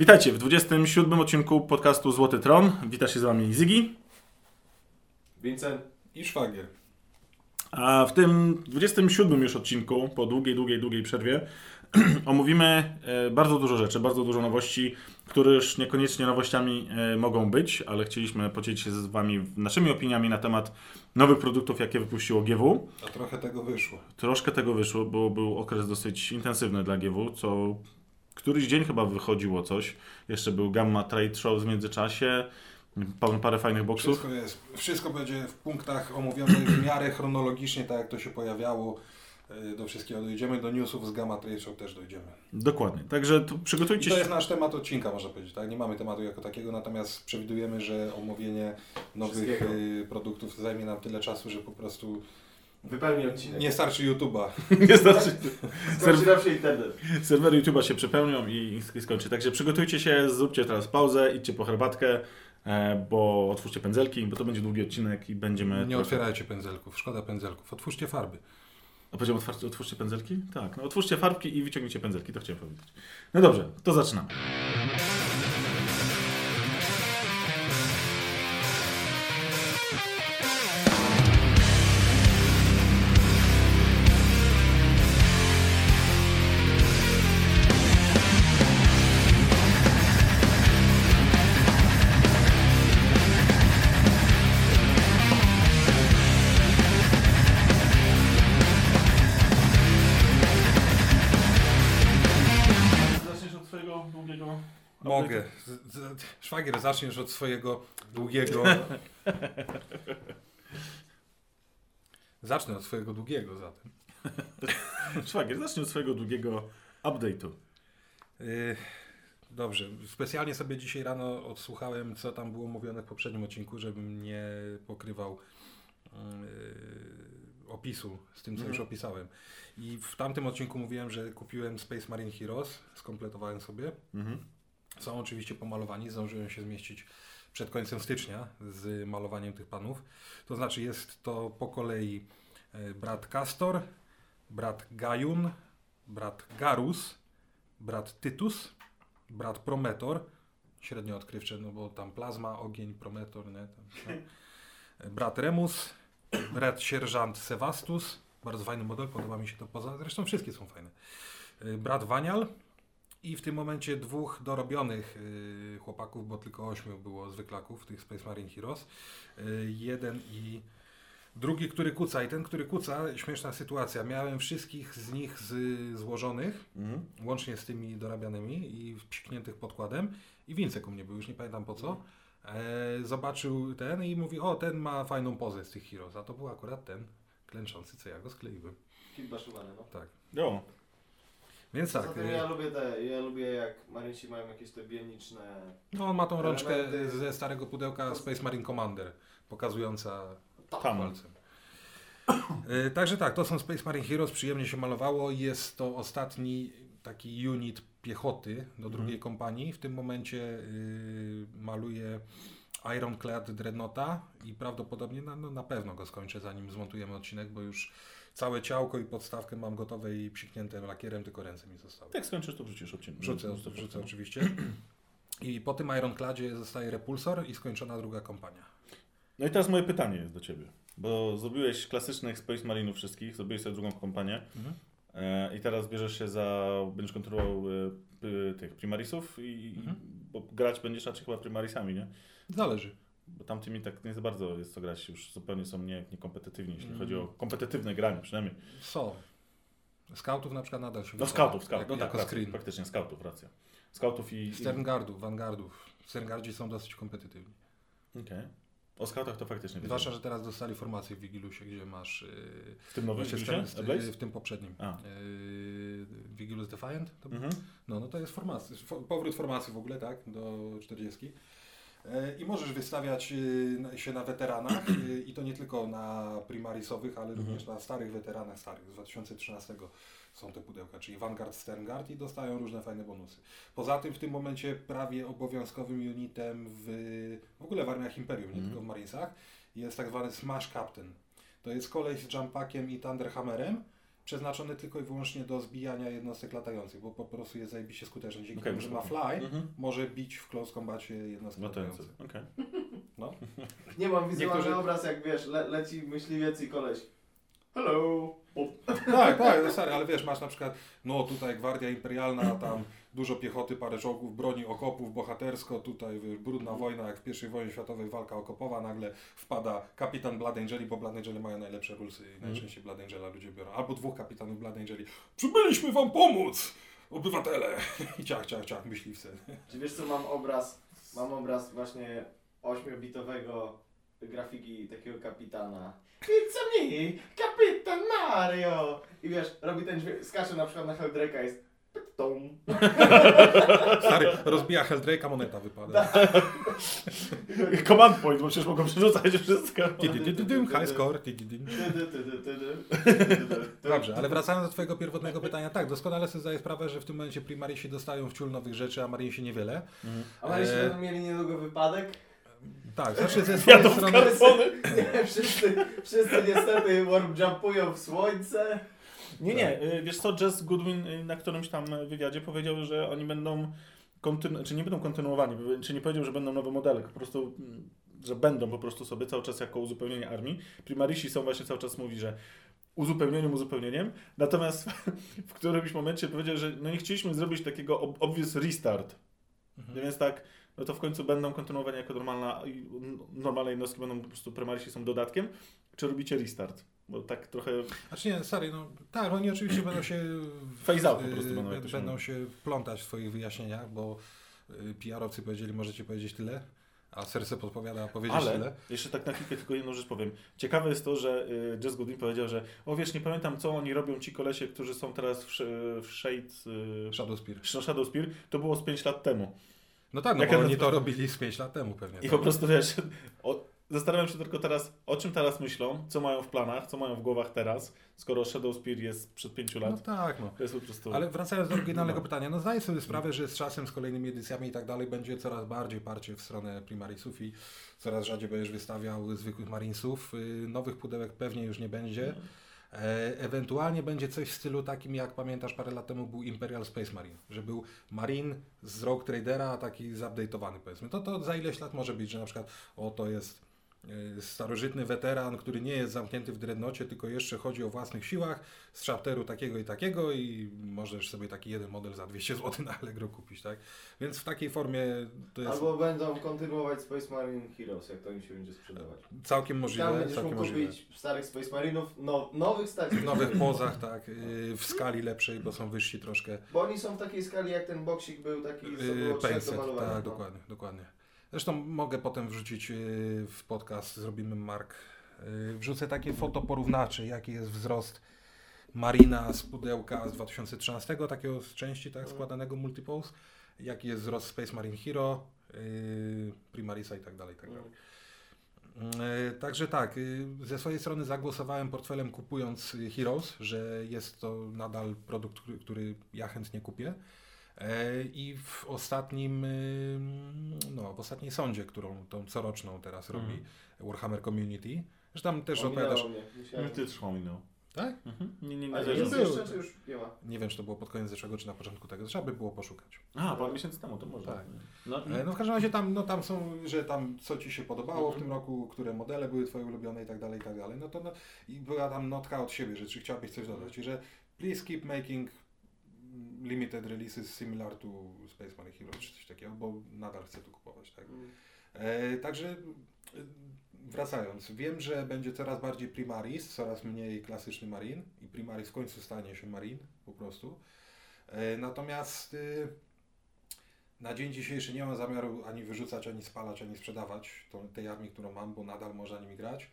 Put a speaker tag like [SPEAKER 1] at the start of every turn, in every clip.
[SPEAKER 1] Witajcie w 27 odcinku podcastu Złoty Tron. Wita się z wami Zygi.
[SPEAKER 2] Vincent.
[SPEAKER 3] I szwagier.
[SPEAKER 1] A w tym 27 już odcinku, po długiej, długiej, długiej przerwie, omówimy e, bardzo dużo rzeczy, bardzo dużo nowości, które już niekoniecznie nowościami e, mogą być, ale chcieliśmy podzielić się z wami naszymi opiniami na temat nowych produktów, jakie wypuściło GW.
[SPEAKER 3] A trochę tego wyszło.
[SPEAKER 1] Troszkę tego wyszło, bo był okres dosyć intensywny dla GW, co któryś dzień chyba wychodziło coś. Jeszcze był Gamma Trade Show w międzyczasie, pa- parę fajnych boksów.
[SPEAKER 3] Wszystko jest. Wszystko będzie w punktach omówione w miarę chronologicznie, tak jak to się pojawiało. Y, Do wszystkiego dojdziemy, do newsów z Gamma Trade Show też dojdziemy.
[SPEAKER 1] Dokładnie. Także tu
[SPEAKER 3] I
[SPEAKER 1] przygotujcie
[SPEAKER 3] to
[SPEAKER 1] się.
[SPEAKER 3] jest nasz temat odcinka, można powiedzieć. Tak? Nie mamy tematu jako takiego, natomiast przewidujemy, że omówienie nowych y, produktów zajmie nam tyle czasu, że po prostu
[SPEAKER 2] Wypełni odcinek.
[SPEAKER 3] nie starczy YouTube'a.
[SPEAKER 1] Nie
[SPEAKER 2] Skończy nam się internet.
[SPEAKER 1] serwery YouTube'a się przepełnią i, i skończy. Także przygotujcie się, zróbcie teraz pauzę, idźcie po herbatkę, e, bo otwórzcie pędzelki, bo to będzie długi odcinek i będziemy.
[SPEAKER 3] Nie
[SPEAKER 1] trochę-
[SPEAKER 3] otwierajcie pędzelków, szkoda pędzelków. Otwórzcie farby.
[SPEAKER 1] A powiedziałem otwórcie, otwórzcie pędzelki? Tak, no otwórzcie farbki i wyciągnijcie pędzelki, to chciałem powiedzieć. No dobrze, to zaczynamy.
[SPEAKER 3] Szwagier, zaczniesz od swojego długiego. Zacznę od swojego długiego zatem.
[SPEAKER 1] Szwagier, zacznij od swojego długiego update'u.
[SPEAKER 3] Yy, dobrze. Specjalnie sobie dzisiaj rano odsłuchałem, co tam było mówione w poprzednim odcinku, żebym nie pokrywał yy, opisu z tym, co
[SPEAKER 1] Mhm.
[SPEAKER 3] już opisałem. I w tamtym odcinku mówiłem, że kupiłem Space Marine Heroes, skompletowałem sobie.
[SPEAKER 1] Mhm.
[SPEAKER 3] Są oczywiście pomalowani, zdążyłem się zmieścić przed końcem stycznia z malowaniem tych panów. To znaczy jest to po kolei e, brat Castor, brat Gajun, brat Garus, brat Tytus, brat Prometor, średnio odkrywcze, no bo tam plazma, ogień, Prometor, nie? Tam, brat Remus, brat sierżant Sevastus, bardzo fajny model, podoba mi się to poza, zresztą wszystkie są fajne. E, Brat Wanial, i w tym momencie dwóch dorobionych y, chłopaków, bo tylko ośmiu było zwyklaków, tych Space Marine Heroes. Y, jeden i drugi, który kuca. I ten, który kuca, śmieszna sytuacja. Miałem wszystkich z nich z, złożonych,
[SPEAKER 1] Mhm.
[SPEAKER 3] łącznie z tymi dorabianymi i psikniętych podkładem. I Wincek u mnie był, już nie pamiętam po co. E, zobaczył ten i mówi, o ten ma fajną pozę z tych Heroes. A to był akurat ten klęczący, co ja go skleiłem.
[SPEAKER 2] Kitbaszowany, no.
[SPEAKER 3] Tak.
[SPEAKER 1] Jo.
[SPEAKER 3] Więc tak. y,
[SPEAKER 2] ja lubię te, ja lubię jak marynci mają jakieś te bioniczne...
[SPEAKER 3] No on ma tą rączkę
[SPEAKER 2] Elementy.
[SPEAKER 3] ze starego pudełka Space Marine Commander, pokazująca
[SPEAKER 1] Tam.
[SPEAKER 3] palcem. Y, Także tak, to są Space Marine Heroes, przyjemnie się malowało. Jest to ostatni taki unit piechoty do drugiej kompanii. W tym momencie y, maluję Ironclad Dreadnoughta i prawdopodobnie, no, no, na pewno go skończę zanim zmontujemy odcinek, bo już całe ciałko i podstawkę mam gotowe i psiknięte lakierem, tylko ręce mi zostały.
[SPEAKER 1] Jak skończysz, to wrzucisz odcinek.
[SPEAKER 3] Wrzucę, wrzucę oczywiście. I po tym Ironcladzie zostaje Repulsor i skończona druga kompania.
[SPEAKER 1] No i teraz moje pytanie jest do Ciebie. Bo zrobiłeś klasycznych Space Marinów wszystkich, zrobiłeś sobie drugą kompanię
[SPEAKER 3] Mhm.
[SPEAKER 1] e, i teraz bierzesz się za, będziesz kontrolował e, tych Primarisów i,
[SPEAKER 3] Mhm.
[SPEAKER 1] bo grać będziesz raczej chyba Primarisami, nie?
[SPEAKER 3] Zależy.
[SPEAKER 1] Bo tamtymi tak nie za bardzo jest co grać, już zupełnie są nie, niekompetywni, jeśli
[SPEAKER 3] Mm.
[SPEAKER 1] chodzi o kompetytywne granie przynajmniej.
[SPEAKER 3] Są. Scoutów na przykład nadal się
[SPEAKER 1] No scoutów,
[SPEAKER 3] jak,
[SPEAKER 1] no tak,
[SPEAKER 3] jako
[SPEAKER 1] racja,
[SPEAKER 3] screen.
[SPEAKER 1] faktycznie scoutów, racja. Scoutów i...
[SPEAKER 3] Sternguardów, Vanguardów. Sternguardzi są dosyć kompetywni.
[SPEAKER 1] Okej. O scoutach to faktycznie
[SPEAKER 3] Zwłaszcza,
[SPEAKER 1] wiedziałem.
[SPEAKER 3] że teraz dostali formację w Wigilusie, gdzie masz... Yy,
[SPEAKER 1] W tym nowym Wigilusie? Ablaze?
[SPEAKER 3] w tym poprzednim.
[SPEAKER 1] A.
[SPEAKER 3] Yy, Vigilus Defiant? To?
[SPEAKER 1] Mhm.
[SPEAKER 3] No, no to jest formacja, fo- powrót formacji w ogóle, tak, do 40. E, I możesz wystawiać y, się na weteranach y, i to nie tylko na primarisowych, ale
[SPEAKER 1] Mhm.
[SPEAKER 3] również na starych weteranach starych z 2013 są te pudełka, czyli Vanguard, Sterngard i dostają różne fajne bonusy. Poza tym w tym momencie prawie obowiązkowym unitem w, w ogóle w armiach Imperium, nie
[SPEAKER 1] Mhm.
[SPEAKER 3] tylko w Marinesach, jest tak zwany Smash Captain. To jest koleś z Jumpackiem i Thunderhammerem, przeznaczony tylko i wyłącznie do zbijania jednostek latających, bo po prostu jest zajebiście skuteczny. Dzięki
[SPEAKER 1] Okej,
[SPEAKER 3] temu, że ma fly,
[SPEAKER 1] Mhm.
[SPEAKER 3] może bić w close combacie jednostki latające.
[SPEAKER 1] Okej.
[SPEAKER 3] No.
[SPEAKER 2] Nie mam wizualny
[SPEAKER 3] Niektórzy-
[SPEAKER 2] obraz, jak wiesz, le, leci myśliwiec i koleś. Hello!
[SPEAKER 3] Tak, tak, no stary, ale wiesz, masz na przykład, no tutaj Gwardia Imperialna, tam dużo piechoty, parę czołgów, broni okopów, bohatersko, tutaj wiesz, brudna wojna, jak w I wojnie światowej walka okopowa, nagle wpada kapitan Blood Angeli, bo Blood Angeli mają najlepsze rulsy i najczęściej Blood Angela ludzie biorą, albo dwóch kapitanów Blood Angeli, przybyliśmy wam pomóc, obywatele, i ciach, ciach, ciach, myśliwcy.
[SPEAKER 2] Czy wiesz co, mam obraz, mam obraz właśnie ośmiobitowego grafiki takiego kapitana. It's me, kapitan Mario! I wiesz, robi ten dźwięk, skacze na przykład na Helldrake'a jest pytą.
[SPEAKER 3] Stary, rozbija Helldrake'a, moneta wypada.
[SPEAKER 1] Command point, bo przecież mogą przerzucać wszystko.
[SPEAKER 3] High score. Dobrze, ale wracając do Twojego pierwotnego pytania, tak, doskonale sobie zdaję sprawę, że w tym momencie Primarisi dostają w ciul nowych rzeczy, a Marinesi niewiele.
[SPEAKER 2] A Marysi
[SPEAKER 3] Eee.
[SPEAKER 2] będą mieli niedługo wypadek?
[SPEAKER 3] Tak, znaczy ze swojej
[SPEAKER 1] Jadą
[SPEAKER 3] strony...
[SPEAKER 1] kartony.
[SPEAKER 2] Nie, wszyscy, wszyscy niestety warp jumpują w słońce.
[SPEAKER 1] Nie, nie, y, wiesz co, Jess Goodwin y, na którymś tam wywiadzie powiedział, że oni będą kontynu- czy nie będą kontynuowani, czy nie powiedział, że będą nowe modele, po prostu, mm, że będą po prostu sobie cały czas jako uzupełnienie armii. Primarisi są właśnie cały czas mówi, że uzupełnieniem, uzupełnieniem, natomiast w którymś momencie powiedział, że no nie chcieliśmy zrobić takiego ob- obvious restart,
[SPEAKER 3] Mhm.
[SPEAKER 1] więc tak, no to w końcu będą kontynuowani jako normalna, normalne jednostki, będą po prostu Primarisi są dodatkiem, czy robicie restart? Bo tak trochę
[SPEAKER 3] Znaczy nie, stary, no tak, oni oczywiście będą się...
[SPEAKER 1] Phase out po
[SPEAKER 3] y,
[SPEAKER 1] prostu będą jakoś,
[SPEAKER 3] Będą się plątać w swoich wyjaśnieniach, bo y, PR-owcy powiedzieli, możecie powiedzieć tyle, a serce podpowiada powiedzieć
[SPEAKER 1] Ale
[SPEAKER 3] tyle.
[SPEAKER 1] jeszcze tak na chwilkę tylko jedną rzecz powiem. Ciekawe jest to, że y, Jess Goodwin powiedział, że o wiesz, nie pamiętam co oni robią ci kolesie, którzy są teraz w, w Shade,
[SPEAKER 3] Shadowspear.
[SPEAKER 1] Shadow Spear, to było z 5 lat temu.
[SPEAKER 3] No tak, no
[SPEAKER 1] Jak
[SPEAKER 3] bo oni to robili z 5 lat temu pewnie.
[SPEAKER 1] I
[SPEAKER 3] tak.
[SPEAKER 1] po prostu wiesz, o, zastanawiam się tylko teraz, o czym teraz myślą, co mają w planach, co mają w głowach teraz, skoro Shadow Spear jest przed 5
[SPEAKER 3] No
[SPEAKER 1] lat.
[SPEAKER 3] tak, no.
[SPEAKER 1] Jest po prostu...
[SPEAKER 3] Ale wracając do oryginalnego
[SPEAKER 1] No.
[SPEAKER 3] pytania, no zdaję sobie sprawę, że z czasem, z kolejnymi edycjami i tak dalej będzie coraz bardziej parcie w stronę Primarisów i coraz rzadziej będziesz wystawiał zwykłych Marinesów. Y, Nowych pudełek pewnie już nie będzie. E, ewentualnie będzie coś w stylu takim, jak pamiętasz parę lat temu był Imperial Space Marine, że był Marine z Rogue Tradera, taki zupdate'owany powiedzmy. To, to za ileś lat może być, że na przykład o to jest e, starożytny weteran, który nie jest zamknięty w dreadnocie, tylko jeszcze chodzi o własnych siłach z chapteru takiego i takiego i możesz sobie taki jeden model za 200 zł na Allegro kupić, tak? Więc w takiej formie to jest
[SPEAKER 2] Albo będą kontynuować Space Marine Heroes, jak to im się będzie sprzedawać.
[SPEAKER 3] całkiem
[SPEAKER 2] Tam
[SPEAKER 3] możliwe,
[SPEAKER 2] będziesz
[SPEAKER 3] całkiem
[SPEAKER 2] mógł
[SPEAKER 3] możliwe.
[SPEAKER 2] kupić starych Space Marinów, no, nowych.
[SPEAKER 3] W nowych pozach, tak, y, w skali lepszej, bo są wyżsi troszkę.
[SPEAKER 2] Bo oni są w takiej skali, jak ten boksik był taki, co było malowania.
[SPEAKER 3] tak,
[SPEAKER 2] no.
[SPEAKER 3] dokładnie, dokładnie. Zresztą mogę potem wrzucić yy, w podcast, zrobimy mark. Yy, Wrzucę takie foto porównawcze, jaki jest wzrost Marina z pudełka z 2013, takiego z części tak składanego multipose, jaki jest wzrost Space Marine Hero, yy, Primarisa i tak dalej, tak dalej. Yy, Także tak, ze swojej strony zagłosowałem portfelem kupując Heroes, że jest to nadal produkt, który ja chętnie kupię. E, I w ostatnim, ym, no, w ostatniej sądzie, którą tą coroczną teraz robi Warhammer Community, że tam też
[SPEAKER 2] Ominęło
[SPEAKER 3] opowiadasz.
[SPEAKER 2] mnie,
[SPEAKER 1] też.
[SPEAKER 3] Tak?
[SPEAKER 1] Mhm. Nie, nie, nie.
[SPEAKER 2] A
[SPEAKER 1] zajrzę.
[SPEAKER 2] jest
[SPEAKER 3] było.
[SPEAKER 2] jeszcze, czy już nie ma?
[SPEAKER 3] Nie wiem, czy to było pod koniec zeszłego, czy na początku tego. Trzeba by było poszukać.
[SPEAKER 1] A, parę miesięcy temu, to może.
[SPEAKER 3] Tak.
[SPEAKER 1] No,
[SPEAKER 3] E, No w każdym razie tam, no, tam są, że tam co Ci się podobało w
[SPEAKER 1] Mhm.
[SPEAKER 3] tym roku, które modele były Twoje ulubione i tak dalej, i tak dalej. No to no, i była tam notka od siebie, że czy chciałbyś coś dodać i że please keep making limited releases similar to Space Marine Heroes, czy coś takiego, bo nadal chcę to kupować, tak? E, także e, wracając, wiem, że będzie coraz bardziej Primaris, coraz mniej klasyczny Marine i Primaris w końcu stanie się Marine po prostu. E, natomiast e, na dzień dzisiejszy nie mam zamiaru ani wyrzucać, ani spalać, ani sprzedawać tą, tej armii, którą mam, bo nadal można nimi grać.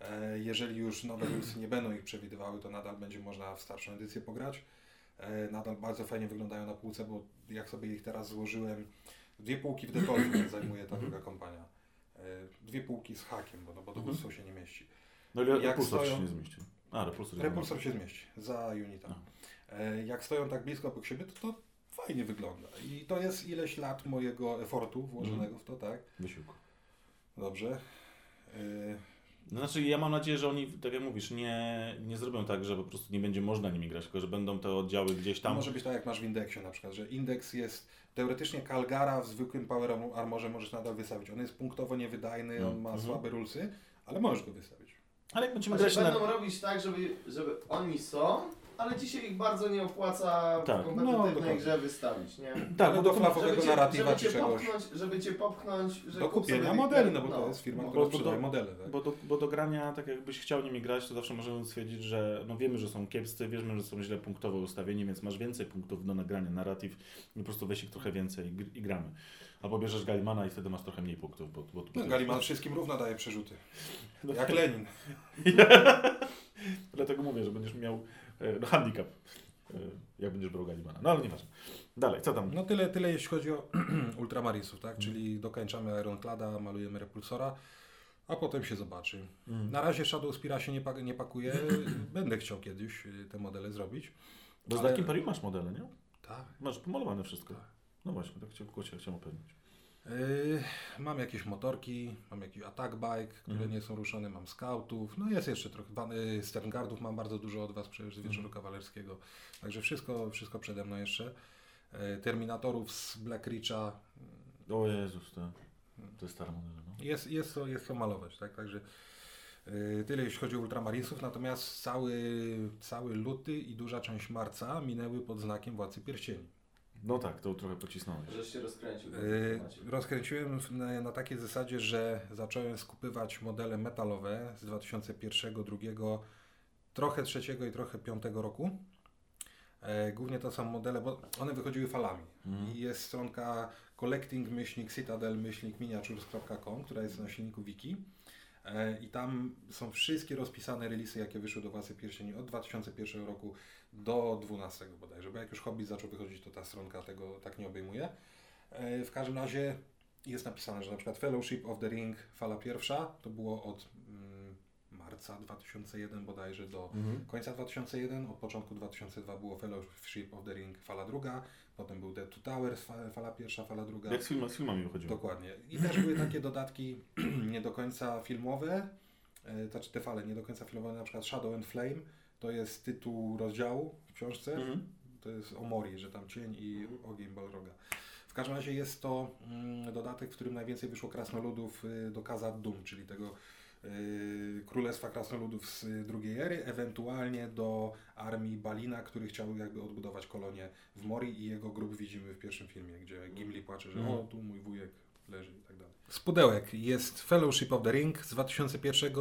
[SPEAKER 3] E, jeżeli już nowe rulesy nie będą ich przewidywały, to nadal będzie można w starszą edycję pograć. E, nadal bardzo fajnie wyglądają na półce, bo jak sobie ich teraz złożyłem, dwie półki w Detolfie zajmuje ta druga kompania. E, dwie półki z hakiem, bo, no, bo dowództwo się nie mieści.
[SPEAKER 1] No ile
[SPEAKER 3] Jak
[SPEAKER 1] repulsor
[SPEAKER 3] stoją-
[SPEAKER 1] się nie zmieścił. A, repulsor się
[SPEAKER 3] Repulsor się zmieści za unita.
[SPEAKER 1] No.
[SPEAKER 3] E, Jak stoją tak blisko obok siebie, to to fajnie wygląda. I to jest ileś lat mojego efortu włożonego w to, tak?
[SPEAKER 1] Wysiłku.
[SPEAKER 3] Dobrze.
[SPEAKER 1] No Znaczy, ja mam nadzieję, że oni, tak jak mówisz, nie, nie zrobią tak, że po prostu nie będzie można nimi grać, tylko że będą te oddziały gdzieś
[SPEAKER 3] Tam może być tak jak masz w indeksie na przykład, że indeks jest teoretycznie Kalgara w zwykłym Power Armorze możesz nadal wystawić. On jest punktowo niewydajny, on ma
[SPEAKER 1] Mhm.
[SPEAKER 3] słabe rulsy, ale możesz go wystawić.
[SPEAKER 1] Ale jak będziemy
[SPEAKER 2] Znaczy,
[SPEAKER 1] grać na...
[SPEAKER 2] będą robić tak, żeby, żeby oni są, ale ci się ich bardzo nie opłaca
[SPEAKER 1] Tak,
[SPEAKER 2] w
[SPEAKER 3] no,
[SPEAKER 2] kompetywnej
[SPEAKER 3] dokładnie.
[SPEAKER 2] grze wystawić, nie?
[SPEAKER 1] Tak,
[SPEAKER 3] ale
[SPEAKER 1] bo
[SPEAKER 3] do flafowego narratywa
[SPEAKER 2] żeby
[SPEAKER 3] czy
[SPEAKER 2] cię
[SPEAKER 3] czegoś.
[SPEAKER 2] popchnąć, żeby cię popchnąć, że
[SPEAKER 3] Do kupienia modeli, no bo to jest firma,
[SPEAKER 1] Bo-
[SPEAKER 3] która sprzedaje modele. Tak?
[SPEAKER 1] Bo do, bo do grania, tak jakbyś chciał nimi grać, to zawsze możemy stwierdzić, że no wiemy, że są kiepscy, wiemy, że są źle punktowo ustawieni, więc masz więcej punktów do nagrania narratyw i po prostu weź ich trochę więcej i, i gramy. Albo bierzesz Galimana i wtedy masz trochę mniej punktów, bo, bo, bo
[SPEAKER 3] No, Galiman wszystkim równo daje przerzuty.
[SPEAKER 1] No,
[SPEAKER 3] Jak Lenin.
[SPEAKER 1] Dlatego mówię, że będziesz miał no, handicap, e, jak będziesz brał Galimana. No ale nieważne. Dalej, co tam?
[SPEAKER 3] No tyle, tyle jeśli chodzi o Ultramarisów, tak? Czyli dokończamy Ironclada, malujemy Repulsora, a potem się zobaczy.
[SPEAKER 1] Mm.
[SPEAKER 3] Na razie Shadow Spira się nie, pak- nie pakuje. Będę chciał kiedyś y, te modele zrobić.
[SPEAKER 1] Bo z
[SPEAKER 3] Ale-
[SPEAKER 1] Dark Imperium masz modele, nie?
[SPEAKER 3] Tak.
[SPEAKER 1] Masz pomalowane wszystko.
[SPEAKER 3] Tak.
[SPEAKER 1] No właśnie, tak cię chciałem upewnić.
[SPEAKER 3] Yy, mam jakieś motorki, mam jakiś attack bike, które
[SPEAKER 1] Mhm.
[SPEAKER 3] nie są ruszone, mam scoutów, no jest jeszcze trochę, yy, Sterngardów mam bardzo dużo od Was przecież z wieczoru
[SPEAKER 1] Mhm.
[SPEAKER 3] kawalerskiego, także wszystko, wszystko przede mną jeszcze. Yy, Terminatorów z Black Richa,
[SPEAKER 1] O Jezus, to, to jest stare modele. No.
[SPEAKER 3] jest, jest, to, jest to malować, tak, także tyle jeśli chodzi o Ultramarinesów, natomiast cały, cały luty i duża część marca minęły pod znakiem Władcy Pierścieni.
[SPEAKER 1] No tak, to trochę pocisnąłeś.
[SPEAKER 2] Żeś się rozkręcił.
[SPEAKER 3] Yy, rozkręciłem na, na takiej zasadzie, że zacząłem skupywać modele metalowe z 2001, 2002, trochę trzeciego i trochę piątego roku. E, głównie to są modele, bo one wychodziły falami.
[SPEAKER 1] Mhm.
[SPEAKER 3] I jest stronka collecting-citadel-miniatures.com, która jest na silniku wiki. E, I tam są wszystkie rozpisane releasy, jakie wyszły do Władcy Pierścieni od 2001 roku do 2012 bodajże, bo jak już Hobbit zaczął wychodzić, to ta stronka tego tak nie obejmuje. E, W każdym razie jest napisane, że na przykład Fellowship of the Ring, fala pierwsza, to było od mm, marca 2001 bodajże do
[SPEAKER 1] Mhm.
[SPEAKER 3] końca 2001, od początku 2002 było Fellowship of the Ring, fala druga, potem był The Two Towers, fa- fala pierwsza, fala druga.
[SPEAKER 1] Jak z, film, z filmami wychodziło.
[SPEAKER 3] Dokładnie. I też były takie dodatki nie do końca filmowe, e, znaczy te fale nie do końca filmowe, na przykład Shadow and Flame, to jest tytuł rozdziału w książce,
[SPEAKER 1] Mhm.
[SPEAKER 3] to jest o Mori, że tam cień i ogień Balroga. W każdym razie jest to mm, dodatek, w którym najwięcej wyszło krasnoludów y, do Kazad Dum, czyli tego y, królestwa krasnoludów z y, drugiej ery, ewentualnie do armii Balina, który chciał jakby odbudować kolonię w Mori i jego grób widzimy w pierwszym filmie, gdzie Gimli płacze, że
[SPEAKER 1] Mhm.
[SPEAKER 3] o, tu mój wujek leży i tak dalej. Z pudełek jest Fellowship of the Ring z 2001,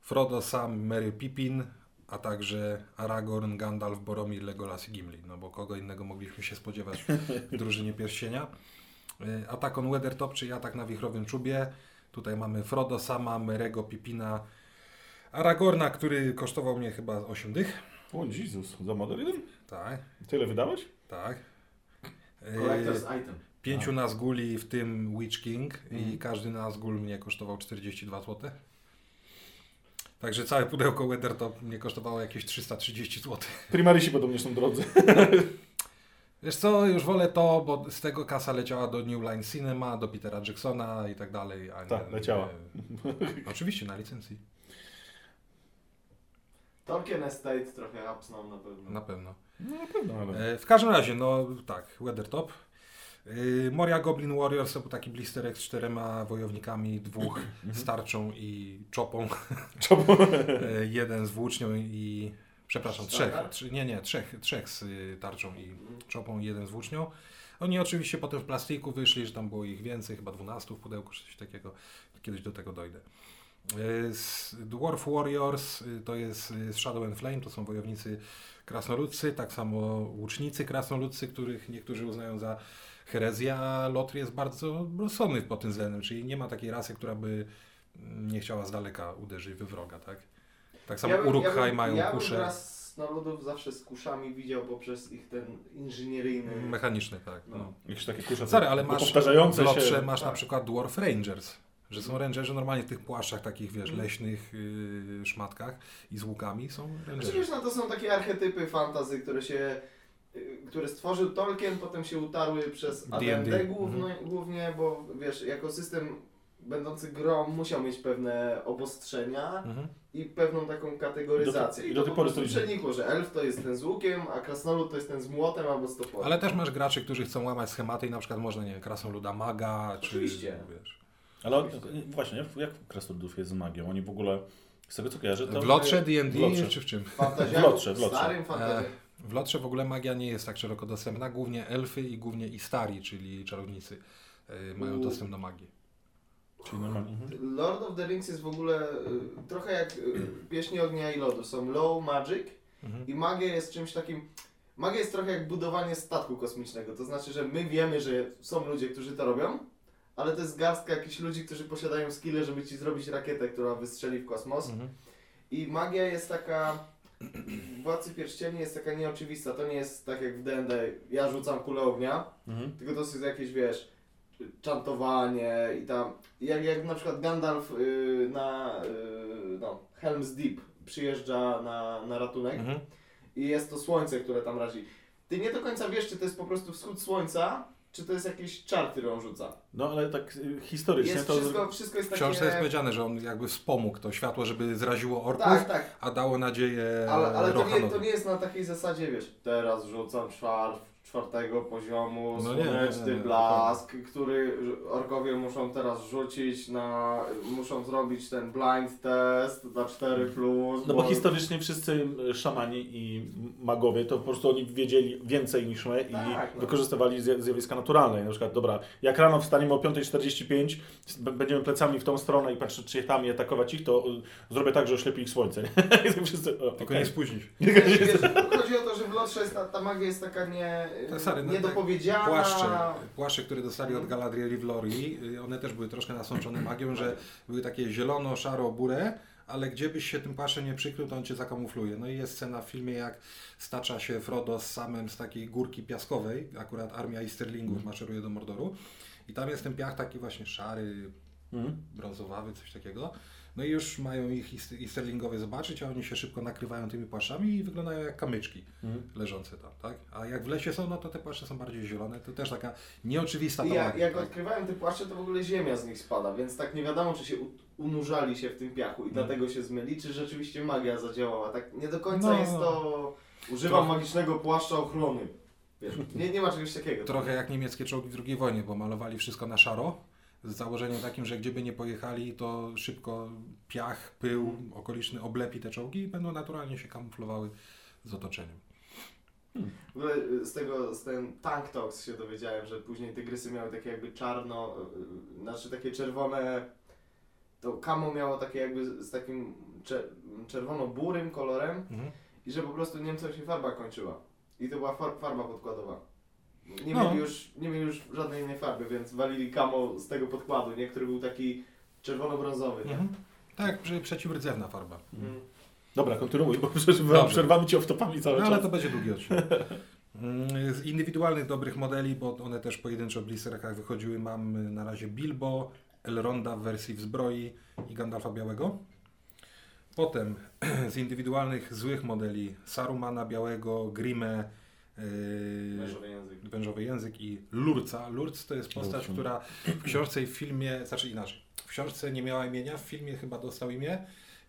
[SPEAKER 3] Frodo, Sam, Merry, Pippin, a także Aragorn, Gandalf, Boromir, Legolas i Gimli, no bo kogo innego mogliśmy się spodziewać w drużynie pierścienia. Y, Atak on Weathertop, czyli atak na wichrowym czubie. Tutaj mamy Frodo, Sama, Merego, Pippina, Aragorna, który kosztował mnie chyba 8 dych.
[SPEAKER 1] O Jezus, za model jeden?
[SPEAKER 3] Tak,
[SPEAKER 1] Tyle wydałeś?
[SPEAKER 3] tak. Y,
[SPEAKER 2] Collector's item.
[SPEAKER 3] Pięciu Nazguli, w tym Witch King i
[SPEAKER 1] Mhm.
[SPEAKER 3] każdy Nazgul mnie kosztował 42 zł. Także całe pudełko Weathertop mnie kosztowało jakieś 330 zł.
[SPEAKER 1] Primarisi podobnie są drodzy.
[SPEAKER 3] Wiesz co, już wolę to, bo z tego kasa leciała do New Line Cinema, do Petera Jacksona i tak dalej.
[SPEAKER 1] Tak, leciała.
[SPEAKER 3] Nie, oczywiście na licencji,
[SPEAKER 2] Tolkien Estate trochę upsnął na pewno.
[SPEAKER 3] na pewno.
[SPEAKER 1] No na pewno, ale...
[SPEAKER 3] E, w każdym razie, no tak, Weathertop. E, Moria Goblin Warriors to był taki blisterek z czterema wojownikami, dwóch z tarczą i czopą. E, jeden z włócznią i. Przepraszam, trzech. Trzy, nie, nie, trzech, trzech z y, tarczą i czopą i jeden z włócznią. Oni oczywiście potem w plastiku wyszli, że tam było ich więcej, chyba 12 w pudełku, czy coś takiego. Kiedyś do tego dojdę. Y, z Dwarf Warriors y, to jest y, z Shadow and Flame, to są wojownicy krasnoludcy, tak samo łucznicy krasnoludcy, których niektórzy uznają za herezję, a Lotr jest bardzo rozsądny pod tym względem, czyli nie ma takiej rasy, która by mm, nie chciała z daleka uderzyć we wroga, tak? Tak samo
[SPEAKER 2] bym-
[SPEAKER 3] Uruk-hai
[SPEAKER 2] bym-
[SPEAKER 3] mają
[SPEAKER 2] ja
[SPEAKER 3] kusze
[SPEAKER 2] krasnoludów zawsze z kuszami widział poprzez ich ten inżynieryjny...
[SPEAKER 3] mechaniczne, tak.
[SPEAKER 2] No.
[SPEAKER 3] No.
[SPEAKER 1] Jakieś takie kusze
[SPEAKER 3] Sorry, ale masz
[SPEAKER 1] powtarzające
[SPEAKER 3] w Lotrze
[SPEAKER 1] się.
[SPEAKER 3] masz na
[SPEAKER 2] tak.
[SPEAKER 3] przykład Dwarf Rangers, że są rangerzy normalnie w tych płaszczach takich, wiesz,
[SPEAKER 2] Mhm.
[SPEAKER 3] leśnych yy, szmatkach i z łukami są
[SPEAKER 2] Znaczy,
[SPEAKER 3] rangerzy.
[SPEAKER 2] wiesz, no to są takie archetypy fantazy, które się które stworzył Tolkien, potem się utarły przez
[SPEAKER 3] D&D.
[SPEAKER 2] AD&D głównie,
[SPEAKER 3] Mhm.
[SPEAKER 2] głównie, bo wiesz, jako system będący grą musiał mieć pewne obostrzenia
[SPEAKER 3] Mhm.
[SPEAKER 2] i pewną taką kategoryzację.
[SPEAKER 1] I
[SPEAKER 2] I,
[SPEAKER 1] do tej
[SPEAKER 2] po
[SPEAKER 1] pory to
[SPEAKER 2] przenikło, że elf to jest ten z łukiem, a krasnolud to jest ten z młotem albo z toporem.
[SPEAKER 3] Ale też masz graczy, którzy chcą łamać schematy i na przykład można, nie wiem, krasnoluda maga, czy...
[SPEAKER 2] Oczywiście.
[SPEAKER 3] Wiesz.
[SPEAKER 1] Ale on, właśnie, jak- krasnoludów jest z magią? Oni w ogóle, z tego co kojarzę, to...
[SPEAKER 3] W lotrze
[SPEAKER 1] w
[SPEAKER 3] D&D
[SPEAKER 1] lotrze.
[SPEAKER 3] czy w czym?
[SPEAKER 1] W lotrze, w lotrze.
[SPEAKER 2] starym fantazja.
[SPEAKER 3] W lotrze w ogóle magia nie jest tak szeroko dostępna. Głównie elfy i głównie istari, czyli czarownicy, e, mają
[SPEAKER 2] U.
[SPEAKER 3] dostęp do magii.
[SPEAKER 1] Czyli normalnie. Mhm.
[SPEAKER 2] Lord of the Rings jest w ogóle y, trochę jak y, Pieśni Ognia i Lodu. Są low magic
[SPEAKER 3] Mhm.
[SPEAKER 2] i magia jest czymś takim... Magia jest trochę jak budowanie statku kosmicznego. To znaczy, że my wiemy, że są ludzie, którzy to robią, ale to jest garstka jakichś ludzi, którzy posiadają skille, żeby ci zrobić rakietę, która wystrzeli w kosmos.
[SPEAKER 3] Mhm.
[SPEAKER 2] I magia jest taka. Władcy Pierścieni jest taka nieoczywista. To nie jest tak jak w D&D. Ja rzucam kulę ognia,
[SPEAKER 1] Mhm.
[SPEAKER 2] tylko to jest jakieś, wiesz, czantowanie i tam. Jak, jak na przykład Gandalf y, na y, no, Helm's Deep przyjeżdża na, na ratunek
[SPEAKER 3] Mhm.
[SPEAKER 2] i jest to słońce, które tam razi. Ty nie do końca wiesz, czy to jest po prostu wschód słońca, czy to jest jakiś czar, który on rzuca.
[SPEAKER 1] No ale tak y, historycznie
[SPEAKER 2] Jest
[SPEAKER 1] to...
[SPEAKER 2] wszystko, wszystko jest
[SPEAKER 3] W
[SPEAKER 2] takie...
[SPEAKER 3] książce jest powiedziane, że on jakby wspomógł to światło, żeby zraziło orków,
[SPEAKER 2] Tak, tak.
[SPEAKER 3] a dało nadzieję
[SPEAKER 2] Ale, ale to, nie, to nie jest na takiej zasadzie, wiesz, teraz rzucam czwar, czwartego poziomu,
[SPEAKER 3] No
[SPEAKER 2] słoneczny
[SPEAKER 3] nie, nie, nie,
[SPEAKER 2] blask, który orkowie muszą teraz rzucić na, muszą zrobić ten blind test na 4+. Plus,
[SPEAKER 1] No bo historycznie wszyscy szamani i magowie to po prostu oni wiedzieli więcej niż my i
[SPEAKER 2] Tak, no.
[SPEAKER 1] wykorzystywali zja- zjawiska naturalne. Na przykład, dobra, jak rano wstaniemy o 5.45, b- będziemy plecami w tą stronę i patrzeć, czy je tam i atakować ich, to y, zrobię tak, że oślepi ich słońce. wszyscy, o,
[SPEAKER 3] Tylko
[SPEAKER 1] okej.
[SPEAKER 3] nie
[SPEAKER 2] wiesz, chodzi o to, że w Lotrze jest ta, ta magia jest taka nie,
[SPEAKER 3] To sorry, no
[SPEAKER 2] niedopowiedziana.
[SPEAKER 3] Płaszcze, płaszcze, które dostali od Galadriel w Lorii, y, one też były troszkę nasączone magią, że były takie zielono, szaro, burę, ale gdzie byś się tym płaszczem nie przykrył, to on cię zakamufluje. No i jest scena w filmie, jak stacza się Frodo z samym z takiej górki piaskowej, akurat armia Easterlingów maszeruje do Mordoru i tam jest ten piach taki właśnie szary,
[SPEAKER 1] Mhm.
[SPEAKER 3] brązowawy, coś takiego. No i już mają ich East- Easterlingowie zobaczyć, a oni się szybko nakrywają tymi płaszczami i wyglądają jak kamyczki
[SPEAKER 1] Mhm.
[SPEAKER 3] leżące tam, tak? A jak w lesie są, no to te płaszcze są bardziej zielone. To też taka nieoczywista
[SPEAKER 2] I
[SPEAKER 3] ta
[SPEAKER 2] jak,
[SPEAKER 3] magia,
[SPEAKER 2] jak
[SPEAKER 3] tak?
[SPEAKER 2] odkrywałem te płaszcze, to w ogóle ziemia z nich spada, więc tak nie wiadomo, czy się unurzali się w tym piachu i
[SPEAKER 3] No.
[SPEAKER 2] dlatego się zmyli, czy rzeczywiście magia zadziałała. Tak nie do końca
[SPEAKER 3] No.
[SPEAKER 2] jest to... Używam
[SPEAKER 3] Trochę.
[SPEAKER 2] magicznego płaszcza ochrony. Wiesz, nie, nie ma czegoś takiego.
[SPEAKER 3] Trochę jak niemieckie czołgi w II wojnie, bo malowali wszystko na szaro, z założeniem takim, że gdzieby nie pojechali, to szybko piach, pył okoliczny oblepi te czołgi i będą naturalnie się kamuflowały z otoczeniem.
[SPEAKER 2] W ogóle y, z tego, z ten Tank Talks się dowiedziałem, że później tygrysy miały takie jakby czarno, y, znaczy takie czerwone, to kamo miało takie jakby z- takim cze, czerwono-burym kolorem
[SPEAKER 3] Mhm.
[SPEAKER 2] i że po prostu Niemcom się farba kończyła. I to była far, farba podkładowa. Nie,
[SPEAKER 3] No.
[SPEAKER 2] mieli już, nie mieli już żadnej innej farby, więc walili kamo z tego podkładu, nie? który był taki czerwono-brązowy. Nie?
[SPEAKER 3] Mhm. Tak, prze- przeciwrdzewna farba.
[SPEAKER 2] Mhm.
[SPEAKER 1] Dobra, kontynuuj, bo przerwamy,
[SPEAKER 3] Dobrze.
[SPEAKER 1] przerwamy Ci off-topami cały
[SPEAKER 3] No
[SPEAKER 1] czas.
[SPEAKER 3] ale to będzie długi odcinek. Mm, Z indywidualnych dobrych modeli, bo one też pojedynczo w blisterkach wychodziły, mam na razie Bilbo, Elronda w wersji w zbroi i Gandalfa Białego. Potem z indywidualnych złych modeli Sarumana Białego, Grimmę, yy,
[SPEAKER 2] Wężowy język.
[SPEAKER 3] Wężowy Język i Lurca. Lurc to jest postać, która w książce i w filmie, znaczy inaczej, w książce nie miała imienia, w filmie chyba dostał imię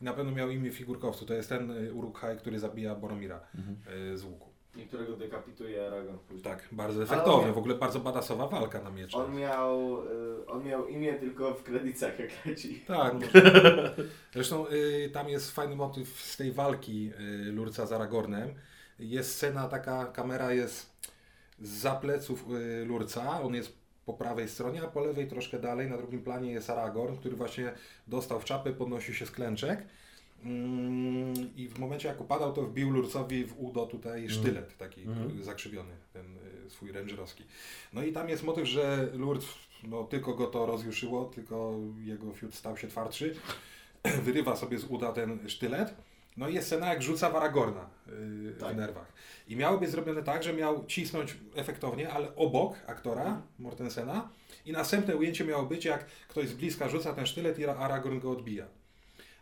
[SPEAKER 3] i na pewno miał imię figurkowcu. To jest ten y, Uruk-hai, który zabija Boromira
[SPEAKER 1] Mhm.
[SPEAKER 3] y, z łuku.
[SPEAKER 2] Niektórego dekapituje Aragorn później.
[SPEAKER 3] Tak, bardzo
[SPEAKER 2] on-
[SPEAKER 3] w ogóle bardzo badasowa walka na mieczu.
[SPEAKER 2] On miał, y, on miał imię tylko w kredytach jak leci.
[SPEAKER 3] Tak. Zresztą tam jest fajny motyw z tej walki Lurca z Aragornem. Jest scena taka, kamera jest za pleców y, Lurca, on jest po prawej stronie, a po lewej troszkę dalej, na drugim planie jest Aragorn, który właśnie dostał w czapę, podnosi się z klęczek. Mm, I w momencie jak upadał, to wbił Lurcowi w udo tutaj sztylet, taki
[SPEAKER 1] Mhm.
[SPEAKER 3] zakrzywiony, ten y, swój rangerowski. No i tam jest motyw, że Lurc, no tylko go to rozjuszyło, tylko jego fiut stał się twardszy. Wyrywa sobie z uda ten sztylet. No i jest scena, jak rzuca w Aragorna yy,
[SPEAKER 2] Tak.
[SPEAKER 3] w nerwach. I miało być zrobione tak, że miał cisnąć efektownie, ale obok aktora Mortensena. I następne ujęcie miało być, jak ktoś z bliska rzuca ten sztylet i Aragorn go odbija.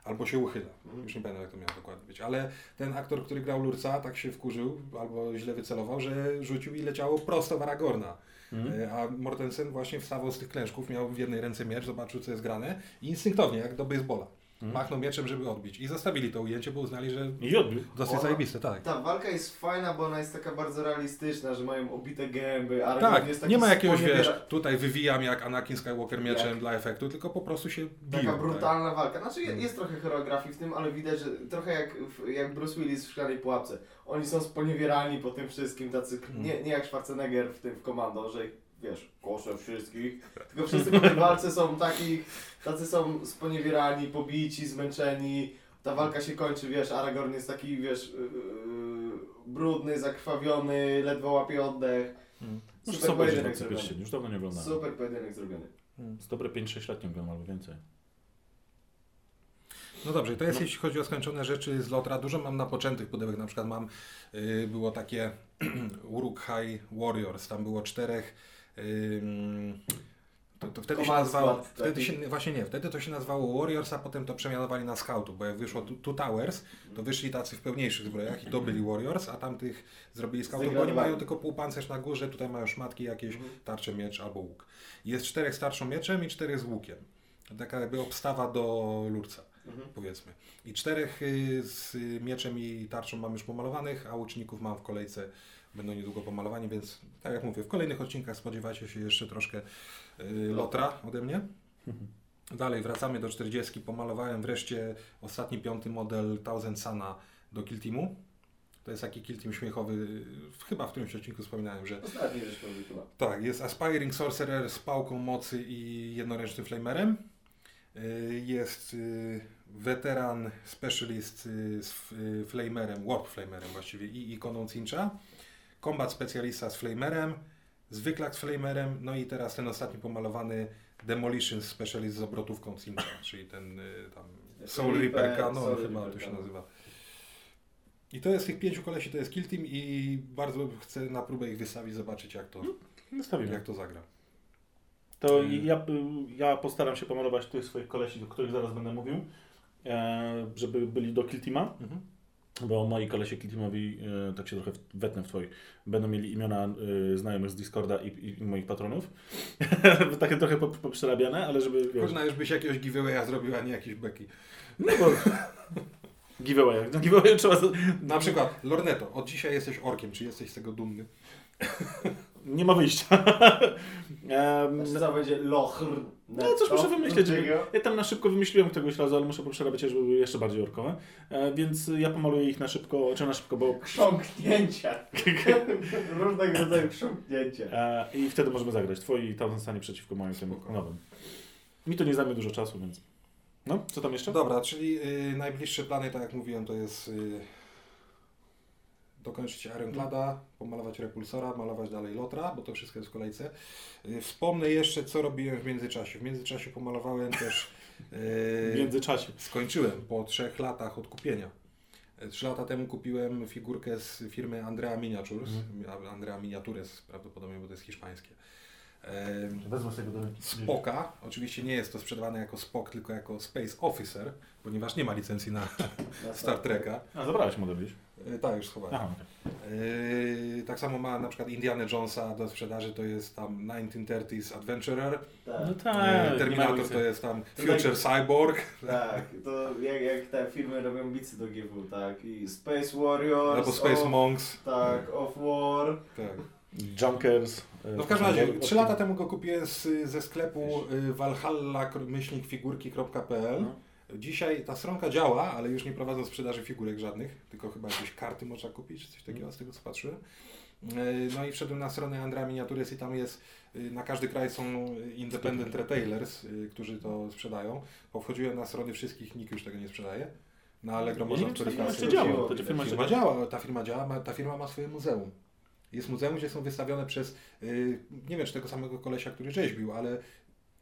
[SPEAKER 3] albo się uchyla.
[SPEAKER 2] Mhm.
[SPEAKER 3] Już nie pamiętam jak to miało dokładnie być. Ale ten aktor, który grał Lurca, tak się wkurzył albo źle wycelował, że rzucił i leciało prosto w Aragorna.
[SPEAKER 1] Mhm.
[SPEAKER 3] E, A Mortensen właśnie wstawał z tych klęczków, miał w jednej ręce miecz, zobaczył co jest grane i instynktownie, jak do baseballa,
[SPEAKER 1] Mhm.
[SPEAKER 3] machnął mieczem, żeby odbić. I zostawili to ujęcie, bo uznali, że
[SPEAKER 1] I odbił.
[SPEAKER 3] dosyć
[SPEAKER 2] Ona-
[SPEAKER 3] zajebiste, tak.
[SPEAKER 2] Ta walka jest fajna, bo ona jest taka bardzo realistyczna, że mają obite gęby, Aragorn
[SPEAKER 3] Tak,
[SPEAKER 2] jest taki
[SPEAKER 3] nie ma jakiegoś,
[SPEAKER 2] sponiewiera-
[SPEAKER 3] wiesz, tutaj wywijam jak Anakin Skywalker mieczem
[SPEAKER 2] Jak?
[SPEAKER 3] dla efektu, tylko po prostu się biją.
[SPEAKER 2] Taka brutalna walka. Znaczy je-
[SPEAKER 3] Mm.
[SPEAKER 2] jest trochę choreografii w tym, ale widać, że trochę jak, w- jak Bruce Willis w Szklanej Pułapce. Oni są sponiewierani po tym wszystkim, tacy,
[SPEAKER 3] Mm.
[SPEAKER 2] nie, nie jak Schwarzenegger w tym w Komando, że wiesz, koszę wszystkich, tylko wszyscy po tej walce są taki, tacy są sponiewierani, pobici, zmęczeni. Ta walka się kończy, wiesz, Aragorn jest taki, wiesz, yy, brudny, zakrwawiony, ledwo łapie oddech.
[SPEAKER 3] Mm.
[SPEAKER 1] Muszę
[SPEAKER 2] Super
[SPEAKER 1] sobie obejrzeć
[SPEAKER 2] pojedynek
[SPEAKER 1] na
[SPEAKER 2] zrobiony.
[SPEAKER 1] Już dawno nie oglądałem.
[SPEAKER 2] Super pojedynek zrobiony.
[SPEAKER 1] Z dobre 5-6 lat nie oglądam albo więcej.
[SPEAKER 3] No dobrze, to jest
[SPEAKER 1] No.
[SPEAKER 3] jeśli chodzi o skończone rzeczy z Lotra. Dużo mam napoczętych pudełek, na przykład mam, y, było takie Uruk-hai Warriors, tam było czterech, to, to wtedy się nazywało,
[SPEAKER 2] Squad
[SPEAKER 3] wtedy
[SPEAKER 2] taki.
[SPEAKER 3] się, właśnie nie, wtedy to się nazywało Warriors, a potem to przemianowali na Scoutów, bo jak wyszło Two- Towers, to wyszli tacy w pełniejszych zbrojach i to byli Warriors, a tamtych zrobili Scoutów, bo oni mają tylko półpancerz na górze, tutaj mają szmatki jakieś,
[SPEAKER 2] Mhm.
[SPEAKER 3] tarczę, miecz albo łuk. Jest czterech z tarczą mieczem i czterech z łukiem. Taka jakby obstawa do lurca
[SPEAKER 2] Mhm.
[SPEAKER 3] powiedzmy. I czterech y, z mieczem i tarczą mam już pomalowanych, a łuczników mam w kolejce, będą niedługo pomalowani, więc tak jak mówię, w kolejnych odcinkach spodziewajcie się jeszcze troszkę y, lotra ode mnie. Dalej wracamy do 40. Pomalowałem wreszcie ostatni piąty model Thousand Sana do Kill Teamu. To jest taki Kill Team śmiechowy, chyba w którymś odcinku wspominałem, że
[SPEAKER 2] Ostatni żeśmy chyba.
[SPEAKER 3] tak, jest Aspiring Sorcerer z pałką mocy i jednoręcznym flamerem. Y, Jest y, weteran specialist y, z flamerem, warp flamerem właściwie i ikoną cincha. Combat specjalista z flamerem, zwyklak z flamerem, no i teraz ten ostatni pomalowany Demolition specialist z obrotówką cincha, czyli ten y, tam Soul
[SPEAKER 2] Reaper,
[SPEAKER 3] Canon chyba to się nazywa. I to jest tych pięciu kolesi, to jest Kill Team i bardzo chcę na próbę ich wystawić, zobaczyć jak to,
[SPEAKER 1] Zostawimy.
[SPEAKER 3] jak to zagra.
[SPEAKER 1] To
[SPEAKER 3] Mm.
[SPEAKER 1] ja, ja postaram się pomalować tych swoich kolesi, o których zaraz będę mówił, e, żeby byli do Kiltima,
[SPEAKER 3] Mhm.
[SPEAKER 1] Bo moi kolesie Kiltimowi, e, tak się trochę wetnę w twoich, będą mieli imiona e, znajomych z Discorda i, i, i moich patronów. Takie trochę pop- poprzerabiane, ale żeby... Wiesz,
[SPEAKER 3] Kurna, już byś jakiegoś giveawaya zrobił, a nie jakieś beki.
[SPEAKER 1] no bo... Giveaway, no giveaway trzeba...
[SPEAKER 3] Na przykład, Lorneto, od dzisiaj jesteś orkiem, czy jesteś z tego dumny?
[SPEAKER 1] Nie ma wyjścia. Em,
[SPEAKER 2] Znaczy będzie lochr?
[SPEAKER 1] No coś muszę wymyśleć. Żeby... Ja tam na szybko wymyśliłem któregoś razu, ale muszę poprzerabiać, żeby były jeszcze bardziej orkowe. E, więc ja pomaluję ich na szybko, czy na szybko, bo...
[SPEAKER 2] Chrząknięcia. Różnego rodzaju chrząknięcia.
[SPEAKER 1] E, I wtedy możemy zagrać. Twoi tam stanie przeciwko moim tym nowym. Mi to nie zajmie dużo czasu, więc... No, co tam jeszcze?
[SPEAKER 3] Dobra, czyli y, najbliższe plany, tak jak mówiłem, to jest y, dokończyć Ironclada, pomalować Repulsora, malować dalej Lotra, bo to wszystko jest w kolejce. Y, wspomnę jeszcze, co robiłem w międzyczasie. W międzyczasie pomalowałem też...
[SPEAKER 1] W
[SPEAKER 3] y,
[SPEAKER 1] międzyczasie.
[SPEAKER 3] Skończyłem po trzech latach od kupienia. E, Trzy lata temu kupiłem figurkę z firmy Andrea Miniatures.
[SPEAKER 1] Mhm.
[SPEAKER 3] Andrea Miniatures prawdopodobnie, bo to jest hiszpańskie.
[SPEAKER 1] Wezmę sobie do...
[SPEAKER 3] Spoka, oczywiście nie jest to sprzedawane jako Spok, tylko jako Space Officer, ponieważ nie ma licencji na
[SPEAKER 2] Na
[SPEAKER 3] Star Treka.
[SPEAKER 1] A, zabrałeś model gdzieś.
[SPEAKER 3] E, Tak, już schowałem.
[SPEAKER 1] Aha.
[SPEAKER 3] E, Tak samo ma na przykład Indiana Jonesa do sprzedaży, to jest tam 1930s Adventurer.
[SPEAKER 2] Tak.
[SPEAKER 1] No
[SPEAKER 3] E,
[SPEAKER 1] tak.
[SPEAKER 3] Terminator to jest tam Future
[SPEAKER 2] tak-
[SPEAKER 3] Cyborg.
[SPEAKER 2] Tak, to jak, jak te firmy robią bicy do GW, tak. I Space Warriors.
[SPEAKER 3] Albo Space
[SPEAKER 2] of,
[SPEAKER 3] Monks.
[SPEAKER 2] Tak, Of War.
[SPEAKER 3] Tak.
[SPEAKER 1] Junkers.
[SPEAKER 3] No w każdym razie,
[SPEAKER 1] od-
[SPEAKER 3] 3 lata temu go kupiłem z, ze sklepu valhalla-figurki.pl.
[SPEAKER 1] No.
[SPEAKER 3] Dzisiaj ta stronka działa, ale już nie prowadzą sprzedaży figurek żadnych, tylko chyba jakieś karty można kupić, czy coś takiego, z tego co patrzyłem. Y, No i wszedłem na stronę Andrea Miniatures i tam jest, y, na każdy kraj są independent retailers, y, którzy to sprzedają. Bo wchodziłem na strony wszystkich, nikt już tego nie sprzedaje. Na Allegro można w których
[SPEAKER 1] jeszcze działa. To ta firma
[SPEAKER 3] Firma działa, ta firma działa, ma, ta firma ma swoje muzeum. Jest muzeum, gdzie są wystawione przez, nie wiem czy tego samego kolesia, który rzeźbił, ale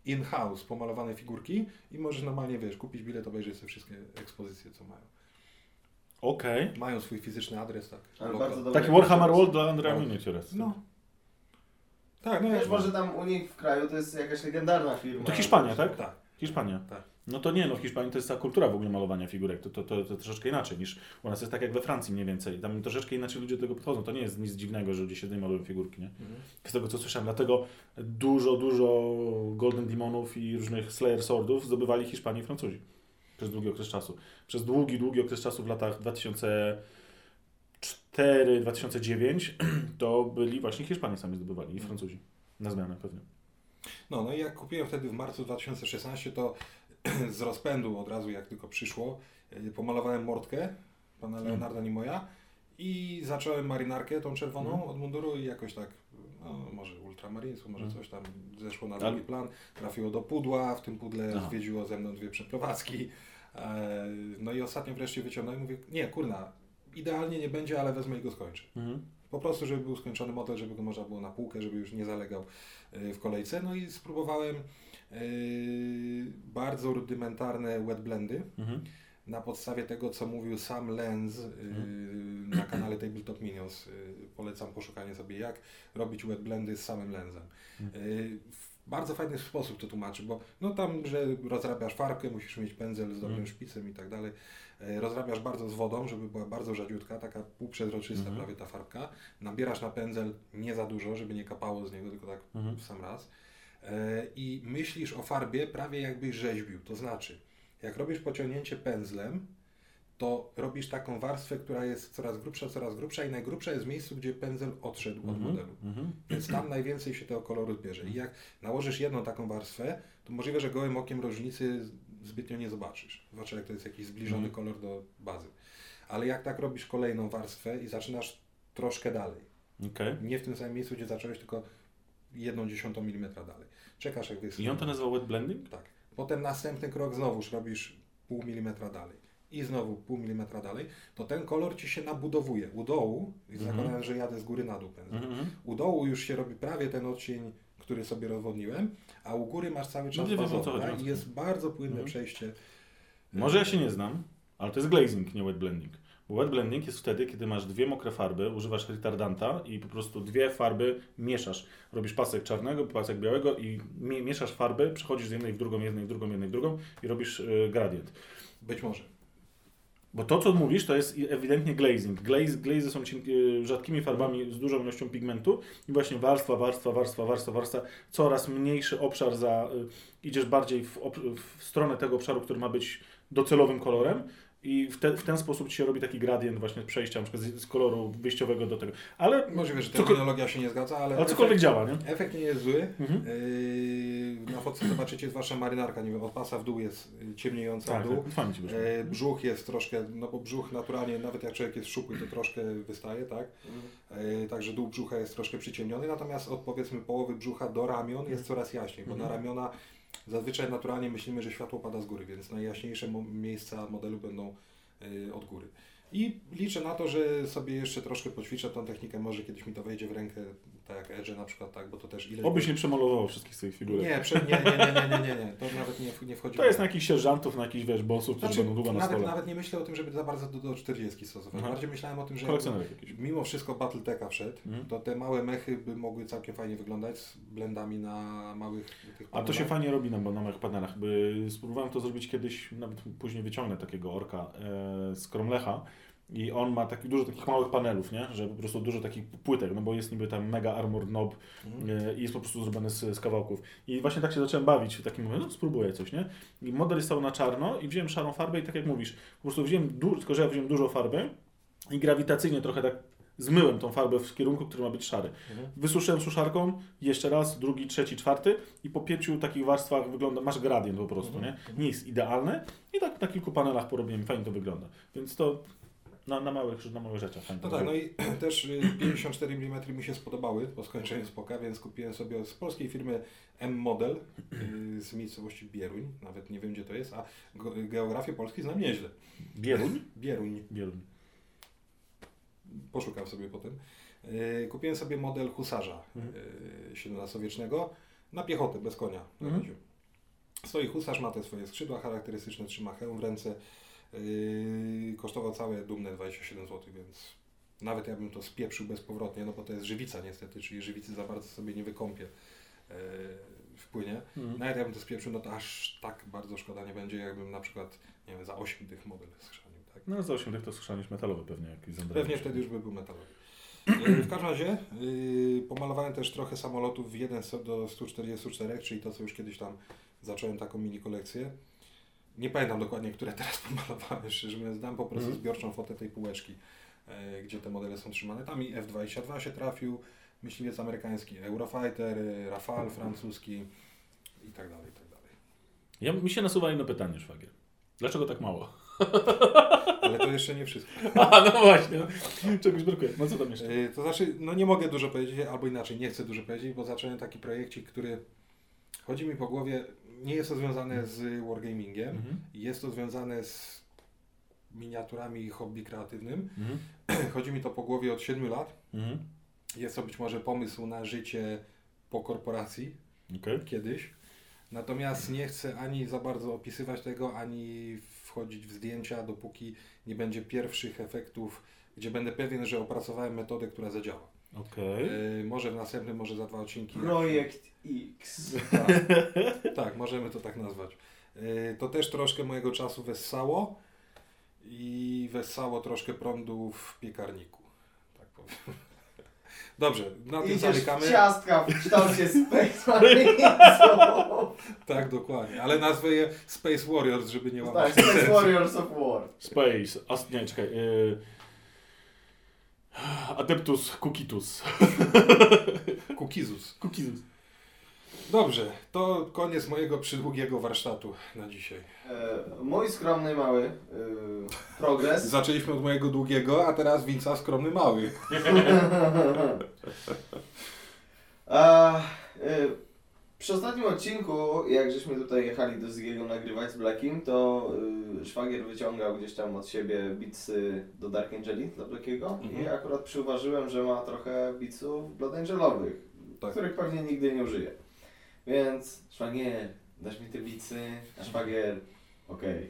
[SPEAKER 3] in-house pomalowane figurki i możesz normalnie, wiesz, kupić bilet, obejrzeć sobie wszystkie ekspozycje, co mają.
[SPEAKER 1] Okej.
[SPEAKER 3] Mają swój fizyczny adres, tak.
[SPEAKER 2] Ale bardzo dobry.
[SPEAKER 1] Taki Warhammer World dla Andrea
[SPEAKER 3] No.
[SPEAKER 1] Miniatures.
[SPEAKER 3] No. Tak, no
[SPEAKER 2] Wiesz, może tam u nich w kraju to jest jakaś legendarna firma.
[SPEAKER 1] To Hiszpania, tak?
[SPEAKER 3] Tak.
[SPEAKER 1] Hiszpania.
[SPEAKER 3] Tak.
[SPEAKER 1] No to nie, no w Hiszpanii to jest ta kultura w ogóle malowania figurek, to, to, to, to troszeczkę inaczej niż u nas jest tak jak we Francji mniej więcej. Tam troszeczkę inaczej ludzie do tego podchodzą. To nie jest nic dziwnego, że ludzie się malują figurki, nie? Z tego co słyszałem, dlatego dużo, dużo Golden Demonów i różnych Slayer Swordów zdobywali Hiszpanii i Francuzi przez długi okres czasu. Przez długi, długi okres czasu w latach 2004-2009 to byli właśnie Hiszpanie sami zdobywali i Francuzi. Na zmianę pewnie.
[SPEAKER 3] No, no i jak kupiłem wtedy w marcu 2016, to z rozpędu od razu jak tylko przyszło, y, pomalowałem mordkę pana
[SPEAKER 1] Mm.
[SPEAKER 3] Leonarda Nimoya i zacząłem marynarkę tą czerwoną
[SPEAKER 1] Mm.
[SPEAKER 3] od munduru i jakoś tak, no może ultramarinesów, może
[SPEAKER 1] Mm.
[SPEAKER 3] coś tam zeszło na
[SPEAKER 1] Ale-
[SPEAKER 3] drugi plan, trafiło do pudła, w tym pudle
[SPEAKER 1] Aha.
[SPEAKER 3] zwiedziło ze mną dwie przeprowadzki. E, No i ostatnio wreszcie wyciągnąłem i mówię, nie kurna, idealnie nie będzie, ale wezmę i go skończę.
[SPEAKER 1] Mhm.
[SPEAKER 3] Po prostu, żeby był skończony model, żeby go można było na półkę, żeby już nie zalegał y, w kolejce. No i spróbowałem bardzo rudymentarne wet blendy
[SPEAKER 1] Mhm.
[SPEAKER 3] na podstawie tego, co mówił sam Lenz y, na kanale Tabletop Minions. Y, polecam poszukanie sobie, jak robić wet blendy z samym Lenzem. W bardzo fajny sposób to tłumaczy, bo no tam, że rozrabiasz farbkę, musisz mieć pędzel z dobrym
[SPEAKER 1] Mhm.
[SPEAKER 3] szpicem i tak dalej. Rozrabiasz bardzo z wodą, żeby była bardzo rzadziutka, taka półprzezroczysta
[SPEAKER 1] Mhm.
[SPEAKER 3] prawie ta farbka. Nabierasz na pędzel nie za dużo, żeby nie kapało z niego, tylko tak
[SPEAKER 1] Mhm.
[SPEAKER 3] w sam raz. E, I myślisz o farbie prawie jakbyś rzeźbił. To znaczy, jak robisz pociągnięcie pędzlem, to robisz taką warstwę, która jest coraz grubsza, coraz grubsza i najgrubsza jest w miejscu, gdzie pędzel odszedł od
[SPEAKER 1] Mhm.
[SPEAKER 3] modelu.
[SPEAKER 1] Mhm.
[SPEAKER 3] Więc tam najwięcej się tego koloru bierze. I jak nałożysz jedną taką warstwę, to możliwe, że gołym okiem różnicy zbytnio nie zobaczysz. Zwłaszcza jak to jest jakiś zbliżony
[SPEAKER 1] Mhm.
[SPEAKER 3] kolor do bazy. Ale jak tak robisz kolejną warstwę i zaczynasz troszkę dalej,
[SPEAKER 1] Okej.
[SPEAKER 3] nie w tym samym miejscu, gdzie zacząłeś, tylko jedną dziesiątą milimetra dalej. Czekasz jak wyschnie.
[SPEAKER 1] I on to nazywał wet blending?
[SPEAKER 3] Tak. Potem następny krok znowuż robisz pół milimetra dalej. I znowu pół milimetra dalej, to ten kolor ci się nabudowuje. U dołu, i
[SPEAKER 1] Mhm.
[SPEAKER 3] zakładając, że jadę z góry na dół pędzlem,
[SPEAKER 1] Mhm.
[SPEAKER 3] u dołu już się robi prawie ten odcień, który sobie rozwodniłem, a u góry masz cały czas
[SPEAKER 1] No nie wiem, o co
[SPEAKER 3] bazowy,
[SPEAKER 1] chodzi.
[SPEAKER 3] tak? I jest bardzo płynne
[SPEAKER 1] Mhm.
[SPEAKER 3] przejście.
[SPEAKER 1] Może ja się nie znam, ale to jest glazing, nie wet blending. Wet blending jest wtedy, kiedy masz dwie mokre farby, używasz retardanta i po prostu dwie farby mieszasz. Robisz pasek czarnego, pasek białego i mie- mieszasz farby, przechodzisz z jednej w drugą, jednej w drugą, jednej w drugą i robisz y, gradient.
[SPEAKER 3] Być może.
[SPEAKER 1] Bo to, co mówisz, to jest ewidentnie glazing. Glaze, glazy są y, rzadkimi farbami z dużą ilością pigmentu i właśnie warstwa, warstwa, warstwa, warstwa, warstwa, coraz mniejszy obszar za... Y, idziesz bardziej w, w stronę tego obszaru, który ma być docelowym kolorem i w, te, w ten sposób ci się robi taki gradient właśnie przejścia na przykład z, z koloru wyjściowego do tego. Ale,
[SPEAKER 3] Możliwe, że terminologia się nie zgadza, ale,
[SPEAKER 1] ale cokolwiek
[SPEAKER 3] efekt,
[SPEAKER 1] działa, nie?
[SPEAKER 3] efekt nie jest zły.
[SPEAKER 1] Mhm.
[SPEAKER 3] Yy, na fotce zobaczycie, zwłaszcza marynarka, nie wiem, od pasa w dół jest y, ciemniejąca
[SPEAKER 1] Tak,
[SPEAKER 3] w dół.
[SPEAKER 1] tak.
[SPEAKER 3] E, brzuch jest troszkę, no bo brzuch naturalnie, nawet jak człowiek jest szczupły, to troszkę wystaje, tak? E, także dół brzucha jest troszkę przyciemniony, natomiast od powiedzmy połowy brzucha do ramion jest coraz jaśniej, bo na
[SPEAKER 1] Mhm.
[SPEAKER 3] ramiona zazwyczaj naturalnie myślimy, że światło pada z góry, więc najjaśniejsze miejsca modelu będą e, od góry. I liczę na to, że sobie jeszcze troszkę poćwiczę tą technikę, może kiedyś mi to wejdzie w rękę, tak jak Edge na przykład, tak, bo to też ile...
[SPEAKER 1] Obyś nie przemalował wszystkich swoich figurek.
[SPEAKER 3] nie, prze, nie, nie, nie, nie, nie, nie, to nawet nie, nie wchodzi
[SPEAKER 1] To jest na jakichś sierżantów, na jakichś, wiesz, bossów, którzy
[SPEAKER 3] Znaczy,
[SPEAKER 1] będą długo na
[SPEAKER 3] nawet,
[SPEAKER 1] stole.
[SPEAKER 3] nawet nie myślę o tym, żeby za bardzo do, do 40 stosować. Bardziej myślałem o tym, że mimo wszystko Battletecha wszedł,
[SPEAKER 1] Mhm.
[SPEAKER 3] to te małe mechy by mogły całkiem fajnie wyglądać z blendami na małych tych
[SPEAKER 1] A to się fajnie robi na, na małych panelach. By, spróbowałem to zrobić kiedyś, nawet później wyciągnę takiego orka e, z Kromlecha i on ma taki, dużo takich małych panelów, nie? że po prostu dużo takich płytek, no bo jest niby tam mega armor knob e, i jest po prostu zrobiony z, z kawałków. I właśnie tak się zacząłem bawić w takim momencie, no spróbuję coś, nie? I model jest cały na czarno i wziąłem szarą farbę i tak jak mówisz, po prostu wziąłem, du- tylko że ja wziąłem dużo farby i grawitacyjnie trochę tak zmyłem tą farbę w kierunku, który ma być szary.
[SPEAKER 3] Mhm.
[SPEAKER 1] Wysuszyłem suszarką, jeszcze raz, drugi, trzeci, czwarty i po pięciu takich warstwach wygląda, masz gradient po prostu,
[SPEAKER 3] Mhm.
[SPEAKER 1] nie? Nie jest idealne i tak na kilku panelach porobiłem, fajnie to wygląda. Więc to na, na, małych, na małych rzeczach fajnie
[SPEAKER 3] No tak, no i też y, 54 mm mi się spodobały po skończeniu spoka, więc kupiłem sobie z polskiej firmy M-Model y, z miejscowości Bieruń, nawet nie wiem gdzie to jest, a geografię Polski znam nieźle.
[SPEAKER 1] Bieruń?
[SPEAKER 3] Bieruń,
[SPEAKER 1] Bieruń.
[SPEAKER 3] poszukam sobie potem. Y, Kupiłem sobie model husarza
[SPEAKER 1] Mhm.
[SPEAKER 3] y, XVII-wiecznego na piechotę, bez konia.
[SPEAKER 1] Mhm.
[SPEAKER 3] Stoi husarz, ma te swoje skrzydła charakterystyczne, trzyma hełm w ręce. Yy, kosztował całe dumne 27 zł, więc nawet ja bym to spieprzył bezpowrotnie, no bo to jest żywica niestety, czyli żywicy za bardzo sobie nie wykąpię yy, wpłynie.
[SPEAKER 1] Mhm.
[SPEAKER 3] Nawet jakbym to spieprzył, no to aż tak bardzo szkoda nie będzie, jakbym na przykład, nie wiem, za 8 tych model skrzanił, tak?
[SPEAKER 1] No za 8 tych to schrzanisz metalowy pewnie jakiś
[SPEAKER 3] Pewnie wtedy już by był metalowy. Yy, W każdym razie yy, pomalowałem też trochę samolotów 1 do 144, czyli to, co już kiedyś tam zacząłem taką mini kolekcję. Nie pamiętam dokładnie, które teraz pomalowałem, szczerze mówiąc, dam po prostu
[SPEAKER 1] Mhm.
[SPEAKER 3] zbiorczą fotę tej półeczki, yy, gdzie te modele są trzymane. Tam i F-22 się trafił, myśliwiec amerykański, Eurofighter, Rafale francuski i tak dalej, i tak dalej.
[SPEAKER 1] Ja, mi się nasuwa jedno pytanie, szwagier. Dlaczego tak mało?
[SPEAKER 3] Ale to jeszcze nie wszystko.
[SPEAKER 1] A, no właśnie. Czegoś brakuje. No co tam jeszcze?
[SPEAKER 3] Yy, To znaczy, no nie mogę dużo powiedzieć, albo inaczej, nie chcę dużo powiedzieć, bo zacząłem taki projekcik, który chodzi mi po głowie, nie jest to związane z wargamingiem,
[SPEAKER 1] Mhm.
[SPEAKER 3] jest to związane z miniaturami i hobby kreatywnym.
[SPEAKER 1] Mhm.
[SPEAKER 3] Chodzi mi to po głowie od 7 lat.
[SPEAKER 1] Mhm.
[SPEAKER 3] Jest to być może pomysł na życie po korporacji
[SPEAKER 1] Okej.
[SPEAKER 3] kiedyś. Natomiast nie chcę ani za bardzo opisywać tego, ani wchodzić w zdjęcia, dopóki nie będzie pierwszych efektów, gdzie będę pewien, że opracowałem metodę, która zadziała.
[SPEAKER 1] Okej.
[SPEAKER 3] Yy, może w następnym, może za dwa odcinki.
[SPEAKER 2] Projekt X.
[SPEAKER 3] Tak, tak, możemy to tak nazwać. Yy, To też troszkę mojego czasu wessało i wessało troszkę prądu w piekarniku. Tak powiem. Dobrze, na tym
[SPEAKER 2] Idziesz
[SPEAKER 3] zamykamy.
[SPEAKER 2] w ciastka w kształcie Space Marinesów.
[SPEAKER 3] Tak, dokładnie. Ale nazwę je Space Warriors, żeby nie
[SPEAKER 2] Tak,
[SPEAKER 3] łamać
[SPEAKER 2] Space
[SPEAKER 3] licencji.
[SPEAKER 2] Warriors of War.
[SPEAKER 1] Space. As, nie, czekaj. y, Adeptus Kukitus.
[SPEAKER 3] Kukizus.
[SPEAKER 1] Kukitus.
[SPEAKER 3] Dobrze, to koniec mojego przydługiego warsztatu na dzisiaj.
[SPEAKER 2] E, mój skromny mały e, progres.
[SPEAKER 3] Zaczęliśmy od mojego długiego, a teraz Winca skromny mały.
[SPEAKER 2] A, e, przy ostatnim odcinku, jak żeśmy tutaj jechali do Zgiego nagrywać z Blackiem, to y, szwagier wyciągał gdzieś tam od siebie bitsy do Dark Angeli dla Blackiego
[SPEAKER 3] Mhm.
[SPEAKER 2] i akurat przyuważyłem, że ma trochę bitsów Blood Angelowych,
[SPEAKER 3] Tak.
[SPEAKER 2] których pewnie nigdy nie użyje. Więc szwagier, dasz mi te bitsy, a szwagier, okej.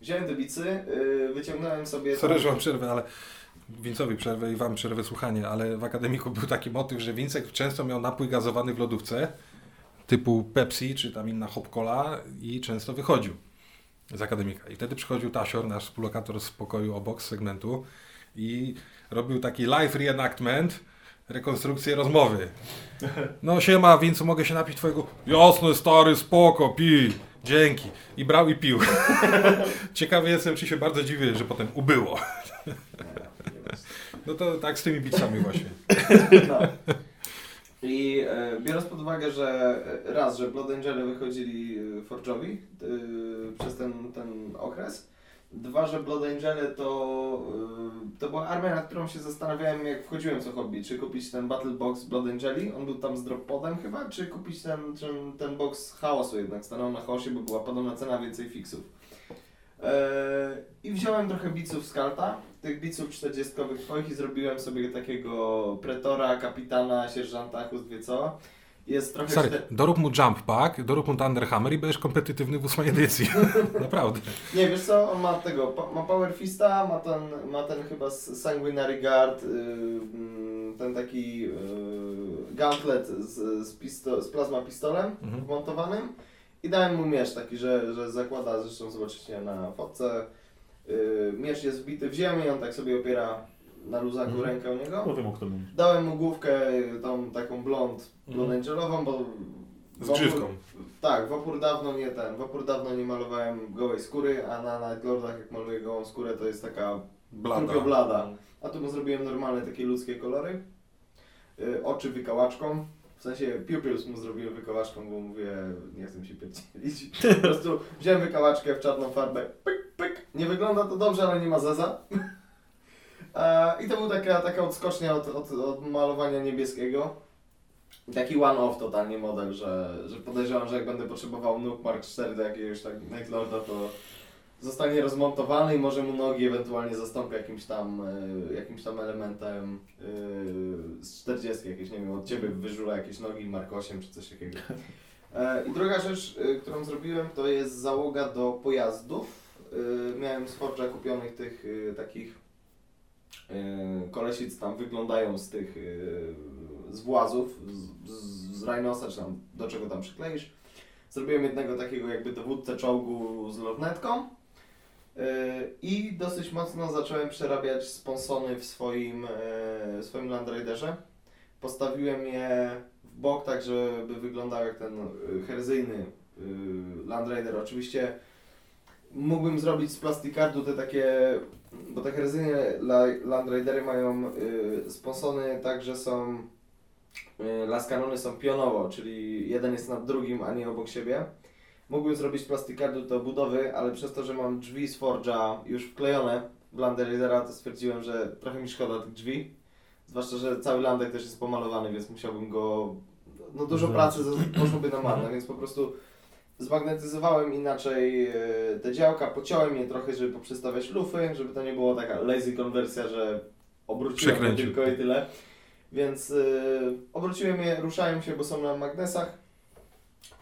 [SPEAKER 2] Wziąłem te bitsy, y, wyciągnąłem sobie...
[SPEAKER 3] Sorry,
[SPEAKER 2] tam-
[SPEAKER 3] że mam przerwę, ale Wincowi przerwę i Wam przerwę słuchanie, ale w akademiku był taki motyw, że Wincek często miał napój gazowany w lodówce, typu Pepsi czy tam inna hopcola i często wychodził z akademika. I wtedy przychodził Tasior, nasz współlokator z pokoju obok, z segmentu i robił taki live reenactment, rekonstrukcję rozmowy. No siema, Wincu, mogę się napić twojego? Jasne, stary, spoko, pij. Dzięki. I brał i pił. Ciekawy jestem, czy się bardzo dziwię, że potem ubyło. No to tak z tymi bitsami właśnie.
[SPEAKER 2] No. I e, biorąc pod uwagę, że raz, że Blood Angele wychodzili e, Forge'owi e, przez ten, ten okres, dwa, że Blood Angele to, to była armia, nad którą się zastanawiałem jak wchodziłem co hobby, czy kupić ten Battle Box Blood Angeli, on był tam z drop podem chyba, czy kupić ten, ten, ten box chaosu jednak, stanął na chaosie, bo była podobna cena, więcej fixów. E, I wziąłem trochę biców z karta, tych biców 40 twoich i zrobiłem sobie takiego pretora, kapitana, sierżanta, chust wie co. Jest trochę...
[SPEAKER 3] Stary,
[SPEAKER 2] czte-
[SPEAKER 3] dorób mu jump pack, dorób mu Thunderhammer i będziesz kompetywny w ósmej edycji. Naprawdę.
[SPEAKER 2] Nie, wiesz co, on ma tego, ma Power Fista, ma ten, ma ten chyba Sanguinary Guard, yy, mm, ten taki yy, gauntlet z, z, pisto, z plazma pistolem
[SPEAKER 3] Mhm.
[SPEAKER 2] wmontowanym i dałem mu miecz taki, że, że zakłada, zresztą zobaczycie na fotce, yy, miecz jest wbity w ziemię, on tak sobie opiera na luzaku
[SPEAKER 3] Mhm.
[SPEAKER 2] rękę o niego.
[SPEAKER 1] No wiem o którym mówisz.
[SPEAKER 2] Dałem mu główkę y, tą taką blond, blond
[SPEAKER 3] Mhm.
[SPEAKER 2] angelową, bo...
[SPEAKER 3] Z grzywką.
[SPEAKER 2] Tak, w opór dawno nie ten, w opór dawno nie malowałem gołej skóry, a na Nightlordach jak maluję gołą skórę to jest taka
[SPEAKER 3] Blada.
[SPEAKER 2] blada. A tu mu zrobiłem normalne takie ludzkie kolory. Y, oczy wykałaczką. W sensie pupils mu zrobiłem wykałaczką, bo mówię, nie chcę się pierdzielić. Po prostu wziąłem wykałaczkę w czarną farbę, pyk, pyk. Nie wygląda to dobrze, ale nie ma zeza. E, I to był taka, taka odskocznia od, od, od malowania niebieskiego. Taki one-off totalnie model, że, że podejrzewam, że jak będę potrzebował Nuke Mark 4 do jakiegoś tak Nightlorda, to zostanie rozmontowany i może mu nogi ewentualnie zastąpię jakimś tam, e, jakimś tam elementem e, z 40, jakieś, nie wiem, od Ciebie wyżula jakieś nogi Mark 8 czy coś takiego. E, I druga rzecz, którą zrobiłem, to jest załoga do pojazdów. Miałem z Forge'a kupionych tych takich kolesic, tam wyglądają z tych z włazów, z, z, z Rhinosa, czy tam do czego tam przykleisz. Zrobiłem jednego takiego jakby dowódcę czołgu z lornetką. Yy, I dosyć mocno zacząłem przerabiać sponsony w swoim, yy, w swoim Land. Postawiłem je w bok, tak żeby wyglądał jak ten yy, herzyjny Land Raider. Oczywiście mógłbym zrobić z plastikardu te takie, bo te herzyjne la- Land Raidery mają sponsony tak, że są yy, las kanony są pionowo, czyli jeden jest nad drugim, a nie obok siebie. Mógłbym zrobić plastikardu do budowy, ale przez to, że mam drzwi z Forge'a już wklejone w Land Raidera, to stwierdziłem, że trochę mi szkoda tych drzwi. Zwłaszcza, że cały landek też jest pomalowany, więc musiałbym go... No dużo pracy poszłoby na marne, więc po prostu zmagnetyzowałem inaczej e, te działka, pociąłem je trochę, żeby poprzestawiać lufy, żeby to nie było taka lazy konwersja, że obróciłem
[SPEAKER 3] Przekręcił.
[SPEAKER 2] tylko i tyle. Więc e, obróciłem je, ruszają się, bo są na magnesach.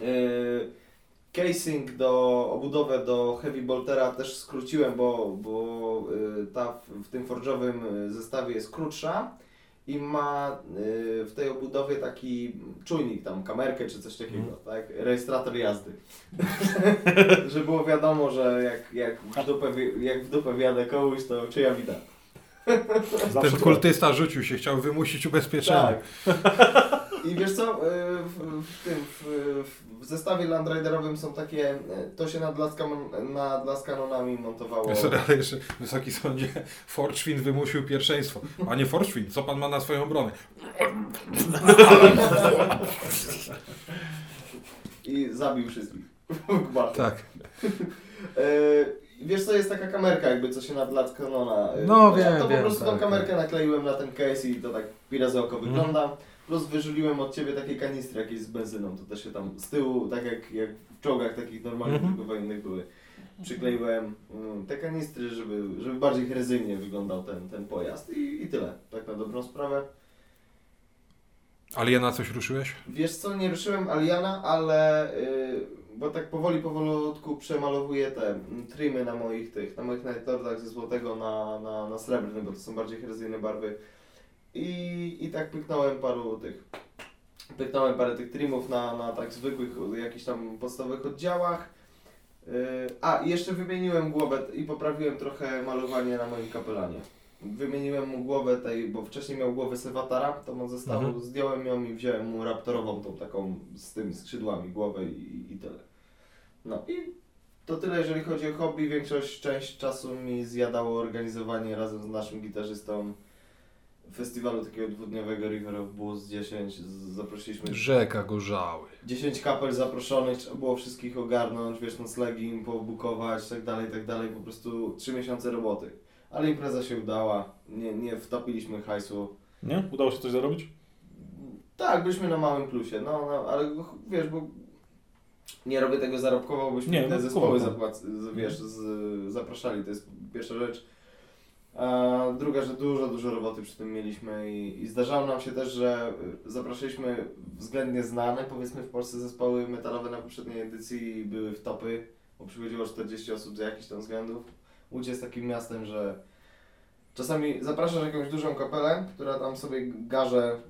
[SPEAKER 2] E, casing do, obudowę do Heavy Boltera też skróciłem, bo, bo y, ta w, w tym forge'owym y, zestawie jest krótsza i ma y, w tej obudowie taki czujnik, tam kamerkę czy coś takiego,
[SPEAKER 1] Mhm.
[SPEAKER 2] tak? Rejestrator jazdy. Żeby było wiadomo, że jak, jak, w dupę, wi- jak w dupę wjadę komuś, to czyja wina.
[SPEAKER 3] Ten kultysta rzucił się, chciał wymusić ubezpieczenie.
[SPEAKER 2] Tak. I wiesz co, y, w, w tym, w, w zestawie Land Raiderowym są takie, y, to się nad, laskam, nad laskanonami montowało.
[SPEAKER 3] Sorry, ale jeszcze Wysoki Sądzie, Forczwin wymusił pierwszeństwo. Panie Forczwin, co pan ma na swoją obronę?
[SPEAKER 2] I zabił wszystkich.
[SPEAKER 3] Tak.
[SPEAKER 2] Y, Wiesz co, jest taka kamerka jakby, co się nad lat kanona.
[SPEAKER 3] No, wiem,
[SPEAKER 2] To po
[SPEAKER 3] wiem,
[SPEAKER 2] prostu tą
[SPEAKER 3] tak,
[SPEAKER 2] kamerkę nakleiłem na ten case i to tak pira z oko
[SPEAKER 3] Mhm.
[SPEAKER 2] wygląda. Plus wyżuliłem od Ciebie takie kanistry jakieś z benzyną, to też się tam z tyłu, tak jak, jak w czołgach takich normalnych,
[SPEAKER 3] Mhm.
[SPEAKER 2] tylko wojennych były. Przykleiłem mm, te kanistry, żeby, żeby bardziej herezyjnie wyglądał ten, ten pojazd i, i tyle, tak na dobrą sprawę.
[SPEAKER 3] Ale ja na coś ruszyłeś?
[SPEAKER 2] Wiesz co, nie ruszyłem Aliana, ale yy, bo tak powoli, powolutku przemalowuję te mm, trimy na moich tych, na moich Nightlordach ze złotego na, na, na srebrny, bo to są bardziej herezyjne barwy. I, I tak pyknąłem paru tych, pyknąłem parę tych trimów na, na tak zwykłych, jakichś tam podstawowych oddziałach. Yy, a, i jeszcze wymieniłem głowę i poprawiłem trochę malowanie na moim kapelanie. Wymieniłem mu głowę tej, bo wcześniej miał głowę Sewatara, to mu zostało,
[SPEAKER 3] Mhm.
[SPEAKER 2] zdjąłem ją i wziąłem mu raptorową, tą taką z tymi skrzydłami głowę i, i tyle. No i to tyle, jeżeli chodzi o hobby. Większość, część czasu mi zjadało organizowanie razem z naszym gitarzystą festiwalu takiego dwudniowego River of Blues 10. Z- Zaprosiliśmy
[SPEAKER 3] Rzeka Gorzały.
[SPEAKER 2] 10 kapel zaproszonych, trzeba było wszystkich ogarnąć, wiesz, noclegi im pobukować, tak dalej, tak dalej, po prostu 3 miesiące roboty. Ale impreza się udała, nie, nie wtopiliśmy hajsu.
[SPEAKER 1] Nie? Udało się coś zarobić?
[SPEAKER 2] Tak, byliśmy na małym plusie, no, no ale wiesz, bo nie robię tego zarobkowo, byśmy
[SPEAKER 1] Nie,
[SPEAKER 2] te
[SPEAKER 1] no,
[SPEAKER 2] zespoły zapłac, z, wiesz, z, zapraszali, to jest pierwsza rzecz. A druga, że dużo, dużo roboty przy tym mieliśmy i, i zdarzało nam się też, że zapraszaliśmy względnie znane, powiedzmy w Polsce zespoły metalowe na poprzedniej edycji były w topy, bo przychodziło 40 osób z jakichś tam względów. Łódź jest takim miastem, że czasami zapraszasz jakąś dużą kapelę, która tam sobie garze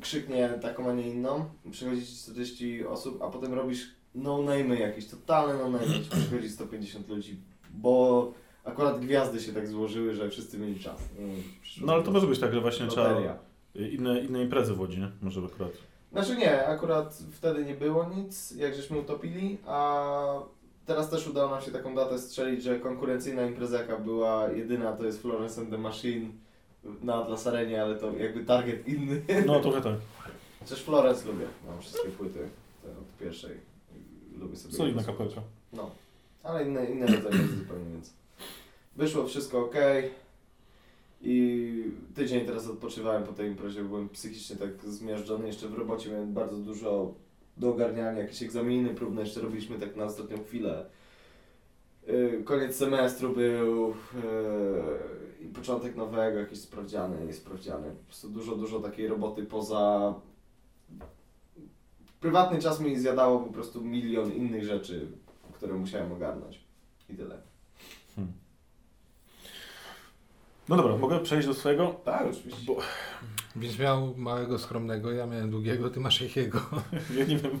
[SPEAKER 2] krzyknie taką, a nie inną, przychodzi ci 40 osób, a potem robisz no-name'y jakieś, totalne no-name'y, przychodzi 150 ludzi, bo akurat gwiazdy się tak złożyły, że wszyscy mieli czas. Mm, przyszło
[SPEAKER 1] No ale to może być tak, że właśnie trzeba
[SPEAKER 2] loteria.
[SPEAKER 1] inne, inne imprezy w Łodzi, nie? Może akurat.
[SPEAKER 2] Znaczy nie, akurat wtedy nie było nic, jak żeśmy utopili, a teraz też udało nam się taką datę strzelić, że konkurencyjna impreza jaka była jedyna to jest Florence and the Machine na Atlas Arenie, ale to jakby target inny.
[SPEAKER 1] No trochę tak.
[SPEAKER 2] Chociaż Florence lubię, mam wszystkie płyty te od pierwszej. Lubię sobie
[SPEAKER 1] Solidna kapelka.
[SPEAKER 2] No, ale inne, inne rodzaje zupełnie, więc wyszło wszystko ok. I tydzień teraz odpoczywałem po tej imprezie, byłem psychicznie tak zmiażdżony, jeszcze w robocie miałem bardzo dużo do ogarniania, jakieś egzaminy próbne jeszcze robiliśmy tak na ostatnią chwilę. Yy, Koniec semestru był yy, i początek nowego, jakieś sprawdziany, niesprawdziany. Po prostu dużo, dużo takiej roboty poza... Prywatny czas mi zjadało po prostu milion innych rzeczy, które musiałem ogarnąć. I tyle.
[SPEAKER 1] No dobra, mogę przejść do swojego?
[SPEAKER 2] Tak, oczywiście.
[SPEAKER 1] Bo-
[SPEAKER 3] Więc miał małego, skromnego, ja miałem długiego, ty masz jakiego.
[SPEAKER 1] Ja nie wiem.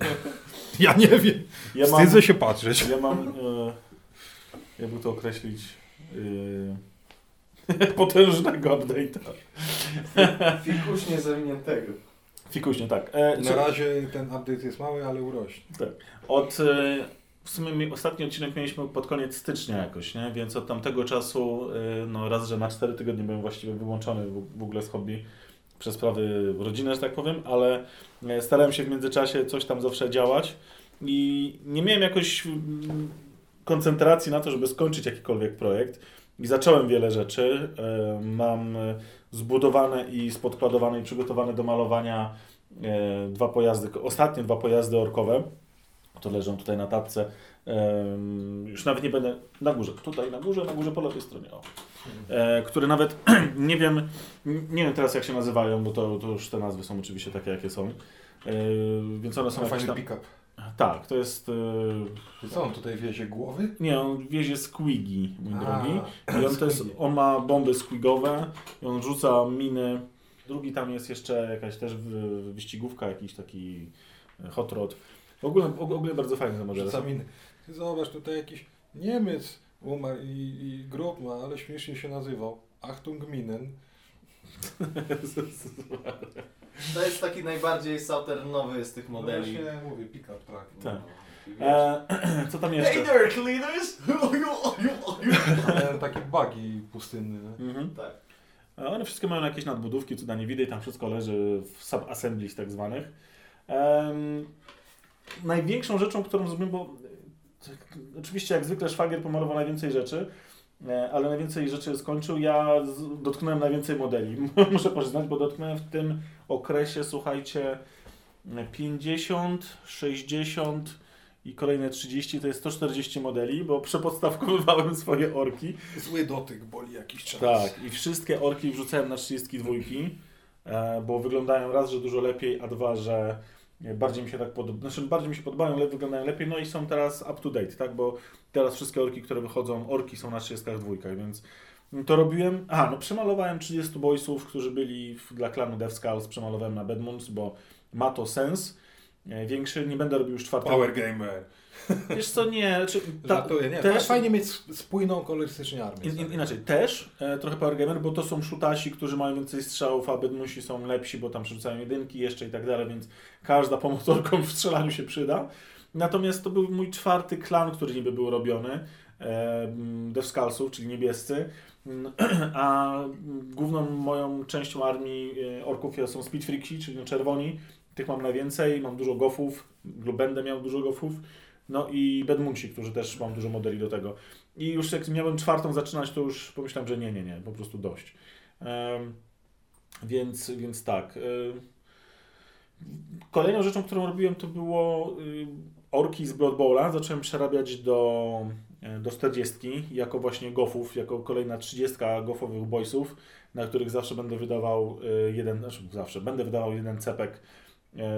[SPEAKER 3] Ja nie wiem.
[SPEAKER 1] Ja mam,
[SPEAKER 3] Wstydzę się patrzeć.
[SPEAKER 1] ja mam e, jakby to określić, e, potężnego update'a.
[SPEAKER 2] Fikuśnie zawiniętego.
[SPEAKER 1] Fikuśnie, tak. E,
[SPEAKER 3] Na razie ten update jest mały, ale urośnie.
[SPEAKER 1] Od, e, w sumie mi- ostatni odcinek mieliśmy pod koniec stycznia jakoś, nie? więc od tamtego czasu, e, no raz, że na 4 tygodnie byłem właściwie wyłączony w, ogóle z hobby przez sprawy rodziny, że tak powiem, ale e, starałem się w międzyczasie coś tam zawsze działać i nie miałem jakoś koncentracji na to, żeby skończyć jakikolwiek projekt i zacząłem wiele rzeczy. E, Mam zbudowane i spodkładowane i przygotowane do malowania e, dwa pojazdy, ostatnie dwa pojazdy orkowe, to leżą tutaj na tapce. Em, Już nawet nie będę na górze, tutaj na górze, na górze po lewej stronie. O. E, które nawet nie wiem, nie wiem teraz jak się nazywają, bo to, to już te nazwy są oczywiście takie jakie są. E, Więc one są jakieś
[SPEAKER 3] Fajny
[SPEAKER 1] tam...
[SPEAKER 3] pick-up.
[SPEAKER 1] Tak, to jest. e,
[SPEAKER 3] Co on tutaj wiezie głowy?
[SPEAKER 1] Nie, on wiezie squigi, mój
[SPEAKER 3] A,
[SPEAKER 1] drogi. I on, to jest, on ma bomby squigowe i on rzuca miny. Drugi tam jest jeszcze jakaś też wy- wyścigówka, jakiś taki hot rod. W ogóle, w ogóle bardzo fajny ten model.
[SPEAKER 3] Rzuca miny. Ty zobacz, tutaj jakiś Niemiec umarł i, i grób ma, ale śmiesznie się nazywał. Achtung Minen.
[SPEAKER 2] To jest taki najbardziej sauternowy z tych
[SPEAKER 3] No
[SPEAKER 2] modeli.
[SPEAKER 3] właśnie mówię, pick-up track.
[SPEAKER 1] Tak.
[SPEAKER 3] No.
[SPEAKER 1] E, co tam
[SPEAKER 2] Hey
[SPEAKER 1] jeszcze?
[SPEAKER 2] there, cleaners!
[SPEAKER 3] Miałem taki buggy pustynny. nie?
[SPEAKER 1] Mhm.
[SPEAKER 2] tak.
[SPEAKER 1] A One wszystkie mają jakieś nadbudówki, cuda nie widać, tam wszystko leży w sub-assemblies tak zwanych. Największą rzeczą, którą zrobiłem, bo tak, oczywiście jak zwykle szwagier pomalował najwięcej rzeczy, e, ale najwięcej rzeczy skończył, ja dotknąłem najwięcej modeli. Muszę przyznać, bo dotknąłem w tym okresie, słuchajcie, 50, 60 i kolejne 30 to jest 140 modeli, bo przepodstawkowywałem swoje orki.
[SPEAKER 3] Zły dotyk boli jakiś czas.
[SPEAKER 1] Tak, i wszystkie orki wrzucałem na 32, e, bo wyglądają raz, że dużo lepiej, a dwa, że bardziej mi się tak podobają, znaczy bardziej mi się podobają, ale wyglądają lepiej, no i są teraz up to date, tak, bo teraz wszystkie orki, które wychodzą, orki są na 32, więc to robiłem, aha, no przemalowałem 30 boysów, którzy byli w, dla klanu Death Skulls, przemalowałem na Bedmunds, bo ma to sens, e, większy, nie będę robił już czwartego.
[SPEAKER 3] Power Gamer.
[SPEAKER 1] Wiesz co, nie, czy, ta,
[SPEAKER 3] Żartuję, nie.
[SPEAKER 1] też-
[SPEAKER 3] Fajnie mieć spójną, kolorystycznie armię.
[SPEAKER 1] In, in, inaczej, też e, trochę Power Gamer, bo to są szutasi, którzy mają więcej strzałów, a Bedmusi są lepsi, bo tam przerzucają jedynki jeszcze i tak dalej, więc każda pomoc orkom w strzelaniu się przyda. Natomiast to był mój czwarty klan, który niby był robiony, e, Death Skullsów, czyli niebiescy, Mm, a główną moją częścią armii e, orków są Speedfreaki, czyli no czerwoni, tych mam najwięcej, mam dużo gofów, lub będę miał dużo gofów, no i Bedmunci, którzy też mam dużo modeli do tego. I już jak miałem czwartą zaczynać, to już pomyślałem, że nie, nie, nie, po prostu dość. Em, więc, więc tak. kolejną rzeczą, którą robiłem, to było y, orki z Blood Bowla. Zacząłem przerabiać do, e, do 40 jako właśnie gofów, jako kolejna 30 gofowych boysów, na których zawsze będę wydawał y, jeden, znaczy zawsze będę wydawał jeden cepek e,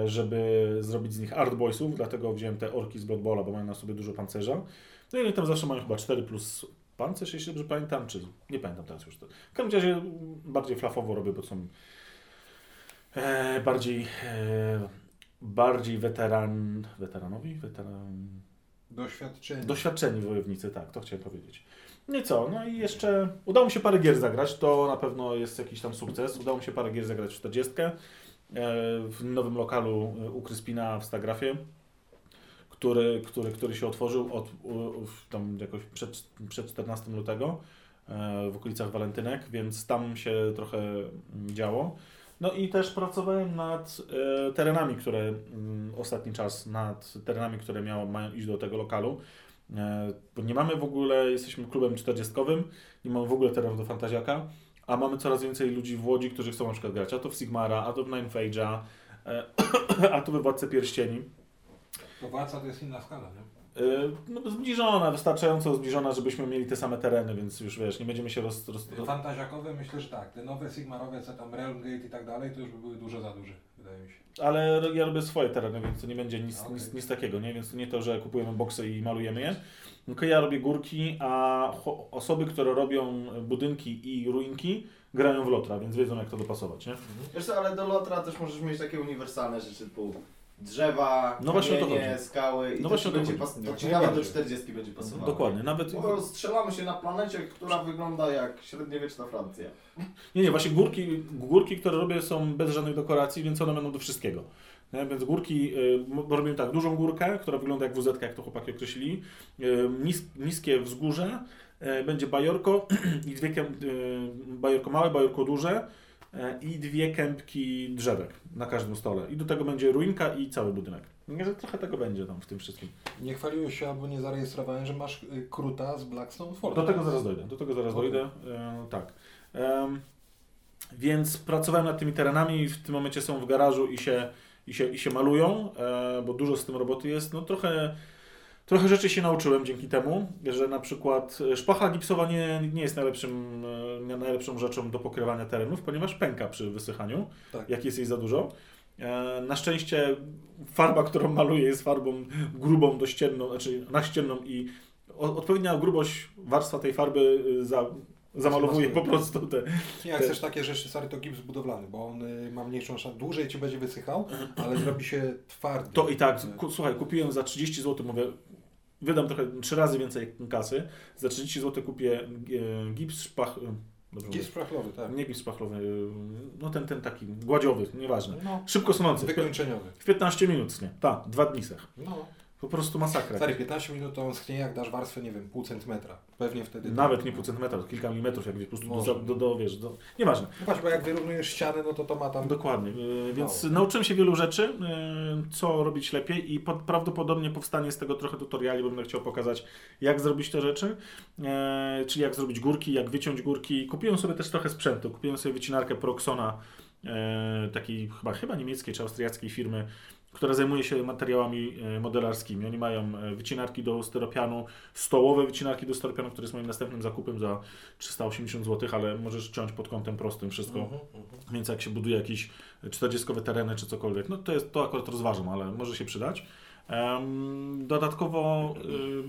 [SPEAKER 1] żeby zrobić z nich art boysów, dlatego wziąłem te orki z Blood Bowla, bo mają na sobie dużo pancerza. No i tam zawsze mają chyba 4 plus pancerz, jeśli dobrze pamiętam, czy nie pamiętam teraz już. To. W każdym razie bardziej flafowo robię, bo są e, bardziej e, bardziej weteran, weteranowi, weteran,
[SPEAKER 3] Doświadczenie.
[SPEAKER 1] doświadczeni wojownicy, tak, to chciałem powiedzieć. No i co, no i jeszcze udało mi się parę gier zagrać, to na pewno jest jakiś tam sukces. Udało mi się parę gier zagrać w 40 e, w nowym lokalu e, u Kryspina w Stagrafie, który, który, który się otworzył od, tam jakoś przed, przed 14 lutego e, w okolicach Walentynek, więc tam się trochę mm, działo. No i też pracowałem nad e, terenami, które mm, ostatni czas, nad terenami, które miało, mają iść do tego lokalu. E, bo nie mamy w ogóle, jesteśmy klubem 40, nie mamy w ogóle terenów do Fantaziaka, a mamy coraz więcej ludzi w Łodzi, którzy chcą na przykład grać, a to w Sigmara, a to w Nine Fage'a, e, a to we Władce Pierścieni.
[SPEAKER 3] To Władca to jest inna skala, nie?
[SPEAKER 1] E, No, zbliżona, wystarczająco zbliżona, żebyśmy mieli te same tereny, więc już wiesz, nie będziemy się roz... roz.
[SPEAKER 3] Fantaziakowe myślę, że tak. Te nowe Sigmarowe, co tam Realmgate i tak dalej, to już by były dużo za duże, wydaje mi się.
[SPEAKER 1] Ale ja robię swoje tereny, więc to nie będzie nic,
[SPEAKER 3] Okej.
[SPEAKER 1] nic, nic takiego, nie? Więc to nie to, że kupujemy boksy i malujemy je, tylko ja robię górki, a osoby, które robią budynki i ruinki, grają w Lotra, więc wiedzą jak to dopasować, nie?
[SPEAKER 2] Wiesz co, ale do Lotra też możesz mieć takie uniwersalne rzeczy typu drzewa,
[SPEAKER 1] No właśnie
[SPEAKER 2] kamienie, skały i
[SPEAKER 1] No
[SPEAKER 2] to
[SPEAKER 1] właśnie
[SPEAKER 2] będzie
[SPEAKER 1] chodzi.
[SPEAKER 2] pas- to
[SPEAKER 3] Jak
[SPEAKER 2] ci nawet do
[SPEAKER 3] najbardziej.
[SPEAKER 2] 40 będzie pasowało.
[SPEAKER 1] Dokładnie, nawet...
[SPEAKER 2] Bo strzelamy się na planecie, która wygląda jak średniowieczna Francja.
[SPEAKER 1] Nie, nie, właśnie górki, górki, które robię są bez żadnych dekoracji, więc one będą do wszystkiego. Nie? Więc górki, bo robimy tak, dużą górkę, która wygląda jak WZ, jak to chłopaki określili, nis, niskie wzgórze, będzie bajorko i dwie kęp, bajorko małe, bajorko duże i dwie kępki drzewek na każdym stole. I do tego będzie ruinka i cały budynek. Trochę tego będzie tam w tym wszystkim.
[SPEAKER 3] Nie chwaliłeś się albo nie zarejestrowałem, że masz y, kruta z Blackstone Fort.
[SPEAKER 1] Do tego zaraz dojdę. Do tego zaraz
[SPEAKER 3] Okej.
[SPEAKER 1] dojdę. E, tak. Em, więc pracowałem nad tymi terenami w tym momencie są w garażu i się, i się, i się malują, e, bo dużo z tym roboty jest. No trochę, trochę rzeczy się nauczyłem dzięki temu, że na przykład e, szpachla gipsowa nie, nie jest najlepszym, e, najlepszą rzeczą do pokrywania terenów, ponieważ pęka przy wysychaniu,
[SPEAKER 3] Tak.
[SPEAKER 1] jak jest jej za dużo. Na szczęście farba, którą maluję jest farbą grubą, dościenną, znaczy naścienną i odpowiednia grubość warstwa tej farby za, zamalowuje po prostu te.
[SPEAKER 3] Nie, jak
[SPEAKER 1] Te-
[SPEAKER 3] chcesz takie rzeczy, stary, to gips budowlany, bo on y, ma mniejszą szansę, dłużej ci będzie wysychał, ale zrobi się twardy.
[SPEAKER 1] To i tak, ku, słuchaj, kupiłem za 30 zł, mówię, wydam trochę trzy razy więcej kasy, za 30 zł kupię e, gips szpach... e, Dobrze
[SPEAKER 3] Gips szpachlowy, tak.
[SPEAKER 1] Nie gips szpachlowy, no ten, ten taki gładziowy, nieważne.
[SPEAKER 3] No,
[SPEAKER 1] Szybko sunący,
[SPEAKER 3] wykończeniowy.
[SPEAKER 1] w 15 minut, nie? Tak, dwa dni sech.
[SPEAKER 3] No.
[SPEAKER 1] Po prostu masakra.
[SPEAKER 3] Stary, 15 minut to on schnie jak dasz warstwę, nie wiem, pół centymetra. Pewnie wtedy...
[SPEAKER 1] Nawet nie pół centymetra, kilka milimetrów, jak wiesz, po prostu do,
[SPEAKER 3] Może.
[SPEAKER 1] do, do, wiesz, do, nieważne.
[SPEAKER 3] No właśnie, bo jak wyrównujesz ścianę, no to to ma tam...
[SPEAKER 1] Dokładnie, yy, więc
[SPEAKER 3] Mało.
[SPEAKER 1] nauczyłem się wielu rzeczy, yy, co robić lepiej i po, prawdopodobnie powstanie z tego trochę tutoriali, bo będę chciał pokazać, jak zrobić te rzeczy, yy, czyli jak zrobić górki, jak wyciąć górki. Kupiłem sobie też trochę sprzętu, kupiłem sobie wycinarkę Proxona, yy, takiej chyba, chyba niemieckiej czy austriackiej firmy, która zajmuje się materiałami e, modelarskimi. Oni mają e, wycinarki do styropianu, stołowe wycinarki do styropianu, które jest moim następnym zakupem za 380 zł, ale możesz ciąć pod kątem prostym wszystko.
[SPEAKER 3] Mhm, mhm.
[SPEAKER 1] Więc jak się buduje jakieś 40 tereny czy cokolwiek, no to jest to akurat rozważam, ale może się przydać. Em, dodatkowo y,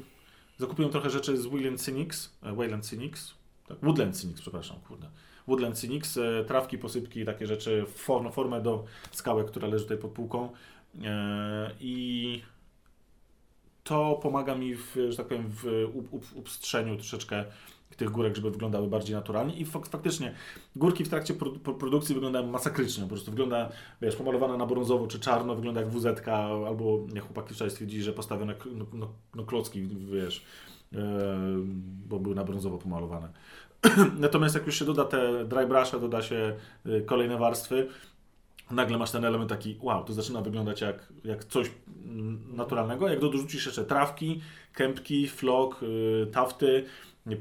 [SPEAKER 1] zakupiłem trochę rzeczy z Wayland Cynics, e, Wayland Cynics, tak, Woodland Cynics, przepraszam, kurde. Woodland Cynics, e, trawki, posypki, takie rzeczy, form, formę do skałek, która leży tutaj pod półką. E, I to pomaga mi, w, że tak powiem, w up, up, upstrzeniu troszeczkę tych górek, żeby wyglądały bardziej naturalnie. I fak, faktycznie górki w trakcie pro, pro, produkcji wyglądają masakrycznie. Po prostu wygląda, wiesz, pomalowana na brązowo czy czarno, wygląda jak WZ, albo jak chłopaki wczoraj stwierdzili, że postawione no, no, no klocki, wiesz, e, bo były na brązowo pomalowane. Natomiast jak już się doda te dry brushe, doda się e, kolejne warstwy, nagle masz ten element taki, wow, to zaczyna wyglądać jak, jak coś naturalnego. Jak dorzucisz jeszcze trawki, kępki, flok, y, tafty,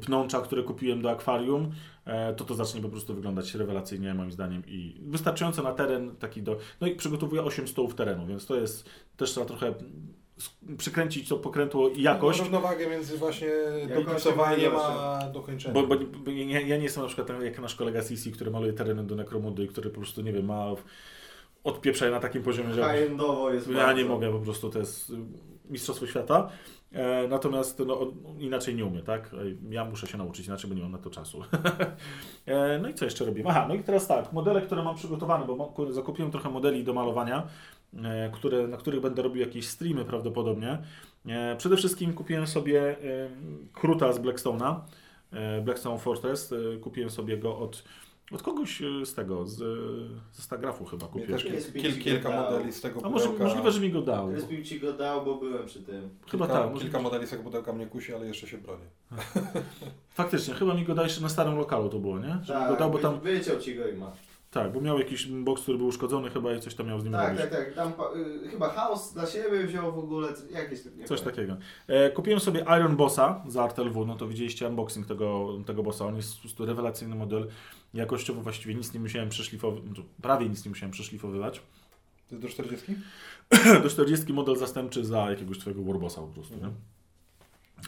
[SPEAKER 1] pnącza, które kupiłem do akwarium, e, to to zacznie po prostu wyglądać rewelacyjnie moim zdaniem i wystarczająco na teren taki do... No i przygotowuję 8 stołów terenu, więc to jest też trzeba trochę przykręcić to pokrętło i jakość.
[SPEAKER 3] Równowagę między właśnie
[SPEAKER 2] Jakością
[SPEAKER 3] dogipsowaniem
[SPEAKER 2] a
[SPEAKER 3] dokończeniem.
[SPEAKER 1] Bo, bo, bo ja, ja nie jestem na przykład tak jak nasz kolega Sisi, który maluje tereny do nekromudy i który po prostu, nie wiem, ma odpieprzaj na takim poziomie, że ja
[SPEAKER 2] bardzo.
[SPEAKER 1] nie mogę, po prostu to jest y, mistrzostwo świata. E, natomiast no, inaczej nie umiem, tak? Ja muszę się nauczyć, inaczej bo nie mam na to czasu. e, no i co jeszcze robię? Aha, no i teraz tak, modele, które mam przygotowane, bo zakupiłem trochę modeli do malowania, e, które, na których będę robił jakieś streamy prawdopodobnie. E, przede wszystkim kupiłem sobie e, Kruta z Blackstone'a, e, Blackstone Fortress. Kupiłem sobie go od, od kogoś e, z tego, z, ze Stagrafu chyba kupiłem.
[SPEAKER 2] Jest
[SPEAKER 3] kil, kilka modeli z tego
[SPEAKER 1] A może,
[SPEAKER 3] pudełka.
[SPEAKER 1] możliwe, że mi go dał.
[SPEAKER 2] Respił ci go dał, bo byłem przy tym.
[SPEAKER 1] Chyba
[SPEAKER 3] kilka,
[SPEAKER 1] tak.
[SPEAKER 3] Kilka modeli z tego pudełka mnie kusi, ale jeszcze się bronię.
[SPEAKER 1] Faktycznie, chyba mi go dał jeszcze na starym lokalu to było, nie? Że mi go
[SPEAKER 2] Tak,
[SPEAKER 1] dał, bo tam,
[SPEAKER 2] wyciął ci go i masz.
[SPEAKER 1] tak, bo miał jakiś box, który był uszkodzony chyba i coś tam miał z nim
[SPEAKER 2] Tak,
[SPEAKER 1] robić.
[SPEAKER 2] tak, tak. Tam y, chyba chaos dla siebie wziął w ogóle, jakieś nie
[SPEAKER 1] Coś
[SPEAKER 2] powiem.
[SPEAKER 1] takiego. E, kupiłem sobie Iron Bossa za RTLW, no to widzieliście unboxing tego, tego bossa. On jest po prostu rewelacyjny model. Jakościowo właściwie nic nie musiałem przeszlifowywać, prawie nic nie musiałem przeszlifowywać.
[SPEAKER 3] To jest do 40?
[SPEAKER 1] Do 40 model zastępczy za jakiegoś twojego Warbossa po prostu, nie?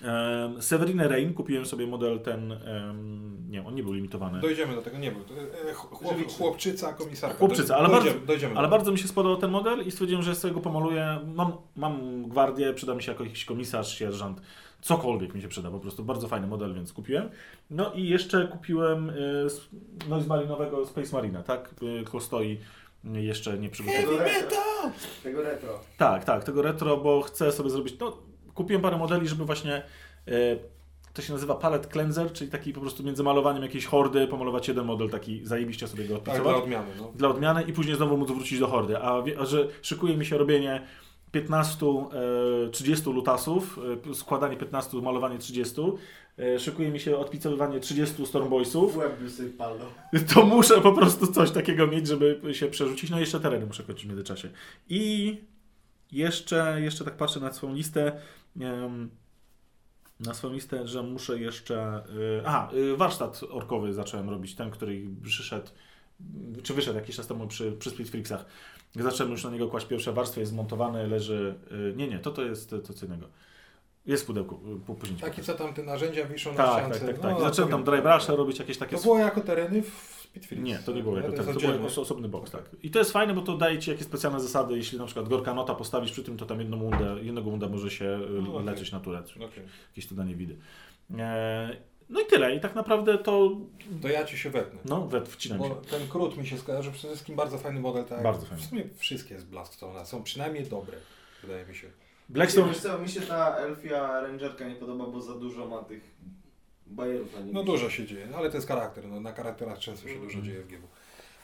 [SPEAKER 1] Um, Severine Rain kupiłem sobie model ten, em, nie, on nie był limitowany.
[SPEAKER 3] Dojdziemy do tego, nie był. To, e, chłop, chłopczyca, komisarka.
[SPEAKER 1] Chłopczyca, ale
[SPEAKER 3] dojdziemy,
[SPEAKER 1] bardzo-
[SPEAKER 3] dojdziemy
[SPEAKER 1] Ale bardzo mi się spodobał ten model i stwierdziłem, że sobie go pomaluję. Mam, mam gwardię, przyda mi się jakiś komisarz, sierżant, cokolwiek mi się przyda, po prostu bardzo fajny model, więc kupiłem. No i jeszcze kupiłem y, s- Noise Marinowego Space Marina, tak? Y, Tylko stoi y, jeszcze nie przygotowany.
[SPEAKER 2] Tego retro. Tego retro.
[SPEAKER 1] Tak, tak, tego retro, bo chcę sobie zrobić. No, kupiłem parę modeli, żeby właśnie. E, to się nazywa palette cleanser, czyli taki po prostu między malowaniem jakiejś hordy, pomalować jeden model taki, zajebiście sobie go
[SPEAKER 3] Tak, dla odmiany. No.
[SPEAKER 1] dla odmiany i później znowu móc wrócić do hordy. A, a że szykuje mi się robienie 15, e, 30 lutasów, e, składanie 15, malowanie 30, e, szykuje mi się odpicowywanie 30 Stormboysów, to muszę po prostu coś takiego mieć, żeby się przerzucić. No i jeszcze tereny muszę kończyć w międzyczasie. I jeszcze, jeszcze tak patrzę na swoją listę. na swoją listę, że muszę jeszcze. Aha, y, warsztat orkowy zacząłem robić, ten, który przyszedł, czy wyszedł jakiś czas temu przy, przy Splitflixach. Zacząłem już na niego kłaść pierwsze warstwy, jest zmontowany, leży. y, Nie, nie, to to jest to co innego. Jest w pudełku, y, później pokażę.
[SPEAKER 3] co tam te narzędzia wiszą na
[SPEAKER 1] Tak,
[SPEAKER 3] ściance.
[SPEAKER 1] tak, tak,
[SPEAKER 3] No,
[SPEAKER 1] tak. Zacząłem tam dry brushe robić jakieś takie
[SPEAKER 3] To było jako tereny w Speedfields.
[SPEAKER 1] nie, to nie było jako
[SPEAKER 3] jest
[SPEAKER 1] to był osobny box, tak. I to jest fajne, bo to daje Ci jakieś specjalne zasady, jeśli na przykład gorka nota postawisz przy tym, to tam jedną mundę, jednego munda może się y,
[SPEAKER 3] No,
[SPEAKER 1] lecieć na turę,
[SPEAKER 3] Okej.
[SPEAKER 1] jakieś to danie widy. E, no i tyle, i tak naprawdę to,
[SPEAKER 3] To ja ci się wetnę.
[SPEAKER 1] no, wet, wcinam
[SPEAKER 3] Bo
[SPEAKER 1] się.
[SPEAKER 3] ten krót mi się skojarzy przede wszystkim bardzo fajny model, tak?
[SPEAKER 1] Bardzo fajny.
[SPEAKER 3] W sumie wszystkie z Blaststone'a są przynajmniej dobre, wydaje mi się.
[SPEAKER 1] Blackstone,
[SPEAKER 2] Wiesz co, mi się ta Elfia Rangerka nie podoba, bo za dużo ma tych bajerów na nim.
[SPEAKER 3] No dużo się dzieje, ale to jest charakter, no, na charakterach często się dużo dzieje w GW.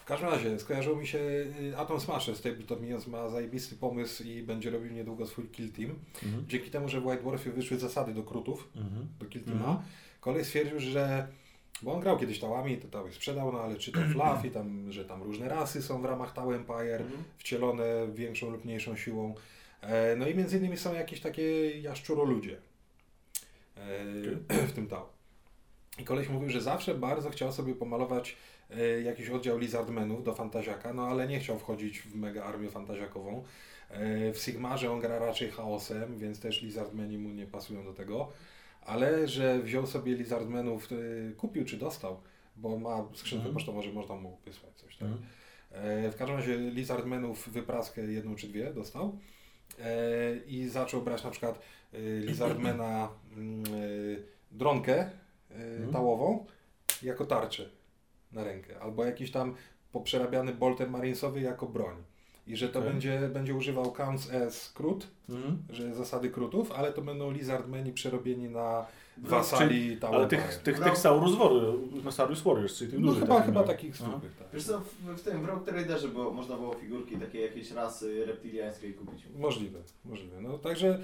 [SPEAKER 3] W każdym razie, skojarzyło mi się y, Atom Smasher z Tabletop Minions ma zajebisty pomysł i będzie robił niedługo swój kill team.
[SPEAKER 1] mhm.
[SPEAKER 3] Dzięki temu, że w White Dwarfie wyszły zasady do krutów,
[SPEAKER 1] Mhm.
[SPEAKER 3] do kill teama,
[SPEAKER 1] Mhm.
[SPEAKER 3] Kolej stwierdził, że bo on grał kiedyś tałami, to tały sprzedał, no ale czytał Fluff i tam, że tam różne rasy są w ramach Tau Empire,
[SPEAKER 2] Mhm.
[SPEAKER 3] wcielone większą lub mniejszą siłą. E, No i między innymi są jakieś takie jaszczuroludzie e, w tym Tau. I koleś mówił, że zawsze bardzo chciał sobie pomalować e, jakiś oddział Lizardmenów do Fantaziaka, no ale nie chciał wchodzić w mega armię fantaziakową. E, W Sigmarze on gra raczej chaosem, więc też Lizardmeni mu nie pasują do tego. Ale że wziął sobie Lizardmenów, e, kupił czy dostał, bo ma skrzynkę
[SPEAKER 1] Mhm.
[SPEAKER 3] pocztową, że można mu wysłać coś. Tak? E, W każdym razie Lizardmenów wypraskę jedną czy dwie dostał e, i zaczął brać na przykład e, Lizardmena mm, e, dronkę
[SPEAKER 1] Mhm.
[SPEAKER 3] tałową jako tarczę na rękę, albo jakiś tam poprzerabiany bolter marinesowy jako broń. I że to
[SPEAKER 1] Okej.
[SPEAKER 3] będzie, będzie używał counts as krót,
[SPEAKER 1] Mhm.
[SPEAKER 3] że zasady krótów, ale to będą Lizardmeni przerobieni na
[SPEAKER 2] No,
[SPEAKER 3] wasali Tau
[SPEAKER 1] Ale
[SPEAKER 3] Empire.
[SPEAKER 1] tych, tych,
[SPEAKER 2] No.
[SPEAKER 1] tych Saurus Warriors, no Warriors, czyli tych
[SPEAKER 3] No
[SPEAKER 1] dużych
[SPEAKER 3] chyba,
[SPEAKER 1] takich
[SPEAKER 3] chyba
[SPEAKER 1] miał.
[SPEAKER 3] takich zwykłych, tak.
[SPEAKER 2] Wiesz co, w, w tym w Rogue Traderze było, można było figurki takiej jakiejś rasy reptiliańskiej kupić.
[SPEAKER 3] Możliwe, możliwe. No także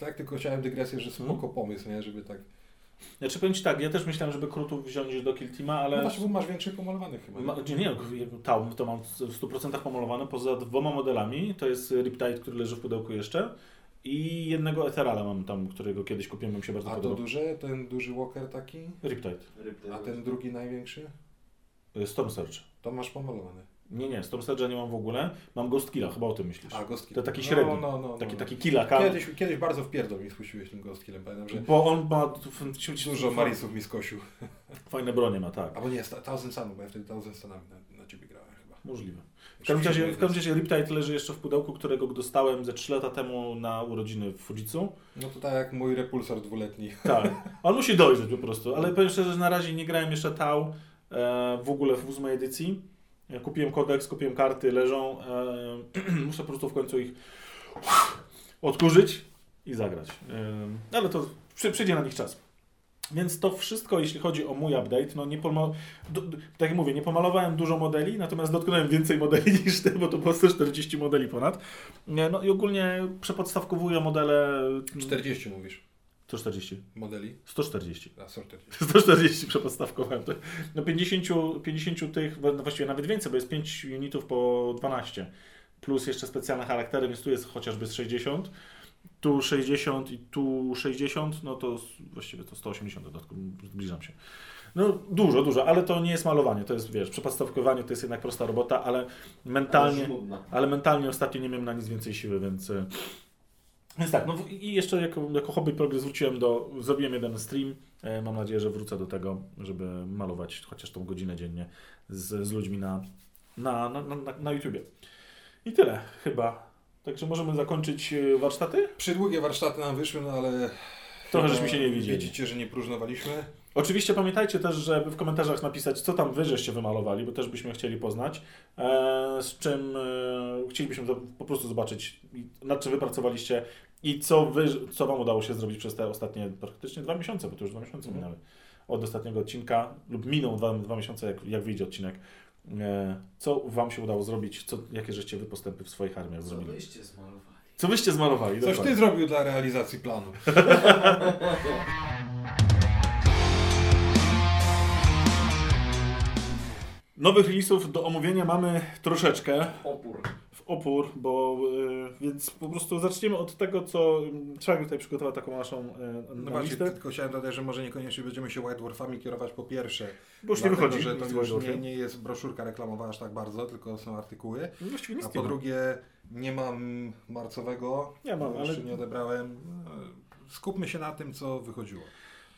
[SPEAKER 3] tak tylko chciałem dygresję, że spoko
[SPEAKER 1] Mhm.
[SPEAKER 3] pomysł, nie? Żeby tak.
[SPEAKER 1] Znaczy powiem Ci tak, ja też myślałem, żeby krutów wziąć do Kill Teama, ale...
[SPEAKER 3] No właśnie, bo masz większych pomalowanych chyba.
[SPEAKER 1] Ma, nie, nie, to mam w 100% pomalowane, poza dwoma modelami, to jest Riptide, który leży w pudełku jeszcze i jednego Etherala mam tam, którego kiedyś kupiłem, mi się bardzo
[SPEAKER 3] A to
[SPEAKER 1] podobał.
[SPEAKER 3] duże, ten duży walker taki,
[SPEAKER 1] Riptide,
[SPEAKER 2] Reptile.
[SPEAKER 3] a ten drugi największy,
[SPEAKER 1] Storm Surge.
[SPEAKER 3] to masz pomalowany.
[SPEAKER 1] Nie, nie, Storm Surge'a nie mam w ogóle, mam Ghost Killa, chyba o tym myślisz.
[SPEAKER 3] A Ghost Kill.
[SPEAKER 1] To taki średni,
[SPEAKER 3] No, no, no,
[SPEAKER 1] taki,
[SPEAKER 3] no.
[SPEAKER 1] taki killa kam,
[SPEAKER 3] Kiedyś, kiedyś bardzo w pierdol mi spuściłeś tym Ghost Killem, pamiętam, że
[SPEAKER 1] bo on ma
[SPEAKER 3] dużo Marisów mi skosił.
[SPEAKER 1] Fajne bronie ma, tak.
[SPEAKER 3] Albo nie, Thousand Sunów, bo ja wtedy Thousand Sunami na, na Ciebie grałem chyba.
[SPEAKER 1] Możliwe. W każdym razie, w każdym razie Riptide leży jeszcze w pudełku, którego dostałem ze 3 lata temu na urodziny w Fujitsu.
[SPEAKER 3] No to tak jak mój repulsor dwuletni.
[SPEAKER 1] Tak. On musi dojrzeć po prostu. Ale powiem szczerze, że na razie nie grałem jeszcze Tau e, w ogóle w ósmej edycji. Kupiłem kodeks, kupiłem karty, leżą. Muszę po prostu w końcu ich odkurzyć i zagrać. Ale to przy, przyjdzie na nich czas. Więc to wszystko, jeśli chodzi o mój update, no nie pomal... tak jak mówię, nie pomalowałem dużo modeli, natomiast dotknąłem więcej modeli niż ty, bo to było 140 modeli ponad. No i ogólnie przepodstawkowuję modele...
[SPEAKER 3] 40 mówisz
[SPEAKER 1] 140.
[SPEAKER 3] modeli,
[SPEAKER 1] 140.
[SPEAKER 3] a sorted.
[SPEAKER 1] 140 przepodstawkowałem. No 50, 50 tych, no właściwie nawet więcej, bo jest 5 unitów po 12. Plus jeszcze specjalne charaktery, więc tu jest chociażby z 60. Tu 60 i tu 60, no to właściwie to 180 dodatku, zbliżam się. No dużo, dużo, ale to nie jest malowanie, to jest, wiesz, przepodstawkowanie to jest jednak prosta robota, ale mentalnie...
[SPEAKER 2] żmudna.
[SPEAKER 1] Ale mentalnie ostatnio nie miałem na nic więcej siły, więc. Więc tak, no i jeszcze jako, jako hobby progres wróciłem do. Zrobiłem jeden stream. E, Mam nadzieję, że wrócę do tego, żeby malować chociaż tą godzinę dziennie z, z ludźmi na, na, na, na, na YouTubie. I tyle chyba. Także możemy zakończyć e, warsztaty?
[SPEAKER 3] Przydługie warsztaty nam wyszły, no ale
[SPEAKER 1] Trochę żeśmy się nie widzieli.
[SPEAKER 3] Widzicie, że nie próżnowaliśmy.
[SPEAKER 1] Oczywiście pamiętajcie też, żeby w komentarzach napisać, co tam wy żeście wymalowali, bo też byśmy chcieli poznać. E, z czym e, chcielibyśmy to po prostu zobaczyć, nad czym wypracowaliście i co, wy, co wam udało się zrobić przez te ostatnie praktycznie dwa miesiące, bo to już dwa miesiące
[SPEAKER 3] Mhm.
[SPEAKER 1] minęły od ostatniego odcinka, lub miną dwa, dwa miesiące, jak, jak wyjdzie odcinek. E, co wam się udało zrobić, co, jakie żeście wy postępy w swoich armiach
[SPEAKER 2] Co
[SPEAKER 1] zrobili.
[SPEAKER 2] byście zmalowali?
[SPEAKER 1] Co wyście zmalowali?
[SPEAKER 3] Coś
[SPEAKER 1] dokładnie.
[SPEAKER 3] ty zrobił dla realizacji planu.
[SPEAKER 1] Nowych releasów do omówienia mamy troszeczkę.
[SPEAKER 2] Opór.
[SPEAKER 1] w opór, bo y, więc po prostu zaczniemy od tego, co Czarek tutaj przygotował taką naszą y,
[SPEAKER 3] No
[SPEAKER 1] na
[SPEAKER 3] właśnie,
[SPEAKER 1] listę,
[SPEAKER 3] tylko chciałem dodać, że może niekoniecznie będziemy się White Dwarfami kierować po pierwsze.
[SPEAKER 1] bo już nie
[SPEAKER 3] dlatego,
[SPEAKER 1] wychodzi.
[SPEAKER 3] że to
[SPEAKER 1] nic
[SPEAKER 3] już nie, nie jest broszurka reklamowa aż tak bardzo, tylko są artykuły.
[SPEAKER 1] Właściwie nic
[SPEAKER 3] A
[SPEAKER 1] nie
[SPEAKER 3] po
[SPEAKER 1] ma.
[SPEAKER 3] drugie, nie mam marcowego,
[SPEAKER 1] Nie mam, ale...
[SPEAKER 3] jeszcze nie odebrałem. No, Skupmy się na tym, co wychodziło.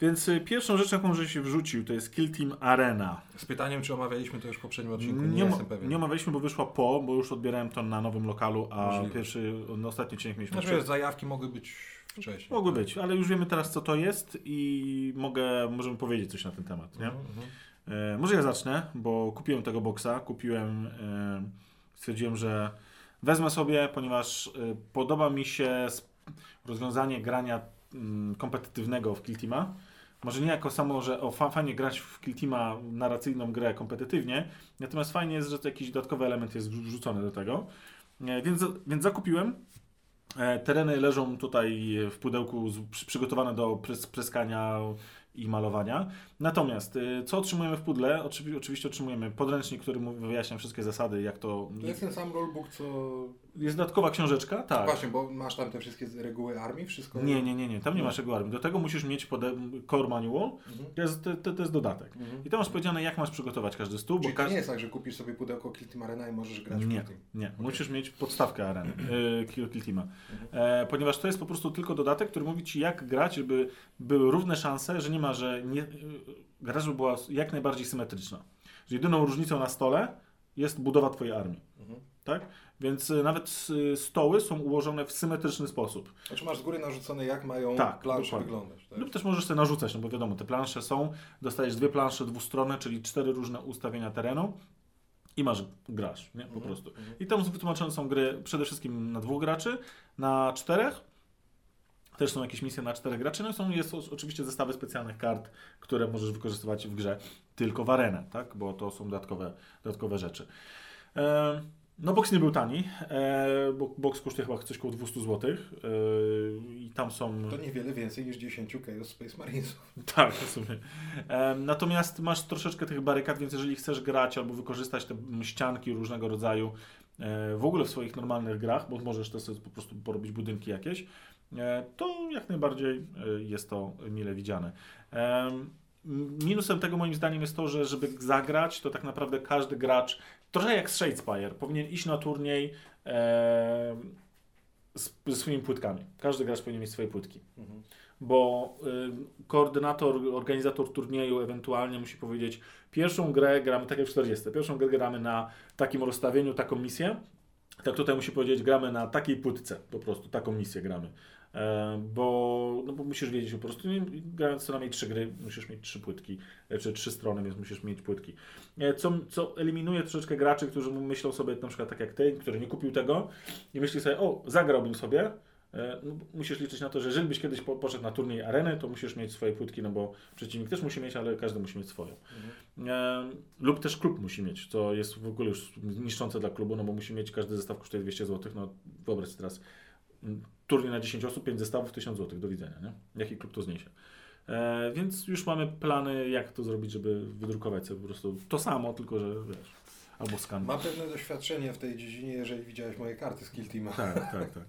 [SPEAKER 1] Więc y, pierwszą rzeczą, jaką żeś wrzucił, to jest Kill Team Arena.
[SPEAKER 3] Z pytaniem, czy omawialiśmy to już w poprzednim odcinku, nie,
[SPEAKER 1] Nie,
[SPEAKER 3] jestem pewien.
[SPEAKER 1] nie omawialiśmy, bo wyszła po, bo już odbierałem to na nowym lokalu, a
[SPEAKER 3] Możliwe.
[SPEAKER 1] pierwszy, no, ostatni odcinek mieliśmy
[SPEAKER 3] Znaczy,
[SPEAKER 1] przed-
[SPEAKER 3] zajawki mogły być wcześniej.
[SPEAKER 1] Mogły być, ale już wiemy teraz, co to jest i mogę, możemy powiedzieć coś na ten temat, nie?
[SPEAKER 3] Mhm, mhm.
[SPEAKER 1] E, może ja zacznę, bo kupiłem tego boksa, kupiłem, e, stwierdziłem, że wezmę sobie, ponieważ e, podoba mi się rozwiązanie grania mm, kompetytywnego w Kill Teama. Może nie jako samo, że o, fa- fajnie grać w Kill Teama narracyjną grę kompetytywnie, natomiast fajnie jest, że to jakiś dodatkowy element jest wrzucony do tego. E, więc, więc zakupiłem. E, tereny leżą tutaj w pudełku przygotowane do pres, preskania i malowania. Natomiast y, co otrzymujemy w pudle? Oczywi- oczywiście otrzymujemy podręcznik, który wyjaśnia wszystkie zasady, jak to...
[SPEAKER 3] To jest ten sam rulebook, co...
[SPEAKER 1] Jest dodatkowa książeczka, tak.
[SPEAKER 3] Właśnie, bo masz tam te wszystkie reguły armii, wszystko...
[SPEAKER 1] Nie, nie, nie, nie, tam nie
[SPEAKER 3] No.
[SPEAKER 1] masz tego armii. Do tego musisz mieć pode- core manual,
[SPEAKER 3] Mhm.
[SPEAKER 1] to jest, to, to jest dodatek.
[SPEAKER 3] Mhm.
[SPEAKER 1] I tam masz powiedziane, jak masz przygotować każdy stół, bo
[SPEAKER 3] Czyli to
[SPEAKER 1] każdy...
[SPEAKER 3] nie jest tak, że kupisz sobie pudełko Kill Team Arena i możesz grać w
[SPEAKER 1] Nie,
[SPEAKER 3] Kill Team.
[SPEAKER 1] nie. Musisz mieć podstawkę areny, y, Teama.
[SPEAKER 3] Mhm.
[SPEAKER 1] E, ponieważ to jest po prostu tylko dodatek, który mówi Ci, jak grać, żeby były równe szanse, że nie ma, że nie, y, gra, żeby była jak najbardziej symetryczna. Że jedyną różnicą na stole jest budowa Twojej armii.
[SPEAKER 3] Mhm.
[SPEAKER 1] Tak? Więc y, nawet y, stoły są ułożone w symetryczny sposób.
[SPEAKER 3] Znaczy masz z góry narzucone, jak mają
[SPEAKER 1] Tak,
[SPEAKER 3] plansze
[SPEAKER 1] dokładnie.
[SPEAKER 3] wyglądać. Tak?
[SPEAKER 1] Lub też możesz sobie narzucać, no bo wiadomo, te plansze są, dostajesz dwie plansze dwustronne, czyli cztery różne ustawienia terenu i masz, grasz, nie? Po
[SPEAKER 3] Mhm,
[SPEAKER 1] prostu.
[SPEAKER 3] mhm.
[SPEAKER 1] I tam wytłumaczone są gry przede wszystkim na dwóch graczy, na czterech. Też są jakieś misje na czterech graczy. No i są, jest oczywiście zestawy specjalnych kart, które możesz wykorzystywać w grze tylko w arenę, tak? Bo to są dodatkowe, dodatkowe rzeczy. E, no box nie był tani, e, bo box kosztuje chyba coś koło 200 zł e, i tam są...
[SPEAKER 3] To niewiele więcej niż 10 Chaos Space Marinesów.
[SPEAKER 1] Tak, w sumie. E, natomiast masz troszeczkę tych barykad, więc jeżeli chcesz grać albo wykorzystać te ścianki różnego rodzaju e, w ogóle w swoich normalnych grach, bo możesz też sobie po prostu porobić budynki jakieś, e, to jak najbardziej e, jest to mile widziane. E, minusem tego moim zdaniem jest to, że żeby zagrać, to tak naprawdę każdy gracz, trochę jak Shadespire, powinien iść na turniej e, z, ze swoimi płytkami. Każdy gracz powinien mieć swoje płytki
[SPEAKER 3] Mhm.
[SPEAKER 1] bo y, koordynator, organizator turnieju ewentualnie musi powiedzieć, pierwszą grę gramy, tak jak w 40, pierwszą grę gramy na takim rozstawieniu, taką misję, tak tutaj musi powiedzieć, gramy na takiej płytce, po prostu taką misję gramy. E, bo, no bo musisz wiedzieć po prostu, nie, grając co najmniej trzy gry, musisz mieć trzy płytki, e, czy trzy strony, więc musisz mieć płytki. E, co, co eliminuje troszeczkę graczy, którzy myślą sobie, na przykład tak jak ty, który nie kupił tego i myśli sobie, o, zagrałbym sobie, no, musisz liczyć na to, że jeżeli byś kiedyś po, poszedł na turniej areny, to musisz mieć swoje płytki, no bo przeciwnik też musi mieć, ale każdy musi mieć swoją. E, lub też klub musi mieć, co jest w ogóle już niszczące dla klubu, no bo musi mieć, każdy zestaw kosztuje 200 zł, no wyobraź sobie teraz turniej na 10 osób, 5 zestawów, 1000 zł, do widzenia, nie? Jaki klub to zniesie. E, więc już mamy plany, jak to zrobić, żeby wydrukować sobie po prostu to samo, tylko że wiesz, albo skan.
[SPEAKER 3] Mam pewne doświadczenie w tej dziedzinie, jeżeli widziałeś moje karty z Kill Teama.
[SPEAKER 1] Tak, tak, tak.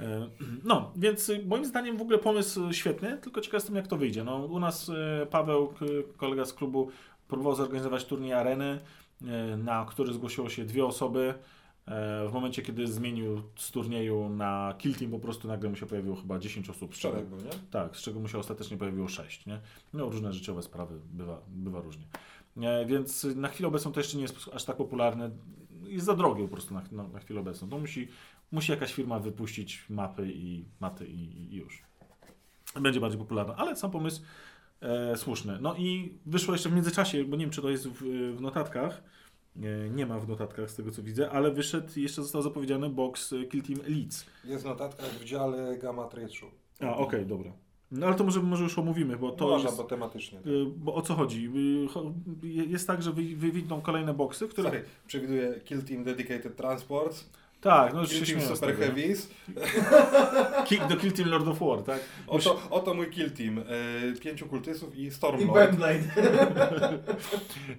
[SPEAKER 1] E, No, więc moim zdaniem w ogóle pomysł świetny, tylko ciekaw jestem jak to wyjdzie. No, u nas y, Paweł, kolega z klubu, próbował zorganizować turniej areny, y, na który zgłosiło się dwie osoby. E, W momencie, kiedy zmienił z turnieju na Kill Team, po prostu nagle mu się pojawiło chyba 10 osób. z czego-
[SPEAKER 3] był, nie?
[SPEAKER 1] tak, z czego mu się ostatecznie pojawiło 6, nie? No, różne życiowe sprawy, bywa, bywa różnie. E, więc na chwilę obecną to jeszcze nie jest aż tak popularne. Jest za drogie po prostu na, na, na chwilę obecną. To musi, musi jakaś firma wypuścić mapy i maty i, i już. będzie bardziej popularna, ale sam pomysł e, słuszny. No i wyszło jeszcze w międzyczasie, bo nie wiem, czy to jest w, w notatkach, nie ma w notatkach z tego co widzę, ale wyszedł, jeszcze został zapowiedziany box e, Kill Team Elites.
[SPEAKER 3] Jest notatka w dziale Gamma Trade'u.
[SPEAKER 1] A, okej, dobra. No ale to może, może już omówimy, bo to
[SPEAKER 3] Można,
[SPEAKER 1] jest...
[SPEAKER 3] bo tematycznie.
[SPEAKER 1] y, Bo o co chodzi? Cho- Jest tak, że wy- kolejne boksy, które...
[SPEAKER 3] Sorry, przewiduję Kill Team Dedicated Transports,
[SPEAKER 1] Tak, no już
[SPEAKER 3] Kill
[SPEAKER 1] się
[SPEAKER 3] Team Super. Heavies.
[SPEAKER 1] Kill, do Kill Team Lord of War, tak?
[SPEAKER 3] Oto, oto mój Kill Team. E, pięciu kultystów i
[SPEAKER 2] I
[SPEAKER 3] Stormlord.
[SPEAKER 2] Bandblade.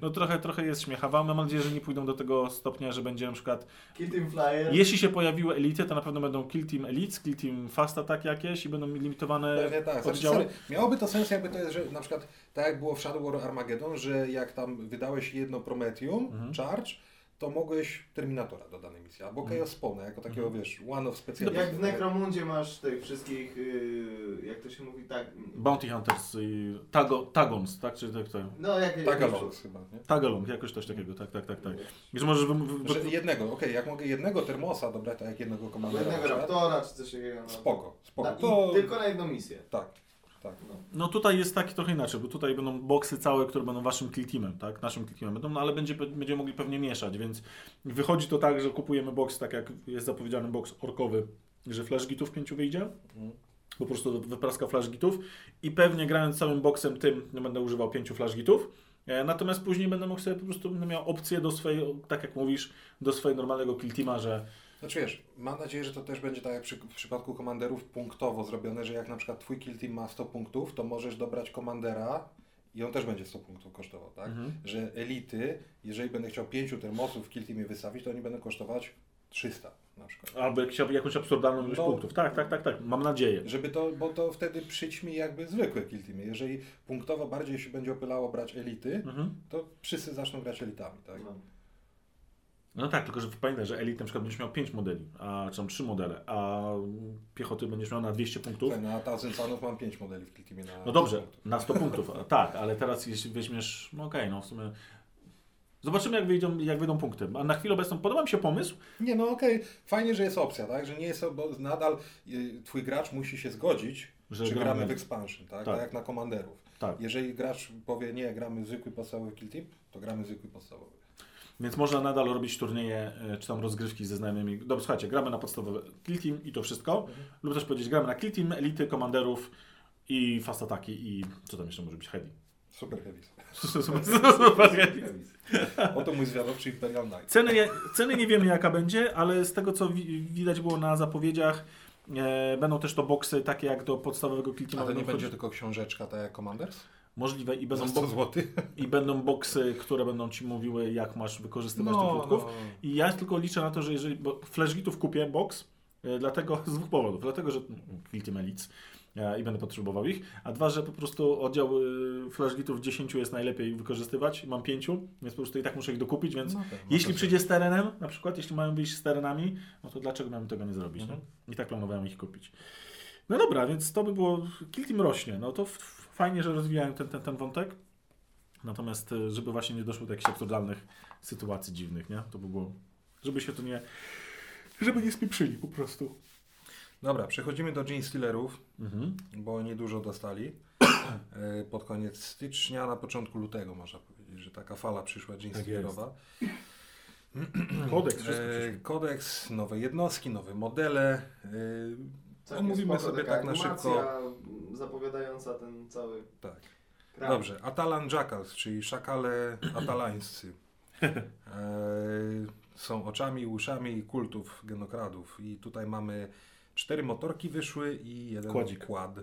[SPEAKER 1] No trochę, trochę jest śmiechawa. Mam nadzieję, że nie pójdą do tego stopnia, że będzie na przykład...
[SPEAKER 2] Kill Team Flyer.
[SPEAKER 1] Jeśli się pojawiły elity, to na pewno będą Kill Team Elites, Kill Team Fast Attack jakieś i będą limitowane
[SPEAKER 3] Pewnie tak. Znaczy,
[SPEAKER 1] oddziały.
[SPEAKER 3] sorry, miałoby to sens, jakby to jest, że na przykład tak jak było w Shadow War Armageddon, że jak tam wydałeś jedno Prometheum,
[SPEAKER 1] Mhm.
[SPEAKER 3] Charge, to mogłeś Terminatora do danej misji, albo
[SPEAKER 1] Mhm.
[SPEAKER 3] Chaos Spawna, jako takiego, wiesz, one of specjalny.
[SPEAKER 2] Jak w Necromundzie masz tych wszystkich, yy, jak to się mówi, tak...
[SPEAKER 1] Bounty Hunters, y, tago, Tagons, tak? Czy tak to?
[SPEAKER 2] No, jak...
[SPEAKER 3] Tagalongs chyba, nie?
[SPEAKER 1] Tagalong, jakoś coś takiego, tak, tak, tak, tak. I że możesz... Wy,
[SPEAKER 3] Że jednego, okej, jak mogę jednego termosa dobrać, tak jak jednego komandera.
[SPEAKER 2] Jednego Raptora czy coś takiego. No.
[SPEAKER 3] Spoko, spoko. To...
[SPEAKER 2] tylko na jedną misję.
[SPEAKER 3] Tak, tak.
[SPEAKER 2] No.
[SPEAKER 1] No tutaj jest taki trochę inaczej, bo tutaj będą boksy całe, które będą waszym kill teamem, tak? Naszym kill teamem będą, no ale będzie, będziemy mogli pewnie mieszać, więc wychodzi to tak, że kupujemy boks, tak jak jest zapowiedziany boks orkowy, że flash gitów pięciu wyjdzie,
[SPEAKER 3] Mhm.
[SPEAKER 1] po prostu wypraska flash gitów i pewnie grając całym boksem tym no, będę używał pięciu flash gitów. E, Natomiast później będę mógł sobie po prostu będę miał opcję do swojej, tak jak mówisz, do swojego normalnego kill teama, że
[SPEAKER 3] Znaczy wiesz, mam nadzieję, że to też będzie tak jak przy, w przypadku komanderów punktowo zrobione, że jak na przykład twój kill team ma 100 punktów, to możesz dobrać komandera i on też będzie 100 punktów kosztował, tak?
[SPEAKER 1] Mhm.
[SPEAKER 3] Że elity, jeżeli będę chciał 5 termosów w kill teamie wystawić, to oni będą kosztować 300 na przykład.
[SPEAKER 1] albo jakąś absurdalną ilość
[SPEAKER 3] No.
[SPEAKER 1] punktów. Tak, tak, tak, tak. Mam nadzieję.
[SPEAKER 3] Żeby to, bo to wtedy przyćmi jakby zwykłe kill teamy. Jeżeli punktowo bardziej się będzie opylało brać elity,
[SPEAKER 1] Mhm.
[SPEAKER 3] to wszyscy zaczną grać elitami, tak?
[SPEAKER 2] No.
[SPEAKER 1] No tak, tylko że pamiętaj, że elit na przykład będziesz miał 5 modeli, a czy tam 3 modele, a piechoty będziesz miał na 200 punktów.
[SPEAKER 3] Słuchaj, na Thousand Sunów mam 5 modeli w kill teamie na
[SPEAKER 1] No dobrze,
[SPEAKER 3] 100 punktów.
[SPEAKER 1] na 100 punktów, tak, ale teraz jeśli weźmiesz, no okej, no w sumie zobaczymy jak wyjdą, jak wyjdą punkty. A na chwilę obecną podoba mi się pomysł,
[SPEAKER 3] Nie, no okej, fajnie, że jest opcja, tak? Że nie jest, bo nadal y, twój gracz musi się zgodzić,
[SPEAKER 1] że
[SPEAKER 3] że gramy w expansion, tak?
[SPEAKER 1] Tak.
[SPEAKER 3] Tak jak na komanderów.
[SPEAKER 1] Tak,
[SPEAKER 3] Jeżeli gracz powie, nie, gramy zwykły podstawowy kill team, to gramy zwykły podstawowy.
[SPEAKER 1] Więc można nadal robić turnieje, e, czy tam rozgrywki ze znajomymi. Dobrze, słuchajcie, gramy na podstawowe kill team i to wszystko. Lub też powiedzieć, gramy na kill team, elity, komanderów i fast ataki i co tam jeszcze może być, heavy.
[SPEAKER 3] Super heavy.
[SPEAKER 1] Super heavy.
[SPEAKER 3] Oto mój zwiadowczy Imperial Knight.
[SPEAKER 1] Ceny, nie- ceny nie wiemy jaka będzie, ale z tego co wi widać było na zapowiedziach, e, będą też to boksy takie jak do podstawowego kill
[SPEAKER 3] A
[SPEAKER 1] teama
[SPEAKER 3] to nie będzie tylko książeczka, tak jak Commanders?
[SPEAKER 1] Możliwe i będą,
[SPEAKER 3] 100
[SPEAKER 1] bok
[SPEAKER 3] zł.
[SPEAKER 1] i będą boksy, które będą Ci mówiły jak masz wykorzystywać tych punktów. I ja tylko liczę na to, że jeżeli, bo flashgitów kupię box, e, dlatego z dwóch powodów. Dlatego, że Kill Team Elites e, i będę potrzebował ich, a dwa, że po prostu oddział e, flashgitów 10 jest najlepiej wykorzystywać, mam 5, więc po prostu i tak muszę ich dokupić, więc
[SPEAKER 3] No tak, no
[SPEAKER 1] jeśli
[SPEAKER 3] to
[SPEAKER 1] przyjdzie z terenem, na przykład, jeśli mają wyjść z terenami, no to dlaczego miałem tego nie zrobić?
[SPEAKER 3] Mhm.
[SPEAKER 1] Nie? I tak planowałem ich kupić. No dobra, więc to by było, Kill rośnie, no to f- fajnie, że rozwijają ten, ten, ten wątek, natomiast e, żeby właśnie nie doszło do jakichś absurdalnych sytuacji dziwnych, nie? To by było, żeby się to nie, żeby nie spieprzyli po prostu.
[SPEAKER 3] Dobra, przechodzimy do Gene Stealerów,
[SPEAKER 1] Mhm.
[SPEAKER 3] bo niedużo dostali. E, Pod koniec stycznia, na początku lutego można powiedzieć, że taka fala przyszła Gene
[SPEAKER 1] Tak
[SPEAKER 3] Stealerowa.
[SPEAKER 1] Kodeks, wszystko
[SPEAKER 3] E. Kodeks, nowe jednostki, nowe modele. e,
[SPEAKER 2] Całkiem
[SPEAKER 3] Omówimy sobie tak na
[SPEAKER 2] animacja
[SPEAKER 3] szybko.
[SPEAKER 2] Zapowiadająca ten cały
[SPEAKER 3] Tak.
[SPEAKER 2] kraj.
[SPEAKER 3] Dobrze, Atalan Jackals, czyli szakale atalańscy. E, są oczami, uszami kultów genokradów. I tutaj mamy cztery motorki wyszły i jeden
[SPEAKER 1] Kładzik.
[SPEAKER 3] kład.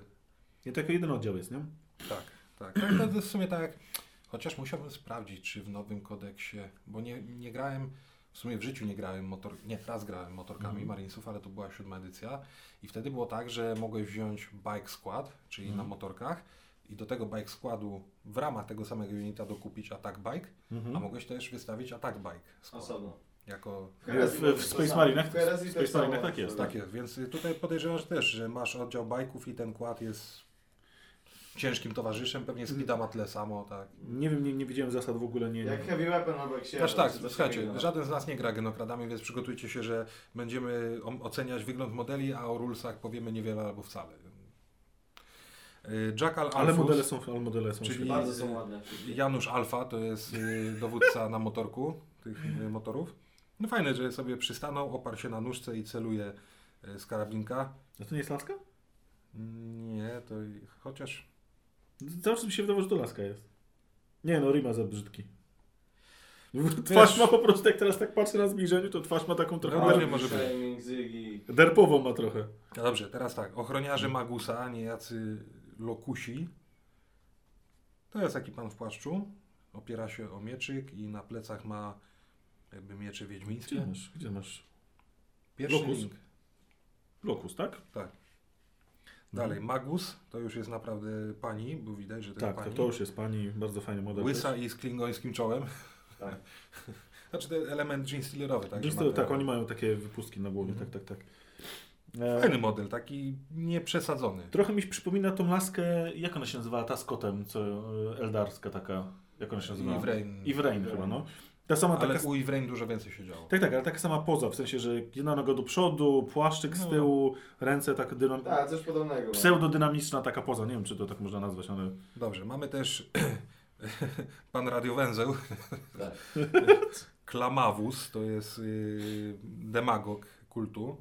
[SPEAKER 1] Nie tylko jeden oddział jest, nie?
[SPEAKER 3] Tak, tak. tak to jest w sumie tak. Chociaż musiałbym sprawdzić, czy w nowym kodeksie, bo nie, nie grałem, w sumie w życiu nie grałem motor, nie, raz grałem motorkami
[SPEAKER 1] Mhm.
[SPEAKER 3] Marinesów, ale to była siódma edycja i wtedy było tak, że mogłeś wziąć bike squad, czyli
[SPEAKER 1] Mhm.
[SPEAKER 3] na motorkach i do tego bike składu w ramach tego samego unita dokupić attack bike,
[SPEAKER 1] Mhm.
[SPEAKER 3] a mogłeś też wystawić attack bike skład.
[SPEAKER 2] Osobno.
[SPEAKER 3] Jako,
[SPEAKER 2] W
[SPEAKER 1] w- w Space. Marinach-
[SPEAKER 2] W tak
[SPEAKER 1] Space Marinach tak jest,
[SPEAKER 3] tak jest, więc tutaj podejrzewam że też, że masz oddział bajków i ten kład jest ciężkim towarzyszem, pewnie speeda ma tyle samo, tak.
[SPEAKER 1] Nie wiem, nie, nie widziałem zasad w ogóle, nie...
[SPEAKER 2] Jak Heavy Weapon albo jak się.
[SPEAKER 3] Znaczy tak, słuchajcie, żaden z nas nie gra genokradami, więc przygotujcie się, że będziemy oceniać wygląd modeli, a o rulesach powiemy niewiele albo wcale. Y, Jackal
[SPEAKER 1] Ale
[SPEAKER 3] Alfus,
[SPEAKER 1] modele są, ale modele są
[SPEAKER 3] Czyli-.
[SPEAKER 2] Bardzo są ładne.
[SPEAKER 3] Janusz Alfa, to jest y, dowódca na motorku tych y, motorów. No fajne, że sobie przystanął, oparł się na nóżce i celuje y, z karabinka.
[SPEAKER 1] A to nie jest laska?
[SPEAKER 3] Nie, to chociaż...
[SPEAKER 1] Czas mi się wydawało, że to laska jest. Nie no, Rima za brzydki. Twarz ma po prostu, jak teraz tak patrzę na zbliżeniu, to twarz ma taką trochę
[SPEAKER 3] No,
[SPEAKER 1] der...
[SPEAKER 3] nie może być.
[SPEAKER 1] Derpową ma trochę.
[SPEAKER 3] No dobrze, teraz tak. Ochroniarze Magusa, niejacy lokusi. To jest taki pan w płaszczu. Opiera się o mieczyk i na plecach ma jakby miecze
[SPEAKER 1] Gdzie
[SPEAKER 3] wiedźmińskie.
[SPEAKER 1] masz? Gdzie masz?
[SPEAKER 3] Pierwszy
[SPEAKER 1] Lokus?
[SPEAKER 3] link.
[SPEAKER 1] Lokus, tak?
[SPEAKER 3] Tak. Dalej, Magus, to już jest naprawdę pani, bo widać, że to
[SPEAKER 1] Tak,
[SPEAKER 3] jest
[SPEAKER 1] to,
[SPEAKER 3] pani.
[SPEAKER 1] to już jest pani, bardzo fajny model.
[SPEAKER 3] Łysa i z klingońskim czołem.
[SPEAKER 2] Tak.
[SPEAKER 3] Znaczy to jest element jean stealerowy, tak?
[SPEAKER 1] To,
[SPEAKER 3] te-
[SPEAKER 1] tak, oni mają takie wypustki na głowie,
[SPEAKER 3] Mhm.
[SPEAKER 1] tak, tak, tak. E,
[SPEAKER 3] Fajny model, taki nieprzesadzony.
[SPEAKER 1] trochę mi przypomina tą laskę, jak ona się nazywała, ta z kotem, co e, eldarska taka, jak ona się nazywała?
[SPEAKER 3] Ivrain.
[SPEAKER 1] Ivrain chyba, no. Ta sama
[SPEAKER 3] Ale
[SPEAKER 1] taka...
[SPEAKER 3] u Ivrain dużo więcej się działo.
[SPEAKER 1] Tak, tak, ale taka sama poza, w sensie, że jedna noga do przodu, płaszczyk z
[SPEAKER 3] No.
[SPEAKER 1] tyłu, ręce tak dynam...
[SPEAKER 2] Tak, coś podobnego.
[SPEAKER 1] pseudodynamiczna taka poza, nie wiem czy to tak można nazwać, ale...
[SPEAKER 3] Dobrze, mamy też pan radiowęzeł.
[SPEAKER 2] Tak.
[SPEAKER 3] Klamawus, to jest yy, demagog kultu,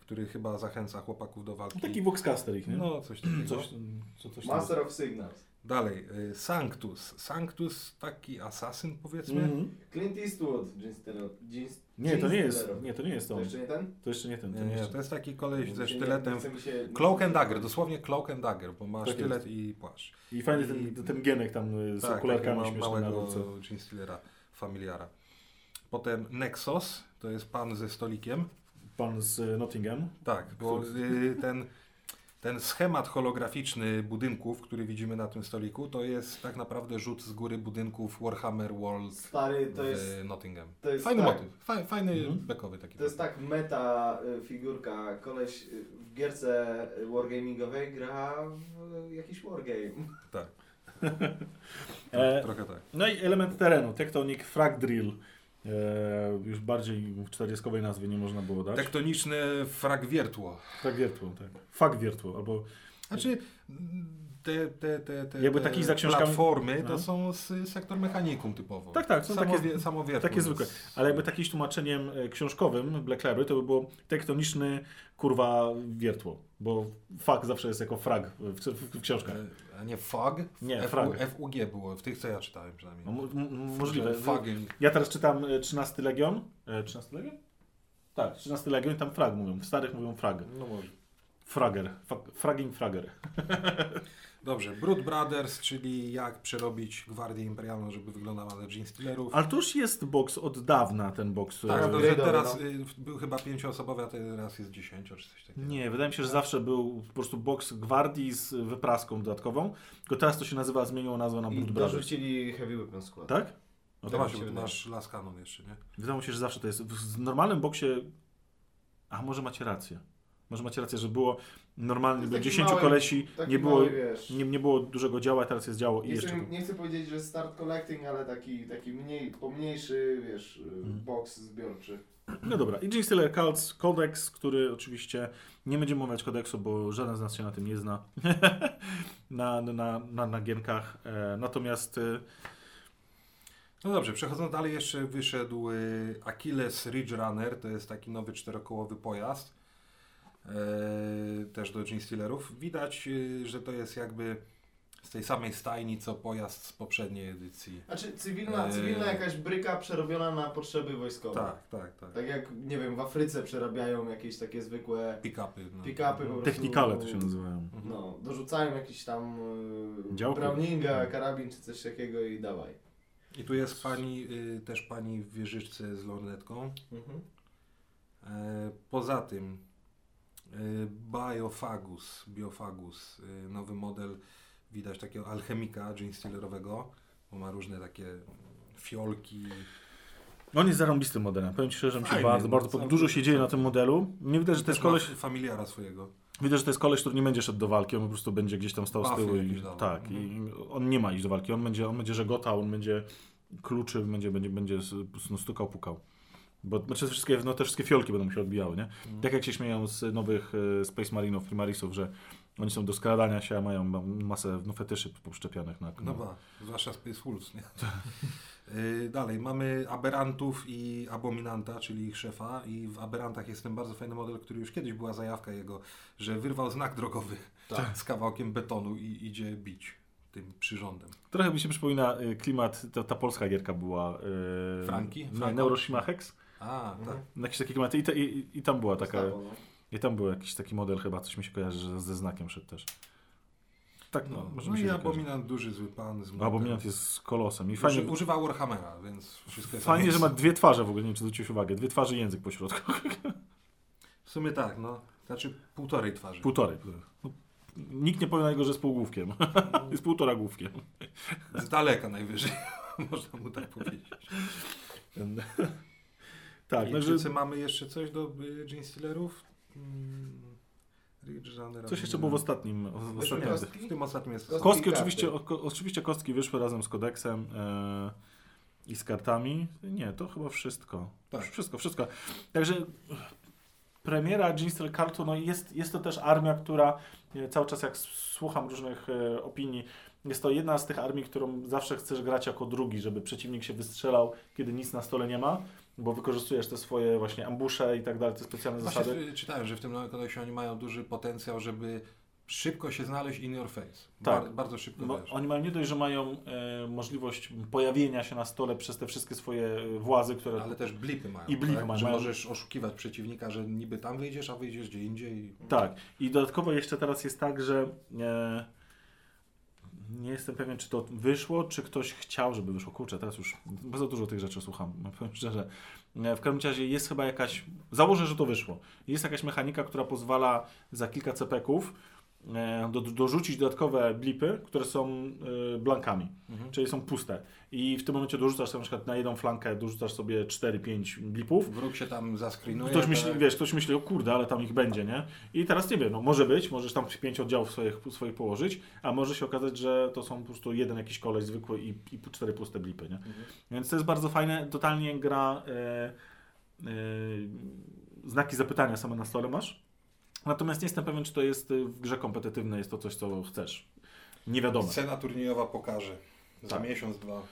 [SPEAKER 3] który chyba zachęca chłopaków do walki.
[SPEAKER 1] Taki Voxcaster ich, nie?
[SPEAKER 3] No, coś takiego.
[SPEAKER 1] Coś, co, coś tam.
[SPEAKER 2] Master of Signals.
[SPEAKER 3] Dalej, y, Sanctus. Sanctus, taki asasyn powiedzmy.
[SPEAKER 1] Mhm.
[SPEAKER 2] Clint Eastwood. Jean. Jean,
[SPEAKER 1] Nie, to nie jest, nie, to nie jest
[SPEAKER 2] To
[SPEAKER 1] on.
[SPEAKER 2] jeszcze nie ten?
[SPEAKER 1] To jeszcze nie ten.
[SPEAKER 3] Nie,
[SPEAKER 1] ten
[SPEAKER 3] nie,
[SPEAKER 1] jeszcze.
[SPEAKER 3] to jest taki koleś ze
[SPEAKER 2] Nie- nie
[SPEAKER 3] sztyletem.
[SPEAKER 2] się-
[SPEAKER 3] Cloak and dagger, dosłownie cloak and dagger, bo ma
[SPEAKER 1] Tak
[SPEAKER 3] sztylet i płaszcz.
[SPEAKER 1] I fajny ten, ten gienek tam y, z
[SPEAKER 3] Tak,
[SPEAKER 1] okularkami na
[SPEAKER 3] małego
[SPEAKER 1] rurce.
[SPEAKER 3] Jean Stealera, familiara. Potem Nexus, to jest pan ze stolikiem.
[SPEAKER 1] Pan z y, Nottingham.
[SPEAKER 3] Tak, bo y, ten, ten schemat holograficzny budynków, który widzimy na tym stoliku, to jest tak naprawdę rzut z góry budynków Warhammer World
[SPEAKER 2] Stary, to
[SPEAKER 3] w
[SPEAKER 2] jest,
[SPEAKER 3] Nottingham.
[SPEAKER 2] to jest
[SPEAKER 3] Fajny
[SPEAKER 2] tak,
[SPEAKER 3] motyw, faj, fajny
[SPEAKER 1] Mhm.
[SPEAKER 3] bekowy taki.
[SPEAKER 2] To jest tak meta y, figurka. Koleś y, w gierce y, wargamingowej gra w jakiś wargame.
[SPEAKER 3] Tak,
[SPEAKER 1] E,
[SPEAKER 3] trochę tak.
[SPEAKER 1] no i element terenu, Tectonic Frag Drill. E, już bardziej w czterdzieskowej nazwie nie można było dać.
[SPEAKER 3] Tektoniczny frag wiertło.
[SPEAKER 1] Frag wiertło, tak. Fag wiertło, albo
[SPEAKER 3] Znaczy, te, te, te, te,
[SPEAKER 1] Jakby
[SPEAKER 3] te
[SPEAKER 1] taki za książkami-
[SPEAKER 3] platformy to
[SPEAKER 1] No.
[SPEAKER 3] są z sektor mechanikum typowo.
[SPEAKER 1] Tak, tak, są takie-
[SPEAKER 3] Samowie- samowiertło
[SPEAKER 1] takie zwykłe. Ale jakby takimś tłumaczeniem e, książkowym Black Library to by było tektoniczny kurwa wiertło, bo fag zawsze jest jako frag w, w, w książkach.
[SPEAKER 3] E, A nie FUG?
[SPEAKER 1] Nie, frag.
[SPEAKER 3] FUG było, w tych co ja czytałem przynajmniej.
[SPEAKER 1] No, możliwe.
[SPEAKER 3] Fugging.
[SPEAKER 1] Ja teraz czytam e, 13 Legion. E, 13 Legion? Tak, 13 Legion i tam frag mówią. W starych mówią frag.
[SPEAKER 3] No może.
[SPEAKER 1] Frager. Fa- Fragging Frager.
[SPEAKER 3] Dobrze, Brood Brothers, czyli jak przerobić Gwardię Imperialną, żeby wyglądała na Jean Stealerów.
[SPEAKER 1] Ale to już jest box od dawna, ten box.
[SPEAKER 3] Tak, no, że teraz
[SPEAKER 2] no.
[SPEAKER 3] był chyba pięcioosobowy, a teraz jest dziesięcio czy coś takiego.
[SPEAKER 1] Nie, wydaje mi się, że zawsze był po prostu box gwardii z wypraską dodatkową. Tylko teraz to się nazywa, zmieniło nazwę na
[SPEAKER 2] I
[SPEAKER 1] Blood Brothers.
[SPEAKER 2] dorzucili Heavy Weapon Skład.
[SPEAKER 1] Tak? No to
[SPEAKER 2] tak
[SPEAKER 3] właśnie, masz Las Cannon jeszcze, nie?
[SPEAKER 1] Wydaje mi się, że zawsze to jest. W normalnym boksie. A może macie rację. Może macie rację, że było normalnie,
[SPEAKER 2] taki
[SPEAKER 1] 10
[SPEAKER 2] mały-
[SPEAKER 1] kolesi, nie było,
[SPEAKER 2] mały,
[SPEAKER 1] nie, nie było dużego działa, teraz jest działo i
[SPEAKER 2] nie,
[SPEAKER 1] jeszcze.
[SPEAKER 2] chcę,
[SPEAKER 1] tu.
[SPEAKER 2] nie chcę powiedzieć, że start collecting, ale taki, taki mniej, pomniejszy, wiesz,
[SPEAKER 1] Mhm.
[SPEAKER 2] box zbiorczy.
[SPEAKER 1] No dobra, i Jing Stealer Cults, kodeks, który oczywiście nie będziemy omawiać kodeksu, bo żaden z nas się na tym nie zna. na, na, na, na gienkach. E, natomiast e,
[SPEAKER 3] No dobrze, przechodząc dalej, jeszcze wyszedł y, Achilles Ridge Runner, to jest taki nowy czterokołowy pojazd, e, też do Stealerów. Widać, y, że to jest jakby z tej samej stajni, co pojazd z poprzedniej edycji.
[SPEAKER 2] Znaczy cywilna,
[SPEAKER 3] Eee.
[SPEAKER 2] cywilna jakaś bryka przerobiona na potrzeby wojskowe.
[SPEAKER 3] Tak, tak, tak.
[SPEAKER 2] Tak jak, nie wiem, w Afryce przerabiają jakieś takie zwykłe
[SPEAKER 3] Pick-upy. No.
[SPEAKER 2] pick-upy po prostu.
[SPEAKER 1] technikale to się nazywają.
[SPEAKER 3] Mhm.
[SPEAKER 2] No, dorzucają jakiś tam
[SPEAKER 1] Działko.
[SPEAKER 2] Browninga, karabin czy coś takiego i dawaj.
[SPEAKER 3] I tu jest pani, y, też pani w wieżyczce z lornetką.
[SPEAKER 2] Mhm.
[SPEAKER 3] E, poza tym e, Biofagus, Biofagus, e, nowy model, widać takiego alchemika Stealerowego, bo ma różne takie fiolki.
[SPEAKER 1] On jest zarąbistym modelem. Powiem Ci szczerze, mi się
[SPEAKER 3] Fajny,
[SPEAKER 1] bardzo,
[SPEAKER 3] no,
[SPEAKER 1] bardzo
[SPEAKER 3] całkiem-
[SPEAKER 1] dużo się dzieje na tym modelu. Nie widać, że to jest koleś,
[SPEAKER 3] familiara swojego.
[SPEAKER 1] widać, że to jest koleś, który nie będzie szedł do walki, on po prostu będzie gdzieś tam stał z
[SPEAKER 3] Buffy
[SPEAKER 1] tyłu i tak, i
[SPEAKER 3] Mhm.
[SPEAKER 1] on nie ma iść do walki, on będzie, on będzie żegotał, on będzie kluczy, będzie, będzie, będzie stukał, pukał. Bo znaczy wszystkie, no, te wszystkie fiolki będą się odbijały, nie?
[SPEAKER 3] Mm.
[SPEAKER 1] Tak jak się śmieją z nowych e, Space Marinów, Primarisów, że oni są do skradania się, a mają ma- masę no, fetyszy poszczepionych na
[SPEAKER 3] No ba, zwłaszcza Space Wolves, nie? Y, Dalej, mamy Aberrantów i Abominanta, czyli ich szefa i w Aberrantach jest ten bardzo fajny model, który już kiedyś była zajawka jego, że wyrwał znak drogowy
[SPEAKER 2] Tak.
[SPEAKER 3] z kawałkiem betonu i idzie bić tym przyrządem.
[SPEAKER 1] Trochę mi się przypomina y, klimat, ta, ta polska gierka była... y,
[SPEAKER 3] Franki? Franko?
[SPEAKER 1] Neuroshima Hex?
[SPEAKER 3] A,
[SPEAKER 2] Mhm.
[SPEAKER 3] tak.
[SPEAKER 1] Jakiś taki klimat. I, i, I tam była taka...
[SPEAKER 2] No.
[SPEAKER 1] I tam był jakiś taki model chyba, coś mi się kojarzy, że ze znakiem szedł też. Tak, no,
[SPEAKER 3] No,
[SPEAKER 1] może
[SPEAKER 3] no i
[SPEAKER 1] tak.
[SPEAKER 3] Abominant, duży zły pan. Z
[SPEAKER 1] No, Abominant jest kolosem. I
[SPEAKER 3] Fajnie.
[SPEAKER 1] fajnie,
[SPEAKER 3] Używa Warhammera, więc wszystko jest
[SPEAKER 1] fajnie, że ma dwie twarze w ogóle, nie wiem czy zwróciłeś uwagę, dwie twarze i język po środku.
[SPEAKER 3] W sumie tak, no. Znaczy półtorej twarzy.
[SPEAKER 1] Półtorej. No, nikt nie powie na niego, że jest półgłówkiem. jest półtora główkiem.
[SPEAKER 3] Z daleka najwyżej, można mu tak powiedzieć.
[SPEAKER 1] Tak,
[SPEAKER 3] I
[SPEAKER 1] no,
[SPEAKER 3] czy,
[SPEAKER 1] że
[SPEAKER 3] czy mamy jeszcze coś do y, Gene Stealerów? Mm, Runner,
[SPEAKER 1] coś jeszcze było w ostatnim. W, ostatnim
[SPEAKER 2] kostki?
[SPEAKER 3] W tym ostatnim jest.
[SPEAKER 2] Kostki
[SPEAKER 1] Kostki
[SPEAKER 2] karty.
[SPEAKER 1] oczywiście, o- oczywiście kostki wyszły razem z kodeksem e, i z kartami. Nie, to chyba wszystko.
[SPEAKER 3] Tak.
[SPEAKER 1] Wszystko, wszystko. Także premiera Ginsteel Cartu, no jest, jest to też armia, która e, cały czas jak słucham różnych e, opinii, jest to jedna z tych armii, którą zawsze chcesz grać jako drugi, żeby przeciwnik się wystrzelał, kiedy nic na stole nie ma, bo wykorzystujesz te swoje właśnie ambusze i tak dalej, te specjalne zasady.
[SPEAKER 3] Właśnie y, czytałem, że w tym nowym kodeksie oni mają duży potencjał, żeby szybko się znaleźć in your face.
[SPEAKER 1] Tak.
[SPEAKER 3] Bar, bardzo szybko
[SPEAKER 1] Bo
[SPEAKER 3] wiesz.
[SPEAKER 1] oni mają nie dość, że mają e, możliwość pojawienia się na stole przez te wszystkie swoje e, włazy, które...
[SPEAKER 3] Ale też blipy mają.
[SPEAKER 1] I blipy
[SPEAKER 3] tak?
[SPEAKER 1] mają.
[SPEAKER 3] Że możesz oszukiwać przeciwnika, że niby tam wyjdziesz, a wyjdziesz gdzie indziej.
[SPEAKER 1] Tak. I dodatkowo jeszcze teraz jest tak, że e, nie jestem pewien, czy to wyszło, czy ktoś chciał, żeby wyszło. Kurczę, teraz już bardzo dużo tych rzeczy słucham, powiem szczerze. E, W każdym razie jest chyba jakaś, założę, że to wyszło. Jest jakaś mechanika, która pozwala za kilka cepeków do, dorzucić dodatkowe blipy, które są e, blankami.
[SPEAKER 3] Mhm.
[SPEAKER 1] czyli są puste. I w tym momencie dorzucasz sobie na przykład na jedną flankę, dorzucasz sobie 4-5 blipów.
[SPEAKER 3] Wróg się tam zaskrinuje.
[SPEAKER 1] Ktoś myśli,
[SPEAKER 3] tak?
[SPEAKER 1] wiesz, ktoś myśli, o kurde, ale tam ich będzie, nie? I teraz nie wiem, no może być, możesz tam 5 oddziałów swoich, swoich położyć, a może się okazać, że to są po prostu jeden jakiś kolej zwykły i, i cztery puste blipy, nie?
[SPEAKER 3] Mhm.
[SPEAKER 1] Więc to jest bardzo fajne, totalnie gra e, e, znaki zapytania same na stole masz. Natomiast nie jestem pewien, czy to jest y, w grze kompetytywnej, jest to coś, co chcesz. Nie wiadomo.
[SPEAKER 3] Scena turniejowa pokaże. Za
[SPEAKER 1] Tak.
[SPEAKER 3] miesiąc, dwa.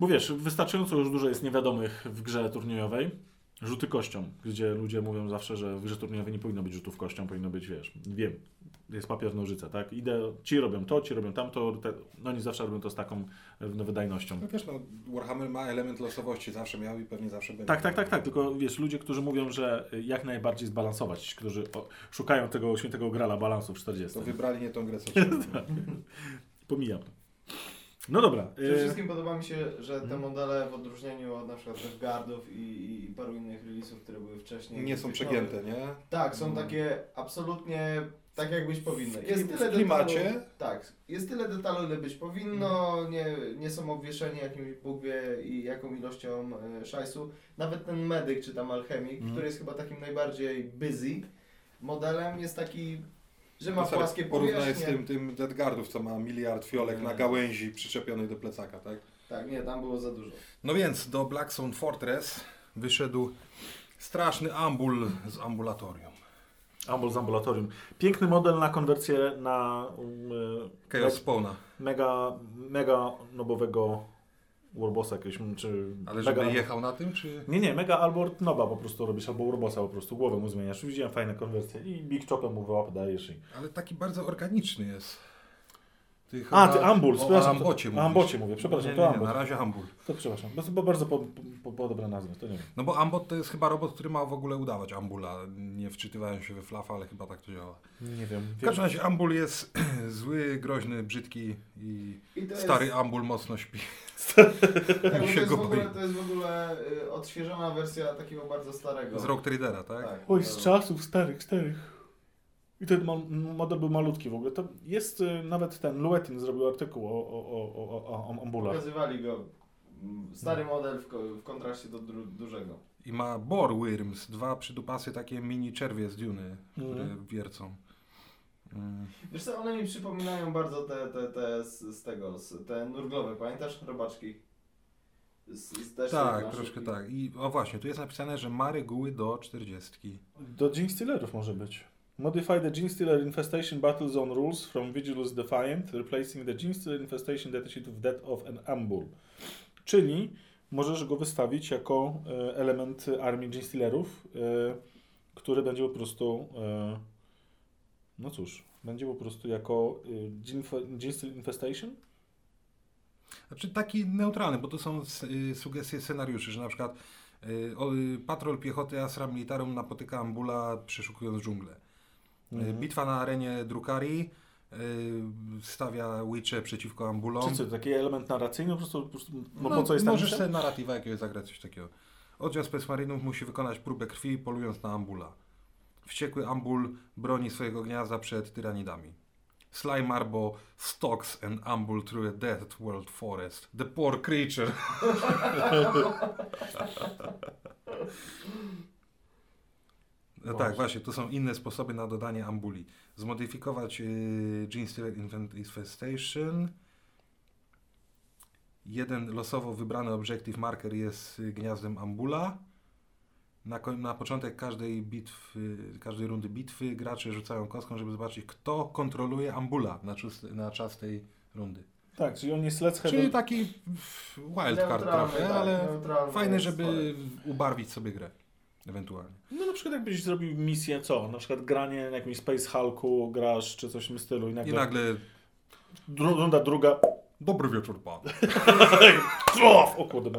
[SPEAKER 1] Bo wiesz, wystarczająco już dużo jest niewiadomych w grze turniejowej. Rzuty kością, gdzie ludzie mówią zawsze, że w grze turniejowej nie powinno być rzutów kością, powinno być, wiesz, wiem, jest papier, nożyce, tak? Idę, ci robią to, ci robią tamto, te, no oni zawsze robią to z taką e, no, wydajnością.
[SPEAKER 3] No wiesz, no, Warhammer ma element losowości, zawsze miał i pewnie zawsze będzie.
[SPEAKER 1] Tak, tak, tak, tak, tylko wiesz, ludzie, którzy mówią, że jak najbardziej zbalansować, którzy szukają tego świętego grala balansu w 40.
[SPEAKER 3] To wybrali nie tą grę, co.
[SPEAKER 1] Pomijam to. No dobra.
[SPEAKER 2] Przede
[SPEAKER 1] e,
[SPEAKER 2] wszystkim podoba mi się, że te
[SPEAKER 1] Mhm.
[SPEAKER 2] modele w odróżnieniu od na przykład Guardów i, i paru innych release'ów, które były wcześniej.
[SPEAKER 3] Nie są przegięte,
[SPEAKER 2] nowych-
[SPEAKER 3] nie?
[SPEAKER 2] Tak, są
[SPEAKER 3] Mhm.
[SPEAKER 2] takie absolutnie tak jak być powinno. Jest
[SPEAKER 3] W
[SPEAKER 2] tyle
[SPEAKER 3] klimacie?
[SPEAKER 2] detalu, tak, jest tyle detalu, ile być powinno, nie, nie są obwieszeni jakimś Bóg wie i jaką ilością e, szajsu. Nawet ten medyk czy tam alchemik,
[SPEAKER 1] Mhm.
[SPEAKER 2] który jest chyba takim najbardziej busy modelem, jest taki, że ma płaskie
[SPEAKER 3] Porównaj z
[SPEAKER 2] powierzchnie.
[SPEAKER 3] tym, tym Deadguardów, co ma miliard fiolek na
[SPEAKER 2] Nie.
[SPEAKER 3] gałęzi przyczepionych do plecaka, tak?
[SPEAKER 2] Tak, nie, tam było za dużo.
[SPEAKER 3] No więc do Blackstone Fortress wyszedł straszny ambul z ambulatorium.
[SPEAKER 1] Ambul z ambulatorium. Piękny model na konwersję na um,
[SPEAKER 3] Chaos Spawna.
[SPEAKER 1] mega, mega nobowego Warbossa jakiegoś, czy
[SPEAKER 3] Ale
[SPEAKER 1] mega...
[SPEAKER 3] żeby jechał na tym, czy...
[SPEAKER 1] Nie, nie, mega albo noba po prostu robisz, albo Warbossa po prostu, głowę mu zmieniasz. Widziałem fajne konwersje i Big Chopem mu wyłapę dajesz i...
[SPEAKER 3] Ale taki bardzo organiczny jest. Ty
[SPEAKER 1] A,
[SPEAKER 3] chyba
[SPEAKER 1] ty Ambul,
[SPEAKER 3] o
[SPEAKER 1] przepraszam.
[SPEAKER 3] Ambocie
[SPEAKER 1] to, o Ambocie mówię, przepraszam,
[SPEAKER 3] nie,
[SPEAKER 1] to
[SPEAKER 3] nie, nie,
[SPEAKER 1] Ambot.
[SPEAKER 3] na razie Ambul.
[SPEAKER 1] To przepraszam, bo to była bardzo po, po, po, dobra nazwa, to nie wiem.
[SPEAKER 3] No bo Ambot to jest chyba robot, który ma w ogóle udawać Ambula. Nie wczytywałem się we flafa, ale chyba tak to działa.
[SPEAKER 1] Nie wiem.
[SPEAKER 3] W każdym razie Ambul jest zły, groźny, brzydki i
[SPEAKER 2] I to
[SPEAKER 3] stary
[SPEAKER 2] jest,
[SPEAKER 3] Ambul mocno śpi.
[SPEAKER 2] Tak, bo to,
[SPEAKER 3] się
[SPEAKER 2] jest
[SPEAKER 3] go
[SPEAKER 2] w ogóle, to jest w ogóle y, odświeżona wersja takiego bardzo starego.
[SPEAKER 3] Z Rogue Tradera, tak?
[SPEAKER 2] Tak.
[SPEAKER 1] Oj, z czasów starych, starych. I ten model był malutki w ogóle. To jest y, nawet ten Luetin zrobił artykuł o, o, o, o, o, ambulach.
[SPEAKER 2] Pokazywali go. mm, Stary model w, w kontraście do dru- dużego.
[SPEAKER 3] I ma Boar Worms, dwa przydupasy, takie mini czerwie z Duny, które
[SPEAKER 1] Mhm.
[SPEAKER 3] wiercą. Mm.
[SPEAKER 2] Wiesz co, one mi przypominają bardzo te, te, te z, z tego, z, te nurglowe, pamiętasz? Robaczki. Z, z
[SPEAKER 3] Tak,
[SPEAKER 2] naszych-
[SPEAKER 3] troszkę tak. I o właśnie, tu jest napisane, że ma reguły do 40.
[SPEAKER 1] Do Gene Stealerów może być. Modify the Gene Stealer Infestation Battle Zone rules from Vigilus Defiant, replacing the Gene Stealer Infestation Dataset with that of an Ambul. Czyli możesz go wystawić jako e, element armii Gene Stealerów, e, który będzie po prostu, e, no cóż, będzie po prostu jako e, Gene, Infestation?
[SPEAKER 3] Znaczy taki neutralny, bo to są y, sugestie scenariuszy, że na przykład y, y, patrol piechoty Asra Militarum napotyka Ambula przeszukując dżunglę. Y,
[SPEAKER 1] Mhm.
[SPEAKER 3] Bitwa na arenie Drukari y, stawia Witche przeciwko Ambulom.
[SPEAKER 1] Czy co, taki element narracyjny? Po prostu, po prostu no,
[SPEAKER 3] No,
[SPEAKER 1] po co jest
[SPEAKER 3] Możesz sobie narratywa jakiegoś zagrać, coś takiego. Oddział Space Marinów musi wykonać próbę krwi, polując na Ambula. Wściekły Ambul broni swojego gniazda przed tyranidami. Sly Marbo stalks an Ambul through a dead world forest. The poor creature. No tak, właśnie, to są inne sposoby na dodanie ambuli. Zmodyfikować yy, Gene Stealer Infestation. Jeden losowo wybrany objective marker jest y, gniazdem ambula. Na, na początek każdej bitwy, każdej rundy bitwy gracze rzucają kostką, żeby zobaczyć, kto kontroluje ambula na, czas- na czas tej rundy.
[SPEAKER 1] Tak, czyli on jest let's
[SPEAKER 3] Czyli taki wildcard trochę,
[SPEAKER 2] tak,
[SPEAKER 3] ale fajny, żeby ubarwić sobie grę. Ewentualnie.
[SPEAKER 1] No na przykład jakbyś zrobił misję, co? Na przykład granie na jakimś Space Hulku grasz, czy coś w tym stylu i nagle...
[SPEAKER 3] I nagle
[SPEAKER 1] Dru- runda druga...
[SPEAKER 3] dobry wieczór pan.
[SPEAKER 1] O, kurde.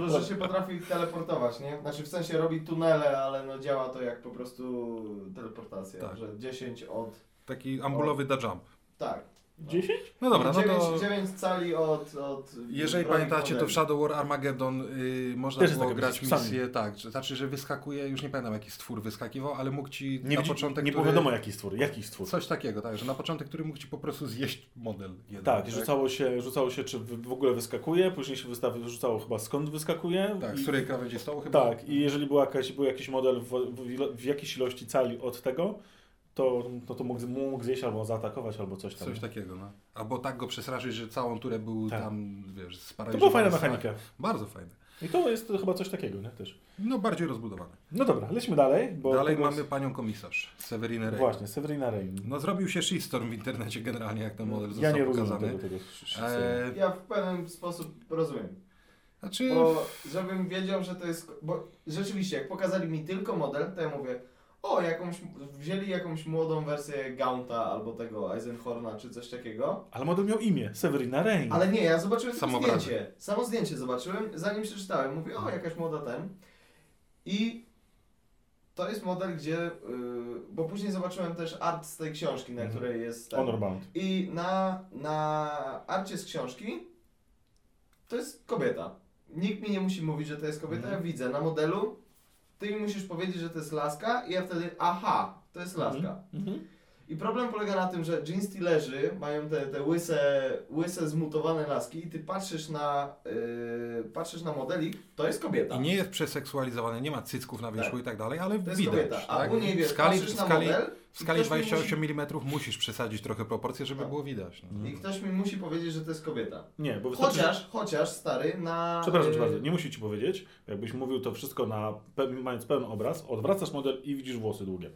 [SPEAKER 1] no.
[SPEAKER 2] Że się potrafi teleportować, nie? Znaczy w sensie robi tunele, ale no działa to jak po prostu teleportacja,
[SPEAKER 3] Tak.
[SPEAKER 2] że 10 od...
[SPEAKER 3] Taki ambulowy da jump.
[SPEAKER 2] Tak. No.
[SPEAKER 1] 10?
[SPEAKER 3] No dobra, no
[SPEAKER 2] 9,
[SPEAKER 3] to
[SPEAKER 2] 9 cali od... od
[SPEAKER 3] jeżeli pamiętacie, to w. Shadow War Armageddon y, można
[SPEAKER 1] Też
[SPEAKER 3] było grać misję, tak, że- znaczy, że wyskakuje, już nie pamiętam jaki stwór wyskakiwał, ale mógł ci
[SPEAKER 1] Nie,
[SPEAKER 3] na
[SPEAKER 1] widzi-
[SPEAKER 3] początek,
[SPEAKER 1] nie
[SPEAKER 3] który,
[SPEAKER 1] wiadomo jaki stwór, jaki stwór.
[SPEAKER 3] coś takiego, tak, że na początek, który mógł ci po prostu zjeść model jeden.
[SPEAKER 1] Tak, rzucało się, rzucało się, czy w ogóle wyskakuje, później się wystawi, rzucało chyba skąd wyskakuje.
[SPEAKER 3] Tak,
[SPEAKER 1] i,
[SPEAKER 3] z której krawędzi stołu chyba?
[SPEAKER 1] Tak, i jeżeli była jakaś, był jakiś model w, w, w jakiejś ilości cali od tego, to, no to mógł, mógł zjeść albo zaatakować, albo coś tam.
[SPEAKER 3] Coś takiego, no. Albo tak go przestraszyć, że całą turę był
[SPEAKER 1] Tak.
[SPEAKER 3] tam, wiesz,
[SPEAKER 1] To
[SPEAKER 3] sparaliżowany.
[SPEAKER 1] była fajna
[SPEAKER 3] strach.
[SPEAKER 1] mechanika.
[SPEAKER 3] Bardzo fajne.
[SPEAKER 1] I to jest chyba coś takiego, nie? Też.
[SPEAKER 3] No, bardziej rozbudowane.
[SPEAKER 1] No dobra, lećmy dalej, bo...
[SPEAKER 3] Dalej
[SPEAKER 1] tego-
[SPEAKER 3] mamy panią komisarz, Sewerinę Rey.
[SPEAKER 1] Właśnie, Severina Rain.
[SPEAKER 3] No zrobił się shitstorm w internecie generalnie, jak ten model
[SPEAKER 1] ja
[SPEAKER 3] został
[SPEAKER 1] nie rozumiem
[SPEAKER 3] pokazany.
[SPEAKER 1] tego. tego
[SPEAKER 3] Eee,
[SPEAKER 2] Ja w pewien sposób rozumiem.
[SPEAKER 3] znaczy,
[SPEAKER 2] Bo żebym wiedział, że to jest. Bo rzeczywiście, jak pokazali mi tylko model, to ja mówię, o, jakąś, wzięli jakąś młodą wersję Gaunta albo tego Eisenhorna czy coś takiego.
[SPEAKER 1] Ale model miał imię, Severina Rain.
[SPEAKER 2] Ale nie, ja zobaczyłem samo zdjęcie. Samo zdjęcie zobaczyłem, zanim przeczytałem. Mówię, o, jakaś młoda ten. I to jest model, gdzie. Yy, bo później zobaczyłem też art z tej książki, na
[SPEAKER 1] Mhm.
[SPEAKER 2] której jest. Ten,
[SPEAKER 1] Honorbound.
[SPEAKER 2] i na, na arcie z książki to jest kobieta. Nikt mi nie musi mówić, że to jest kobieta.
[SPEAKER 1] Mhm.
[SPEAKER 2] Ja widzę na modelu. Ty mi musisz powiedzieć, że to jest laska, i ja wtedy, aha, to jest laska.
[SPEAKER 1] Mhm.
[SPEAKER 2] I problem polega na tym, że jeans stealerzy mają te, te łyse, łyse, zmutowane laski, i ty patrzysz na, yy, patrzysz na modelik, to jest kobieta.
[SPEAKER 3] I nie jest przeseksualizowany, nie ma cycków na wierzchu
[SPEAKER 2] Tak.
[SPEAKER 3] i tak dalej, ale
[SPEAKER 2] to jest
[SPEAKER 3] widać.
[SPEAKER 2] kobieta. A
[SPEAKER 3] tak?
[SPEAKER 2] u niej wiesz,
[SPEAKER 3] w skali,
[SPEAKER 2] patrzysz
[SPEAKER 3] w
[SPEAKER 2] na
[SPEAKER 3] skali,
[SPEAKER 2] model.
[SPEAKER 3] w skali
[SPEAKER 2] i ktoś mi
[SPEAKER 3] 28 mm musisz przesadzić trochę proporcje, żeby
[SPEAKER 2] Tak.
[SPEAKER 3] było widać. No.
[SPEAKER 2] Musi, I ktoś mi musi powiedzieć, że to jest kobieta.
[SPEAKER 1] Nie, bo wystarczy...
[SPEAKER 2] Chociaż, chociaż stary, na.
[SPEAKER 1] Przepraszam cię
[SPEAKER 2] yy,
[SPEAKER 1] bardzo, nie musi ci powiedzieć. Jakbyś mówił to wszystko na, mając pełen obraz, odwracasz model i widzisz włosy długie.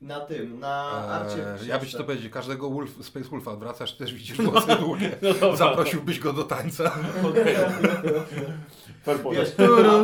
[SPEAKER 2] Na tym, na arcie. w
[SPEAKER 3] Eee, ja by ci
[SPEAKER 2] książce.
[SPEAKER 3] to powiedzieć, każdego Wolf, Space Wolfa odwracasz, też widzisz włosy długie.
[SPEAKER 1] No dobra.
[SPEAKER 3] Zaprosiłbyś go do tańca.
[SPEAKER 1] Point.
[SPEAKER 2] Wiesz,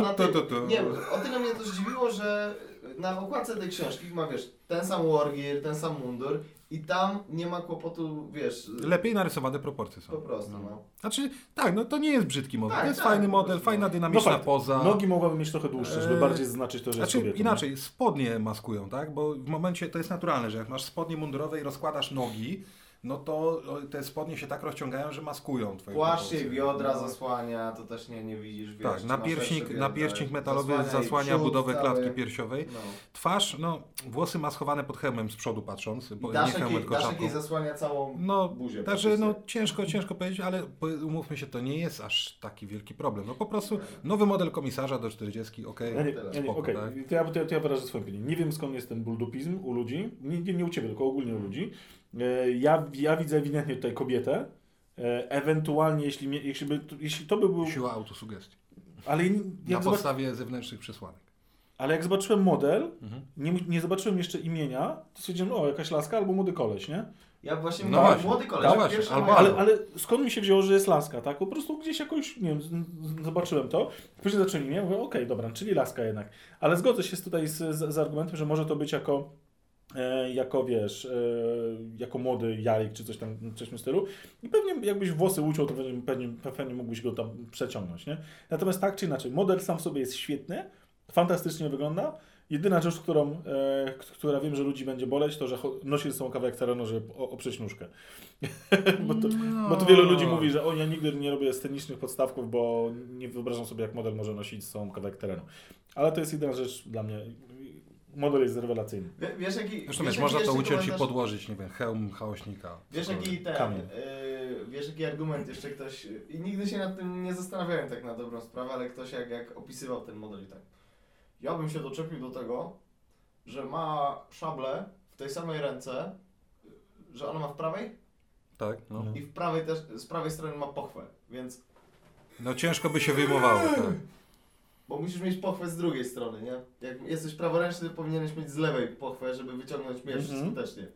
[SPEAKER 2] na
[SPEAKER 3] tu,
[SPEAKER 2] tym-
[SPEAKER 3] tu, tu.
[SPEAKER 2] Nie, o tyle mnie to zdziwiło, że na okładce tej książki ma, wiesz, ten sam wargear, ten sam mundur i tam nie ma kłopotu, wiesz,
[SPEAKER 3] Lepiej narysowane proporcje
[SPEAKER 2] po
[SPEAKER 3] są.
[SPEAKER 2] prostu, no.
[SPEAKER 3] Znaczy, tak, no to nie jest brzydki model.
[SPEAKER 2] Tak,
[SPEAKER 3] to jest
[SPEAKER 2] tak,
[SPEAKER 3] fajny
[SPEAKER 2] po
[SPEAKER 3] model,
[SPEAKER 2] prostu,
[SPEAKER 3] fajna
[SPEAKER 2] no.
[SPEAKER 3] dynamiczna
[SPEAKER 1] No fakt.
[SPEAKER 3] poza.
[SPEAKER 1] Nogi mogłyby mieć trochę dłuższe, żeby
[SPEAKER 3] Eee,
[SPEAKER 1] bardziej znaczyć to, że jest
[SPEAKER 3] Znaczy
[SPEAKER 1] kobietą.
[SPEAKER 3] inaczej, spodnie maskują, tak? Bo w momencie to jest naturalne, że jak masz spodnie mundurowe i rozkładasz nogi, no to te spodnie się tak rozciągają, że maskują twoje
[SPEAKER 2] Płaszcz się
[SPEAKER 3] proporcje.
[SPEAKER 2] biodra zasłania, to też nie, nie widzisz, wiesz.
[SPEAKER 3] Tak,
[SPEAKER 2] czy
[SPEAKER 3] na
[SPEAKER 2] masz
[SPEAKER 3] pierśnik,
[SPEAKER 2] jeszcze
[SPEAKER 3] na
[SPEAKER 2] biodra,
[SPEAKER 3] pierśnik metalowy
[SPEAKER 2] zasłania
[SPEAKER 3] zasłania budowę
[SPEAKER 2] cały.
[SPEAKER 3] klatki piersiowej.
[SPEAKER 2] No.
[SPEAKER 3] Twarz, no, włosy ma schowane pod hełmem z przodu patrząc, bo
[SPEAKER 2] I
[SPEAKER 3] nie
[SPEAKER 2] daszek,
[SPEAKER 3] hełm,
[SPEAKER 2] jej,
[SPEAKER 3] tylko
[SPEAKER 2] daszek
[SPEAKER 3] czapką.
[SPEAKER 2] zasłania całą
[SPEAKER 3] No,
[SPEAKER 2] buzię.
[SPEAKER 3] Także no ciężko, ciężko powiedzieć, ale umówmy się, to nie jest aż taki wielki problem. No po prostu nowy model komisarza do 40, okej.
[SPEAKER 2] Tyle.
[SPEAKER 1] ja nie,
[SPEAKER 3] Spoko,
[SPEAKER 1] okej,
[SPEAKER 3] tak?
[SPEAKER 1] to, ja, to, ja, to ja wyrażę swoją opinię. Nie wiem skąd jest ten buldupizm u ludzi, nie, nie, nie u Ciebie, tylko ogólnie u ludzi. E, Ja, ja widzę ewidentnie tutaj kobietę, E, ewentualnie, jeśli, jeśli, by, jeśli to by był...
[SPEAKER 3] Siła autosugestii.
[SPEAKER 1] Ale,
[SPEAKER 3] Na
[SPEAKER 1] jak zobac-
[SPEAKER 3] podstawie zewnętrznych przesłanek.
[SPEAKER 1] ale jak zobaczyłem model,
[SPEAKER 3] Mhm.
[SPEAKER 1] nie, nie zobaczyłem jeszcze imienia, to stwierdziłem, o, jakaś laska albo młody koleś, nie?
[SPEAKER 2] Ja właśnie
[SPEAKER 3] No
[SPEAKER 2] mówię,
[SPEAKER 3] właśnie.
[SPEAKER 2] młody koleś,
[SPEAKER 3] No właśnie, albo-
[SPEAKER 1] Ale, ale skąd mi się wzięło, że jest laska, tak? Po prostu gdzieś jakoś, nie wiem, zobaczyłem to, później zacząłem imię, mówię, okej, dobra, czyli laska jednak. Ale zgodzę się tutaj z, z, z argumentem, że może to być jako, jako wiesz, e, jako młody jajek, czy coś tam, coś w tym stylu. I pewnie jakbyś włosy uciął, to pewnie, pewnie, pewnie mógłbyś go tam przeciągnąć, nie? Natomiast tak czy inaczej, model sam w sobie jest świetny, fantastycznie wygląda. Jedyna rzecz, którą, e, która wiem, że ludzi będzie boleć, to że nosi ze sobą kawałek terenu, żeby oprzeć nóżkę. bo, to, bo tu wielu ludzi mówi, że o, ja nigdy nie robię scenicznych podstawków, bo nie wyobrażam sobie, jak model może nosić ze sobą kawałek terenu. Ale to jest jedyna rzecz dla mnie. Model jest rewelacyjny.
[SPEAKER 2] Wie- Wiesz jaki,
[SPEAKER 3] Zresztą
[SPEAKER 2] wiesz,
[SPEAKER 3] wiesz, można
[SPEAKER 2] jaki
[SPEAKER 3] to uciąć i
[SPEAKER 2] komentarz-
[SPEAKER 3] podłożyć, nie wiem, hełm chaośnika.
[SPEAKER 2] Wiesz jaki ten,
[SPEAKER 1] Kamień.
[SPEAKER 2] yy, wiesz jaki argument jeszcze ktoś, i nigdy się nad tym nie zastanawiałem tak na dobrą sprawę, ale ktoś jak, jak opisywał ten model i tak. Ja bym się doczepił do tego, że ma szablę w tej samej ręce, że ona ma w prawej
[SPEAKER 3] Tak, no.
[SPEAKER 2] i w prawej też, z prawej strony ma pochwę, więc,
[SPEAKER 3] No ciężko by się wyjmowało, tak.
[SPEAKER 2] Bo musisz mieć pochwę z drugiej strony, nie? Jak jesteś praworęczny, to powinieneś mieć z lewej pochwę, żeby wyciągnąć miecz
[SPEAKER 1] Mhm.
[SPEAKER 2] skutecznie.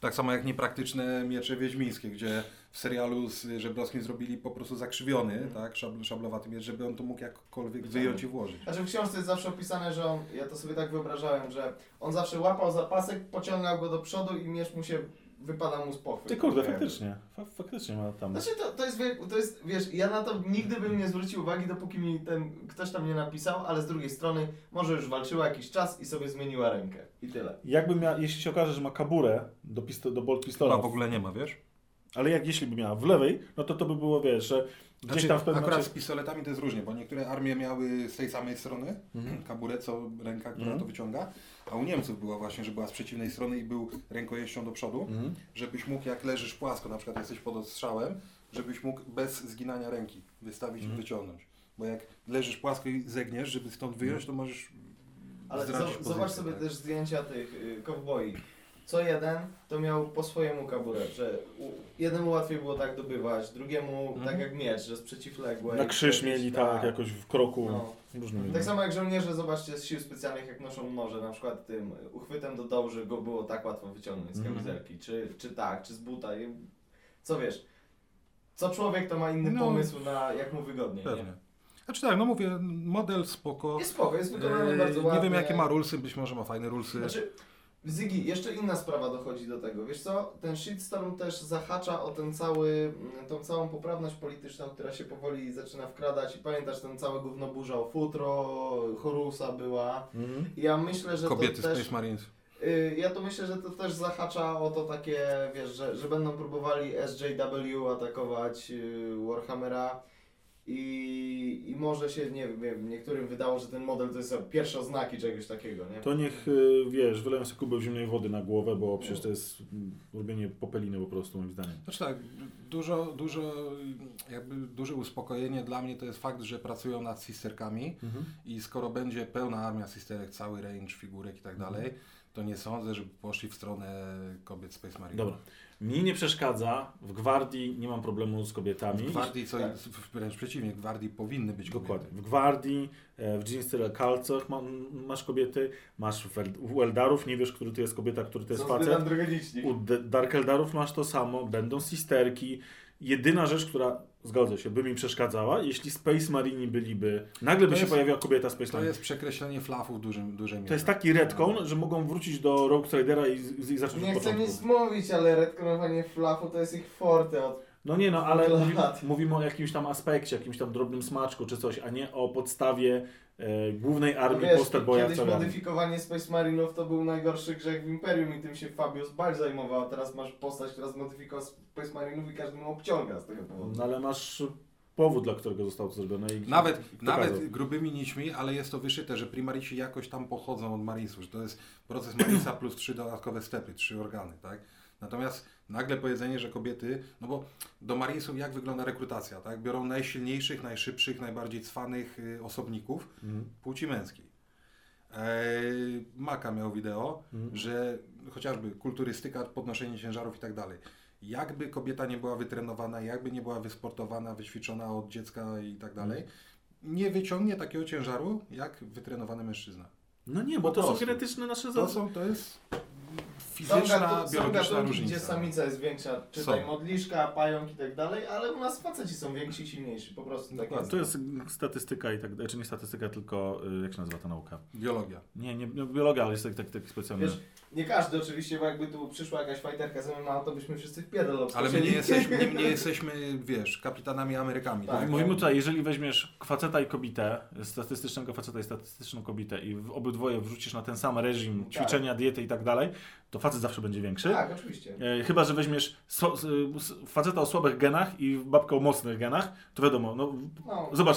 [SPEAKER 3] Tak samo jak niepraktyczne miecze wiedźmińskie, gdzie w serialu z Żebrowskim zrobili po prostu zakrzywiony, tak, szabl, szablowaty miecz, żeby on to mógł jakkolwiek wyjąć i włożyć.
[SPEAKER 2] Znaczy w książce jest zawsze opisane, że on, ja to sobie tak wyobrażałem, że on zawsze łapał za pasek, pociągał go do przodu i miecz mu się, wypadał mu z pochwy.
[SPEAKER 1] Ty kurde, faktycznie. Fa- faktycznie ma tam.
[SPEAKER 2] Znaczy to, to, jest, to jest, wiesz, ja na to nigdy bym nie zwrócił uwagi, dopóki mi ten, ktoś tam nie napisał, ale z drugiej strony może już walczyła jakiś czas i sobie zmieniła rękę. I tyle.
[SPEAKER 1] Jakby mia, jeśli się okaże, że ma kaburę do, pisto, do bolt
[SPEAKER 3] Chyba
[SPEAKER 1] pistola,
[SPEAKER 3] w ogóle nie ma, wiesz?
[SPEAKER 1] ale jak jeśli by miała w lewej, no to to by było, wiesz, że gdzieś
[SPEAKER 3] Znaczy,
[SPEAKER 1] tam w pewnym
[SPEAKER 3] akurat
[SPEAKER 1] momencie...
[SPEAKER 3] z pistoletami to jest różnie, bo niektóre armie miały z tej samej strony
[SPEAKER 1] Mhm.
[SPEAKER 3] kaburę, co ręka, która
[SPEAKER 1] Mhm.
[SPEAKER 3] to wyciąga, a u Niemców była właśnie, że była z przeciwnej strony i był rękojeścią do przodu,
[SPEAKER 1] Mhm.
[SPEAKER 3] żebyś mógł, jak leżysz płasko, na przykład jesteś pod ostrzałem, żebyś mógł bez zginania ręki wystawić
[SPEAKER 1] Mhm.
[SPEAKER 3] i wyciągnąć. Bo jak leżysz płasko i zegniesz, żeby stąd wyjąć, to możesz
[SPEAKER 2] Ale
[SPEAKER 3] zdradzić pozycję,
[SPEAKER 2] zobacz sobie
[SPEAKER 3] tak?
[SPEAKER 2] też zdjęcia tych y, kowboi. Co jeden to miał po swojemu kaburę, że u, jednemu łatwiej było tak dobywać, drugiemu
[SPEAKER 3] Mhm.
[SPEAKER 2] tak jak miecz, że z przeciwległej.
[SPEAKER 1] Na krzyż mieli tak, jakoś w kroku.
[SPEAKER 2] No. Tak samo jak żołnierze, zobaczcie, z sił specjalnych jak noszą noże, na przykład tym uchwytem do dołu, że go było tak łatwo wyciągnąć z
[SPEAKER 1] Mhm.
[SPEAKER 2] kamizelki, czy, czy tak, czy z buta. I co wiesz, co człowiek to ma inny
[SPEAKER 3] No.
[SPEAKER 2] pomysł na jak mu wygodniej.
[SPEAKER 3] Pewnie.
[SPEAKER 2] Nie?
[SPEAKER 3] Znaczy tak, no mówię, model spoko.
[SPEAKER 2] Jest spoko, jest wykonany
[SPEAKER 3] Eee,
[SPEAKER 2] bardzo ładnie.
[SPEAKER 3] nie wiem jakie ma rulsy, być może ma fajne rulsy.
[SPEAKER 2] Znaczy, Zygi, jeszcze inna sprawa dochodzi do tego. Wiesz co, ten shitstorm też zahacza o ten cały, tą całą poprawność polityczną, która się powoli zaczyna wkradać. I pamiętasz ten cały gówno burza o futro, Horusa była.
[SPEAKER 1] Mhm.
[SPEAKER 2] I ja myślę, że
[SPEAKER 3] Kobiety
[SPEAKER 2] to też...
[SPEAKER 3] Space Marines.
[SPEAKER 2] Y, Ja to myślę, że to też zahacza o to takie, wiesz, że, że będą próbowali SJW atakować y, Warhammera i, i może się, nie wiem, niektórym wydało, że ten model to jest pierwsze oznaki czegoś takiego, nie?
[SPEAKER 1] To niech, y, wiesz, wyleją sobie kubę zimnej wody na głowę, bo przecież to jest mm, robienie popeliny po prostu, moim zdaniem.
[SPEAKER 3] Znaczy tak, dużo, dużo, jakby duże uspokojenie dla mnie to jest fakt, że pracują nad sisterkami i skoro będzie pełna armia sisterek, cały range figurek i tak dalej, to nie sądzę, żeby poszli w stronę kobiet Space Marine.
[SPEAKER 1] Dobra. Mi nie przeszkadza, w gwardii nie mam problemu z kobietami.
[SPEAKER 3] W gwardii, co
[SPEAKER 2] Tak.
[SPEAKER 3] wręcz przeciwnie, w gwardii powinny być kobiety.
[SPEAKER 1] Dokładnie. W gwardii, e, w Jeanstyle Kalcach ma, masz kobiety, masz u Eldarów, nie wiesz, który to jest kobieta, który to jest
[SPEAKER 2] Są
[SPEAKER 1] facet. U Dark Eldarów masz to samo, będą sisterki. Jedyna rzecz, która, zgodzę się, by mi przeszkadzała, jeśli Space Marini byliby, nagle by
[SPEAKER 3] To
[SPEAKER 1] się
[SPEAKER 3] jest-
[SPEAKER 1] pojawiła kobieta Space
[SPEAKER 3] To
[SPEAKER 1] Marine.
[SPEAKER 3] jest przekreślenie flafów w dużym, dużej mierze.
[SPEAKER 1] To jest taki retcon, że mogą wrócić do Rogue Tradera i, i zacząć
[SPEAKER 2] Nie chcę nic mówić, ale retkonowanie flafu to jest ich forte od
[SPEAKER 1] No nie no, ale mówimy, mówimy o jakimś tam aspekcie, jakimś tam drobnym smaczku czy coś, a nie o podstawie głównej armii
[SPEAKER 2] Wiesz,
[SPEAKER 1] poster boja
[SPEAKER 2] kiedyś modyfikowanie Space Marinów to był najgorszy grzech w Imperium i tym się Fabius Bal zajmował, a teraz masz postać, która zmodyfikowała Space Marinów i każdy mu obciąga z tego powodu.
[SPEAKER 1] No ale masz powód, dla którego zostało to zrobione. I
[SPEAKER 3] Nawet,
[SPEAKER 1] i
[SPEAKER 3] nawet grubymi nićmi, ale jest to wyszyte, że primarisi jakoś tam pochodzą od Marinesów, że to jest proces Marinesa plus trzy dodatkowe stepy, trzy organy, tak? Natomiast nagle powiedzenie, że kobiety, no bo do Marinesów jak wygląda rekrutacja, tak? Biorą najsilniejszych, najszybszych, najbardziej cwanych y, osobników
[SPEAKER 1] Mhm.
[SPEAKER 3] płci męskiej. Eee, Maka miał wideo,
[SPEAKER 1] Mhm.
[SPEAKER 3] że chociażby kulturystyka, podnoszenie ciężarów i tak dalej. jakby kobieta nie była wytrenowana, jakby nie była wysportowana, wyćwiczona od dziecka i tak dalej, nie wyciągnie takiego ciężaru jak wytrenowany mężczyzna.
[SPEAKER 1] No nie, bo
[SPEAKER 3] Po
[SPEAKER 1] to są genetyczne nasze
[SPEAKER 3] To, są, to jest fizyczna,
[SPEAKER 2] są
[SPEAKER 3] biologiczna różnica.
[SPEAKER 2] gdzie samica jest większa, czytaj
[SPEAKER 3] Są.
[SPEAKER 2] modliszka, pająk i tak dalej, ale u nas faceci są więksi i silniejsi, po prostu tak
[SPEAKER 3] Dokładnie.
[SPEAKER 2] jest.
[SPEAKER 1] To jest statystyka i tak dalej, czy nie statystyka, tylko y, jak się nazywa ta nauka?
[SPEAKER 3] Biologia.
[SPEAKER 1] Nie, nie, nie biologia, ale jest taki, taki, taki specjalny.
[SPEAKER 2] Wiesz, nie każdy oczywiście, bo jakby tu przyszła jakaś fajterka z MMA, to byśmy wszyscy w pierdol
[SPEAKER 3] Ale my nie jesteśmy, nie, nie jesteśmy, wiesz, kapitanami Amerykami.
[SPEAKER 2] Tak.
[SPEAKER 3] To-
[SPEAKER 1] Mówimy tutaj, jeżeli weźmiesz faceta i kobietę, statystycznego faceta i statystyczną kobietę i w obydwoje wrzucisz na ten sam reżim,
[SPEAKER 2] Tak.
[SPEAKER 1] ćwiczenia, diety i tak dalej, to facet zawsze będzie większy.
[SPEAKER 2] Tak, oczywiście.
[SPEAKER 1] E, Chyba, że weźmiesz so, faceta o słabych genach i babkę o mocnych genach, to wiadomo, no,
[SPEAKER 2] No,
[SPEAKER 1] zobacz,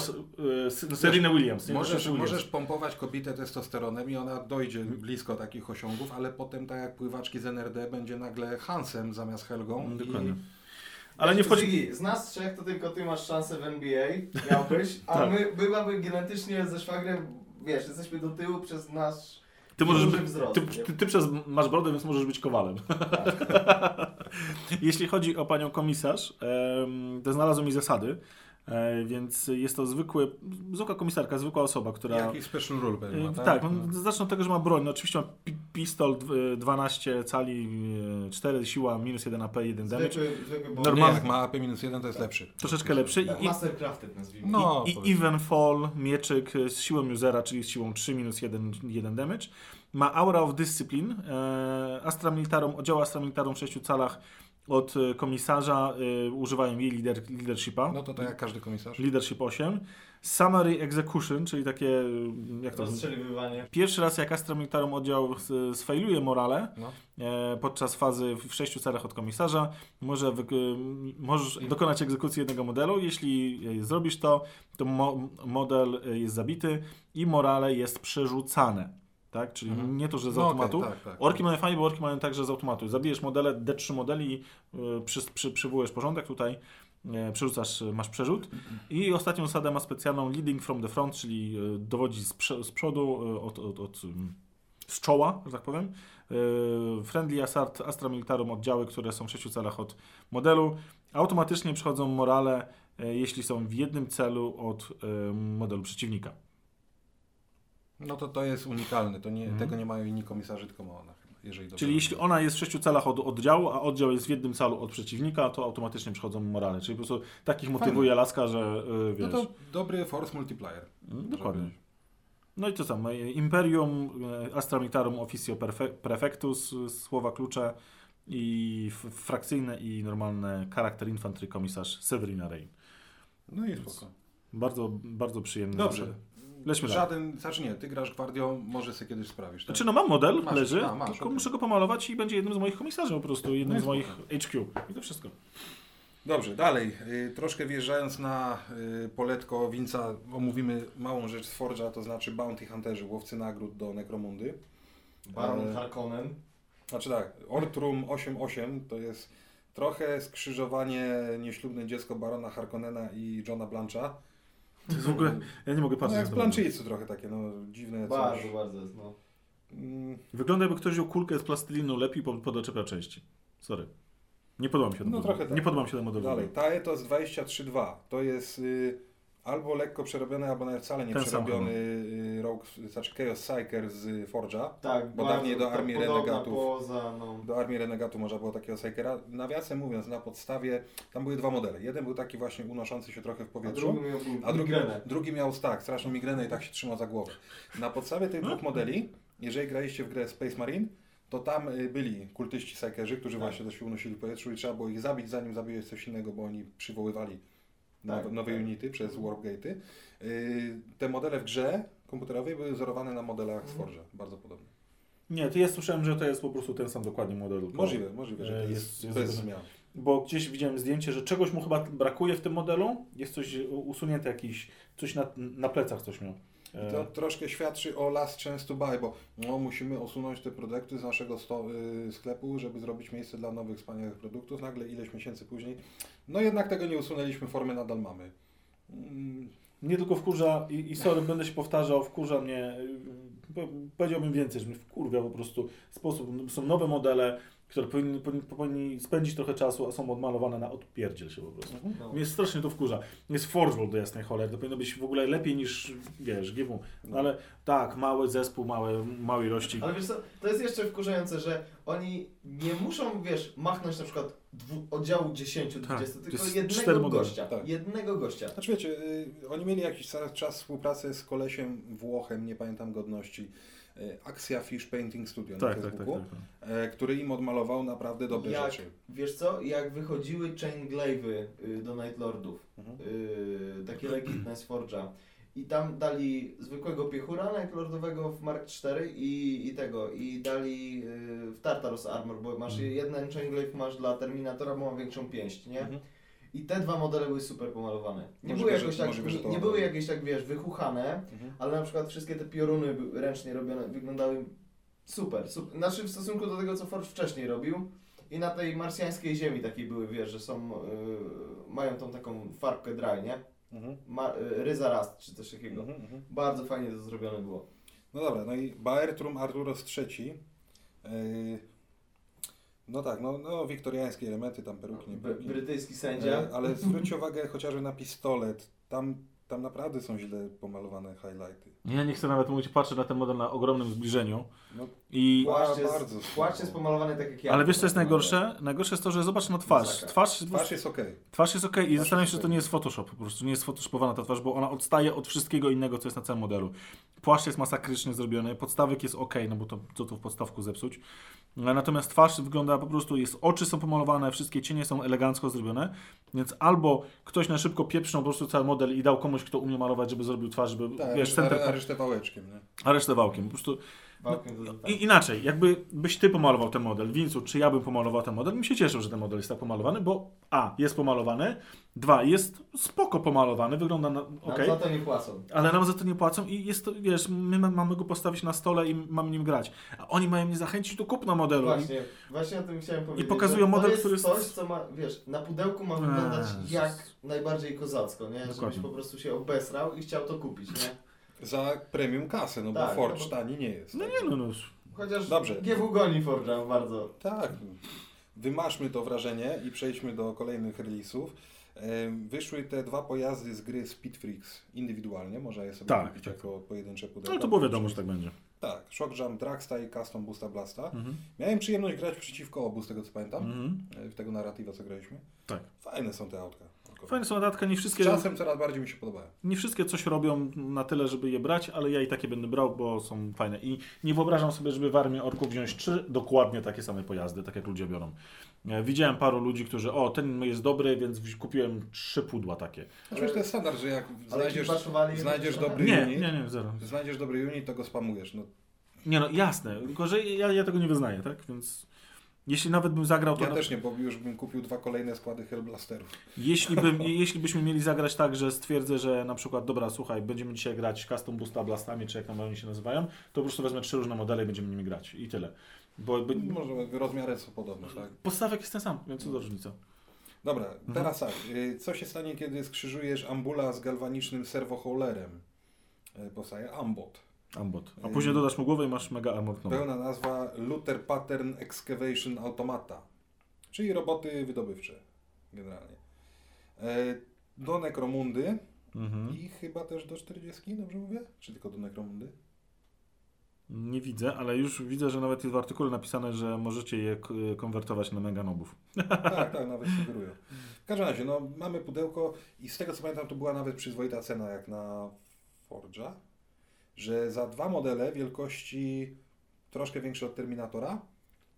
[SPEAKER 1] e, Serena Williams.
[SPEAKER 3] Możesz,
[SPEAKER 1] Williams.
[SPEAKER 3] możesz pompować kobietę testosteronem i ona dojdzie blisko takich osiągów, ale potem tak jak pływaczki z NRD będzie nagle Hansem zamiast Helgą.
[SPEAKER 1] Mm,
[SPEAKER 3] i-
[SPEAKER 1] Dokładnie. Ale nie wchodzi...
[SPEAKER 2] Z nas trzech to tylko ty masz szansę w NBA, miałbyś, a
[SPEAKER 1] Tak.
[SPEAKER 2] my byłaby genetycznie ze szwagrem, wiesz, jesteśmy do tyłu przez nasz
[SPEAKER 1] Ty, możesz być,
[SPEAKER 2] wzrost.
[SPEAKER 1] ty, ty, ty przez masz brodę, więc możesz być kowalem. Jeśli chodzi o panią komisarz, to znalazłem mi zasady, więc jest to zwykły, zwykła komisarka, zwykła osoba, która...
[SPEAKER 3] Jaki special rule będzie
[SPEAKER 1] E,
[SPEAKER 3] ma,
[SPEAKER 1] Tak,
[SPEAKER 3] tak?
[SPEAKER 1] no, zacznę od tego, że ma broń. No, oczywiście ma pi pistol dw- 12 cali, e, 4 siła, minus 1 AP, 1 damage.
[SPEAKER 2] Zwykły, zwykły
[SPEAKER 3] Nie,
[SPEAKER 2] bol.
[SPEAKER 1] Normalnie.
[SPEAKER 3] jak ma AP-1 to jest lepszy.
[SPEAKER 1] Troszeczkę lepszy.
[SPEAKER 2] Tak,
[SPEAKER 1] I, i,
[SPEAKER 2] Mastercrafted nazwijmy.
[SPEAKER 3] No,
[SPEAKER 1] i, i
[SPEAKER 3] powiedzmy.
[SPEAKER 1] even fall, mieczyk e, z siłą usera, czyli z siłą 3 minus 1, 1 damage. Ma Aura of Discipline, e, Astra Militarum, oddział Astra Militarum w 6 calach od e, komisarza, e, używają jej leader, leadershipa.
[SPEAKER 3] No to tak jak każdy komisarz.
[SPEAKER 1] Leadership 8. Summary Execution, czyli takie, e, jak to
[SPEAKER 2] Rozstrzeliwywanie.
[SPEAKER 1] Pierwszy raz jak Astra Militarum oddział sfailuje morale
[SPEAKER 3] No.
[SPEAKER 1] e, podczas fazy w sześciu celach od komisarza, może m, możesz dokonać egzekucji jednego modelu. Jeśli zrobisz to, to mo model jest zabity i morale jest przerzucane. Tak? Czyli
[SPEAKER 3] Mhm.
[SPEAKER 1] nie to, że z
[SPEAKER 3] No,
[SPEAKER 1] automatu.
[SPEAKER 3] okej, tak, tak.
[SPEAKER 1] Orki mają fajnie, bo orki mają także z automatu. Zabijesz modele, D3 modeli i y, przy, przy, przywołujesz porządek tutaj, y, przerzucasz, y, masz przerzut. I ostatnią zasadę ma specjalną leading from the front, czyli y, dowodzi z, z przodu, od, od, od, z czoła, że tak powiem. Friendly Assart, Astra Militarum oddziały, które są w sześciu celach od modelu, automatycznie przechodzą morale, jeśli są w jednym celu od modelu przeciwnika.
[SPEAKER 3] No to to jest unikalne. To nie,
[SPEAKER 1] Mhm.
[SPEAKER 3] Tego nie mają inni komisarze, tylko ma ona chyba. Jeżeli dobrze
[SPEAKER 1] Czyli jeśli ona jest w sześciu celach od oddziału, a oddział jest w jednym celu od przeciwnika, to automatycznie przychodzą morale. Czyli po prostu takich motywuje laska, że yy,
[SPEAKER 3] No
[SPEAKER 1] wiesz.
[SPEAKER 3] to dobry force multiplier.
[SPEAKER 1] Mm, dokładnie.
[SPEAKER 3] być.
[SPEAKER 1] No i to samo. Imperium, e, Astra Militarum Officio Prefectus, y, słowa klucze i frakcyjne i normalne charakter infantry komisarz Severina Rain.
[SPEAKER 3] No i spoko.
[SPEAKER 1] Bardzo, bardzo przyjemne.
[SPEAKER 3] Dobrze.
[SPEAKER 1] Lećmy dalej.
[SPEAKER 3] Żaden, znaczy nie, ty grasz gwardią, może sobie kiedyś sprawisz. Tak?
[SPEAKER 1] Znaczy no mam model,
[SPEAKER 3] Masz,
[SPEAKER 1] leży,
[SPEAKER 3] a, masz,
[SPEAKER 1] tylko
[SPEAKER 3] okej.
[SPEAKER 1] muszę go pomalować i będzie jednym z moich komisarzy po prostu, jednym
[SPEAKER 3] No
[SPEAKER 1] z moich
[SPEAKER 3] spoko.
[SPEAKER 1] HQ. I to wszystko.
[SPEAKER 3] Dobrze, dalej. Y, troszkę wjeżdżając na y, poletko Winca, omówimy małą rzecz z Forge'a, to znaczy Bounty Hunterzy, łowcy nagród do Necromundy.
[SPEAKER 2] Baron Harkonnen.
[SPEAKER 3] Znaczy tak, Ortrum 88 to jest trochę skrzyżowanie nieślubne dziecko Barona Harkonnena i Johna Blancha.
[SPEAKER 1] To jest w ogóle, ja nie mogę
[SPEAKER 3] No
[SPEAKER 1] patrzeć
[SPEAKER 3] jak
[SPEAKER 1] na
[SPEAKER 3] w
[SPEAKER 1] to.
[SPEAKER 3] Blanczyjcu trochę takie, no dziwne
[SPEAKER 2] Bardzo,
[SPEAKER 3] coś.
[SPEAKER 2] bardzo jest, no.
[SPEAKER 3] Mm,
[SPEAKER 1] Wygląda jakby ktoś wziął kulkę z plastylinu lepiej po- podoczepiał części. Sorry. Nie podoba mi się ten
[SPEAKER 3] No
[SPEAKER 1] model.
[SPEAKER 3] trochę tak.
[SPEAKER 1] Nie podoba mi się ten model.
[SPEAKER 3] Dalej,
[SPEAKER 1] ogóle.
[SPEAKER 3] Taetos 23.2 to jest y, albo lekko przerobiony, albo nawet wcale nie
[SPEAKER 1] Ten
[SPEAKER 3] przerobiony y, Rogue, znaczy Chaos Psyker z Forge'a.
[SPEAKER 2] Tak,
[SPEAKER 3] Bo
[SPEAKER 2] bardzo
[SPEAKER 3] dawniej do
[SPEAKER 2] tak
[SPEAKER 3] Armii Renegatów.
[SPEAKER 2] Poza, no.
[SPEAKER 3] Do Armii Renegatu można było takiego Psykera. Nawiasem mówiąc, na podstawie, tam były dwa modele. Jeden był taki właśnie unoszący się trochę w
[SPEAKER 2] A
[SPEAKER 3] powietrzu.
[SPEAKER 2] drugi miał
[SPEAKER 3] A drugi, drugi miał tak, straszną migrenę i tak się trzymał za głowę. Na podstawie tych dwóch modeli, jeżeli graliście w grę Space Marine, to tam y, byli kultyści Psykerzy, którzy
[SPEAKER 2] Tak.
[SPEAKER 3] właśnie to się unosili w powietrzu i trzeba było ich zabić, zanim zabiłeś coś innego, bo oni przywoływali nowe,
[SPEAKER 2] Tak,
[SPEAKER 3] nowe
[SPEAKER 2] tak.
[SPEAKER 3] unity przez Warpgate'y. Y, te modele w grze komputerowej były wzorowane na modelach z
[SPEAKER 2] Mhm.
[SPEAKER 3] Forge'a, bardzo podobne.
[SPEAKER 1] Nie, to ja słyszałem, że to jest po prostu ten sam dokładnie model.
[SPEAKER 3] Możliwe, możliwe, że
[SPEAKER 1] E,
[SPEAKER 3] to
[SPEAKER 1] jest-
[SPEAKER 3] jest,
[SPEAKER 1] jest
[SPEAKER 3] zmian.
[SPEAKER 1] Bo gdzieś widziałem zdjęcie, że czegoś mu chyba brakuje w tym modelu. Jest coś usunięte, jakiś, coś na, na plecach coś miał. E,
[SPEAKER 3] To troszkę świadczy o last chance to buy, bo no, musimy usunąć te produkty z naszego sto, y, sklepu, żeby zrobić miejsce dla nowych wspaniałych produktów. Nagle ileś miesięcy później, no jednak tego nie usunęliśmy, formy nadal mamy. Mm,
[SPEAKER 1] Mnie tylko wkurza i, i sorry, będę się powtarzał, wkurza mnie, y, po- powiedziałbym więcej, że mnie wkurwia po prostu sposób, są nowe modele, które powinni, powinni, powinni spędzić trochę czasu, a są odmalowane na odpierdziel się po prostu.
[SPEAKER 2] No.
[SPEAKER 1] Mnie strasznie to wkurza. Jest Forge do jasnej cholery, to powinno być w ogóle lepiej niż, wiesz, GW. No ale tak, mały zespół, małe, małej ilości.
[SPEAKER 2] Ale wiesz co, to jest jeszcze wkurzające, że oni nie muszą, wiesz, machnąć na przykład dwu, oddziału 10, 20,
[SPEAKER 1] Tak,
[SPEAKER 2] tylko jednego gościa.
[SPEAKER 3] Tak.
[SPEAKER 2] Jednego gościa.
[SPEAKER 3] Znaczy wiecie, y, oni mieli jakiś czas współpracy z kolesiem Włochem, nie pamiętam godności, Axia Fish Painting Studio
[SPEAKER 1] Tak,
[SPEAKER 3] na
[SPEAKER 1] tak, tak,
[SPEAKER 3] Facebooku,
[SPEAKER 1] tak.
[SPEAKER 3] e, który im odmalował naprawdę dobre
[SPEAKER 2] Jak-
[SPEAKER 3] rzeczy.
[SPEAKER 2] Wiesz co, jak wychodziły Chain Glave'y y, do Night Lordów,
[SPEAKER 3] Mhm.
[SPEAKER 2] y, takie legitne z Forge'a, i tam dali zwykłego piechura Night Lordowego w Mark 4 i, i tego, i dali y, w Tartarus Armor, bo masz
[SPEAKER 1] Mhm.
[SPEAKER 2] jeden Chain Glaive masz dla Terminatora, bo ma większą pięść, nie?
[SPEAKER 3] Mhm.
[SPEAKER 2] I te dwa modele były super pomalowane. Nie były jakoś tak, nie, nie były jakieś tak, wiesz, wychuchane,
[SPEAKER 3] Mhm.
[SPEAKER 2] ale na przykład wszystkie te pioruny ręcznie robione wyglądały super, super. Znaczy w stosunku do tego, co Forge wcześniej robił i na tej marsjańskiej ziemi takiej były, wiesz, że są, yy, mają tą taką farbkę dry, nie?
[SPEAKER 3] Mhm.
[SPEAKER 2] Ma, yy, Ryza Rast czy coś takiego.
[SPEAKER 3] Mhm. Mhm.
[SPEAKER 2] Bardzo fajnie to zrobione było.
[SPEAKER 3] No dobra, no i Baertrum Arturos III. y, No tak, no, no wiktoriańskie elementy, tam peruki, nie peruki.
[SPEAKER 2] brytyjski sędzia.
[SPEAKER 3] E, Ale zwróć uwagę chociażby na pistolet. Tam, tam naprawdę są źle pomalowane highlighty.
[SPEAKER 1] Ja nie chcę nawet mówić, patrzę na ten model na ogromnym zbliżeniu
[SPEAKER 3] No,
[SPEAKER 1] i...
[SPEAKER 2] Płaszcz jest,
[SPEAKER 3] bardzo
[SPEAKER 2] płaszcz jest pomalowany tak jak ja.
[SPEAKER 1] Ale wiesz co jest najgorsze? Najgorsze jest to, że zobacz na twarz. Twarz,
[SPEAKER 3] twarz jest okej.
[SPEAKER 1] twarz jest ok i zastanawiam się, czy to nie jest Photoshop. Po prostu nie jest photoshopowana ta twarz, bo ona odstaje od wszystkiego innego, co jest na całym modelu. Płaszcz jest masakrycznie zrobiony, podstawek jest ok, no bo to co tu w podstawku zepsuć. Ale Natomiast twarz wygląda po prostu, jest, oczy są pomalowane, wszystkie cienie są elegancko zrobione, więc albo ktoś na szybko pieprznął po prostu cały model i dał komuś, kto umie malować, żeby zrobił twarz, żeby,
[SPEAKER 3] Tak,
[SPEAKER 1] wiesz,
[SPEAKER 3] a,
[SPEAKER 1] center,
[SPEAKER 3] a resztę wałeczkiem, nie?
[SPEAKER 1] a resztę wałkiem. Po prostu I, inaczej, jakby byś ty pomalował ten model, Wincu, czy ja bym pomalował ten model, bym się cieszył, że ten model jest tak pomalowany, bo a, jest pomalowany, dwa, jest spoko pomalowany, wygląda na
[SPEAKER 2] Nam
[SPEAKER 1] okej,
[SPEAKER 2] za to nie płacą.
[SPEAKER 1] ale nam za to nie płacą i jest to, wiesz, my ma- mamy go postawić na stole i mamy nim grać, a oni mają mnie zachęcić do kupna modelu.
[SPEAKER 2] Właśnie, właśnie o tym chciałem powiedzieć.
[SPEAKER 1] pokazują
[SPEAKER 2] że
[SPEAKER 1] model,
[SPEAKER 2] jest
[SPEAKER 1] który jest-
[SPEAKER 2] coś, co ma, wiesz, na pudełku ma wyglądać
[SPEAKER 1] Jezus.
[SPEAKER 2] jak najbardziej kozacko, nie? Żebyś
[SPEAKER 1] Dokładnie.
[SPEAKER 2] po prostu się obesrał i chciał to kupić, nie?
[SPEAKER 3] Za premium kasę, no bo
[SPEAKER 2] Tak,
[SPEAKER 3] Forge
[SPEAKER 2] no bo-
[SPEAKER 3] tani nie jest.
[SPEAKER 1] No nie no, no.
[SPEAKER 2] Chociaż
[SPEAKER 3] Dobrze.
[SPEAKER 2] GW goni Forge'a bardzo.
[SPEAKER 3] Tak. Wymaszmy to wrażenie i przejdźmy do kolejnych release'ów. Em, Wyszły te dwa pojazdy z gry Speed Freaks indywidualnie, można je sobie
[SPEAKER 1] Tak,
[SPEAKER 3] kupić
[SPEAKER 1] tak.
[SPEAKER 3] jako pojedyncze pudełka.
[SPEAKER 1] Ale to było wiadomo, że tak będzie.
[SPEAKER 3] Tak, Shock Jam Dragsta i Custom Boosta Blasta.
[SPEAKER 1] Mhm.
[SPEAKER 3] Miałem przyjemność grać przeciwko obu, z tego co pamiętam,
[SPEAKER 1] Mhm.
[SPEAKER 3] e, w tego narratywa co graliśmy.
[SPEAKER 1] Tak.
[SPEAKER 3] Fajne są te autka.
[SPEAKER 1] Fajne są dodatki, nie
[SPEAKER 3] Z
[SPEAKER 1] wszystkie,
[SPEAKER 3] czasem coraz bardziej mi się podobają.
[SPEAKER 1] nie wszystkie coś robią na tyle, żeby je brać, ale ja i takie będę brał, bo są fajne. I nie wyobrażam sobie, żeby w armii orków wziąć trzy dokładnie takie same pojazdy, tak jak ludzie biorą. E, Widziałem paru ludzi, którzy, o, ten jest dobry, więc kupiłem trzy pudła takie.
[SPEAKER 3] Oczywiście to jest standard, że jak znajdziesz, znajdziesz dobry
[SPEAKER 1] Nie,
[SPEAKER 3] unit,
[SPEAKER 1] nie, nie, zero.
[SPEAKER 3] znajdziesz dobry unit, to go spamujesz. No,
[SPEAKER 1] Nie no, jasne, tylko że ja, ja tego nie wyznaję, tak? Więc jeśli nawet bym zagrał to...
[SPEAKER 3] ja
[SPEAKER 1] na-
[SPEAKER 3] też nie, bo już bym kupił dwa kolejne składy Hellblasterów.
[SPEAKER 1] Jeśli, bym, jeśli byśmy mieli zagrać tak, że stwierdzę, że na przykład, dobra, słuchaj, będziemy dzisiaj grać custom boosta blastami, czy jak tam oni się nazywają, to po prostu wezmę trzy różne modele i będziemy nimi grać. I tyle. Bo jakby
[SPEAKER 3] Może rozmiary są podobne, tak?
[SPEAKER 1] podstawek jest ten sam, więc co za różnica.
[SPEAKER 3] Dobra, teraz tak. y, Co się stanie, kiedy skrzyżujesz ambula z galwanicznym serwoholerem? Y, Powstaje ambot.
[SPEAKER 1] Ambot. A później dodasz mu głowę i masz mega armor nowy.
[SPEAKER 3] Pełna nazwa Luther Pattern Excavation Automata, czyli roboty wydobywcze generalnie. E, Do Necromundy
[SPEAKER 1] Mhm.
[SPEAKER 3] i chyba też do 40, dobrze mówię? Czy tylko do Necromundy?
[SPEAKER 1] Nie widzę, ale już widzę, że nawet jest w artykule napisane, że możecie je konwertować na meganobów.
[SPEAKER 3] Tak, tak, nawet sugerują. W każdym razie, no, mamy pudełko i z tego co pamiętam, to była nawet przyzwoita cena jak na Forge'a, że za dwa modele wielkości troszkę większe od Terminatora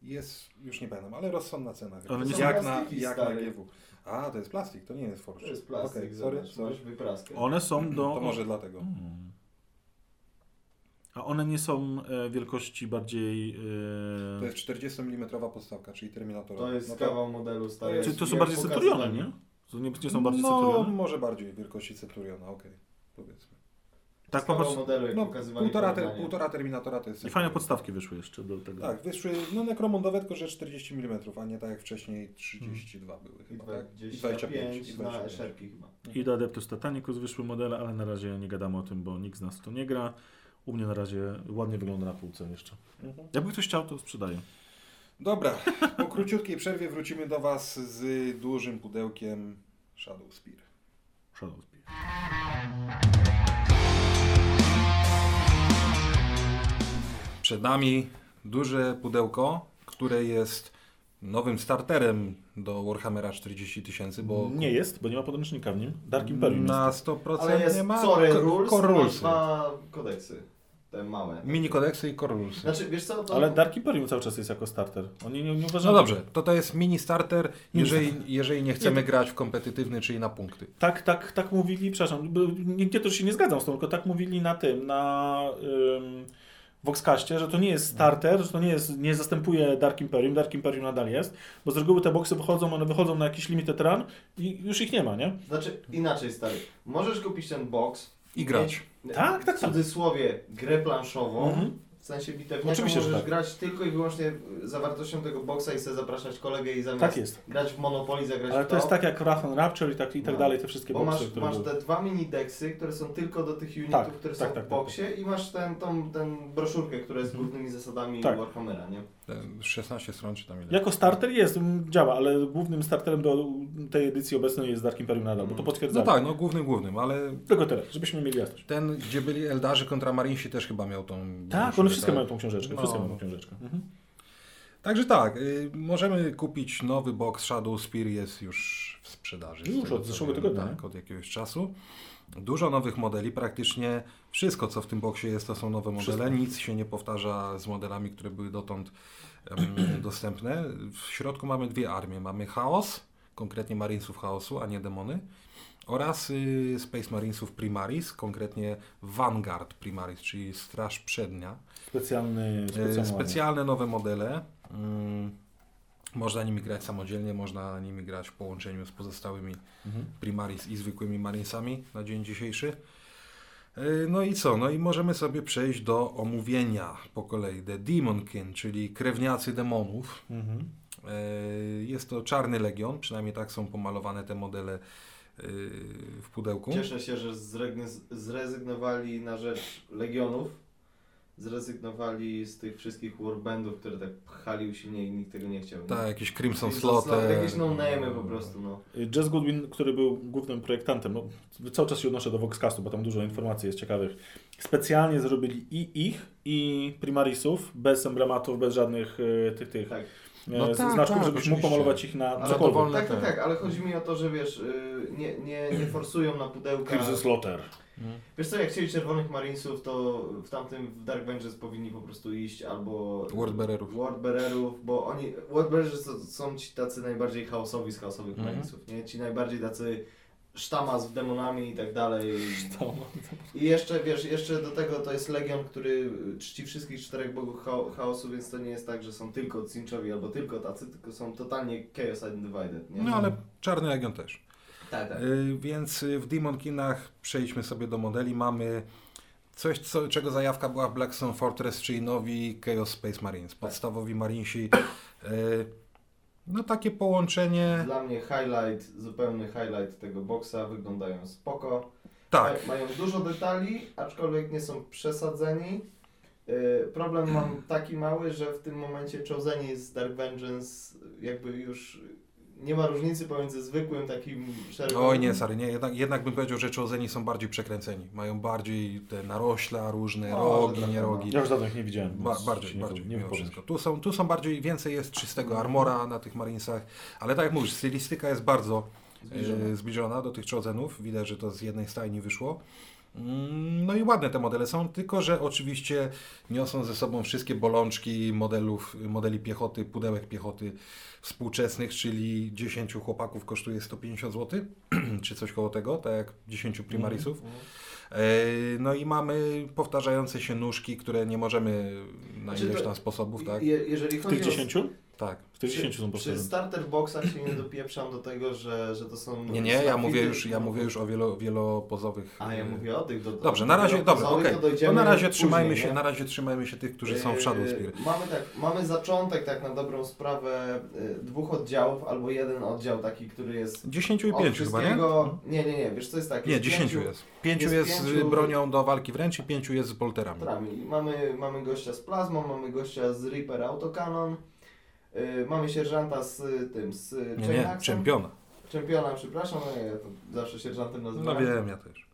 [SPEAKER 3] jest, już nie pamiętam, ale rozsądna cena.
[SPEAKER 1] Ale nie
[SPEAKER 3] jak na, jak na. GW. A, to jest plastik, to nie jest Forge.
[SPEAKER 2] To jest plastik,
[SPEAKER 3] Okej, sorry, sorry.
[SPEAKER 2] wypraskę.
[SPEAKER 1] One są do...
[SPEAKER 3] To może dlatego.
[SPEAKER 1] Mm. A one nie są e, wielkości bardziej... E...
[SPEAKER 3] To jest 40 mm podstawka, czyli Terminatora.
[SPEAKER 2] To jest
[SPEAKER 3] no
[SPEAKER 2] kawał modelu stary.
[SPEAKER 1] Czy to są bardziej. Centuriony, nie? To nie, nie są bardziej
[SPEAKER 3] No,
[SPEAKER 1] Centuriony?
[SPEAKER 3] może bardziej wielkości Centuriona, okej, powiedzmy.
[SPEAKER 1] Tak, popatrz.
[SPEAKER 2] modelu, jak
[SPEAKER 3] No,
[SPEAKER 2] pokazywali
[SPEAKER 3] półtora, te, półtora Terminatora to jest
[SPEAKER 1] I fajne podstawki wyszły jeszcze do tego.
[SPEAKER 3] Tak, wyszły no nekromundowe, tylko że 40 mm, a nie tak jak wcześniej 32 były
[SPEAKER 2] I
[SPEAKER 3] chyba, tak?
[SPEAKER 2] 25
[SPEAKER 3] i
[SPEAKER 2] na
[SPEAKER 3] 25.
[SPEAKER 2] szerki chyba.
[SPEAKER 1] I do Adeptus Titanicus wyszły modele, ale na razie nie gadamy o tym, bo nikt z nas to nie gra. U mnie na razie ładnie wygląda na półce jeszcze.
[SPEAKER 3] Mhm.
[SPEAKER 1] Jakby ktoś chciał, to sprzedaję.
[SPEAKER 3] Dobra, po króciutkiej przerwie wrócimy do Was z dużym pudełkiem Shadow Spear.
[SPEAKER 1] Shadow Spear.
[SPEAKER 3] Przed nami duże pudełko, które jest nowym starterem do Warhammera 40 tysięcy, bo
[SPEAKER 1] Nie jest, bo nie ma podręcznika w nim. Dark Imperium
[SPEAKER 3] na
[SPEAKER 1] jest.
[SPEAKER 3] 100%
[SPEAKER 2] Ale jest
[SPEAKER 3] nie ma Ko-
[SPEAKER 2] Rules,
[SPEAKER 3] Core
[SPEAKER 2] masz
[SPEAKER 3] Rulesy.
[SPEAKER 2] dwa kodeksy. Te małe.
[SPEAKER 3] Mini kodeksy i Core Rulesy.
[SPEAKER 2] Znaczy, wiesz co, to...
[SPEAKER 1] Ale Dark Imperium cały czas jest jako starter. Oni nie, nie
[SPEAKER 3] No
[SPEAKER 1] uważają...
[SPEAKER 3] dobrze, to to jest mini starter, jeżeli, jeżeli nie chcemy
[SPEAKER 1] Nie,
[SPEAKER 3] grać w kompetytywny, czyli na punkty.
[SPEAKER 1] Tak, tak, tak mówili, przepraszam, bo nie, nie to, że się nie zgadzam z tym, tylko tak mówili na tym, na ym, Voxcaście, że to nie jest starter, że to nie jest, nie zastępuje Dark Imperium, Dark Imperium nadal jest, bo z reguły te boxy wychodzą, one wychodzą na jakiś limited run i już ich nie ma, nie?
[SPEAKER 2] Znaczy, inaczej stary. Możesz kupić ten box
[SPEAKER 3] I grać.
[SPEAKER 2] mieć,
[SPEAKER 1] Tak, tak,
[SPEAKER 2] W
[SPEAKER 1] tak.
[SPEAKER 2] cudzysłowie grę planszową.
[SPEAKER 1] Mhm.
[SPEAKER 2] W sensie bitewniaka
[SPEAKER 1] Oczywiście, że
[SPEAKER 2] możesz
[SPEAKER 1] tak.
[SPEAKER 2] grać tylko i wyłącznie zawartością tego boxa i sobie zapraszać kolegę i zamiast
[SPEAKER 1] Tak jest.
[SPEAKER 2] grać w Monopoly, zagrać
[SPEAKER 1] Ale
[SPEAKER 2] w
[SPEAKER 1] to jest tak jak Wrath and Rapture i tak, i tak
[SPEAKER 2] No.
[SPEAKER 1] dalej, te wszystkie
[SPEAKER 2] Bo
[SPEAKER 1] boxy,
[SPEAKER 2] masz,
[SPEAKER 1] które
[SPEAKER 2] masz
[SPEAKER 1] były.
[SPEAKER 2] te dwa mini deksy, które są tylko do tych unitów,
[SPEAKER 1] Tak,
[SPEAKER 2] które
[SPEAKER 1] tak,
[SPEAKER 2] są
[SPEAKER 1] tak,
[SPEAKER 2] w
[SPEAKER 1] tak,
[SPEAKER 2] boxie i masz ten, tą, ten broszurkę, która jest z
[SPEAKER 1] Mhm.
[SPEAKER 2] głównymi zasadami
[SPEAKER 1] Tak.
[SPEAKER 2] Warhammera, nie?
[SPEAKER 3] Te 16 stron czy tam ile?
[SPEAKER 1] Jako starter jest, działa, ale głównym starterem do tej edycji obecnej jest Dark Imperium nadal, bo to
[SPEAKER 2] Mm.
[SPEAKER 3] No
[SPEAKER 1] potwierdzają.
[SPEAKER 3] tak, no głównym, głównym, ale
[SPEAKER 1] Tylko tyle, żebyśmy mieli jasność.
[SPEAKER 3] ten, gdzie byli Eldarzy kontra Marinsi też chyba miał tą...
[SPEAKER 1] Tak, one wszystkie
[SPEAKER 3] tak.
[SPEAKER 1] mają tą książeczkę,
[SPEAKER 3] No.
[SPEAKER 1] wszystkie mają tą książeczkę. Mhm.
[SPEAKER 3] Także tak, y, możemy kupić nowy box Shadow Spear, jest już w sprzedaży.
[SPEAKER 1] Już od zeszłego tygodnia,
[SPEAKER 3] Tak, od jakiegoś czasu. Dużo nowych modeli, praktycznie wszystko co w tym boxie jest to są nowe modele,
[SPEAKER 1] Wszystko.
[SPEAKER 3] nic się nie powtarza z modelami, które były dotąd dostępne. W środku mamy dwie armie, mamy Chaos, konkretnie Marinesów Chaosu, a nie demony. Oraz y, Space Marinesów Primaris, konkretnie Vanguard Primaris, czyli Straż Przednia.
[SPEAKER 1] Specjalny,
[SPEAKER 3] E, Specjalne nowe modele. Mm, Można nimi grać samodzielnie, można nimi grać w połączeniu z pozostałymi
[SPEAKER 1] Mhm.
[SPEAKER 3] Primaris i zwykłymi Marinesami na dzień dzisiejszy. E, No i co? No i możemy sobie przejść do omówienia po kolei. The Demonkin, czyli krewniacy demonów.
[SPEAKER 1] Mhm.
[SPEAKER 3] E, Jest to Czarny Legion, przynajmniej tak są pomalowane te modele e, w pudełku.
[SPEAKER 2] Cieszę się, że zrezygnowali na rzecz Legionów. Zrezygnowali z tych wszystkich warbandów, które tak pchali usilnie i nikt tego nie chciał.
[SPEAKER 3] Tak, jakiś Crimson Slot.
[SPEAKER 2] Jakieś no name'y po prostu, no.
[SPEAKER 1] Jazz Goodwin, który był głównym projektantem, no, cały czas się odnoszę do Voxcastu, bo tam dużo informacji jest ciekawych. Specjalnie zrobili i ich, i Primarisów, bez emblematów, bez żadnych e, tych, tych
[SPEAKER 2] Tak.
[SPEAKER 1] e,
[SPEAKER 3] No tak,
[SPEAKER 1] znaczków,
[SPEAKER 3] tak,
[SPEAKER 1] żebyś mógł
[SPEAKER 3] oczywiście.
[SPEAKER 1] pomalować ich na cokolwiek.
[SPEAKER 2] Tak, tak, tak, ale chodzi mi o to, że wiesz, y, nie, nie, nie forsują na pudełka.
[SPEAKER 1] Crimson Slaughter.
[SPEAKER 3] Mhm.
[SPEAKER 2] Wiesz co, jak chcieli czerwonych Marinesów, to w tamtym w Dark Vengeance powinni po prostu iść albo
[SPEAKER 3] Wordbearerów.
[SPEAKER 2] Wordbearerów, bo oni, Wordbearerzy są, są ci tacy najbardziej chaosowi z chaosowych
[SPEAKER 3] Mhm.
[SPEAKER 2] Marinesów, nie? Ci najbardziej tacy sztama z demonami i tak dalej.
[SPEAKER 1] To,
[SPEAKER 2] I jeszcze, wiesz, jeszcze do tego to jest Legion, który czci wszystkich czterech bogów chao- chaosu, więc to nie jest tak, że są tylko Cinchowi albo tylko tacy, tylko są totalnie Chaos Undivided, nie?
[SPEAKER 3] No ale Czarny Legion też.
[SPEAKER 2] Tak, tak.
[SPEAKER 3] Y, Więc y, w Demon Kinach przejdźmy sobie do modeli. Mamy coś, co, czego zajawka była w Blackstone Fortress, czyli nowi Chaos Space Marines. Podstawowi Marinesi. Y, No takie połączenie.
[SPEAKER 2] Dla mnie highlight, zupełny highlight tego boxa, wyglądają spoko.
[SPEAKER 3] Tak.
[SPEAKER 2] Ma- Mają dużo detali, aczkolwiek nie są przesadzeni. Yy, problem mam taki mały, że w tym momencie Choseni z Dark Vengeance jakby już nie ma różnicy pomiędzy zwykłym takim szeregowym...
[SPEAKER 3] Oj nie, sorry, nie. Jednak, jednak bym powiedział, że Choseni są bardziej przekręceni. Mają bardziej te narośla, różne
[SPEAKER 2] O,
[SPEAKER 3] rogi,
[SPEAKER 2] tak,
[SPEAKER 3] nie rogi.
[SPEAKER 1] ja już dawno ich nie widziałem.
[SPEAKER 3] Ba bardziej,
[SPEAKER 1] się nie,
[SPEAKER 3] bardziej,
[SPEAKER 1] nie
[SPEAKER 3] mimo wszystko. Tu są, tu są bardziej, więcej jest czystego armora na tych Marinesach, ale tak jak mówisz, stylistyka jest bardzo
[SPEAKER 2] Zbliżona.
[SPEAKER 3] e, zbliżona do tych Chosenów. Widać, że to z jednej stajni wyszło. Mm, No i ładne te modele są, tylko że oczywiście niosą ze sobą wszystkie bolączki modelów, modeli piechoty, pudełek piechoty współczesnych, czyli 10 chłopaków kosztuje 150 zł, czy coś koło tego, tak jak 10 primarisów.
[SPEAKER 2] Mhm.
[SPEAKER 3] E, No i mamy powtarzające się nóżki, które nie możemy na
[SPEAKER 2] Znaczy
[SPEAKER 3] ileś tam sposobów, tak?
[SPEAKER 2] Je, jeżeli
[SPEAKER 1] W
[SPEAKER 2] chodzi
[SPEAKER 1] tych
[SPEAKER 2] o...
[SPEAKER 1] 10?
[SPEAKER 3] Tak.
[SPEAKER 1] W tych
[SPEAKER 2] Przy,
[SPEAKER 1] 10 są
[SPEAKER 2] przy starter boxach się nie dopieprzam do tego, że, że to są...
[SPEAKER 3] Nie, nie, ja mówię już, ja mówię już o wielo, wielopozowych.
[SPEAKER 2] A ja
[SPEAKER 3] e,
[SPEAKER 2] mówię o tych... Do, do,
[SPEAKER 3] Dobrze, na razie,
[SPEAKER 2] do
[SPEAKER 3] dobra,
[SPEAKER 2] pozowych
[SPEAKER 3] okej.
[SPEAKER 2] to
[SPEAKER 3] To
[SPEAKER 2] dojdziemy
[SPEAKER 3] na razie
[SPEAKER 2] później,
[SPEAKER 3] trzymajmy
[SPEAKER 2] nie?
[SPEAKER 3] się, na razie trzymajmy się tych, którzy są w Shadow Spear.
[SPEAKER 2] Yy, Mamy tak, mamy zaczątek tak na dobrą sprawę yy, dwóch oddziałów albo jeden oddział taki, który jest
[SPEAKER 3] 10 i
[SPEAKER 2] od
[SPEAKER 3] 5 chyba, nie?
[SPEAKER 2] Nie, nie, nie, wiesz co jest tak?
[SPEAKER 3] Nie,
[SPEAKER 2] jest
[SPEAKER 3] 10
[SPEAKER 2] pięciu
[SPEAKER 3] jest. 5 jest,
[SPEAKER 2] jest
[SPEAKER 3] z
[SPEAKER 2] pięciu-
[SPEAKER 3] bronią do walki wręcz i 5 jest z bolterami.
[SPEAKER 2] Mamy, mamy gościa z plazmą, mamy gościa z Reaper Autocannon. Y, mamy sierżanta z y, tym, z y,
[SPEAKER 3] Nie, nie,
[SPEAKER 2] Chainaxem.
[SPEAKER 3] czempiona.
[SPEAKER 2] Czempiona, przepraszam, no ja to zawsze sierżantem
[SPEAKER 3] No
[SPEAKER 2] nazywałem.
[SPEAKER 3] wiem, ja też.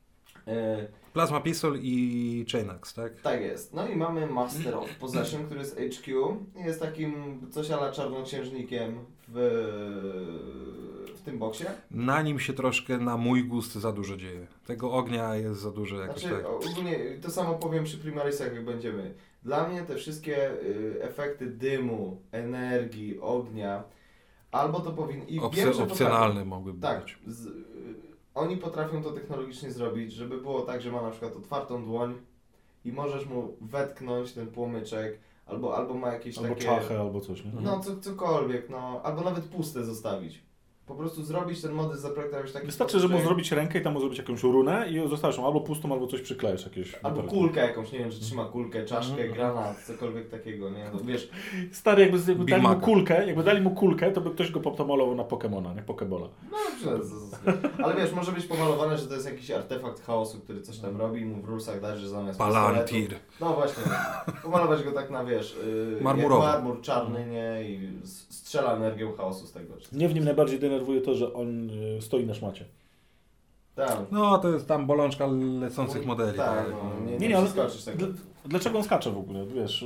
[SPEAKER 3] Plasma Pistol i Chainax, tak?
[SPEAKER 2] tak jest. No i mamy Master of Possession, który jest HQ. Jest takim coś ala czarnoksiężnikiem w, w tym boksie.
[SPEAKER 3] Na nim się troszkę na mój gust za dużo dzieje. Tego ognia jest za dużo jakoś
[SPEAKER 2] Znaczy,
[SPEAKER 3] tak.
[SPEAKER 2] o, ogólnie to samo powiem przy Primarisach, jak będziemy. Dla mnie te wszystkie y, efekty dymu, energii, ognia, albo to powinien... I
[SPEAKER 3] Opcje,
[SPEAKER 2] wiem,
[SPEAKER 3] opcjonalne mogłyby
[SPEAKER 2] Tak,
[SPEAKER 3] być.
[SPEAKER 2] z, y, oni potrafią to technologicznie zrobić, żeby było tak, że ma na przykład otwartą dłoń i możesz mu wetknąć ten płomyczek, albo, albo ma jakieś
[SPEAKER 1] Albo
[SPEAKER 2] takie...
[SPEAKER 1] czachę, albo coś, nie?
[SPEAKER 2] No co, cokolwiek, no, albo nawet puste zostawić. Po prostu zrobić ten model, zaprojektować taki
[SPEAKER 1] Wystarczy,
[SPEAKER 2] sposób,
[SPEAKER 1] że mu zrobić rękę i tam mu zrobić jakąś runę i zostawisz ją albo pustą, albo coś przyklejesz jakieś.
[SPEAKER 2] Albo kulkę jakąś, nie wiem, że trzyma kulkę, czaszkę,
[SPEAKER 1] Mhm.
[SPEAKER 2] granat, cokolwiek takiego, nie? No, wiesz,
[SPEAKER 1] Stary, jakby, jakby dali mu kulkę, jakby dali mu kulkę, to by ktoś go pomalował na Pokemona, nie Pokebola.
[SPEAKER 2] no dobrze, z- z- ale wiesz, może być pomalowane, że to jest jakiś artefakt chaosu, który coś tam robi i mu w rulesach daje, że zamiast
[SPEAKER 3] Palantir.
[SPEAKER 2] pistoletu- No właśnie, pomalować go tak na, wiesz, yy, marmur czarny, nie? I strzela energią chaosu z tego. Czy...
[SPEAKER 1] Mnie w nim najbardziej denerwuje to, że on y, stoi na szmacie.
[SPEAKER 2] Tak.
[SPEAKER 3] No to jest tam bolączka lecących modeli.
[SPEAKER 2] Tak,
[SPEAKER 3] tak.
[SPEAKER 2] no, nie,
[SPEAKER 1] Nie,
[SPEAKER 2] nie,
[SPEAKER 1] nie, ale dl- dlaczego on skacze w ogóle, wiesz?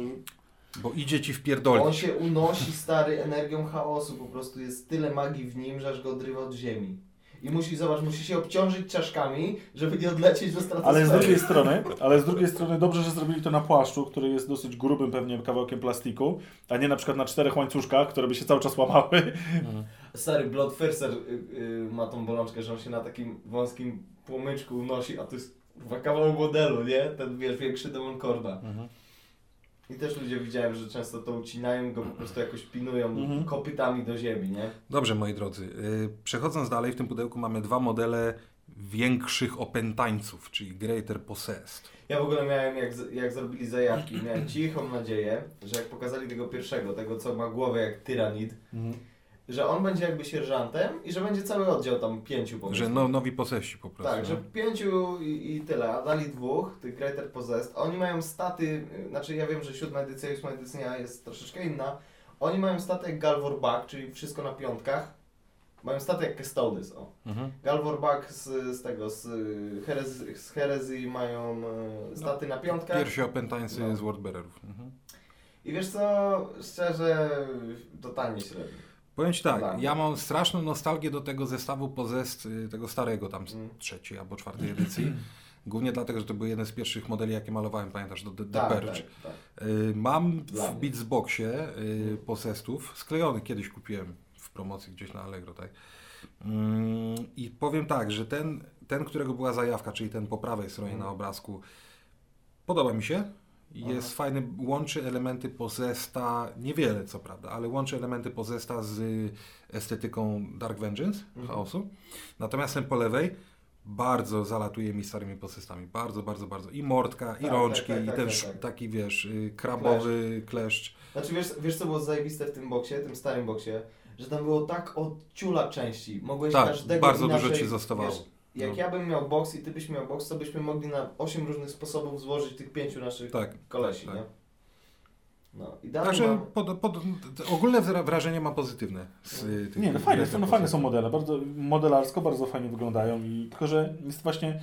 [SPEAKER 3] Bo idzie ci
[SPEAKER 2] On
[SPEAKER 3] wpierdolić.
[SPEAKER 2] się unosi stary energią chaosu, po prostu jest tyle magii w nim, że aż go odrywa od ziemi. I musi, zobacz, musi się obciążyć czaszkami, żeby nie odlecieć do stratosfery.
[SPEAKER 1] Ale z drugiej strony, ale z drugiej strony dobrze, że zrobili to na płaszczu, który jest dosyć grubym pewnie kawałkiem plastiku, a nie na przykład na czterech łańcuszkach, które by się cały czas łamały.
[SPEAKER 2] Stary Bloodthirster y, y, ma tą bolączkę, że on się na takim wąskim płomyczku unosi, a to jest kurwa kawał modelu, nie? Ten wiesz, większy demon Korda. I też ludzie widziałem, że często to ucinają go po prostu jakoś pinują
[SPEAKER 1] Mhm.
[SPEAKER 2] kopytami do ziemi, nie?
[SPEAKER 3] Dobrze, moi drodzy. y, Przechodząc dalej, w tym pudełku mamy dwa modele większych opętańców, czyli Greater Possessed.
[SPEAKER 2] Ja w ogóle miałem, jak, jak zrobili zajawki, miałem cichą nadzieję, że jak pokazali tego pierwszego, tego co ma głowę jak tyranid, że on będzie jakby sierżantem i że będzie cały oddział tam pięciu powiedzmy.
[SPEAKER 3] Że no, nowi posesi po prostu.
[SPEAKER 2] Tak, że
[SPEAKER 3] no.
[SPEAKER 2] pięciu i, i tyle, a dali dwóch, tych Greater Possessed. Oni mają staty, znaczy ja wiem, że siódma edycja i ósma edycja jest troszeczkę inna. Oni mają statek Galvor Back, czyli wszystko na piątkach. Mają statek Custodes, o.
[SPEAKER 3] Mhm.
[SPEAKER 2] Galvor Back z, z tego, z, herez, z herezji mają y, staty na piątkach.
[SPEAKER 3] Pierwsi opętańcy
[SPEAKER 2] No.
[SPEAKER 3] z Wordbearerów. Mhm.
[SPEAKER 2] I wiesz co, szczerze, totalnie średnio.
[SPEAKER 3] Powiem Ci tak,
[SPEAKER 2] mnie.
[SPEAKER 3] ja mam straszną nostalgię do tego zestawu Possessed, y, tego starego tam z
[SPEAKER 2] Mm.
[SPEAKER 3] trzeciej albo czwartej edycji. Głównie dlatego, że to był jeden z pierwszych modeli, jakie malowałem, pamiętasz, do The,
[SPEAKER 2] Tak,
[SPEAKER 3] Purge.
[SPEAKER 2] tak, tak.
[SPEAKER 3] Y, Mam w. Beatsboxie y, Possestów, sklejony kiedyś kupiłem w promocji gdzieś na Allegro, tak. Mm, I powiem tak, że ten, ten, którego była zajawka, czyli ten po prawej stronie
[SPEAKER 2] Mhm.
[SPEAKER 3] na obrazku, podoba mi się. Jest
[SPEAKER 2] Aha.
[SPEAKER 3] fajny, łączy elementy Possesta, niewiele co prawda, ale łączy elementy Possesta z estetyką Dark Vengeance,
[SPEAKER 2] Mhm.
[SPEAKER 3] chaosu. Natomiast ten po lewej bardzo zalatuje mi starymi Possestami. Bardzo, bardzo, bardzo. I mordka, i
[SPEAKER 2] Tak,
[SPEAKER 3] rączki,
[SPEAKER 2] tak, tak,
[SPEAKER 3] i
[SPEAKER 2] tak,
[SPEAKER 3] ten
[SPEAKER 2] tak, tak.
[SPEAKER 3] taki, wiesz, y, krabowy kleszcz.
[SPEAKER 2] Znaczy wiesz, wiesz co było zajebiste w tym boksie, tym starym boksie? Że tam było tak od ciula części. Mogłeś
[SPEAKER 3] Tak,
[SPEAKER 2] każdego
[SPEAKER 3] bardzo
[SPEAKER 2] inaczej,
[SPEAKER 3] dużo ci zostawało.
[SPEAKER 2] Wiesz, jak
[SPEAKER 3] No.
[SPEAKER 2] ja bym miał boks i ty byś miał boks, to byśmy mogli na 8 różnych sposobów złożyć tych pięciu naszych
[SPEAKER 3] Tak.
[SPEAKER 2] kolesi,
[SPEAKER 3] tak.
[SPEAKER 2] nie? No i dalej
[SPEAKER 3] Także
[SPEAKER 2] mam...
[SPEAKER 3] pod, pod, ogólne wra- wrażenie mam pozytywne z tych
[SPEAKER 1] Nie, no fajne, no fajne są modele, bardzo modelarsko, bardzo fajnie wyglądają i tylko, że jest właśnie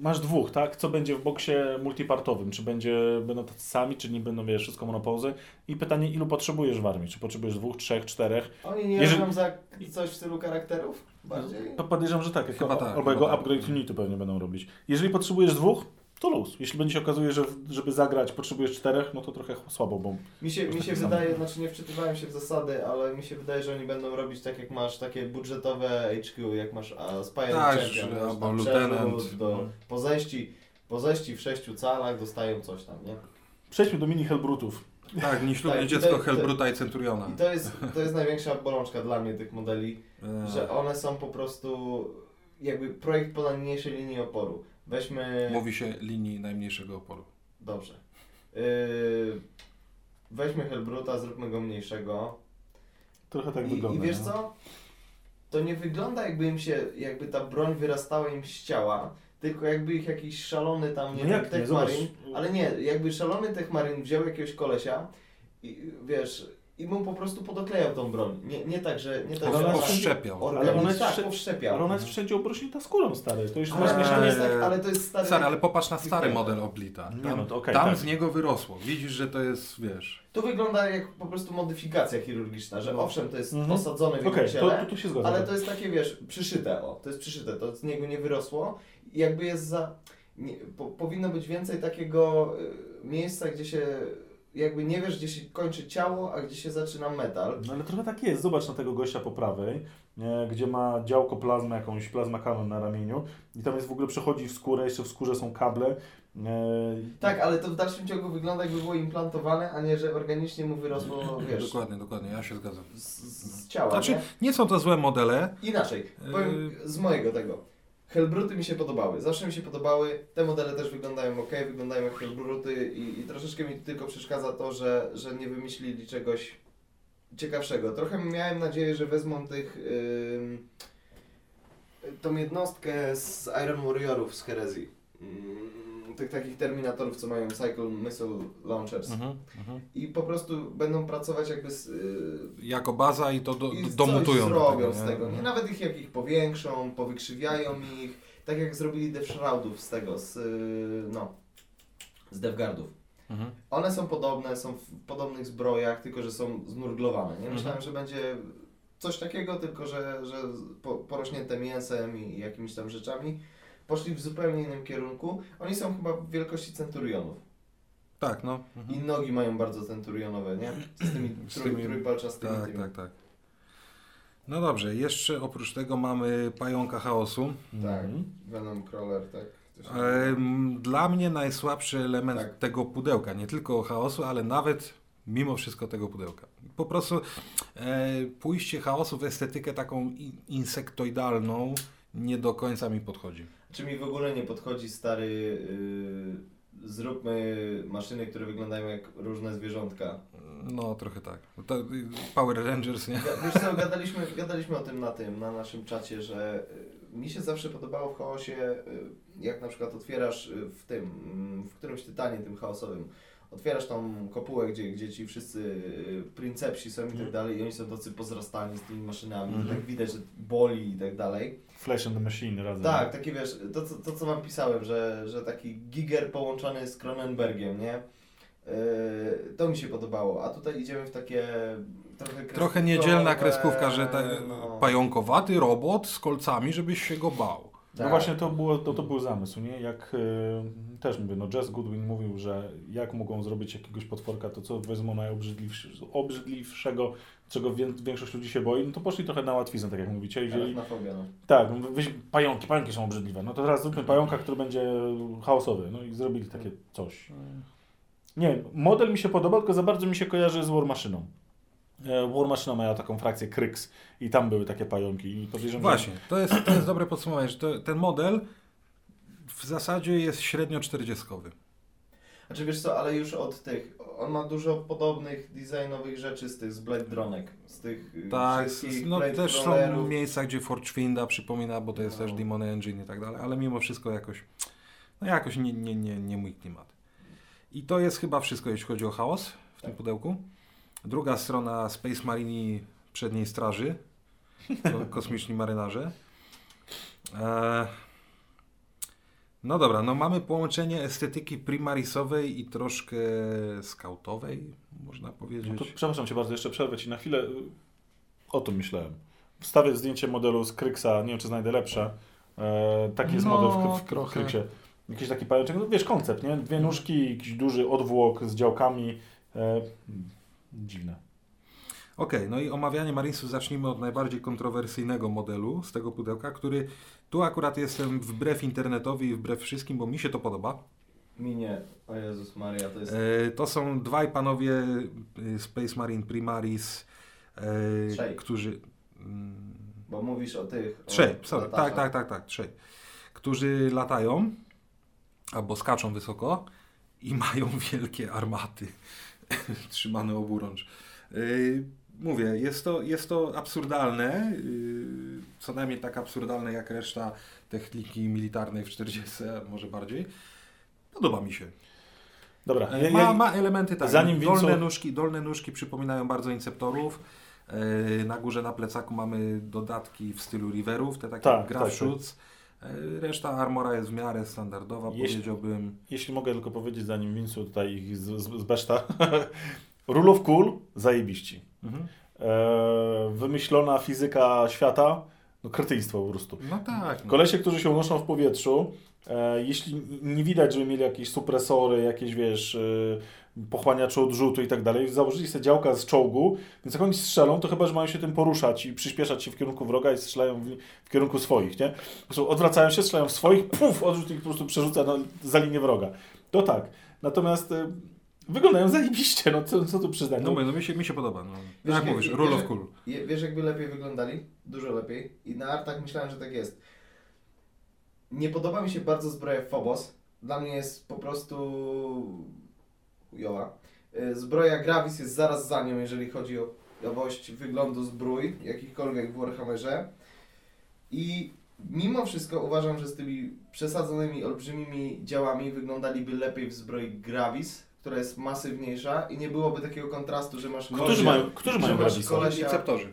[SPEAKER 1] masz dwóch, tak? Co będzie w boksie multipartowym? Czy będzie, będą tacy sami, czy nie będą, wiesz, wszystko monopauzy? I pytanie, ilu potrzebujesz w armii? Czy potrzebujesz dwóch, trzech, czterech?
[SPEAKER 2] Oni nie
[SPEAKER 1] Jeżeli-
[SPEAKER 2] robią za coś w stylu charakterów? Bardziej?
[SPEAKER 1] To podejrzewam, że tak.
[SPEAKER 3] Chyba tak,
[SPEAKER 1] albo jego
[SPEAKER 3] tak.
[SPEAKER 1] upgrade unity pewnie będą robić. Jeżeli potrzebujesz dwóch, to luz. Jeśli będzie się okazuje, że żeby zagrać potrzebujesz czterech, no to trochę słabo, bo
[SPEAKER 2] Mi się, mi się
[SPEAKER 1] same.
[SPEAKER 2] wydaje, znaczy nie wczytywałem się w zasady, ale mi się wydaje, że oni będą robić tak jak masz takie budżetowe HQ, jak masz a, Spire
[SPEAKER 3] Tak,
[SPEAKER 2] Champion,
[SPEAKER 3] albo
[SPEAKER 2] tam
[SPEAKER 3] Lieutenant.
[SPEAKER 2] do poześci, poześci w sześciu calach dostają coś tam, nie?
[SPEAKER 1] przejdźmy do mini Hellbrutów.
[SPEAKER 3] Tak, nieślubne
[SPEAKER 2] Tak,
[SPEAKER 3] dziecko
[SPEAKER 2] to-
[SPEAKER 3] Hellbruta i Centuriona.
[SPEAKER 2] I to jest, to jest największa bolączka dla mnie tych modeli,
[SPEAKER 3] E,
[SPEAKER 2] że one są po prostu jakby projekt po najmniejszej linii oporu. Weźmy...
[SPEAKER 3] Mówi się linii najmniejszego oporu.
[SPEAKER 2] Dobrze. Yy, weźmy Hellbruta, zróbmy go mniejszego.
[SPEAKER 1] Trochę tak
[SPEAKER 2] I,
[SPEAKER 1] wygląda.
[SPEAKER 2] I wiesz
[SPEAKER 1] nie?
[SPEAKER 2] co? To nie wygląda jakby im się, jakby ta broń wyrastała im z ciała, tylko jakby ich jakiś szalony tam, nie
[SPEAKER 1] No
[SPEAKER 2] wiem, techmarin, ale nie, jakby szalony techmarin wziął jakiegoś kolesia i wiesz, i mu po prostu podoklejał tą broń. Nie, nie tak, że... Nie tak,
[SPEAKER 1] Ale
[SPEAKER 2] że
[SPEAKER 3] Powszczepiał.
[SPEAKER 1] Ale ona jest
[SPEAKER 2] tak,
[SPEAKER 1] wsze-
[SPEAKER 2] powszczepiał.
[SPEAKER 1] Ale ona jest wszędzie obrośnięta skórą, stary. To już masz mieszanie.
[SPEAKER 2] jest tak, ale to jest stary...
[SPEAKER 3] Stary, ale popatrz na stary
[SPEAKER 2] Nie.
[SPEAKER 3] model Oblita.
[SPEAKER 1] Nie
[SPEAKER 3] Tam,
[SPEAKER 1] no, to okej,
[SPEAKER 3] tam
[SPEAKER 1] tak.
[SPEAKER 3] z niego wyrosło. Widzisz, że to jest, wiesz...
[SPEAKER 2] To wygląda jak po prostu modyfikacja chirurgiczna, że owszem, to jest
[SPEAKER 1] Mhm.
[SPEAKER 2] osadzone w jego
[SPEAKER 1] to,
[SPEAKER 2] ciele,
[SPEAKER 1] to tu się zgodzę.
[SPEAKER 2] ale to jest takie, wiesz, przyszyte, o, to jest przyszyte, to z niego nie wyrosło i jakby jest za... Nie, po, powinno być więcej takiego y, miejsca, gdzie się jakby nie wiesz, gdzie się kończy ciało, a gdzie się zaczyna metal.
[SPEAKER 1] No ale trochę tak jest. Zobacz na tego gościa po prawej, e, gdzie ma działko plazmy, jakąś plazma kanon na ramieniu i tam jest w ogóle przechodzi w skórę, jeszcze w skórze są kable.
[SPEAKER 2] Tak, ale to w dalszym ciągu wygląda jakby było implantowane, a nie, że organicznie mu wyrosło, wiesz,
[SPEAKER 3] Dokładnie, dokładnie, ja się zgadzam.
[SPEAKER 2] z, z ciała,
[SPEAKER 3] Znaczy,
[SPEAKER 2] nie?
[SPEAKER 3] nie są to złe modele.
[SPEAKER 2] Inaczej, powiem z mojego tego. Hellbruty mi się podobały, zawsze mi się podobały, te modele też wyglądają ok, wyglądają jak Hellbruty i, i troszeczkę mi tylko przeszkadza to, że, że nie wymyślili czegoś ciekawszego. Trochę miałem nadzieję, że wezmą tych, ym, tą jednostkę z Iron Warriorów z Herezji. Tych takich terminatorów, co mają Cycle Missile Launchers.
[SPEAKER 3] Mhm, mhm.
[SPEAKER 2] I po prostu będą pracować jakby z, y,
[SPEAKER 3] Jako baza i to do,
[SPEAKER 2] i
[SPEAKER 3] do,
[SPEAKER 2] coś
[SPEAKER 3] domutują. do
[SPEAKER 2] zrobią
[SPEAKER 3] tego,
[SPEAKER 2] z tego. Nie nawet ich jak ich powiększą, powykrzywiają ich, tak jak zrobili Death Shroudów z tego, z, y, no, z Devgardów.
[SPEAKER 3] Mhm.
[SPEAKER 2] One są podobne, są w podobnych zbrojach, tylko że są znurglowane. Nie
[SPEAKER 3] Mhm.
[SPEAKER 2] myślałem, że będzie coś takiego, tylko że, że po, porośnięte mięsem i jakimiś tam rzeczami. Poszli w zupełnie innym kierunku. Oni są chyba w wielkości centurionów.
[SPEAKER 3] Tak, no. Mhm.
[SPEAKER 2] I nogi mają bardzo centurionowe, nie? Z tymi,
[SPEAKER 3] Z
[SPEAKER 2] trój,
[SPEAKER 3] tymi-
[SPEAKER 2] trójpalczastymi
[SPEAKER 3] Tak,
[SPEAKER 2] tymi.
[SPEAKER 3] tak, tak. No dobrze, jeszcze oprócz tego mamy pająka chaosu.
[SPEAKER 2] Tak,
[SPEAKER 1] Mhm.
[SPEAKER 2] Venom Crawler, tak.
[SPEAKER 3] Dla mnie najsłabszy element
[SPEAKER 2] Tak.
[SPEAKER 3] tego pudełka, nie tylko chaosu, ale nawet mimo wszystko tego pudełka. Po prostu e, pójście chaosu w estetykę taką insektoidalną nie do końca mi podchodzi.
[SPEAKER 2] Czy mi w ogóle nie podchodzi stary, yy, zróbmy maszyny, które wyglądają jak różne zwierzątka.
[SPEAKER 3] No, trochę tak. To, Power Rangers, nie?
[SPEAKER 2] Wiesz co, gadaliśmy, gadaliśmy o tym na tym, na naszym czacie, że y, mi się zawsze podobało w chaosie, y, jak na przykład otwierasz y, w tym, mm, w którymś tytanie tym chaosowym, otwierasz tą kopułę, gdzie, gdzie ci wszyscy princepsi są i tak
[SPEAKER 1] Mhm.
[SPEAKER 2] dalej i oni są tacy pozrastani z tymi maszynami,
[SPEAKER 1] Mhm.
[SPEAKER 2] tak widać, że boli i tak dalej.
[SPEAKER 1] Flash and the Machine razem.
[SPEAKER 2] Tak, taki wiesz, to, co- to co wam pisałem, że, że taki Giger połączony z Cronenbergiem, nie? Yy, to mi się podobało, a tutaj idziemy w takie trochę
[SPEAKER 3] Trochę niedzielna kreskówka, że ta,
[SPEAKER 2] no.
[SPEAKER 3] pająkowaty robot z kolcami, żebyś się go bał.
[SPEAKER 1] No
[SPEAKER 2] Tak.
[SPEAKER 1] właśnie to, było, to, to był zamysł, nie? Jak y, też mówię, no Jess Goodwin mówił, że jak mogą zrobić jakiegoś potworka, to co wezmą najobrzydliwszego, czego wię, większość ludzi się boi, no to poszli trochę na łatwiznę, tak jak mówicie. i Wzięli,
[SPEAKER 2] Arachnofobia, no.
[SPEAKER 1] tak, no, weź, pająki, pająki są obrzydliwe, no to teraz zróbmy pająka, który będzie chaosowy, no i zrobili takie coś. Nie, model mi się podoba, tylko za bardzo mi się kojarzy z War Machiną. E, War Machina miała taką frakcję Kryx i tam były takie pająki i podejrzewam, że-
[SPEAKER 3] Właśnie, to jest, to jest dobre podsumowanie, że to, ten model w zasadzie jest średnio 40.
[SPEAKER 2] Znaczy wiesz co, ale już od tych, on ma dużo podobnych designowych rzeczy z tych, z Blade Dronek, z tych y,
[SPEAKER 3] Tak,
[SPEAKER 2] wszystkich
[SPEAKER 3] no
[SPEAKER 2] Blade
[SPEAKER 3] też są miejsca, gdzie Forge przypomina, bo to jest
[SPEAKER 2] No.
[SPEAKER 3] też Demon Engine i tak dalej, ale mimo wszystko jakoś, no jakoś nie, nie, nie, nie mój klimat. I to jest chyba wszystko, jeśli chodzi o chaos w tym
[SPEAKER 2] Tak.
[SPEAKER 3] pudełku. Druga strona Space Marini Przedniej Straży, ko- kosmiczni marynarze. E, no dobra, no mamy połączenie estetyki primarisowej i troszkę skautowej, można powiedzieć.
[SPEAKER 1] No to, przepraszam Cię bardzo, jeszcze przerwę Ci na chwilę. O tym myślałem. Wstawię zdjęcie modelu z Kryxa, nie wiem czy znajdę lepsze. E, taki jest
[SPEAKER 3] No,
[SPEAKER 1] model w, w, w. Kryxie. Jakiś taki pajączek, no wiesz, koncept, nie? Dwie nóżki, jakiś duży odwłok z działkami. E, dziwne.
[SPEAKER 3] Okej, no i omawianie Marinesów zacznijmy od najbardziej kontrowersyjnego modelu z tego pudełka, który tu akurat jestem wbrew internetowi i wbrew wszystkim, bo mi się to podoba.
[SPEAKER 2] Minie, o Jezus Maria, to jest...
[SPEAKER 3] E, to są dwaj panowie e, Space Marine Primaris, e, którzy... Mm,
[SPEAKER 2] Bo mówisz o tych... o
[SPEAKER 3] trzej, sorry,
[SPEAKER 2] lataczach.
[SPEAKER 3] tak, tak, tak, tak, trzej. Którzy latają albo skaczą wysoko i mają wielkie armaty trzymane oburącz. Yy, mówię, jest to, jest to absurdalne, yy, co najmniej tak absurdalne jak reszta techniki militarnej w 40, a może bardziej. Podoba mi się.
[SPEAKER 1] Dobra,
[SPEAKER 3] E, Ma, ma elementy tak.
[SPEAKER 1] zanim
[SPEAKER 3] dolne, nóżki, dolne nóżki przypominają bardzo inceptorów. E, Na górze na plecaku mamy dodatki w stylu riverów, te takie
[SPEAKER 1] Tak,
[SPEAKER 3] graph
[SPEAKER 1] tak, tak.
[SPEAKER 3] E, Reszta armora jest w miarę standardowa,
[SPEAKER 1] Jeśli-
[SPEAKER 3] powiedziałbym.
[SPEAKER 1] jeśli mogę tylko powiedzieć, zanim Wincu tutaj ich z, z, zbeszta. Rule of Cool, zajebiści.
[SPEAKER 3] Mhm.
[SPEAKER 1] E, wymyślona fizyka świata, no kretyństwo po prostu.
[SPEAKER 3] No tak. No.
[SPEAKER 1] Kolesie, którzy się unoszą w powietrzu, e, jeśli nie widać, żeby mieli jakieś supresory, jakieś, wiesz, e, pochłaniacze odrzutu i tak dalej, założyli sobie działka z czołgu, więc jak oni strzelą, to chyba, że mają się tym poruszać i przyspieszać się w kierunku wroga i strzelają w, w kierunku swoich, nie? Po prostu odwracają się, strzelają w swoich, puf, odrzut ich po prostu przerzuca na, za linię wroga. To tak. Natomiast e, wyglądają zajebiście, no co, co tu przyznać?
[SPEAKER 3] No, mówię, no mi, się, mi się podoba. No.
[SPEAKER 2] Wiesz,
[SPEAKER 3] jak
[SPEAKER 2] jak-
[SPEAKER 3] mówisz,
[SPEAKER 2] wiesz,
[SPEAKER 3] rule of
[SPEAKER 2] jak-
[SPEAKER 3] cool.
[SPEAKER 2] Wiesz, jakby lepiej wyglądali? Dużo lepiej. I na artach myślałem, że tak jest. Nie podoba mi się bardzo zbroja Phobos. Dla mnie jest po prostu chujowa. Y, Zbroja Gravis jest zaraz za nią, jeżeli chodzi o jawość wyglądu zbrój, jakichkolwiek w Warhammerze. I mimo wszystko uważam, że z tymi przesadzonymi, olbrzymimi działami wyglądaliby lepiej w zbroi Gravis, która jest masywniejsza i nie byłoby takiego kontrastu, że masz
[SPEAKER 1] Którzy
[SPEAKER 2] kolesia-
[SPEAKER 1] mają, którzy
[SPEAKER 2] że
[SPEAKER 1] mają
[SPEAKER 2] masz
[SPEAKER 1] Gravisa?
[SPEAKER 2] kolesia-
[SPEAKER 3] Inceptorzy.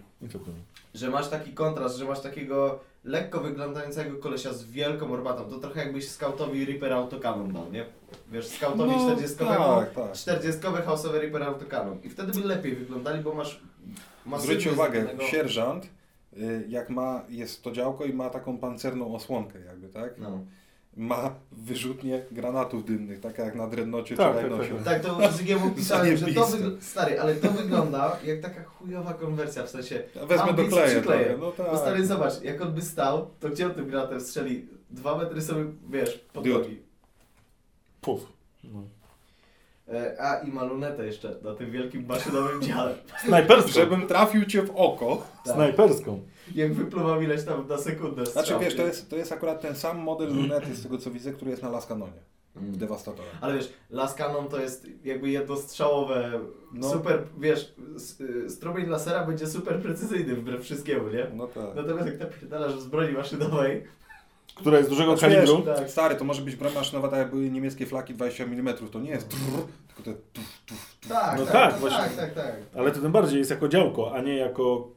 [SPEAKER 2] że masz taki kontrast, że masz takiego lekko wyglądającego kolesia z wielką orbatą. To trochę jakbyś skautowi Reaper Autocannon dał, nie? Wiesz, skautowi 40
[SPEAKER 3] tak, tak.
[SPEAKER 2] 40 house'owy Reaper Autocannon. I wtedy by lepiej wyglądali, bo masz masywnie
[SPEAKER 3] Zwróćcie uwagę, sierżant, y, jak ma, jest to działko i ma taką pancerną osłonkę jakby, tak?
[SPEAKER 2] No.
[SPEAKER 3] Ma wyrzutnie granatów dymnych, taka jak na Dreadnocie
[SPEAKER 1] Tak,
[SPEAKER 3] czy
[SPEAKER 1] tak,
[SPEAKER 3] Rhinosie.
[SPEAKER 2] Tak, to z Giemu pisałem, że to wygląda... Stary, ale to wygląda jak taka chujowa konwersja, w sensie...
[SPEAKER 3] Ja Wezmę do kleju.
[SPEAKER 2] przykleję.
[SPEAKER 3] No tak.
[SPEAKER 2] No stary, zobacz, jak on by stał, to gdzie on tym granatem strzeli? Dwa metry sobie, wiesz, pod
[SPEAKER 3] Diod.
[SPEAKER 2] nogi.
[SPEAKER 1] Puf. No.
[SPEAKER 2] E, A i ma lunetę jeszcze na tym wielkim maszynowym dziale.
[SPEAKER 1] Snajperską.
[SPEAKER 3] Żebym trafił cię w oko.
[SPEAKER 2] Tak.
[SPEAKER 1] Snajperską.
[SPEAKER 2] Jak wypluwam ileś tam na sekundę
[SPEAKER 3] Znaczy
[SPEAKER 2] strzał,
[SPEAKER 3] wiesz, to jest, to jest akurat ten sam model lunety z tego co widzę, który jest na Laskanonie. W
[SPEAKER 2] Mm.
[SPEAKER 3] Devastatorze.
[SPEAKER 2] Ale wiesz, Las Cannon to jest jakby jednostrzałowe,
[SPEAKER 3] No.
[SPEAKER 2] super, wiesz, y, strumień lasera będzie super precyzyjny wbrew wszystkiemu, nie?
[SPEAKER 3] No tak.
[SPEAKER 2] Natomiast jak napierdalasz z broni maszynowej,
[SPEAKER 1] Która jest dużego
[SPEAKER 3] Znaczy, wiesz,
[SPEAKER 1] kalibru.
[SPEAKER 2] tak,
[SPEAKER 3] Stary, to może być broń maszynowa, tak jak były niemieckie flaki 20 mm, to nie jest drrr, tylko te tuf, tuf.
[SPEAKER 2] tak,
[SPEAKER 1] No
[SPEAKER 2] tak,
[SPEAKER 1] tak,
[SPEAKER 2] tak,
[SPEAKER 1] właśnie.
[SPEAKER 2] tak, tak, tak.
[SPEAKER 1] Ale to tym bardziej jest jako działko, a nie jako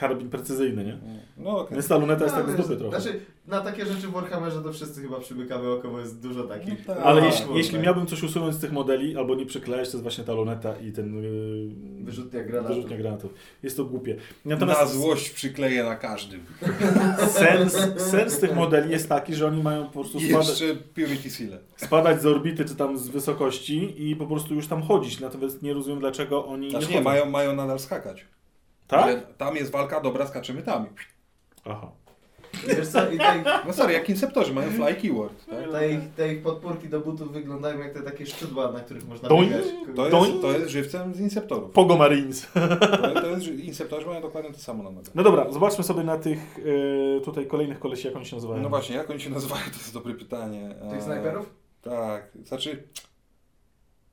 [SPEAKER 1] karabin precyzyjny, nie?
[SPEAKER 3] No okej.
[SPEAKER 1] Więc ta luneta jest
[SPEAKER 2] No,
[SPEAKER 1] tak z dupy trochę.
[SPEAKER 2] Znaczy, na takie rzeczy w Warhammerze to wszyscy chyba przymykamy oko, bo jest dużo takich.
[SPEAKER 3] No tak.
[SPEAKER 1] Ale
[SPEAKER 3] A,
[SPEAKER 1] jeśli, jeśli miałbym coś usunąć z tych modeli, albo nie przyklejać, to jest właśnie ta luneta i ten yy,
[SPEAKER 2] Wyrzutnia granatów.
[SPEAKER 1] wyrzutnia granatów. Jest to głupie.
[SPEAKER 3] Na
[SPEAKER 1] Natomiast
[SPEAKER 3] złość przykleję na każdym.
[SPEAKER 1] sens, sens tych modeli jest taki, że oni mają po prostu spadać,
[SPEAKER 3] jeszcze Purity Seal.
[SPEAKER 1] spadać z orbity czy tam z wysokości i po prostu już tam chodzić. Natomiast nie rozumiem, dlaczego oni
[SPEAKER 3] Znaczy
[SPEAKER 1] nie
[SPEAKER 3] nie, mają, mają nadal skakać.
[SPEAKER 1] Tak?
[SPEAKER 3] Ale tam jest walka, dobra, skaczymy tam.
[SPEAKER 1] Aha.
[SPEAKER 2] I wiesz co, i te, ich-
[SPEAKER 3] No sorry, jak Inceptorzy, mają fly keyword. Tak?
[SPEAKER 2] te, ich, te ich podpórki do butów wyglądają jak te takie szczudła, na których można
[SPEAKER 1] Doń.
[SPEAKER 2] biegać.
[SPEAKER 3] To
[SPEAKER 1] Doń?
[SPEAKER 3] jest, to jest żywcem z Inceptorów.
[SPEAKER 1] Pogo Marines.
[SPEAKER 3] To, to jest, Inceptorzy mają dokładnie to samo na nogach.
[SPEAKER 1] No dobra, zobaczmy sobie na tych yy, tutaj kolejnych kolesi, jak oni się nazywają.
[SPEAKER 3] No właśnie, jak oni się nazywają, to jest dobre pytanie.
[SPEAKER 2] Tych
[SPEAKER 3] A,
[SPEAKER 2] snajperów?
[SPEAKER 3] Tak, znaczy,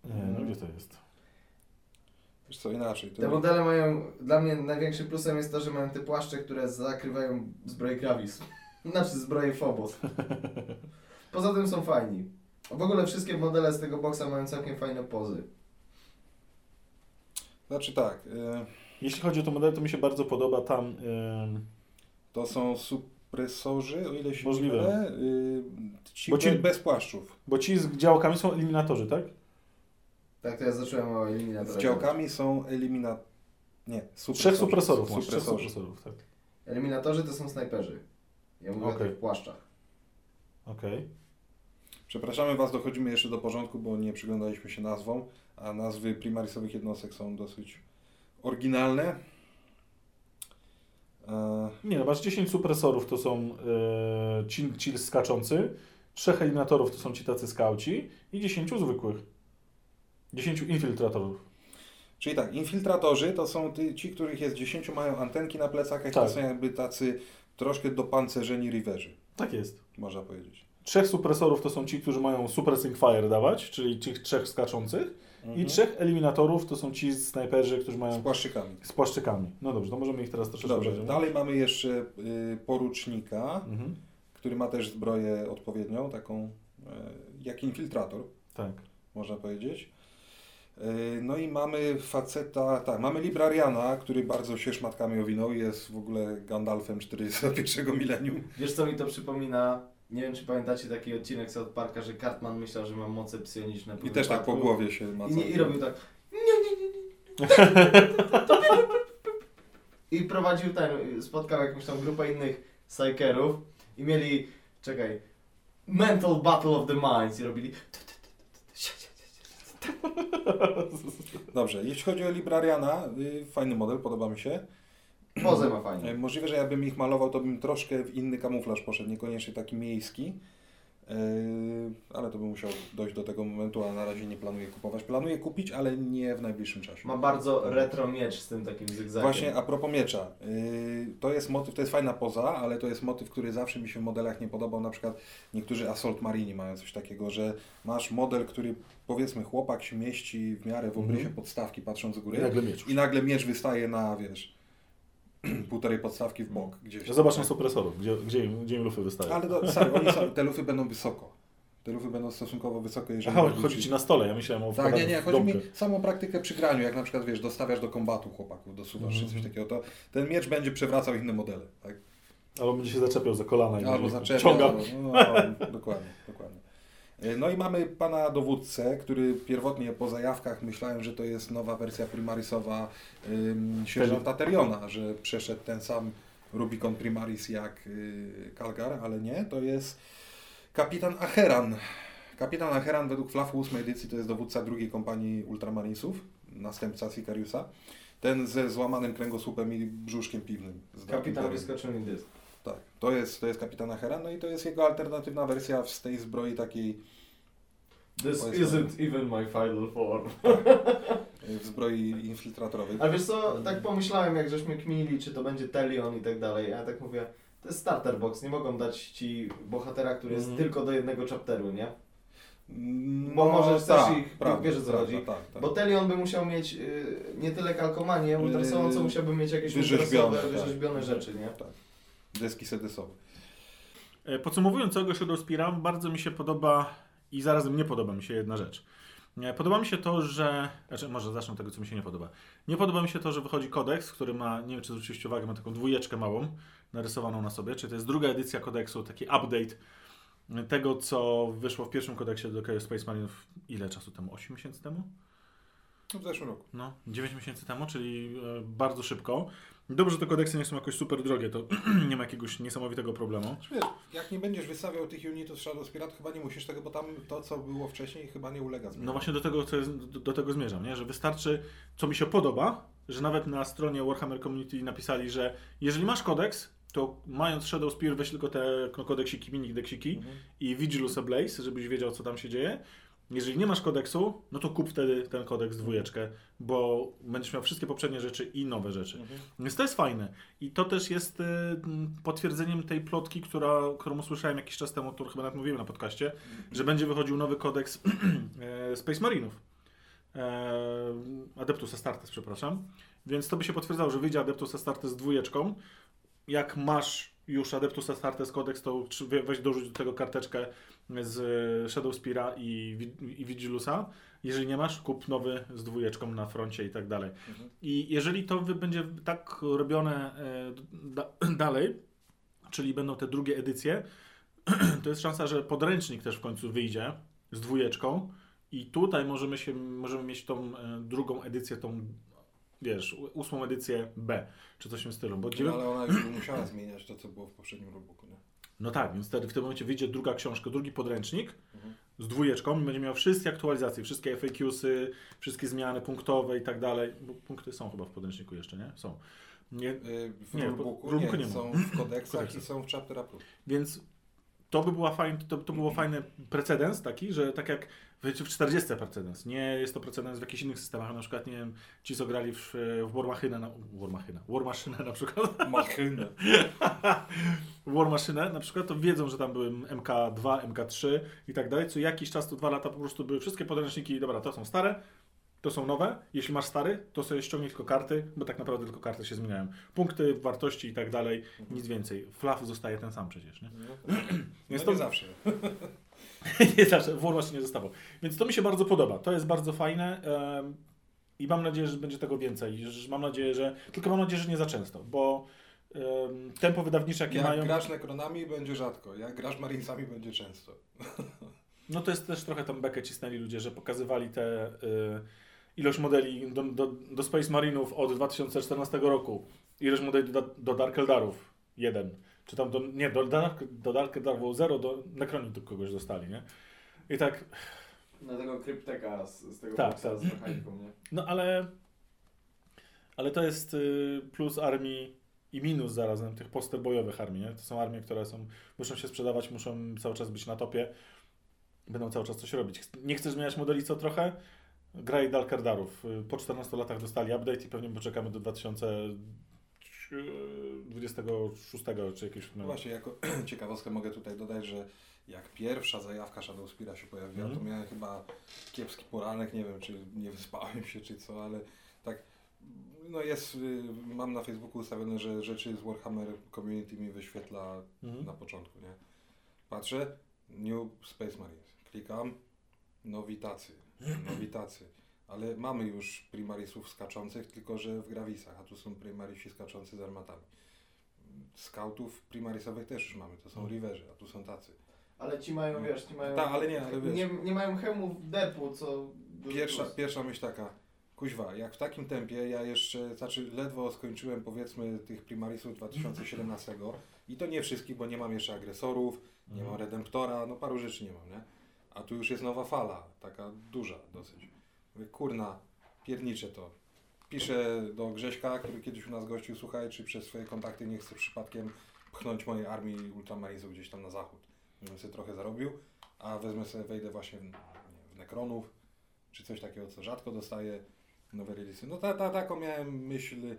[SPEAKER 1] Nie, no gdzie to jest?
[SPEAKER 3] Wiesz co, inaczej.
[SPEAKER 2] Te modele mają, dla mnie największym plusem jest to, że mają te płaszcze, które zakrywają zbroję Gravis. Znaczy zbroję Phobos. Poza tym są fajni. W ogóle wszystkie modele z tego boksa mają całkiem fajne pozy.
[SPEAKER 3] znaczy tak, y,
[SPEAKER 1] Jeśli chodzi o to model, to mi się bardzo podoba tam... Yy,
[SPEAKER 3] to są supresorzy, o ile się
[SPEAKER 1] Możliwe.
[SPEAKER 3] mylę, y, ci,
[SPEAKER 1] Bo ci-
[SPEAKER 3] be- bez płaszczów.
[SPEAKER 1] bo ci z działkami są eliminatorzy, tak?
[SPEAKER 2] Tak, to ja zacząłem o
[SPEAKER 3] Z
[SPEAKER 2] eliminatorach.
[SPEAKER 3] działkami są eliminat... Nie, supresorzy.
[SPEAKER 1] Trzech supresorów masz, trzech supresorów, tak.
[SPEAKER 2] Eliminatorzy to są snajperzy. Ja mówię o
[SPEAKER 1] Okej.
[SPEAKER 2] tych płaszczach.
[SPEAKER 1] Okej.
[SPEAKER 3] Przepraszamy Was, dochodzimy jeszcze do porządku, bo nie przyglądaliśmy się nazwom, a nazwy primarisowych jednostek są dosyć oryginalne. E,
[SPEAKER 1] Nie, no masz 10 supresorów, to są ci, ci skaczący, trzech eliminatorów to są ci tacy skauci i 10 zwykłych. 10 infiltratorów.
[SPEAKER 3] czyli tak, infiltratorzy to są ty, ci, których jest 10, mają antenki na plecach,
[SPEAKER 1] Tak.
[SPEAKER 3] to są jakby tacy troszkę dopancerzeni riverzy,
[SPEAKER 1] Tak jest.
[SPEAKER 3] można powiedzieć.
[SPEAKER 1] Trzech supresorów to są ci, którzy mają suppressing fire dawać, czyli tych trzech skaczących. I
[SPEAKER 3] Mhm.
[SPEAKER 1] trzech eliminatorów to są ci snajperzy, którzy
[SPEAKER 3] Z
[SPEAKER 1] mają
[SPEAKER 3] płaszczykami.
[SPEAKER 1] z płaszczykami. No dobrze, to możemy ich teraz troszeczkę
[SPEAKER 3] Dobrze, dalej mamy jeszcze y, porucznika,
[SPEAKER 1] Mhm.
[SPEAKER 3] który ma też zbroję odpowiednią, taką e, jak infiltrator,
[SPEAKER 1] Tak.
[SPEAKER 3] można powiedzieć. Yy, No i mamy faceta, tak, mamy Librariana, który bardzo się szmatkami owinął i jest w ogóle Gandalfem 41 milenium.
[SPEAKER 2] Wiesz co mi to przypomina? Nie wiem czy pamiętacie taki odcinek South Parka, że Cartman myślał, że ma moce psioniczne.
[SPEAKER 3] I też tak po głowie się maca.
[SPEAKER 2] I, nie, I robił tak. Nie, nie, nie, nie. I prowadził ten, spotkał jakąś tam grupę innych psykerów i mieli, czekaj, mental battle of the minds i robili
[SPEAKER 3] Dobrze, jeśli chodzi o Librariana, yy, fajny model, podoba mi się.
[SPEAKER 2] pozę ma fajnie.
[SPEAKER 3] Możliwe, że ja bym ich malował, to bym troszkę w inny kamuflaż poszedł, niekoniecznie taki miejski. Yy, ale to bym musiał dojść do tego momentu, a na razie nie planuję kupować. Planuję kupić, ale nie w najbliższym czasie.
[SPEAKER 2] Ma bardzo retro miecz z tym takim zygzakiem.
[SPEAKER 3] Właśnie a propos miecza. Yy, to jest motyw, to jest fajna poza, ale to jest motyw, który zawsze mi się w modelach nie podobał. Na przykład niektórzy Assault Marini mają coś takiego, że masz model, który powiedzmy chłopak się mieści w miarę w obrysie
[SPEAKER 1] Mhm.
[SPEAKER 3] podstawki patrząc z
[SPEAKER 1] I
[SPEAKER 3] góry
[SPEAKER 1] nagle miecz.
[SPEAKER 3] i nagle miecz wystaje na, wiesz, półtorej podstawki w bok gdzieś.
[SPEAKER 1] Zobacz na supresorów, gdzie, gdzie, im- gdzie im lufy wystają.
[SPEAKER 3] Ale to, sorry, oni są, te lufy będą wysoko. Te lufy będą stosunkowo wysokie, jeżeli
[SPEAKER 1] Aha,
[SPEAKER 3] chodzi-
[SPEAKER 1] ci na stole, ja myślałem o
[SPEAKER 3] tak, nie, nie, chodzi mi samą praktykę przy graniu, jak na przykład, wiesz, dostawiasz do kombatu chłopaków, dosuwasz czy coś
[SPEAKER 1] Mhm.
[SPEAKER 3] takiego, to ten miecz będzie przewracał inne modele, tak?
[SPEAKER 1] Albo będzie się zaczepiał za kolana i
[SPEAKER 3] Albo
[SPEAKER 1] będzie
[SPEAKER 3] zaczepia,
[SPEAKER 1] ciągał.
[SPEAKER 3] albo, no, dokładnie, dokładnie. E, No i mamy pana dowódcę, który pierwotnie po zajawkach myślałem, że to jest nowa wersja Primarisowa ym, sierżanta Teriona, że przeszedł ten sam Rubicon Primaris jak y, Kalgar, ale nie, to jest kapitan Acheran. Kapitan Acheran według Flafu 8 edycji to jest dowódca drugiej kompanii Ultramarinesów, następca Sicariusa. Ten ze złamanym kręgosłupem i brzuszkiem piwnym.
[SPEAKER 2] Kapitan mi dysk.
[SPEAKER 3] Tak, to jest, to jest kapitan Acheran, no i to jest jego alternatywna wersja z tej zbroi takiej
[SPEAKER 2] This isn't even my final form.
[SPEAKER 3] y, w zbroi infiltratorowej.
[SPEAKER 2] A wiesz co, tak pomyślałem jak żeśmy kminili, czy to będzie Telion i tak dalej, a ja tak mówię, to jest starter box, nie mogą dać ci bohatera, który jest
[SPEAKER 1] Mhm.
[SPEAKER 2] tylko do jednego chapteru, nie?
[SPEAKER 3] Mm,
[SPEAKER 2] bo możesz też ich-
[SPEAKER 3] prawda,
[SPEAKER 2] wiesz, co
[SPEAKER 3] prawda,
[SPEAKER 2] chodzi.
[SPEAKER 3] Tak, tak.
[SPEAKER 2] Bo Telion by musiał mieć y, nie tyle kalkomanię ultrasową, co
[SPEAKER 3] Yy,
[SPEAKER 2] musiałby mieć jakieś
[SPEAKER 3] wyrzeźbione, tak.
[SPEAKER 2] wyrzeźbione rzeczy, nie?
[SPEAKER 3] Tak. Deski sedesowe.
[SPEAKER 1] E, Podsumowując całego Shadow Speara, bardzo mi się podoba i zarazem nie podoba mi się jedna rzecz. E, Podoba mi się to, że. Znaczy, może zacznę od tego, co mi się nie podoba. Nie podoba mi się to, że wychodzi kodeks, który ma, nie wiem czy zwróciliście uwagę, ma taką dwójeczkę małą narysowaną na sobie. Czy to jest druga edycja kodeksu, taki update tego, co wyszło w pierwszym kodeksie do Chaos Space Marinów ile czasu temu? 8 miesięcy temu?
[SPEAKER 3] No, w zeszłym roku.
[SPEAKER 1] No, 9 miesięcy temu, czyli e, bardzo szybko. Dobrze, że te kodeksy nie są jakoś super drogie, to nie ma jakiegoś niesamowitego problemu.
[SPEAKER 3] Znaczy, Wiesz, jak nie będziesz wystawiał tych unitów z Shadow Spirit, chyba nie musisz tego, bo tam to, co było wcześniej, chyba nie ulega zmianie.
[SPEAKER 1] No właśnie do tego, do, do tego zmierzam, nie? że wystarczy, co mi się podoba, że nawet na stronie Warhammer Community napisali, że jeżeli masz kodeks, to mając Shadow Spear weź tylko te kodeksiki, mini deksiki
[SPEAKER 3] Mhm.
[SPEAKER 1] i Vigilus Ablaze, żebyś wiedział, co tam się dzieje. Jeżeli nie masz kodeksu, no to kup wtedy ten kodeks dwójeczkę, bo będziesz miał wszystkie poprzednie rzeczy i nowe rzeczy.
[SPEAKER 3] Mhm.
[SPEAKER 1] Więc to jest fajne. I to też jest y, potwierdzeniem tej plotki, która, którą usłyszałem jakiś czas temu, którą chyba nawet mówiłem na podcaście, że będzie wychodził nowy kodeks e, Space Marinów. E, Adeptus Astartes, przepraszam. Więc to by się potwierdzało, że wyjdzie Adeptus Astartes z dwójeczką. Jak masz już Adeptus Astartes kodeks, to weź dorzuć do tego karteczkę z Shadow Spira i, i Vigilusa. Jeżeli nie masz, kup nowy z dwójeczką na froncie i tak dalej.
[SPEAKER 3] Mhm.
[SPEAKER 1] I jeżeli to będzie tak robione e, da, dalej, czyli będą te drugie edycje, to jest szansa, że podręcznik też w końcu wyjdzie z dwójeczką i tutaj możemy, się, możemy mieć tą e, drugą edycję, tą wiesz, ósmą edycję B, czy coś w tym stylu. Bo
[SPEAKER 3] No, ale ona już by musiała zmieniać to, co było w poprzednim rookbooku, nie?
[SPEAKER 1] No tak, więc wtedy w tym momencie wyjdzie druga książka, drugi podręcznik
[SPEAKER 3] Mhm.
[SPEAKER 1] z dwójeczką i będzie miał wszystkie aktualizacje, wszystkie FAQsy, wszystkie zmiany punktowe i tak dalej. Bo punkty są chyba w podręczniku jeszcze, nie? Są. Nie,
[SPEAKER 3] Y, W
[SPEAKER 1] Nie,
[SPEAKER 3] rulebooku
[SPEAKER 1] w rulebooku
[SPEAKER 3] nie,
[SPEAKER 1] nie
[SPEAKER 3] są w kodeksach i są w Chapter.
[SPEAKER 1] Więc to by była fajn, to, to było fajny precedens taki, że tak jak w 40 precedens, nie jest to precedens w jakichś innych systemach, na przykład nie wiem, ci co grali w, w War Machine, na, War Machine, War Machine na przykład,
[SPEAKER 3] Machynę.
[SPEAKER 1] War Machine na przykład, to wiedzą, że tam były MK2, MK3 i tak dalej, co jakiś czas, to dwa lata po prostu były wszystkie podręczniki, dobra, to są stare, to są nowe, jeśli masz stary, to sobie ściągnij tylko karty, bo tak naprawdę tylko karty się zmieniają. Punkty, wartości i tak dalej, nic więcej. Fluff zostaje ten sam przecież, nie?
[SPEAKER 3] No,
[SPEAKER 1] Jest
[SPEAKER 3] no
[SPEAKER 1] to-
[SPEAKER 3] nie zawsze.
[SPEAKER 1] nie zawsze, wór właśnie nie zostawał. Więc to mi się bardzo podoba. To jest bardzo fajne em, i mam nadzieję, że będzie tego więcej. Mam nadzieję, że. Tylko mam nadzieję, że nie za często, bo em, tempo wydawnicze, jakie
[SPEAKER 3] Jak
[SPEAKER 1] mają.
[SPEAKER 3] grasz Necronami będzie rzadko, jak grasz Marinesami będzie często.
[SPEAKER 1] No to jest też trochę tam bekę cisnęli ludzie, że pokazywali te y, ilość modeli do, do, do Space Marinów od 2014 roku, ilość modeli do, do Dark Eldarów, jeden, czy tam do, nie, do Dark, do Dark Eldarów zero, do Necroni tu kogoś dostali, nie? I tak,
[SPEAKER 2] Na tego krypteka z, z tego
[SPEAKER 1] Tak, tak.
[SPEAKER 2] z mechaniką, nie?
[SPEAKER 1] no ale, ale to jest y, plus armii i minus zarazem tych poster bojowych armii, nie? To są armie, które są, muszą się sprzedawać, muszą cały czas być na topie, będą cały czas coś robić. Nie chcesz zmieniać modeli co trochę? Graj Dalkardarów. Y, Po 14 latach dostali update i pewnie poczekamy do 2026 czy jakiegoś
[SPEAKER 3] No właśnie, jako ciekawostkę mogę tutaj dodać, że jak pierwsza zajawka Shadowspeara się pojawiła,
[SPEAKER 1] Mhm.
[SPEAKER 3] to miałem chyba kiepski poranek, nie wiem czy nie wyspałem się czy co, ale tak no jest, y, mam na Facebooku ustawione, że rzeczy z Warhammer Community mi wyświetla
[SPEAKER 1] Mhm.
[SPEAKER 3] na początku, nie? Patrzę, New Space Marines, klikam, nowi tacy, nowi tacy, ale mamy już primarisów skaczących, tylko że w grawisach, a tu są primarisi skaczący z armatami. Scoutów primarisowych też już mamy, to są
[SPEAKER 1] Mhm.
[SPEAKER 3] riverzy, a tu są tacy.
[SPEAKER 2] Ale ci mają, wiesz, ci mają...
[SPEAKER 3] Tak, ale nie, ale wiesz.
[SPEAKER 2] nie, nie mają hełmów depu, co...
[SPEAKER 3] Pierwsza,
[SPEAKER 2] plus.
[SPEAKER 3] pierwsza myśl taka, kuźwa, jak w takim tempie, ja jeszcze, znaczy ledwo skończyłem powiedzmy tych primarisów 2017 i to nie wszystkich, bo nie mam jeszcze agresorów, nie mam redemptora, no paru rzeczy nie mam, nie? A tu już jest nowa fala, taka duża dosyć. Mówię, kurna, pierniczę to. Piszę do Grześka, który kiedyś u nas gościł, słuchaj, czy przez swoje kontakty nie chce przypadkiem pchnąć mojej armii ultramarinów gdzieś tam na zachód. Żebym sobie trochę zarobił, a wezmę sobie, wejdę właśnie w, nie w Necronów, czy coś takiego, co rzadko dostaję, nowe releasy. No ta, ta, taką miałem myśl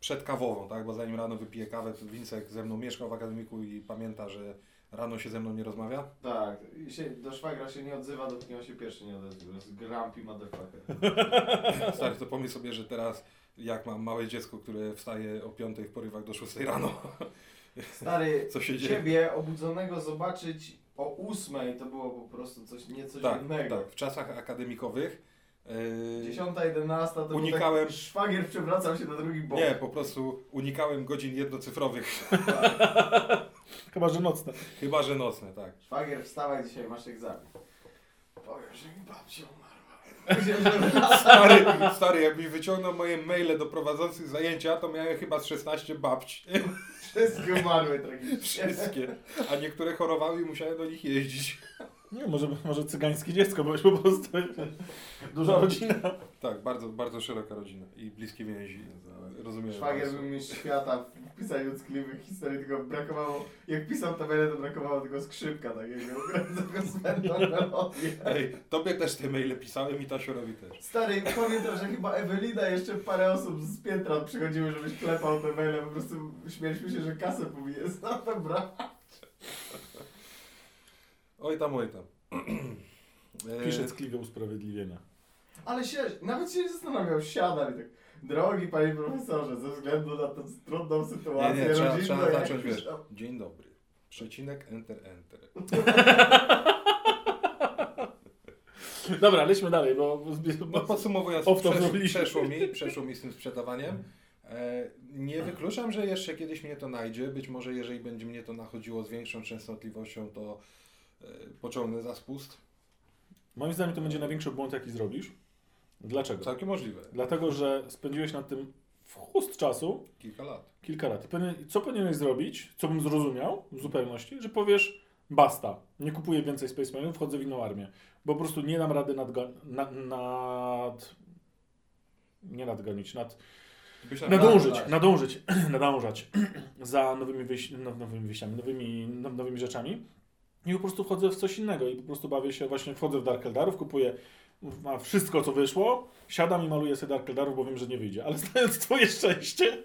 [SPEAKER 3] przedkawową, tak, bo zanim rano wypiję kawę, to Wincek ze mną mieszkał w akademiku i pamięta, że rano się ze mną nie rozmawia.
[SPEAKER 2] Tak, i się, do szwagra się nie odzywa, dopóki on się pierwszy nie odezwie. To jest grumpy motherfucker.
[SPEAKER 3] Stary, to pomyśl sobie, że teraz jak mam małe dziecko, które wstaje o 5 w porywach do 6 rano,
[SPEAKER 2] Stary,
[SPEAKER 3] co się dzieje?
[SPEAKER 2] ciebie obudzonego zobaczyć o ósmej to było po prostu coś nieco
[SPEAKER 3] Tak, tak, w czasach akademikowych yy,
[SPEAKER 2] 10, 11 to
[SPEAKER 3] Unikałem-
[SPEAKER 2] Tak, szwagier przewracał się na drugi bok.
[SPEAKER 3] nie, po prostu unikałem godzin jednocyfrowych,
[SPEAKER 1] Chyba, że nocne.
[SPEAKER 3] chyba że nocne, tak.
[SPEAKER 2] Szwagier, wstawaj, dzisiaj masz egzamin. Powiem, że mi babcia umarła.
[SPEAKER 3] Stary, stary, jak mi wyciągnął moje maile do prowadzących zajęcia, to miałem chyba z 16 babci.
[SPEAKER 2] Wszystkie umarły tragicznie.
[SPEAKER 3] Wszystkie. A niektóre chorowały i musiałem do nich jeździć.
[SPEAKER 1] Nie, może, może cygańskie dziecko, byłeś po prostu duża rodzina.
[SPEAKER 3] Tak, bardzo, bardzo szeroka rodzina i bliskie więzi. Rozumiem.
[SPEAKER 2] Szwagier był mistrz świata w pisaniu ckliwych historii, tylko brakowało, jak pisał tabelę, to brakowało tylko skrzypka takiego, grającego.
[SPEAKER 3] Ej, tobie też te maile pisałem i Tasiorowi też.
[SPEAKER 2] Stary, pamiętam, że chyba Ewelina jeszcze parę osób z piętra przychodziły, żebyś klepał te maile, po prostu śmieliśmy się, że kasę powije. No dobra.
[SPEAKER 3] Oj tam, oj tam. E,
[SPEAKER 1] Pisze ckliwe usprawiedliwienia.
[SPEAKER 2] Ale się, nawet się nie zastanawiał, siadał i tak, drogi panie profesorze, ze względu na tę trudną
[SPEAKER 3] Nie,
[SPEAKER 2] sytuację
[SPEAKER 3] nie, trzeba,
[SPEAKER 2] rodzinną,
[SPEAKER 3] trzeba
[SPEAKER 2] jak
[SPEAKER 3] zacząć, wiesz. Dzień dobry. Przecinek, enter, enter.
[SPEAKER 1] Dobra, lećmy dalej, bo...
[SPEAKER 3] No podsumowując, przesz, przeszło mi, przeszło mi z tym sprzedawaniem. E, nie wykluczam, że jeszcze kiedyś mnie to najdzie. Być może jeżeli będzie mnie to nachodziło z większą częstotliwością, to pociągnę za spust.
[SPEAKER 1] Moim zdaniem to będzie największy błąd, jaki zrobisz. Dlaczego?
[SPEAKER 3] Całkiem możliwe.
[SPEAKER 1] Dlatego, że spędziłeś nad tym w chust czasu,
[SPEAKER 3] Kilka lat.
[SPEAKER 1] kilka lat. I Co powinieneś zrobić, co bym zrozumiał w zupełności, że powiesz basta, nie kupuję więcej Space Marinów, wchodzę w inną armię. Bo po prostu nie dam rady nadga- na, nad... Nie nadgonić, nad... Nadążyć,
[SPEAKER 2] nadążać.
[SPEAKER 1] nadążyć, nadążać za nowymi, wyjś, now- nowymi wyjściami, nowymi, now- nowymi rzeczami. I po prostu wchodzę w coś innego i po prostu bawię się, właśnie wchodzę w Dark Eldarów, kupuję ma wszystko, co wyszło, siadam i maluję sobie Dark Eldarów, bo wiem, że nie wyjdzie. Ale znając twoje szczęście,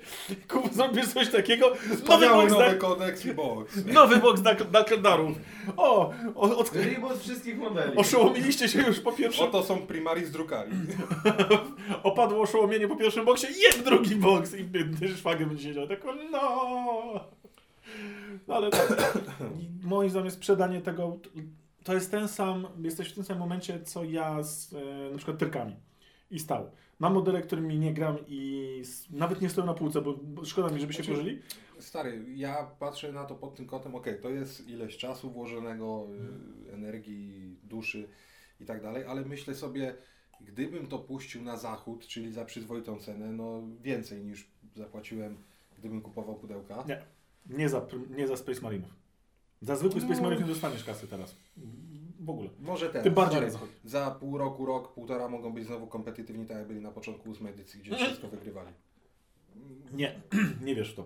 [SPEAKER 1] kup, zrobisz coś takiego, nowy box,
[SPEAKER 3] nowy
[SPEAKER 1] Dark,
[SPEAKER 3] kodeks i box.
[SPEAKER 1] nowy box Dark, Dark Eldarów. O, o, od,
[SPEAKER 2] Reboot wszystkich modeli.
[SPEAKER 1] oszołomiliście się już po pierwszym,
[SPEAKER 3] Oto są primaris drukari.
[SPEAKER 1] opadło oszołomienie po pierwszym boksie, jest drugi boks i szwagier będzie siedział tak, no. No ale tak, moim zdaniem sprzedanie tego, to jest ten sam, jesteś w tym samym momencie, co ja z e, na przykład tyrkami i stał. Mam modele, którymi nie gram i nawet nie stoją na półce, bo, szkoda mi, żeby się
[SPEAKER 3] Znaczy-
[SPEAKER 1] pożyli.
[SPEAKER 3] Stary, ja patrzę na to pod tym kątem, okej, to jest ileś czasu włożonego, y, energii, duszy i tak dalej, ale myślę sobie, gdybym to puścił na zachód, czyli za przyzwoitą cenę, no więcej niż zapłaciłem, gdybym kupował pudełka.
[SPEAKER 1] Nie. Nie za, nie za Space Marinów. Za zwykły Space
[SPEAKER 3] No.
[SPEAKER 1] Marinów nie dostaniesz kasy teraz. W ogóle.
[SPEAKER 3] Może teraz.
[SPEAKER 1] Tym bardziej zachód.
[SPEAKER 3] Za pół roku, rok, półtora mogą być znowu kompetytywni, tak jak byli na początku ósmej edycji, gdzie wszystko wygrywali.
[SPEAKER 1] Nie, nie wiesz w to.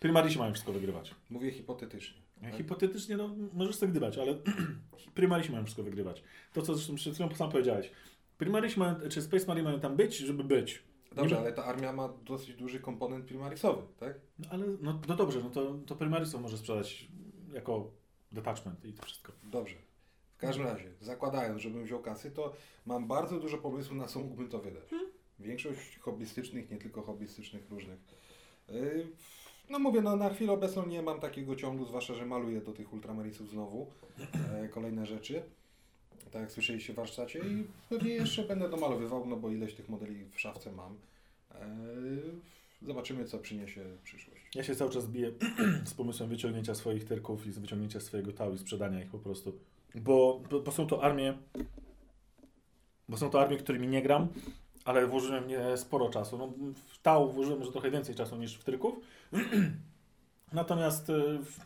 [SPEAKER 1] Primarisi mają wszystko wygrywać.
[SPEAKER 3] Mówię hipotetycznie. tak?
[SPEAKER 1] Hipotetycznie, no, możesz sobie gdybać, ale Primarisi mają wszystko wygrywać. To, co zresztą przed chwilą sam powiedziałeś. Primarisi mają, czy Space Marine mają tam być, żeby być.
[SPEAKER 3] Dobrze,
[SPEAKER 1] Nie-
[SPEAKER 3] ale ta armia ma dosyć duży komponent primarisowy, tak?
[SPEAKER 1] No, ale, no, no dobrze, no to, to Primarisów może sprzedać jako detachment i to wszystko.
[SPEAKER 3] Dobrze. W każdym razie, zakładając, żebym wziął kasy, to mam bardzo dużo pomysłów na co mógłbym to wydać. Większość hobbystycznych, nie tylko hobbystycznych, różnych. Yy, No mówię, no na chwilę obecną nie mam takiego ciągu, zwłaszcza, że maluję do tych ultramarisów znowu e, kolejne rzeczy. Tak jak słyszeliście w warsztacie i pewnie jeszcze będę domalowywał, no bo ileś tych modeli w szafce mam. E, Zobaczymy, co przyniesie przyszłość.
[SPEAKER 1] Ja się cały czas biję z pomysłem wyciągnięcia swoich tyrków i z wyciągnięcia swojego tału i sprzedania ich po prostu. Bo, bo, bo są to armie, bo są to armie, którymi nie gram, ale włożyłem w nie sporo czasu. No, w tał włożyłem może trochę więcej czasu niż w tyrków. Natomiast y, w-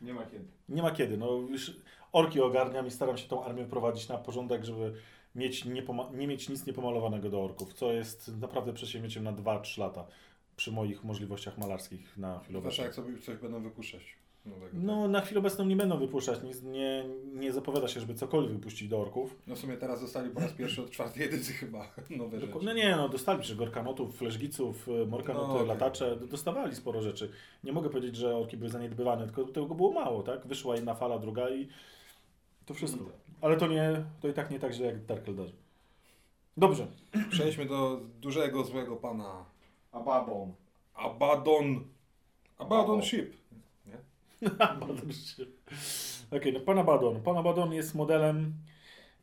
[SPEAKER 2] Nie ma kiedy.
[SPEAKER 1] nie ma kiedy. No, już orki ogarniam i staram się tą armię prowadzić na porządek, żeby mieć nie, nie mieć nic niepomalowanego do orków, co jest naprawdę przedsięwzięciem na 2-3 lata przy moich możliwościach malarskich na chwilę obecną.
[SPEAKER 3] jak sobie coś będą wypuszczać. nowego.
[SPEAKER 1] No, na chwilę obecną nie będą wypuszczać, nic, nie, nie zapowiada się, żeby cokolwiek wypuścić do orków.
[SPEAKER 3] No w sumie teraz zostali po raz pierwszy od czwartej edycji chyba nowe rzeczy.
[SPEAKER 1] No nie, no dostali przecież gorkanotów, fleżgiców, y, morkanoty,
[SPEAKER 3] No, okej.
[SPEAKER 1] latacze, dostawali sporo rzeczy. Nie mogę powiedzieć, że orki były zaniedbywane, tylko tego było mało, tak? Wyszła jedna fala, druga i to wszystko. Ale to nie, to i tak nie tak źle jak Dark Elderzy. Dobrze.
[SPEAKER 3] Przejdźmy do dużego, złego pana
[SPEAKER 2] A babą.
[SPEAKER 3] Abaddon. Abaddon Ship.
[SPEAKER 1] Abaddon się- Okej, no pan Abaddon. Pan Abaddon jest modelem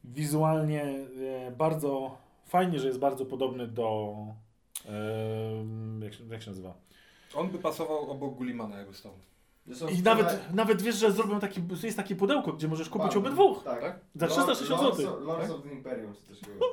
[SPEAKER 1] wizualnie e, bardzo fajnie, że jest bardzo podobny do e, jak, się, jak się nazywa?
[SPEAKER 3] On by pasował obok Gullimana jakby stał.
[SPEAKER 1] I nawet, nawet wiesz, że zrobią taki, jest takie pudełko, gdzie możesz kupić
[SPEAKER 2] Bardzo.
[SPEAKER 1] obydwóch.
[SPEAKER 2] Tak.
[SPEAKER 3] Tak?
[SPEAKER 1] Za
[SPEAKER 2] Lord-
[SPEAKER 1] 360
[SPEAKER 2] Lords
[SPEAKER 1] zł.
[SPEAKER 2] of- Lords
[SPEAKER 3] Tak?
[SPEAKER 2] of the Imperium czy coś takiego.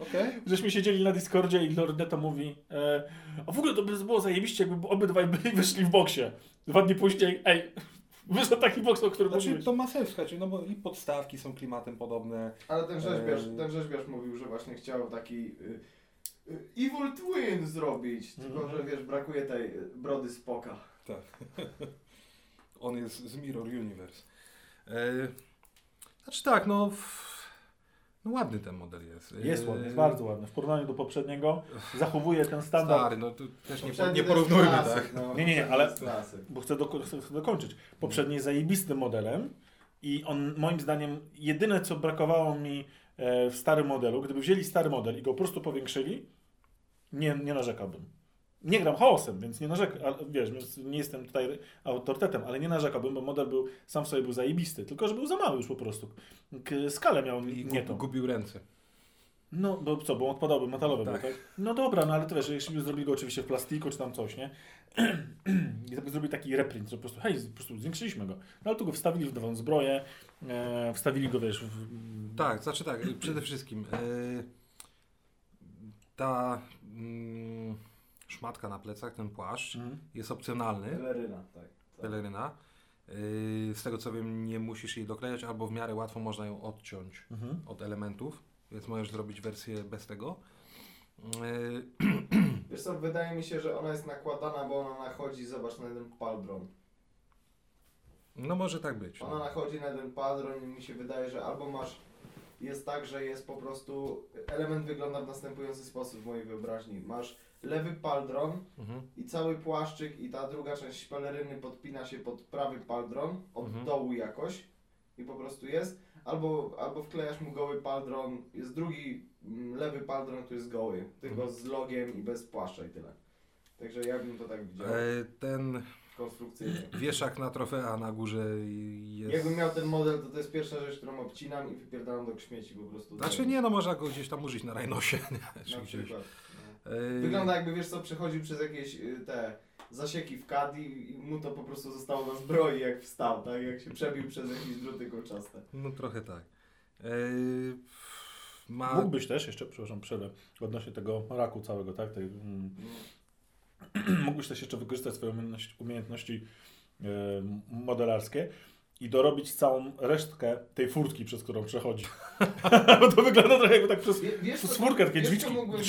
[SPEAKER 3] Okej.
[SPEAKER 1] Żeśmy siedzieli na Discordzie i Lord Neto mówi e, a w ogóle to by było zajebiście, jakby obydwaj byli wyszli w boksie. Dwa dni później, ej, wyszedł taki boks, o którym
[SPEAKER 3] Znaczy
[SPEAKER 1] mówiłeś.
[SPEAKER 3] to ma sens, słuchajcie, no bo i podstawki są klimatem podobne.
[SPEAKER 2] Ale ten rzeźbiarz,
[SPEAKER 3] Eee.
[SPEAKER 2] ten rzeźbiarz mówił, że właśnie chciał taki y, y, Evil Twin zrobić, tylko
[SPEAKER 1] Mhm.
[SPEAKER 2] że wiesz, brakuje tej brody spoka.
[SPEAKER 3] Tak. On jest z Mirror Universe. E, znaczy tak, no, w, no ładny ten model jest.
[SPEAKER 1] Jest
[SPEAKER 3] E,
[SPEAKER 1] ładny, jest bardzo ładny. W porównaniu do poprzedniego zachowuje ten standard.
[SPEAKER 3] Stary, no to też nie, nie
[SPEAKER 2] jest
[SPEAKER 3] porównujmy,
[SPEAKER 2] klasyk,
[SPEAKER 3] tak?
[SPEAKER 2] No,
[SPEAKER 1] Nie, nie, nie, ale-
[SPEAKER 2] jest
[SPEAKER 1] bo chcę, doko- chcę chcę dokończyć. Poprzedni jest zajebistym modelem i on moim zdaniem jedyne co brakowało mi e, w starym modelu, gdyby wzięli stary model i go po prostu powiększyli, nie, nie narzekałbym. Nie gram chaosem, więc nie narzekam, wiesz, więc nie jestem tutaj autorytetem, ale nie narzekałbym, bo model był, sam w sobie był zajebisty, tylko że był za mały już po prostu. Skalę miał
[SPEAKER 3] I
[SPEAKER 1] nie tą.
[SPEAKER 3] gubił ręce.
[SPEAKER 1] No, bo co, bo odpadałby metalowy,
[SPEAKER 3] Tak.
[SPEAKER 1] tak. tak? No dobra, no ale to wiesz, jeśli by zrobili go oczywiście w plastiku czy tam coś, nie? I zrobili taki reprint, że po prostu, hej, po prostu zwiększyliśmy go. No ale tu go wstawili w nową zbroję, e, wstawili go, wiesz, w...
[SPEAKER 3] Tak, znaczy tak, przede wszystkim e, ta mm, szmatka na plecach, ten płaszcz
[SPEAKER 1] Mhm.
[SPEAKER 3] jest opcjonalny,
[SPEAKER 2] Peleryna, tak. tak.
[SPEAKER 3] peleryna. E, z tego co wiem, nie musisz jej doklejać, albo w miarę łatwo można ją odciąć
[SPEAKER 1] Mhm.
[SPEAKER 3] od elementów, więc możesz zrobić wersję bez tego. E,
[SPEAKER 2] Wiesz co, wydaje mi się, że ona jest nakładana, bo ona nachodzi, zobacz, na jeden paldron.
[SPEAKER 3] no może tak być.
[SPEAKER 2] Ona nachodzi na jeden paldron i mi się wydaje, że albo masz, jest tak, że jest po prostu, element wygląda w następujący sposób w mojej wyobraźni. Masz lewy paldron
[SPEAKER 3] Mhm.
[SPEAKER 2] i cały płaszczyk i ta druga część peleryny podpina się pod prawy paldron, od
[SPEAKER 3] Mhm.
[SPEAKER 2] dołu jakoś i po prostu jest. Albo, albo wklejasz mu goły paldron, jest drugi mm, lewy paldron, który jest goły, tylko
[SPEAKER 3] Mhm.
[SPEAKER 2] z logiem i bez płaszcza i tyle. Także ja bym to tak widział.
[SPEAKER 3] E, ten
[SPEAKER 2] konstrukcyjny.
[SPEAKER 3] Wieszak na trofea na górze jest...
[SPEAKER 2] Jakbym miał ten model, to to jest pierwsza rzecz, którą obcinam i wypierdalam do śmieci po prostu.
[SPEAKER 3] Znaczy nie, no można go gdzieś tam użyć na rajnosie. nie?
[SPEAKER 2] Na przykład.
[SPEAKER 3] Ej,
[SPEAKER 2] Wygląda jakby, wiesz co, przechodził przez jakieś y, te zasieki w kad i i mu to po prostu zostało na zbroi jak wstał, tak? Jak się przebił przez jakieś druty kolczaste.
[SPEAKER 3] No trochę tak. Ej, ma...
[SPEAKER 1] Mógłbyś też, jeszcze, przepraszam, przerwę, odnośnie tego raku całego, tak? Tej, mm, mógłbyś też jeszcze wykorzystać swoje umiejętności, umiejętności e, modelarskie i dorobić całą resztkę tej furtki, przez którą przechodzi. Bo to wygląda trochę jakby tak przez,
[SPEAKER 2] Wie, wiesz,
[SPEAKER 1] przez
[SPEAKER 2] co-
[SPEAKER 1] furtkę takie
[SPEAKER 2] wiesz,
[SPEAKER 1] drzwiczki.
[SPEAKER 2] co mógłbym,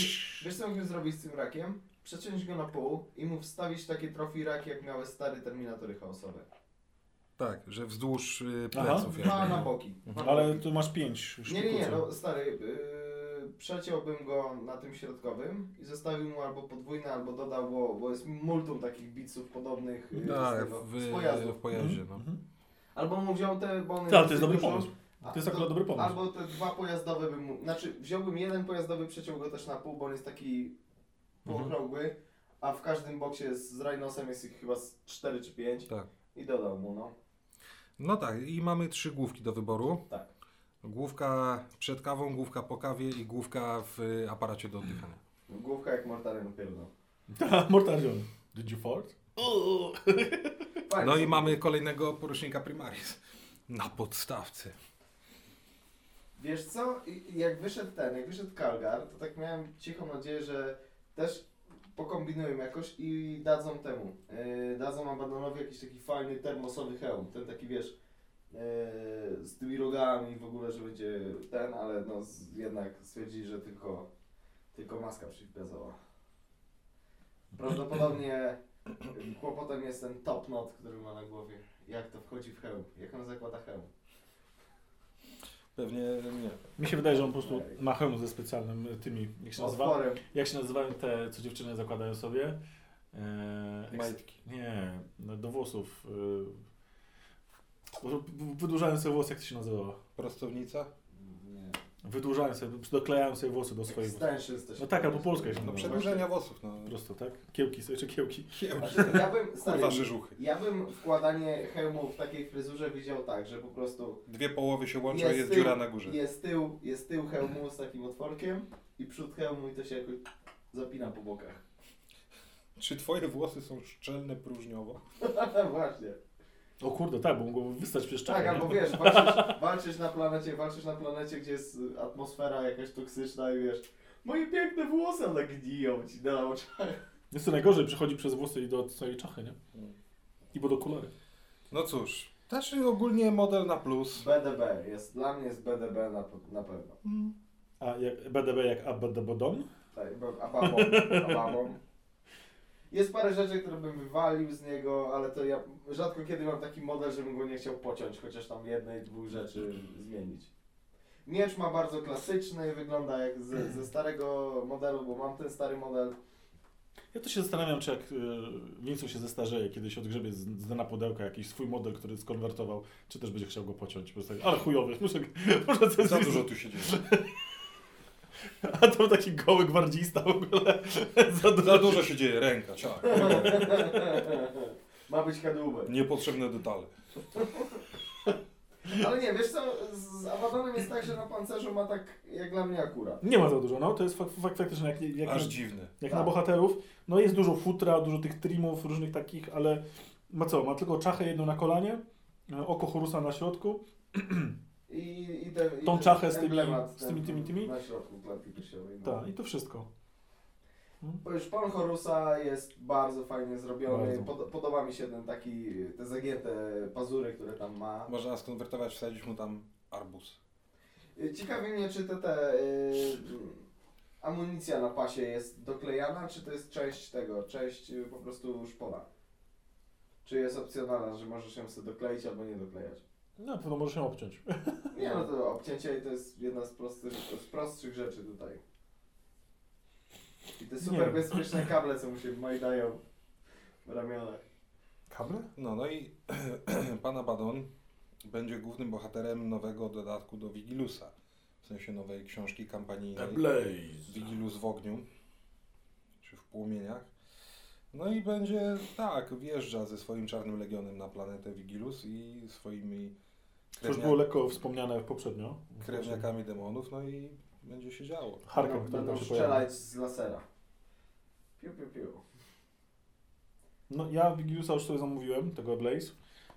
[SPEAKER 2] wiesz co mógłbym zrobić z tym rakiem? Przeciąć go na pół i mu wstawić takie trofi raki, jak miały stare Terminatory chaosowe.
[SPEAKER 3] Tak, że wzdłuż y,
[SPEAKER 1] Aha.
[SPEAKER 3] pleców.
[SPEAKER 2] Dwa na boki.
[SPEAKER 1] No, Ale tu masz pięć sztuk.
[SPEAKER 2] Nie, nie, nie, no stary, yy, przeciąłbym go na tym środkowym i zostawił mu albo podwójne, albo dodał, bo, bo jest multum takich bitsów podobnych yy, z,
[SPEAKER 3] Tak,
[SPEAKER 2] tego,
[SPEAKER 3] w,
[SPEAKER 2] z pojazdu.
[SPEAKER 3] w pojeździe. No.
[SPEAKER 1] Mhm.
[SPEAKER 2] Albo mu wziął te, bo one
[SPEAKER 1] Tak, to jest dobry
[SPEAKER 2] dużo,
[SPEAKER 1] pomysł.
[SPEAKER 2] a-
[SPEAKER 1] To jest akurat dobry pomysł.
[SPEAKER 2] Albo te dwa pojazdowe bym mu, znaczy wziąłbym jeden pojazdowy, przeciął go też na pół, bo on jest taki
[SPEAKER 1] Mhm.
[SPEAKER 2] półokrągły, a w każdym boksie z, z Rhinosem jest ich chyba z 4 czy 5
[SPEAKER 3] Tak.
[SPEAKER 2] i dodał mu, no.
[SPEAKER 3] no tak, i mamy trzy główki do wyboru.
[SPEAKER 2] Tak.
[SPEAKER 3] Główka przed kawą, główka po kawie i główka w aparacie do oddychania.
[SPEAKER 2] Główka jak Mortaren pierdol.
[SPEAKER 1] Mortarion. Did you fart?
[SPEAKER 3] No i mamy kolejnego porucznika Primaris na podstawce.
[SPEAKER 2] Wiesz co, jak wyszedł ten, jak wyszedł Kalgar, to tak miałem cichą nadzieję, że też pokombinują jakoś i dadzą temu, yy, dadzą Abadonowi jakiś taki fajny termosowy hełm, ten taki wiesz, yy, z tymi rogami w ogóle, że będzie ten, ale no z, jednak stwierdzili, że tylko, tylko maska przeciwgazowa. Prawdopodobnie kłopotem jest ten top knot, który ma na głowie, jak to wchodzi w hełm, jak on zakłada hełm.
[SPEAKER 3] Pewnie nie.
[SPEAKER 1] Mi się wydaje, że on po prostu ma hełm ze specjalnym y, tymi, jak się nazywa?
[SPEAKER 2] Otworem.
[SPEAKER 1] Jak się nazywają te, co dziewczyny zakładają sobie? Eee,
[SPEAKER 3] Majtki.
[SPEAKER 1] Nie, no, do włosów. Yy, wydłużają sobie włosy, jak to się nazywa?
[SPEAKER 3] Prostownica?
[SPEAKER 1] Wydłużają sobie, doklejają sobie włosy do swoich włosów.
[SPEAKER 2] Extensions się
[SPEAKER 1] No tak, albo polska się
[SPEAKER 3] No
[SPEAKER 1] nazywa.
[SPEAKER 3] przedłużenia włosów, no.
[SPEAKER 1] Po prostu, tak? Kiełki sobie, czy kiełki.
[SPEAKER 2] Znaczy, ja bym, stary,
[SPEAKER 3] Kurwa
[SPEAKER 2] ja bym wkładanie hełmu w takiej fryzurze widział tak, że po prostu
[SPEAKER 3] Dwie połowy się łączą,
[SPEAKER 2] Jest
[SPEAKER 3] jest
[SPEAKER 2] tył.
[SPEAKER 3] dziura na górze.
[SPEAKER 2] jest tył, jest tył hełmu z takim otworkiem i przód hełmu i to się jakoś zapina po bokach.
[SPEAKER 3] Czy twoje włosy są szczelne próżniowo?
[SPEAKER 2] Właśnie.
[SPEAKER 1] O kurde, tak, bo mogło wystać przez
[SPEAKER 2] Tak, albo wiesz, walczysz, walczysz na planecie, walczysz na planecie, gdzie jest atmosfera jakaś toksyczna i wiesz, moje piękne włosy, one gniją ci na oczach.
[SPEAKER 1] Jest to najgorzej, przychodzi przez włosy i do swojej czachy, nie? I pod okulary.
[SPEAKER 3] No cóż, też ogólnie model na plus.
[SPEAKER 2] BDB jest, dla mnie jest BDB na, na pewno.
[SPEAKER 1] A jak, BDB jak Abadabodon?
[SPEAKER 2] Tak, bo ababą, ababą. Jest parę rzeczy, które bym wywalił z niego, ale to ja rzadko kiedy mam taki model, żebym go nie chciał pociąć, chociaż tam jednej, dwóch rzeczy zmienić. Miecz ma bardzo klasyczny, wygląda jak ze, ze starego modelu, bo mam ten stary model.
[SPEAKER 1] Ja to się zastanawiam, czy jak y, Winston się zestarzeje, kiedyś odgrzebie z, dna pudełka jakiś swój model, który skonwertował, czy też będzie chciał go pociąć. Po prostu tak, ale chujowy, muszę, muszę coś
[SPEAKER 3] Za
[SPEAKER 1] zmienić.
[SPEAKER 3] dużo tu się dzieje.
[SPEAKER 1] A to taki goły gwardzista w ogóle. Za dużo.
[SPEAKER 3] Za dużo się dzieje, ręka, ciach.
[SPEAKER 2] ma być kadłubek.
[SPEAKER 3] Niepotrzebne detale.
[SPEAKER 2] Ale nie, wiesz co, z Abadonem jest tak, że na pancerzu ma tak jak dla mnie akurat.
[SPEAKER 1] Nie ma za dużo, no to jest fakt, fakt faktycznie jak, jak,
[SPEAKER 3] Aż
[SPEAKER 1] jak,
[SPEAKER 3] dziwne.
[SPEAKER 1] jak
[SPEAKER 2] Tak.
[SPEAKER 1] na bohaterów. No jest dużo futra, dużo tych trimów różnych takich, ale ma co? Ma tylko czachę jedną na kolanie, e, oko Horusa na środku.
[SPEAKER 2] I, i ten, i
[SPEAKER 1] Tą czachę z tymi- z tymi, tymi, tymi?
[SPEAKER 2] Na środku klatki piersiowej. no.
[SPEAKER 1] Tak, i to wszystko.
[SPEAKER 2] Bo już pan Horusa jest bardzo fajnie zrobiony.
[SPEAKER 1] Bardzo.
[SPEAKER 2] Pod, podoba mi się ten taki, te zagięte pazury, które tam ma.
[SPEAKER 3] Można skonwertować, wsadzić mu tam arbuz.
[SPEAKER 2] Y, Ciekawi mnie, czy te, te y, amunicja na pasie jest doklejana, czy to jest część tego, część y, po prostu szpona. Czy jest opcjonalna, że możesz ją sobie dokleić albo nie doklejać.
[SPEAKER 1] No, na pewno możesz ją obciąć.
[SPEAKER 2] Nie, no to obcięcie to jest jedna z, prostych, z prostszych rzeczy tutaj. I te
[SPEAKER 1] Nie
[SPEAKER 2] super
[SPEAKER 1] wiem.
[SPEAKER 2] bezpieczne kable, co mu się majdają w ramionach.
[SPEAKER 1] Kable?
[SPEAKER 3] No, no i pan Abaddon będzie głównym bohaterem nowego dodatku do Vigilusa. W sensie nowej książki kampanijnej.
[SPEAKER 1] Blaze.
[SPEAKER 3] Vigilus w ogniu, czy w płomieniach. No i będzie, tak, wjeżdża ze swoim Czarnym Legionem na planetę Vigilus i swoimi
[SPEAKER 1] To już było lekko wspomniane poprzednio.
[SPEAKER 3] krewniakami demonów, no i będzie się działo.
[SPEAKER 1] Harkiem, który
[SPEAKER 2] Będą
[SPEAKER 1] tam się pojawił.
[SPEAKER 2] strzelać z lasera. Piu, piu, piu.
[SPEAKER 1] No ja Vigiliusa już sobie zamówiłem, tego Blaze.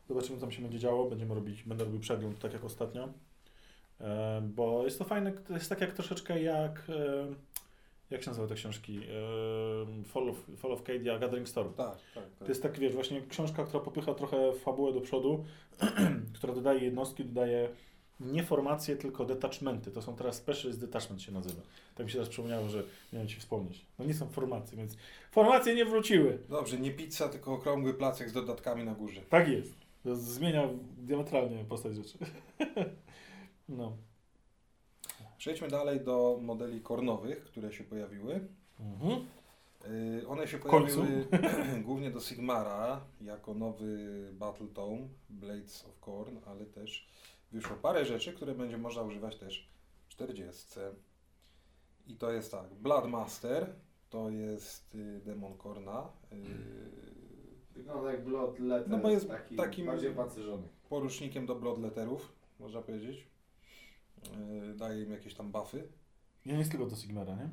[SPEAKER 1] Zobaczymy, co tam się będzie działo. Będziemy robić, będę robił przegląd, tak jak ostatnio. E, bo jest to fajne, to jest tak jak troszeczkę jak... E, jak się nazywa te książki? Fall, of, Fall of Cadia, Gathering Storm.
[SPEAKER 3] Tak, tak, tak.
[SPEAKER 1] To jest tak, wiesz, właśnie książka, która popycha trochę fabułę do przodu, która dodaje jednostki, dodaje nie formacje, tylko detachmenty. To są teraz Specialist Detachment się nazywa. Tak mi się teraz przypomniało, że miałem Ci wspomnieć. No nie są formacje, więc formacje nie wróciły.
[SPEAKER 3] Dobrze, nie pizza, tylko okrągły placek z dodatkami na górze.
[SPEAKER 1] Tak jest. To zmienia diametralnie postać rzeczy. No.
[SPEAKER 3] Przejdźmy dalej do modeli kornowych, które się pojawiły.
[SPEAKER 1] Mhm.
[SPEAKER 3] Yy, One się pojawiły głównie do Sigmara jako nowy Battle Tome, Blades of Corn, ale też wyszło parę rzeczy, które będzie można używać też w 40. I to jest tak, Bloodmaster, to jest y, demon Korna, y,
[SPEAKER 2] Wygląda jak Blood Letter,
[SPEAKER 3] No bo jest
[SPEAKER 2] taki
[SPEAKER 3] takim-
[SPEAKER 2] bardziej opancerzony.
[SPEAKER 3] porucznikiem do Bloodletterów, można powiedzieć. Y, Daje im jakieś tam buffy.
[SPEAKER 1] Nie jest tylko do Sigmara, nie?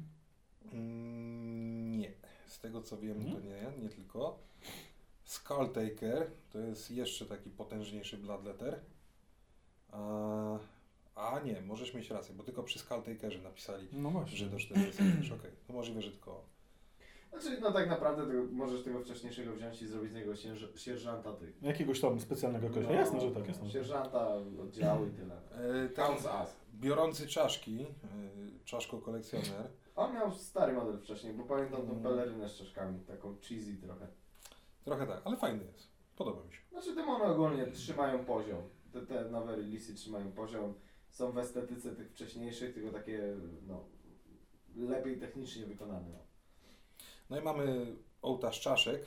[SPEAKER 3] Mm, Nie. Z tego co wiem,
[SPEAKER 1] Nie?
[SPEAKER 3] to nie, nie tylko. Skulltaker to jest jeszcze taki potężniejszy Bloodletter. A, a nie, możesz mieć rację, bo tylko przy Skulltakerze napisali,
[SPEAKER 1] No
[SPEAKER 3] że do 40 też. Okej, to możliwe, że tylko.
[SPEAKER 2] Znaczy, no tak naprawdę tego, możesz tego wcześniejszego wziąć i zrobić z niego sierż- sierżanta tych.
[SPEAKER 1] Jakiegoś tam specjalnego kogoś.
[SPEAKER 2] No,
[SPEAKER 1] jasne, że tak, jasne.
[SPEAKER 2] Sierżanta, oddziału i tyle.
[SPEAKER 3] E, ten
[SPEAKER 2] Counts as.
[SPEAKER 3] Biorący czaszki, e, czaszko kolekcjoner,
[SPEAKER 2] On miał stary model wcześniej, bo pamiętam tą
[SPEAKER 3] Mm.
[SPEAKER 2] pelerynę z czaszkami, taką cheesy trochę.
[SPEAKER 3] trochę tak, ale fajny jest. Podoba mi się.
[SPEAKER 2] Znaczy demony ogólnie trzymają poziom. Te, te nowe releasy trzymają poziom. Są w estetyce tych wcześniejszych, tylko takie no, lepiej technicznie wykonane. No.
[SPEAKER 3] No i mamy ołtarz czaszek.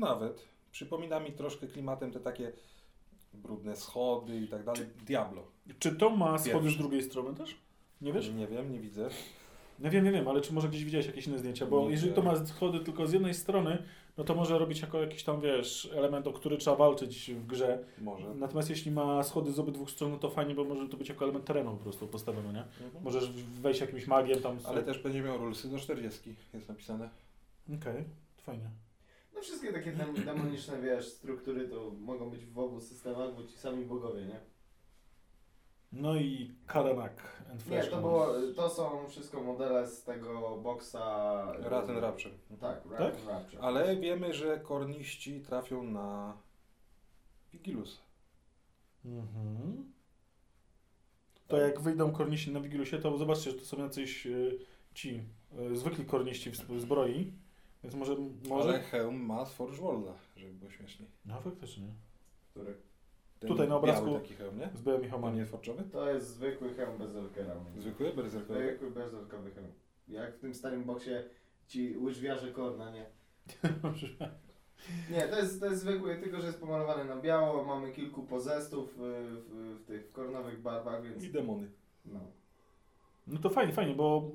[SPEAKER 3] Nawet. Przypomina mi troszkę klimatem te takie brudne schody i tak dalej. Diablo.
[SPEAKER 1] Czy to ma schody
[SPEAKER 3] Pierwszy.
[SPEAKER 1] z drugiej strony też? Nie wiesz?
[SPEAKER 3] Nie wiem, nie widzę.
[SPEAKER 1] Nie wiem, nie wiem, ale czy może gdzieś widziałeś jakieś inne zdjęcia? Bo
[SPEAKER 3] Nie
[SPEAKER 1] jeżeli to ma schody tylko z jednej strony, no to może robić jako jakiś tam, wiesz, element, o który trzeba walczyć w grze.
[SPEAKER 3] Może.
[SPEAKER 1] Natomiast jeśli ma schody z obydwu stron, no to fajnie, bo może to być jako element terenu po prostu postawione, nie?
[SPEAKER 3] Mhm.
[SPEAKER 1] Możesz wejść jakimś magiem tam.
[SPEAKER 3] Ale też będzie miał rulsy do 40, jest napisane.
[SPEAKER 1] Okej, to fajnie.
[SPEAKER 2] No wszystkie takie dem demoniczne, wiesz, struktury to mogą być w obu systemach, bo ci sami bogowie, nie?
[SPEAKER 1] No i Karanak and
[SPEAKER 2] Nie,
[SPEAKER 1] Flash.
[SPEAKER 2] to, było, to są wszystko modele z tego boxa...
[SPEAKER 3] Rat and Rapture.
[SPEAKER 2] Tak, Rat
[SPEAKER 1] Tak?
[SPEAKER 2] and Rapture.
[SPEAKER 3] Ale wiemy, że korniści trafią na Vigilus.
[SPEAKER 1] Mhm. To jak wyjdą korniści na Wigilusie, to zobaczcie, że to są jacyś y, ci y, zwykli korniści w zbroi. Więc może. może...
[SPEAKER 3] Ale hełm ma z Forge Worlda, żeby było śmieszniej.
[SPEAKER 1] No faktycznie.
[SPEAKER 2] Który?
[SPEAKER 3] Ten
[SPEAKER 1] Tutaj na obrazku-
[SPEAKER 3] biały taki hełm, nie?
[SPEAKER 1] Z Michał
[SPEAKER 3] nie jest forczowy?
[SPEAKER 2] To jest zwykły hełm bezerkera.
[SPEAKER 3] Zwykły, berserkowy?
[SPEAKER 2] Zwykły bezerkowy hełm. Jak w tym starym boksie ci łyżwiarze korna, nie? Nie, to jest, to jest zwykły, tylko że jest pomalowany na biało, mamy kilku pozestów y, w, w tych kornowych barwach, więc
[SPEAKER 3] I demony.
[SPEAKER 2] no.
[SPEAKER 1] No to fajnie, fajnie, bo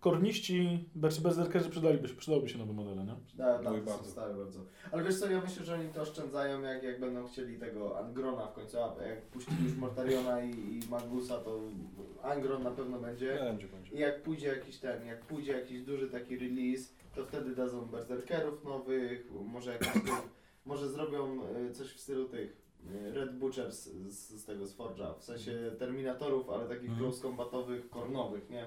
[SPEAKER 1] korniści, berserkerzy przydaliby się, przydałyby się nowe modele, nie?
[SPEAKER 2] Da, da,
[SPEAKER 3] Oj,
[SPEAKER 2] to
[SPEAKER 3] bardzo.
[SPEAKER 2] bardzo. Ale wiesz co, ja myślę, że oni to oszczędzają, jak, jak będą chcieli tego Angrona w końcu, a jak puścili już Mortariona i, i Magusa, to Angron na pewno będzie.
[SPEAKER 3] Będzie, będzie.
[SPEAKER 2] I jak pójdzie jakiś ten, jak pójdzie jakiś duży taki release, to wtedy dadzą berserkerów nowych, może jakiś może zrobią y, coś w stylu tych y, Red Butchers z, z tego z Forge'a, w sensie Terminatorów, ale takich
[SPEAKER 1] Mhm.
[SPEAKER 2] close combatowych, kornowych, nie?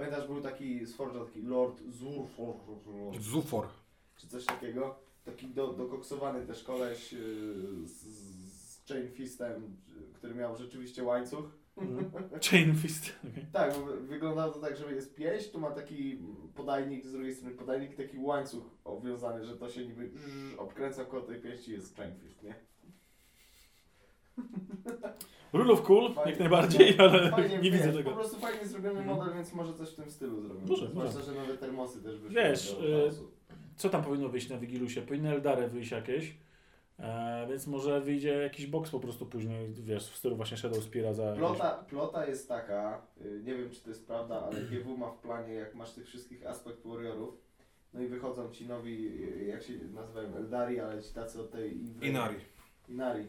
[SPEAKER 2] Pamiętasz, był taki z Forge'a taki Lord Zurfor,
[SPEAKER 3] Zufor.
[SPEAKER 2] czy coś takiego? Taki do, dokoksowany też koleś y, z, z Chain Fistem, który miał rzeczywiście łańcuch.
[SPEAKER 1] Mhm. Chain Fist.
[SPEAKER 2] Tak, bo wyglądało to tak, że jest pięść, tu ma taki podajnik, z drugiej strony podajnik, taki łańcuch obwiązany, że to się niby żż, obkręca koło tej pięści jest chain fist, nie?
[SPEAKER 1] Rule of Cool,
[SPEAKER 2] Fajnie.
[SPEAKER 1] jak najbardziej, ale
[SPEAKER 2] Fajnie,
[SPEAKER 1] nie
[SPEAKER 2] wiesz,
[SPEAKER 1] widzę
[SPEAKER 2] Po
[SPEAKER 1] tego.
[SPEAKER 2] prostu fajnie zrobiony
[SPEAKER 1] Mhm.
[SPEAKER 2] model, więc może coś w tym stylu zrobić.
[SPEAKER 1] Może,
[SPEAKER 2] Zwłaszcza,
[SPEAKER 1] może.
[SPEAKER 2] że nowe termosy też wyszły.
[SPEAKER 1] Wiesz, y. Co tam powinno wyjść na Wigilusie? Powinny Eldary wyjść jakieś. E, więc może wyjdzie jakiś box po prostu później, wiesz, w stylu właśnie Shadow Speara za jakieś...
[SPEAKER 2] Plota, plota jest taka, y, nie wiem czy to jest prawda, ale GW ma w planie, jak masz tych wszystkich aspekt warriorów, no i wychodzą ci nowi, y, jak się nazywają, Eldari, ale ci tacy od tej.
[SPEAKER 3] Inari.
[SPEAKER 2] Inari.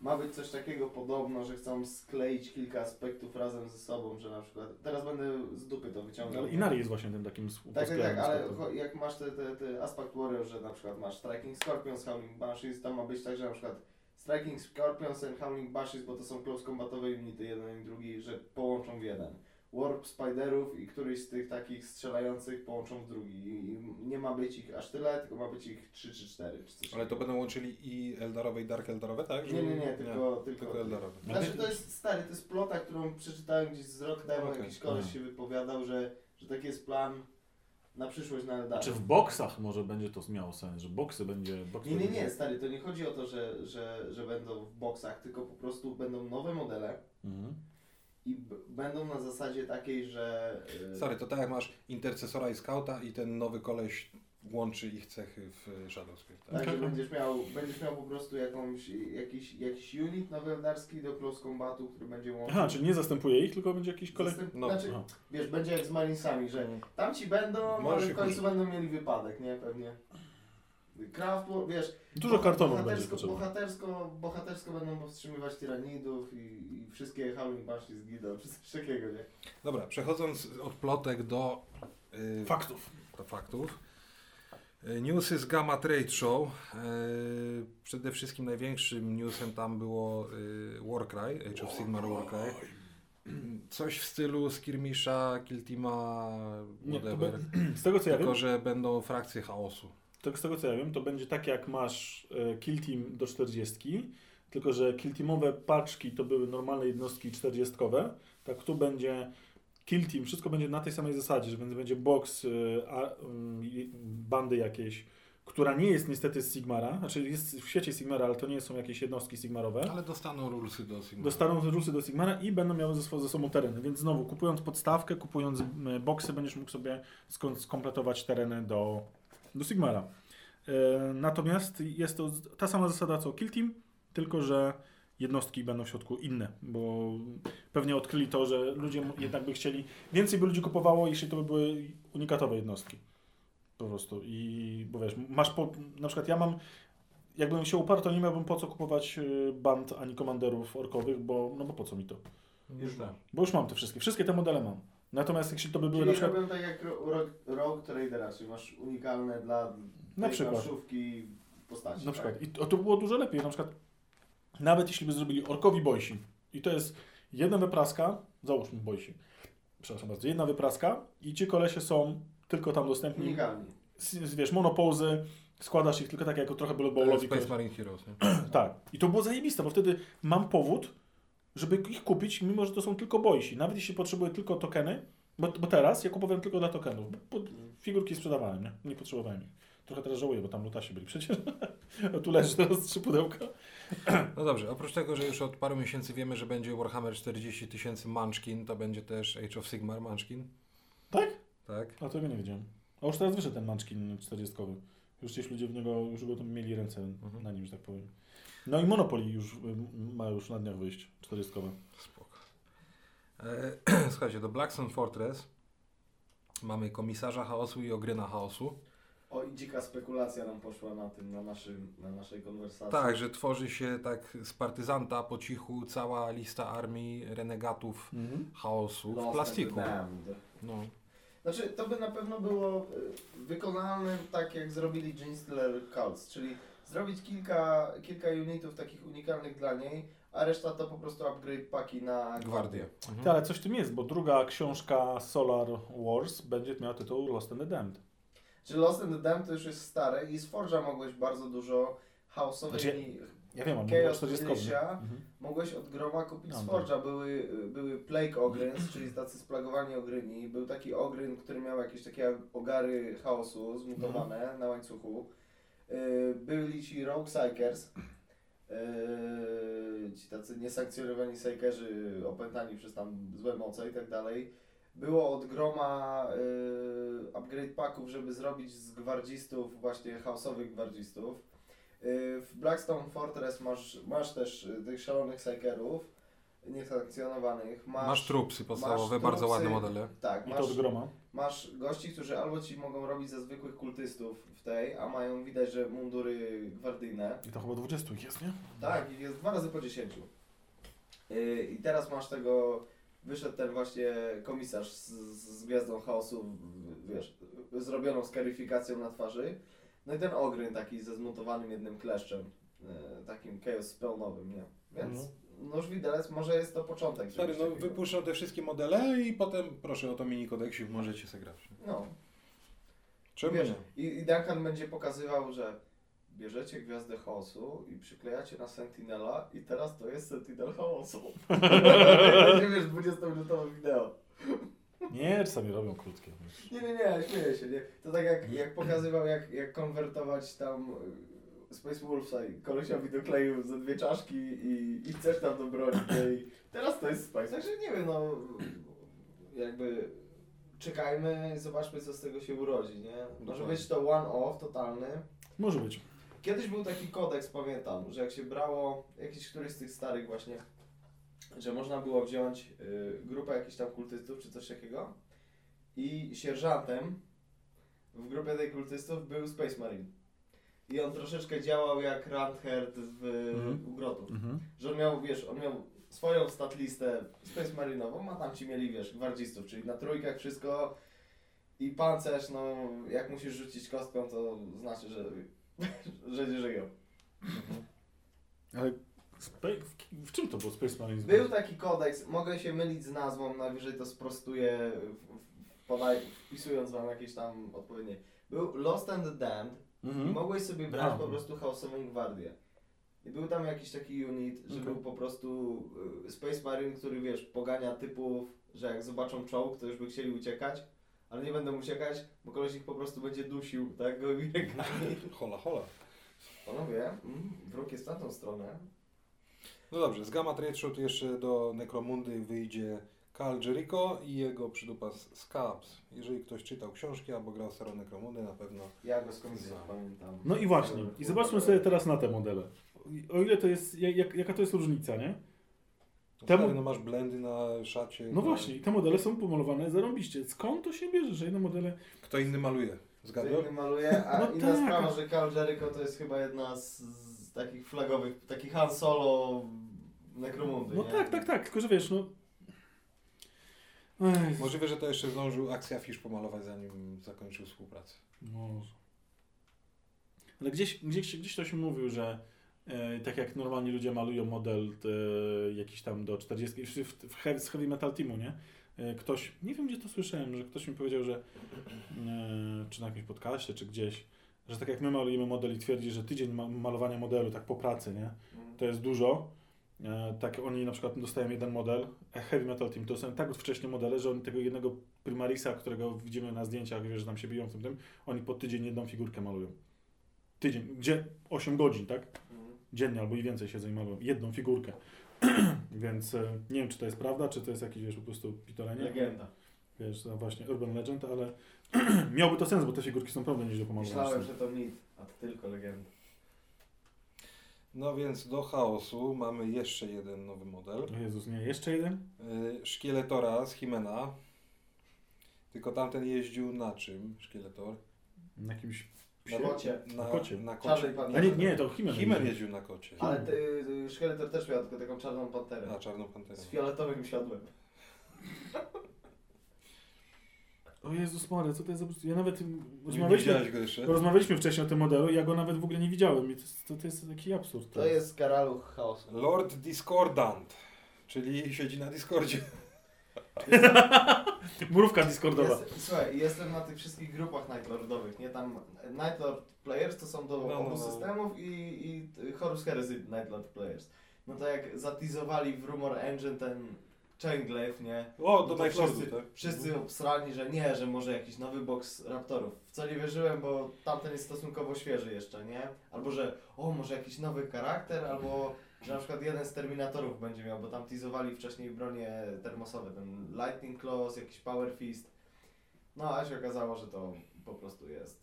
[SPEAKER 2] Ma być coś takiego podobno, że chcą skleić kilka aspektów razem ze sobą, że na przykład, teraz będę z dupy to wyciągał.
[SPEAKER 1] Ale Inari jest właśnie tym takim
[SPEAKER 2] Tak, tak, tak, ale jak masz te, te, te Aspect Warrior, że na przykład masz Striking Scorpions, Howling Banshees, to ma być tak, że na przykład Striking Scorpions and Howling Banshees, bo to są close combatowe unity, jeden i drugi, że połączą w jeden. Warp Spiderów i któryś z tych takich strzelających połączą w drugi. I nie ma być ich aż tyle, tylko ma być ich 3 czy 4 czy coś
[SPEAKER 3] Ale to będą łączyli i Eldarowe i Dark Eldarowe, tak?
[SPEAKER 2] Nie, nie, nie, tylko, tylko,
[SPEAKER 3] Tylko Eldarowe.
[SPEAKER 2] Znaczy to jest stary, to jest plota, którą przeczytałem gdzieś z rok temu,
[SPEAKER 3] Okej.
[SPEAKER 2] jakiś koleś się wypowiadał, że, że taki jest plan na przyszłość na Eldar.
[SPEAKER 1] Czy w boksach może będzie to miało sens, że boksy będzie... Boksy
[SPEAKER 2] Nie, nie, nie, stary, to nie chodzi o to, że, że, że będą w boksach, tylko po prostu będą nowe modele
[SPEAKER 1] Mhm.
[SPEAKER 2] I będą na zasadzie takiej, że... y,
[SPEAKER 3] Stary, to tak jak masz intercesora i skauta i ten nowy koleś łączy ich cechy w Shadowscape. Tak?
[SPEAKER 2] Tak, że
[SPEAKER 1] Okej.
[SPEAKER 2] będziesz miał, będziesz miał po prostu jakąś, jakiś, jakiś unit nowy eldarski do close combatu, który będzie łączył...
[SPEAKER 1] Aha, czyli nie zastępuje ich, tylko będzie jakiś kolej...
[SPEAKER 2] Zastęp-
[SPEAKER 3] no,
[SPEAKER 2] znaczy,
[SPEAKER 1] Aha.
[SPEAKER 2] wiesz, będzie jak z Marinesami, że tamci będą,
[SPEAKER 3] Możesz
[SPEAKER 2] ale w końcu będą mieli wypadek, nie? Pewnie. Wiesz...
[SPEAKER 1] Dużo kartonów będzie
[SPEAKER 2] bohatersko,
[SPEAKER 1] potrzebne.
[SPEAKER 2] bohatersko, bohatersko będą powstrzymywać tyranidów i, i wszystkie Howling Banshees zginą, czy coś takiego, nie?
[SPEAKER 3] Dobra, przechodząc od plotek do, yy,
[SPEAKER 1] Faktów.
[SPEAKER 3] do faktów. Yy, Newsy z Gamma Trade Show. Yy, przede wszystkim największym newsem tam było yy, Warcry, Age of Sigmar Warcry. Coś w stylu Skirmisha, Kiltima,
[SPEAKER 1] Nie, to
[SPEAKER 3] whatever.
[SPEAKER 1] be- z tego co ja wiem,
[SPEAKER 3] Tylko, że będą frakcje chaosu.
[SPEAKER 1] To z tego co ja wiem, to będzie tak jak masz e, Kill Team do 40, tylko że Kill Teamowe paczki to były normalne jednostki 40, tak tu będzie Kill Team, wszystko będzie na tej samej zasadzie, że będzie, będzie box, e, a, mm, bandy jakieś, która nie jest niestety z Sigmara, znaczy jest w świecie Sigmara, ale to nie są jakieś jednostki Sigmarowe.
[SPEAKER 3] Ale dostaną rulsy do Sigmar.
[SPEAKER 1] Dostaną rusy do Sigmara i będą miały ze, ze sobą tereny. Więc znowu, kupując podstawkę, kupując boksy, będziesz mógł sobie skompletować tereny do, do Sigmara. E, natomiast jest to ta sama zasada co Kill Team, tylko że jednostki będą w środku inne, bo pewnie odkryli to, że ludzie jednak by chcieli, więcej by ludzi kupowało, jeśli to by były unikatowe jednostki. Po prostu. I bo wiesz, masz po, na przykład ja mam jakbym się uparł, to nie miałbym po co kupować y, band ani komanderów orkowych, bo no bo po co mi to?
[SPEAKER 2] Już.
[SPEAKER 1] Bo już mam te wszystkie. Wszystkie te modele mam. Natomiast jeśli to by były
[SPEAKER 2] Czyli
[SPEAKER 1] na przykład.
[SPEAKER 2] robią tak jak Ro- Rogue, Rogue Tradera, czyli masz unikalne dla
[SPEAKER 1] Na przykład.
[SPEAKER 2] planszówki postaci.
[SPEAKER 1] Na
[SPEAKER 2] tak?
[SPEAKER 1] przykład. I to, to było dużo lepiej. Na przykład nawet jeśli by zrobili orkowi boysi i to jest jedna wypraska, załóżmy boysi, przepraszam bardzo, jedna wypraska i ci kolesie są tylko tam dostępni.
[SPEAKER 2] Unikalni.
[SPEAKER 1] Z, wiesz, monopozy, składasz ich tylko tak jako trochę Blood Bowlowi.
[SPEAKER 3] Space Marine Heroes, nie?
[SPEAKER 1] Tak. I to było zajebiste, bo wtedy mam powód, żeby ich kupić, mimo że to są tylko boysi. Nawet jeśli potrzebuję tylko tokeny, bo, bo teraz ja kupowałem tylko dla tokenów. Bo, bo figurki sprzedawałem, nie? Nie potrzebowałem ich. Trochę teraz żałuję, bo tam lutasi byli przecież. A tu leży teraz trzy pudełka.
[SPEAKER 3] No dobrze, oprócz tego, że już od paru miesięcy wiemy, że będzie Warhammer 40 tysięcy Munchkin, to będzie też Age of Sigmar Munchkin.
[SPEAKER 1] Tak?
[SPEAKER 3] Tak.
[SPEAKER 1] A tego nie wiedziałem. A już teraz wyszedł ten Munchkin 40. Już gdzieś ludzie w niego, już go tam mieli ręce
[SPEAKER 3] Mhm.
[SPEAKER 1] na nim, że tak powiem. No i Monopoly już ma już na dniach wyjść, 40.
[SPEAKER 3] Spoko. E, słuchajcie, do Blackstone Fortress mamy komisarza chaosu i ogryna chaosu.
[SPEAKER 2] O i dzika spekulacja nam poszła na tym, na, naszym, na naszej konwersacji.
[SPEAKER 3] Tak, że tworzy się tak z partyzanta po cichu cała lista armii renegatów
[SPEAKER 1] Mhm.
[SPEAKER 3] chaosu w
[SPEAKER 2] Lost
[SPEAKER 3] plastiku.
[SPEAKER 2] and Damned.
[SPEAKER 3] No.
[SPEAKER 2] Znaczy, to by na pewno było y, wykonalne tak, jak zrobili Gene Stealer Cults, czyli zrobić kilka, kilka unitów takich unikalnych dla niej, a reszta to po prostu upgrade paki na
[SPEAKER 3] Gwardię.
[SPEAKER 1] Tak,
[SPEAKER 3] Mhm.
[SPEAKER 1] ale coś w tym jest, bo druga książka Solar Wars będzie miała tytuł Lost and the Damned.
[SPEAKER 2] Czy Lost and the Damned to już jest stare i z Forge'a mogłeś bardzo dużo chaosowych
[SPEAKER 1] Znaczy,
[SPEAKER 2] i
[SPEAKER 1] Ja wiem, on
[SPEAKER 2] Chaos
[SPEAKER 1] 40.
[SPEAKER 2] Militia.
[SPEAKER 1] Mhm.
[SPEAKER 2] mogłeś od groma kupić
[SPEAKER 1] No,
[SPEAKER 2] z
[SPEAKER 1] tak.
[SPEAKER 2] Forge'a. Były, były Plague Ogryns, czyli tacy splagowani ogryni. Był taki ogryn, który miał jakieś takie ogary chaosu zmutowane
[SPEAKER 1] Mhm.
[SPEAKER 2] na łańcuchu. Yy, Byli ci Rogue Psychers, yy, ci tacy niesankcjonowani Psycherzy opętani przez tam złe moce i tak dalej. Było od groma yy, upgrade packów, żeby zrobić z gwardzistów właśnie chaosowych gwardzistów. W Blackstone Fortress masz, masz też tych szalonych Psykerów. niesankcjonowanych. Masz,
[SPEAKER 3] Masz trupsy podstawowe,
[SPEAKER 2] masz
[SPEAKER 3] bardzo
[SPEAKER 2] trupsy.
[SPEAKER 3] ładne modele.
[SPEAKER 2] Tak,
[SPEAKER 1] I to
[SPEAKER 2] masz,
[SPEAKER 1] od groma.
[SPEAKER 2] Masz gości, którzy albo ci mogą robić za zwykłych kultystów w tej, a mają widać, że mundury gwardyjne.
[SPEAKER 1] I to chyba 20 ich jest, nie?
[SPEAKER 2] Tak, i jest dwa razy po 10. Yy, I teraz masz tego, wyszedł ten właśnie komisarz z, z Gwiazdą Chaosu, wiesz, zrobioną skaryfikacją na twarzy. No i ten ogryn taki ze zmontowanym jednym kleszczem, yy, takim chaos spełnowym, nie? Więc
[SPEAKER 1] Mhm.
[SPEAKER 2] Nóż widelec może jest to początek.
[SPEAKER 3] Stary, no
[SPEAKER 2] takiego.
[SPEAKER 3] wypuszczą te wszystkie modele i potem proszę o to mini kodeksik, możecie sobie grać.
[SPEAKER 2] No,
[SPEAKER 3] Czemu
[SPEAKER 2] wiesz,
[SPEAKER 3] nie?
[SPEAKER 2] i, i Duncan będzie pokazywał, że bierzecie Gwiazdę Chaosu i przyklejacie na Sentinela i teraz to jest Sentinel Chaosu. Będzie wiesz 20-minutowe wideo.
[SPEAKER 1] Nie, czasami robią krótkie.
[SPEAKER 2] Nie, nie, nie, śmieję się, nie. To tak jak, jak pokazywał, jak, jak konwertować tam Space Wolfsa i kolesiowi dokleił ze dwie czaszki i, i chcesz tam do broni. nie? I teraz to jest Space. Także nie wiem, no jakby czekajmy, zobaczmy co z tego się urodzi, nie? Może
[SPEAKER 3] Dokładnie.
[SPEAKER 2] być to one-off totalny.
[SPEAKER 1] Może być.
[SPEAKER 2] Kiedyś był taki kodeks, pamiętam, że jak się brało jakiś któryś z tych starych właśnie, że można było wziąć y, grupę jakichś tam kultystów czy coś takiego i sierżantem w grupie tych kultystów był Space Marine. I on troszeczkę działał jak Randherd w
[SPEAKER 1] Mhm.
[SPEAKER 2] u Grotów.
[SPEAKER 1] Mhm.
[SPEAKER 2] Że on miał, wiesz, on miał swoją statlistę Space Marine'ową, a tam ci mieli, wiesz, gwardzistów, czyli na trójkach wszystko i pancerz, no jak musisz rzucić kostką, to znaczy, że, że nie żyją.
[SPEAKER 1] Ale spe... w, w czym to było Space Marines?
[SPEAKER 2] Był taki kodeks, mogę się mylić z nazwą, najwyżej to sprostuję, podaj, wpisując wam jakieś tam odpowiednie. Był Lost and the Damned i
[SPEAKER 1] Mhm.
[SPEAKER 2] mogłeś sobie brać po prostu chaosową gwardię. I był tam jakiś taki unit, że
[SPEAKER 1] Okej.
[SPEAKER 2] był po prostu y, Space Marine, który wiesz, pogania typów, że jak zobaczą czołg, to już by chcieli uciekać, ale nie będą uciekać, bo koleś ich po prostu będzie dusił, tak, gołymi rękami.
[SPEAKER 3] Hola, hola.
[SPEAKER 2] Panowie, mm, wróg jest w tamtą stronę.
[SPEAKER 3] No dobrze, z Gamma Trade jeszcze do Necromundy wyjdzie Cal Jericho i jego przydupas Scabs. Jeżeli ktoś czytał książki albo grał starą Necromundę, na pewno
[SPEAKER 2] Ja go skądś pamiętam.
[SPEAKER 1] No i właśnie. I zobaczmy sobie teraz na te modele. O ile to jest, jak, jaka to jest różnica, nie?
[SPEAKER 3] no,
[SPEAKER 1] Temu-
[SPEAKER 3] stary, no masz blendy na szacie.
[SPEAKER 1] No
[SPEAKER 3] na-
[SPEAKER 1] właśnie, i te modele są pomalowane zarąbiście. Skąd to się bierze, że jedne modele...
[SPEAKER 3] Kto inny maluje?
[SPEAKER 2] Co
[SPEAKER 3] Zgadłem?
[SPEAKER 2] inny maluje, a
[SPEAKER 1] No
[SPEAKER 2] inna
[SPEAKER 1] tak.
[SPEAKER 2] sprawa, że Cal Jericho to jest chyba jedna z, z takich flagowych, taki Han Solo Necromundy,
[SPEAKER 1] No
[SPEAKER 2] nie?
[SPEAKER 1] tak, tak, tak, tylko że wiesz, no... Ech,
[SPEAKER 3] Możliwe, że to jeszcze zdążył akcja Fish pomalować, zanim zakończył współpracę.
[SPEAKER 1] Może. Ale gdzieś, gdzieś, gdzieś ktoś mówił, że e, tak jak normalnie ludzie malują model e, jakiś tam do 40, w, w, heavy, z heavy metal teamu, nie? E, ktoś, nie wiem gdzie to słyszałem, że ktoś mi powiedział, że e, czy na jakimś podcaście, czy gdzieś, że tak jak my malujemy model i twierdzi, że tydzień ma, malowania modelu tak po pracy, nie? To jest dużo. E, tak oni na przykład dostają jeden model, a Heavy Metal Team to są tak wcześnie modele, że oni tego jednego Primarisa, którego widzimy na zdjęciach, wiesz, że tam się biją w tym, tym, oni po tydzień jedną figurkę malują. Tydzień, gdzie 8 godzin, tak?
[SPEAKER 2] Mm.
[SPEAKER 1] Dziennie albo i więcej siedzą i malują. Jedną figurkę. Więc e, nie wiem, czy to jest prawda, czy to jest jakieś, wiesz, po prostu pitolenie.
[SPEAKER 2] Legenda.
[SPEAKER 1] Wiesz, to właśnie Urban Legend, ale miałby to sens, bo te figurki są naprawdę nieźle pomalowane.
[SPEAKER 2] Myślałem, że to mit, a to tylko legenda.
[SPEAKER 3] No więc do chaosu mamy jeszcze jeden nowy model.
[SPEAKER 1] O Jezus, nie, jeszcze jeden?
[SPEAKER 3] Yy, Szkieletora z Himena. Tylko tamten jeździł na czym? Szkieletor?
[SPEAKER 1] Na jakimś
[SPEAKER 2] Na bocie.
[SPEAKER 3] Na,
[SPEAKER 1] Na kocie.
[SPEAKER 3] Na
[SPEAKER 2] Czarnej
[SPEAKER 3] kocie.
[SPEAKER 1] A nie, nie, to Himen.
[SPEAKER 3] Himen jeździł na kocie.
[SPEAKER 2] Ale ty, y, Szkieletor też miał tylko taką czarną panterę.
[SPEAKER 3] Na czarną panterę.
[SPEAKER 2] Z fioletowym siodłem.
[SPEAKER 1] O Jezus Maria, co to jest za... Ja nawet... Rozmawialiśmy,
[SPEAKER 3] widziałeś go jeszcze?
[SPEAKER 1] rozmawialiśmy wcześniej o tym modelu, ja go nawet w ogóle nie widziałem i to, jest- to, to jest taki absurd.
[SPEAKER 2] To jest karaluch chaosu.
[SPEAKER 3] Lord Discordant. Czyli siedzi na Discordzie.
[SPEAKER 1] Mrówka Discordowa.
[SPEAKER 2] Jest, słuchaj, jestem na tych wszystkich grupach Nightlordowych, nie? Tam Nightlord Players to są do
[SPEAKER 3] No, no,
[SPEAKER 2] obu
[SPEAKER 3] no.
[SPEAKER 2] systemów i, i Horus Heresy Nightlord Players. No to jak zatizowali w Rumor Engine ten Chainglaive, nie?
[SPEAKER 3] O,
[SPEAKER 2] No
[SPEAKER 3] do
[SPEAKER 2] to
[SPEAKER 3] Nightlordu,
[SPEAKER 2] wszyscy,
[SPEAKER 3] tak?
[SPEAKER 2] wszyscy obsrani, że nie, że może jakiś nowy box Raptorów. W co nie wierzyłem, bo tamten jest stosunkowo świeży jeszcze, nie? Albo że o, może jakiś nowy charakter, albo że na przykład jeden z Terminatorów będzie miał, bo tam teasowali wcześniej bronie termosowe, ten Lightning Claws, jakiś Power Fist. No a się okazało, że to po prostu jest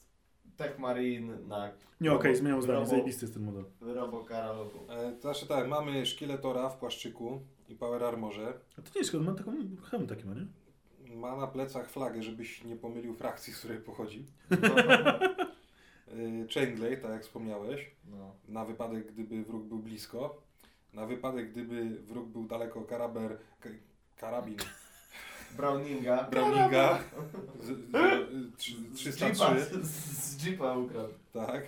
[SPEAKER 2] Tech Marine na
[SPEAKER 1] Nie, okej, zmieniam zdanie, zajebisty jest ten model.
[SPEAKER 2] Robo Karaloku.
[SPEAKER 3] E, to znaczy tak, mamy szkieletora w płaszczyku i power armorze.
[SPEAKER 1] A to nie jest, on ma taką, hełm taki ma, nie?
[SPEAKER 3] Ma na plecach flagę, żebyś nie pomylił frakcji, z której pochodzi. E, Chainblade, tak jak wspomniałeś,
[SPEAKER 2] No.
[SPEAKER 3] na wypadek gdyby wróg był blisko. Na wypadek gdyby wróg był daleko, karaber, ka, karabin
[SPEAKER 2] Browninga.
[SPEAKER 3] Browninga z, z,
[SPEAKER 2] Z
[SPEAKER 3] 303,
[SPEAKER 2] Jeepa, z, z Jeepa ukradł.
[SPEAKER 3] tak.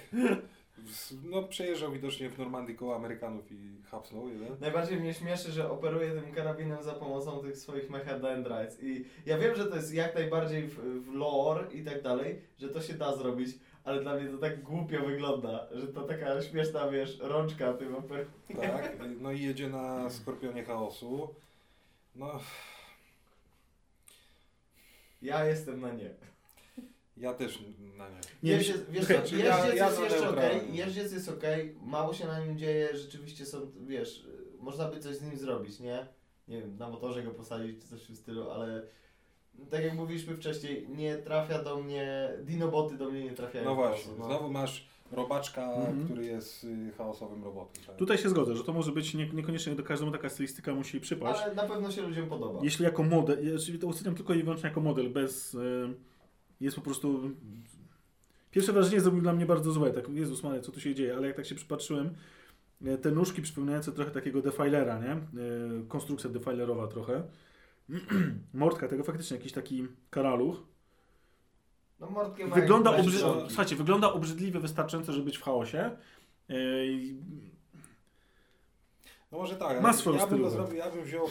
[SPEAKER 3] No przejeżdżał widocznie w Normandii koło Amerykanów i hapsnął jeden.
[SPEAKER 2] Najbardziej mnie śmieszy, że operuje tym karabinem za pomocą tych swoich mechadendrites i ja wiem, że to jest jak najbardziej w, w lore i tak dalej, że to się da zrobić, ale dla mnie to tak głupio wygląda, że to taka śmieszna, wiesz, rączka tym operuje.
[SPEAKER 3] Tak, no i jedzie na Skorpionie Chaosu. No,
[SPEAKER 2] Ja jestem na nie.
[SPEAKER 3] Ja też na nie.
[SPEAKER 1] Nie,
[SPEAKER 2] Jeździec, wiesz co,
[SPEAKER 1] okej,
[SPEAKER 3] ja-
[SPEAKER 2] jeździec
[SPEAKER 3] ja
[SPEAKER 2] jest jeszcze okej,
[SPEAKER 3] neutralny.
[SPEAKER 2] jeździec jest okej, mało się na nim dzieje, rzeczywiście są, wiesz, można by coś z nim zrobić, nie? Nie wiem, na motorze go posadzić czy coś w tym stylu, ale tak jak mówiliśmy wcześniej, nie trafia do mnie, dinoboty do mnie nie trafiają.
[SPEAKER 3] No właśnie,
[SPEAKER 2] prostu, no.
[SPEAKER 3] znowu masz robaczka,
[SPEAKER 1] Mhm.
[SPEAKER 3] który jest y, chaosowym robotem. Tak?
[SPEAKER 1] Tutaj się zgodzę, że to może być nie, niekoniecznie do każdemu taka stylistyka musi przypaść.
[SPEAKER 2] Ale na pewno się ludziom podoba.
[SPEAKER 1] Jeśli jako model, czyli to oceniam tylko i wyłącznie jako model, bez. y, jest po prostu. Pierwsze wrażenie zrobił dla mnie bardzo złe. Tak, Jezus Maria, co tu się dzieje? Ale jak tak się przypatrzyłem, y, te nóżki przypominające trochę takiego defilera, nie? Y, konstrukcja defilerowa trochę. Mordka tego faktycznie jakiś taki karaluch.
[SPEAKER 2] No mordkiem
[SPEAKER 1] Wygląda, obrzyd... Słuchajcie, wygląda obrzydliwie wystarczająco, żeby być w chaosie. Y,
[SPEAKER 3] No może tak,
[SPEAKER 1] Ma
[SPEAKER 3] ale
[SPEAKER 1] swoją
[SPEAKER 3] ja bym zrobił, ja bym wziął,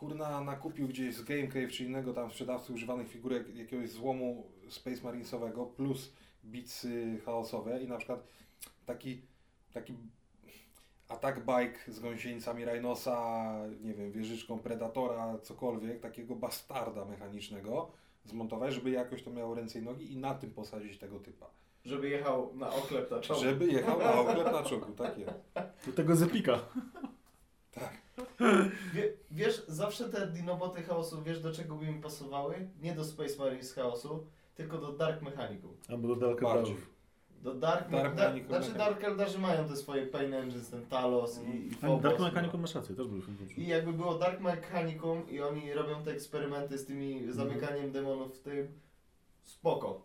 [SPEAKER 3] kurna, nakupił gdzieś z Game Cave czy innego tam sprzedawcy używanych figurek jakiegoś złomu Space Marinesowego plus bicy chaosowe i na przykład taki, taki attack bike z gąsienicami Rhinosa, nie wiem, wieżyczką Predatora, cokolwiek, takiego bastarda mechanicznego zmontować, żeby jakoś to miało ręce i nogi i na tym posadzić tego typa.
[SPEAKER 2] Żeby jechał na oklep na czoło.
[SPEAKER 3] Żeby jechał na oklep na czołgu, tak jest.
[SPEAKER 1] do tego zepika.
[SPEAKER 2] Wie, wiesz, zawsze te dinoboty chaosu, wiesz do czego by im pasowały? Nie do Space Marines chaosu, tylko do Dark Mechanicum.
[SPEAKER 1] Albo do Dark. Eldarów.
[SPEAKER 2] Do Dark,
[SPEAKER 3] Dark
[SPEAKER 2] da,
[SPEAKER 3] Mechanicum,
[SPEAKER 2] Znaczy. Dark Eldarzy mają te swoje Pain Engines, ten Talos i, i Phobos.
[SPEAKER 1] Dark Mechanicum masz rację, też był.
[SPEAKER 2] I jakby było Dark Mechanicum i oni robią te eksperymenty z tymi zamykaniem demonów w tym, spoko.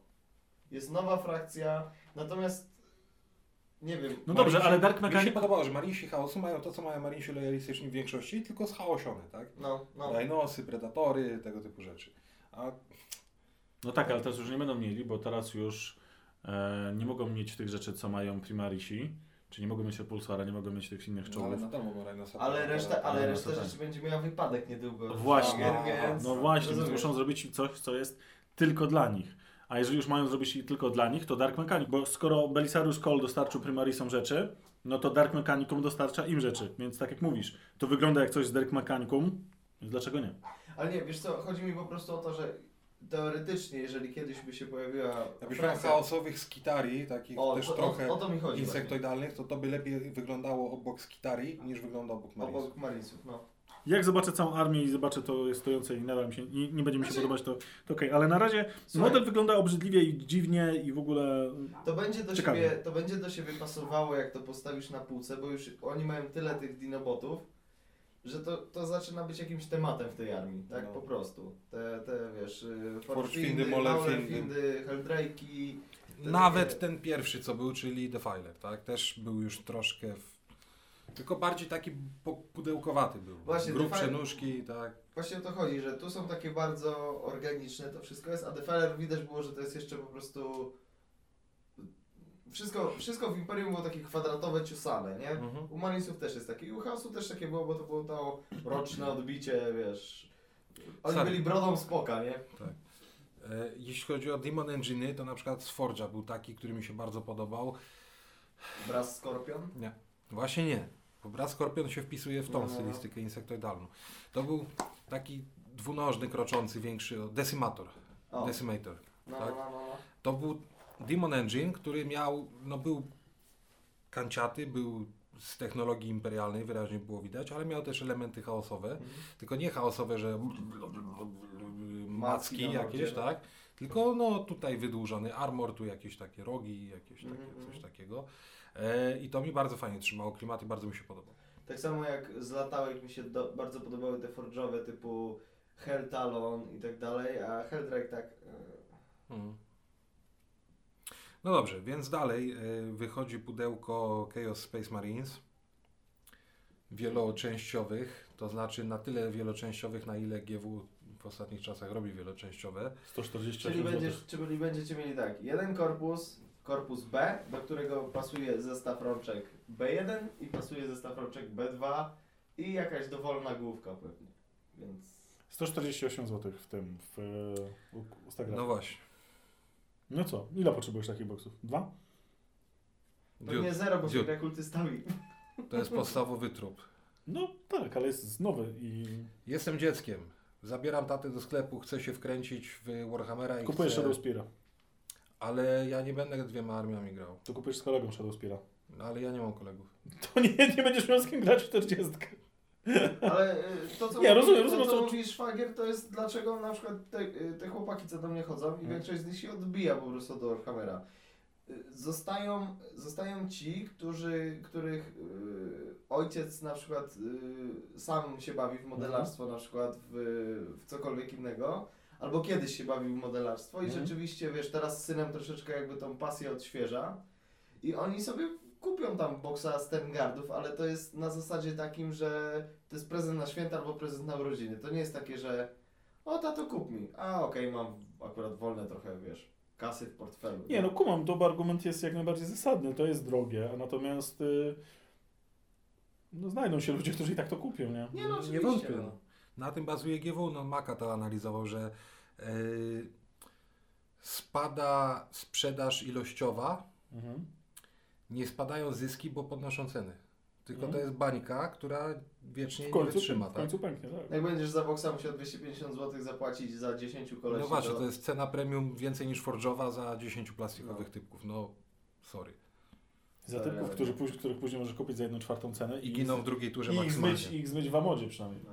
[SPEAKER 2] Jest nowa frakcja, natomiast nie wiem.
[SPEAKER 1] No dobrze, ale Dark
[SPEAKER 3] Mi się podobało, że Marinesi chaosu mają to, co mają Marinesi lojalistyczni w większości, tylko schaosione, tak?
[SPEAKER 2] No, no.
[SPEAKER 3] Rhinosy, predatory, tego typu rzeczy. A
[SPEAKER 1] No tak, ale teraz już nie będą mieli, bo teraz już e, nie mogą mieć tych rzeczy, co mają Primarisi, czyli nie mogą mieć Repulsora, nie mogą mieć tych innych
[SPEAKER 3] no, ale
[SPEAKER 1] czołgów.
[SPEAKER 3] nadal mogą.
[SPEAKER 2] Ale reszta, ale
[SPEAKER 1] no,
[SPEAKER 2] reszta
[SPEAKER 1] to tak.
[SPEAKER 2] rzeczy będzie miała wypadek niedługo.
[SPEAKER 1] Właśnie,
[SPEAKER 2] Szwagier, więc-
[SPEAKER 1] no właśnie, więc muszą zrobić coś, co jest tylko dla nich. A jeżeli już mają zrobić tylko dla nich, to Dark Mechanic, bo skoro Belisarius Cole dostarczył Primarisom rzeczy, no to Dark Mechanicum dostarcza im rzeczy, więc tak jak mówisz, to wygląda jak coś z Dark Mechanicum, więc dlaczego nie?
[SPEAKER 2] Ale nie, wiesz co, chodzi mi po prostu o to, że teoretycznie, jeżeli kiedyś by się pojawiła
[SPEAKER 3] Jakbyś miał
[SPEAKER 2] frakcja-
[SPEAKER 3] chaosowych skitari, takich
[SPEAKER 2] o,
[SPEAKER 3] też
[SPEAKER 2] to,
[SPEAKER 3] trochę
[SPEAKER 2] o, o to mi chodzi
[SPEAKER 3] insektoidalnych, to to by lepiej wyglądało obok skitari, niż wygląda obok
[SPEAKER 2] właśnie.
[SPEAKER 3] Marinesa.
[SPEAKER 2] Obok Marinesów, no.
[SPEAKER 1] Jak zobaczę całą armię i zobaczę to jest stojące i nadal mi się, nie, nie będzie mi się
[SPEAKER 2] Znaczy-
[SPEAKER 1] podobać, to, to okej, ale na razie
[SPEAKER 2] Słuchaj,
[SPEAKER 1] model wygląda obrzydliwie i dziwnie i w ogóle...
[SPEAKER 2] to będzie, do siebie, to będzie do siebie pasowało, jak to postawisz na półce, bo już oni mają tyle tych dinobotów, że to, to zaczyna być jakimś tematem w tej armii, tak
[SPEAKER 3] No.
[SPEAKER 2] po prostu. Te, te wiesz, y,
[SPEAKER 3] Forgefindy,
[SPEAKER 2] Forgefindy,
[SPEAKER 3] Molefindy.
[SPEAKER 2] Te
[SPEAKER 3] Nawet ten pierwszy, co był, czyli Defiler, tak? Też był już troszkę... W... Tylko bardziej taki pudełkowaty był.
[SPEAKER 2] Właśnie,
[SPEAKER 3] Grubsze
[SPEAKER 2] Defiler-
[SPEAKER 3] nóżki, tak.
[SPEAKER 2] Właśnie o to chodzi, że tu są takie bardzo organiczne to wszystko jest, a Defiler widać było, że to jest jeszcze po prostu... Wszystko, wszystko w Imperium było takie kwadratowe, ciosane, nie?
[SPEAKER 3] Mhm.
[SPEAKER 2] U Marinesów też jest takie i u Chaosu też takie było, bo to było to roczne odbicie, wiesz... Oni
[SPEAKER 3] Stary.
[SPEAKER 2] byli brodą spoka, nie?
[SPEAKER 3] E, Jeśli chodzi o Demon Engine, to na przykład z Forge'a był taki, który mi się bardzo podobał.
[SPEAKER 2] Brass Scorpion.
[SPEAKER 3] Nie. Właśnie nie. Bo Brass Scorpion się wpisuje w tą
[SPEAKER 2] No, no, no.
[SPEAKER 3] stylistykę insektoidalną. To był taki dwunożny, kroczący, większy Decimator.
[SPEAKER 2] O,
[SPEAKER 3] Decimator.
[SPEAKER 2] no,
[SPEAKER 3] tak.
[SPEAKER 2] no, no.
[SPEAKER 3] To był Demon Engine, który miał, no był kanciaty, był z technologii imperialnej, wyraźnie było widać, ale miał też elementy chaosowe.
[SPEAKER 2] Mhm.
[SPEAKER 3] Tylko nie chaosowe, że macki jakieś, tak? Tylko no tutaj wydłużony armor, tu jakieś takie rogi, jakieś takie,
[SPEAKER 2] Mhm,
[SPEAKER 3] coś
[SPEAKER 2] mhm.
[SPEAKER 3] takiego. E, I to mi bardzo fajnie trzymało klimat i bardzo mi się podobał.
[SPEAKER 2] Tak samo jak z latałek mi się do, bardzo podobały te forge'owe typu Hell Talon i tak dalej, a Helldrake tak...
[SPEAKER 3] Mhm. No dobrze, więc dalej e, wychodzi pudełko Chaos Space Marines wieloczęściowych, to znaczy na tyle wieloczęściowych, na ile GW w ostatnich czasach robi wieloczęściowe.
[SPEAKER 1] 148
[SPEAKER 2] Czyli, będziesz, czyli będziecie mieli tak, jeden korpus, korpus B, do którego pasuje zestaw rączek B1 i pasuje zestaw rączek B2 i jakaś dowolna główka pewnie. Więc
[SPEAKER 1] 148 zł w tym, w e, u- Instagramie.
[SPEAKER 3] No
[SPEAKER 1] No.
[SPEAKER 3] właśnie.
[SPEAKER 1] co, ile potrzebujesz takich boksów? Dwa?
[SPEAKER 2] pewnie
[SPEAKER 3] Dude,
[SPEAKER 2] zero, bo się
[SPEAKER 3] dude.
[SPEAKER 2] gra kultystami.
[SPEAKER 3] To jest podstawowy trup.
[SPEAKER 1] No tak, ale jest nowy i
[SPEAKER 3] Jestem dzieckiem. Zabieram tatę do sklepu, chcę się wkręcić w Warhammera i
[SPEAKER 1] kupujesz
[SPEAKER 3] chcę...
[SPEAKER 1] Shadowspeara.
[SPEAKER 3] Ale ja nie będę dwiema armiami grał.
[SPEAKER 1] To kupujesz z kolegą Shadowspeara.
[SPEAKER 3] Ale ja nie mam kolegów.
[SPEAKER 1] To nie, nie będziesz miał z kim grać w 40.
[SPEAKER 2] Ale y, to co,
[SPEAKER 1] Nie,
[SPEAKER 2] mówi-
[SPEAKER 1] rozumiem,
[SPEAKER 2] to,
[SPEAKER 1] rozumiem,
[SPEAKER 2] co
[SPEAKER 1] co-
[SPEAKER 2] mówi szwagier, to jest dlaczego na przykład te, y, te chłopaki, co do mnie chodzą i
[SPEAKER 1] Hmm.
[SPEAKER 2] większość z nich się odbija po prostu do Warhammera. Y, Zostają, zostają ci, którzy, których y, ojciec na przykład y, sam się bawi w modelarstwo na przykład w, w cokolwiek innego, albo kiedyś się bawił w modelarstwo i
[SPEAKER 1] Mhm.
[SPEAKER 2] rzeczywiście, wiesz, teraz z synem troszeczkę jakby tą pasję odświeża i oni sobie kupią tam boksa Sterngardów, ale to jest na zasadzie takim, że to jest prezent na święta albo prezent na urodziny. To nie jest takie, że o tato kup mi, a okej, mam akurat wolne trochę, wiesz, kasy w portfelu.
[SPEAKER 1] Nie no kumam, to argument jest jak najbardziej zasadny, to jest drogie, a natomiast y, no znajdą się ludzie, którzy i tak to kupią, nie?
[SPEAKER 2] Nie no,
[SPEAKER 3] Nie wątpię.
[SPEAKER 2] no.
[SPEAKER 3] No. Na tym bazuje GW. No, Maka to analizował, że yy, spada sprzedaż ilościowa,
[SPEAKER 1] Mhm.
[SPEAKER 3] nie spadają zyski, bo podnoszą ceny. Tylko
[SPEAKER 1] Mhm.
[SPEAKER 3] to jest bańka, która wiecznie
[SPEAKER 1] W
[SPEAKER 3] nie
[SPEAKER 1] końcu,
[SPEAKER 3] wytrzyma.
[SPEAKER 1] w
[SPEAKER 3] Tak?
[SPEAKER 1] końcu pęknie, tak.
[SPEAKER 2] Jak będziesz za boksa musiał 250 zł zapłacić za 10 kolesi,
[SPEAKER 3] No właśnie, to jest cena premium więcej niż Forge'owa za 10 plastikowych
[SPEAKER 2] No.
[SPEAKER 3] typków. No, sorry.
[SPEAKER 1] Za
[SPEAKER 2] ale-
[SPEAKER 1] którzy, póź- których później możesz kupić za jedną czwartą cenę
[SPEAKER 3] I giną w drugiej turze
[SPEAKER 1] i ich
[SPEAKER 3] maksymalnie.
[SPEAKER 1] zmyć, i ich zmyć w Amodzie przynajmniej.
[SPEAKER 2] No.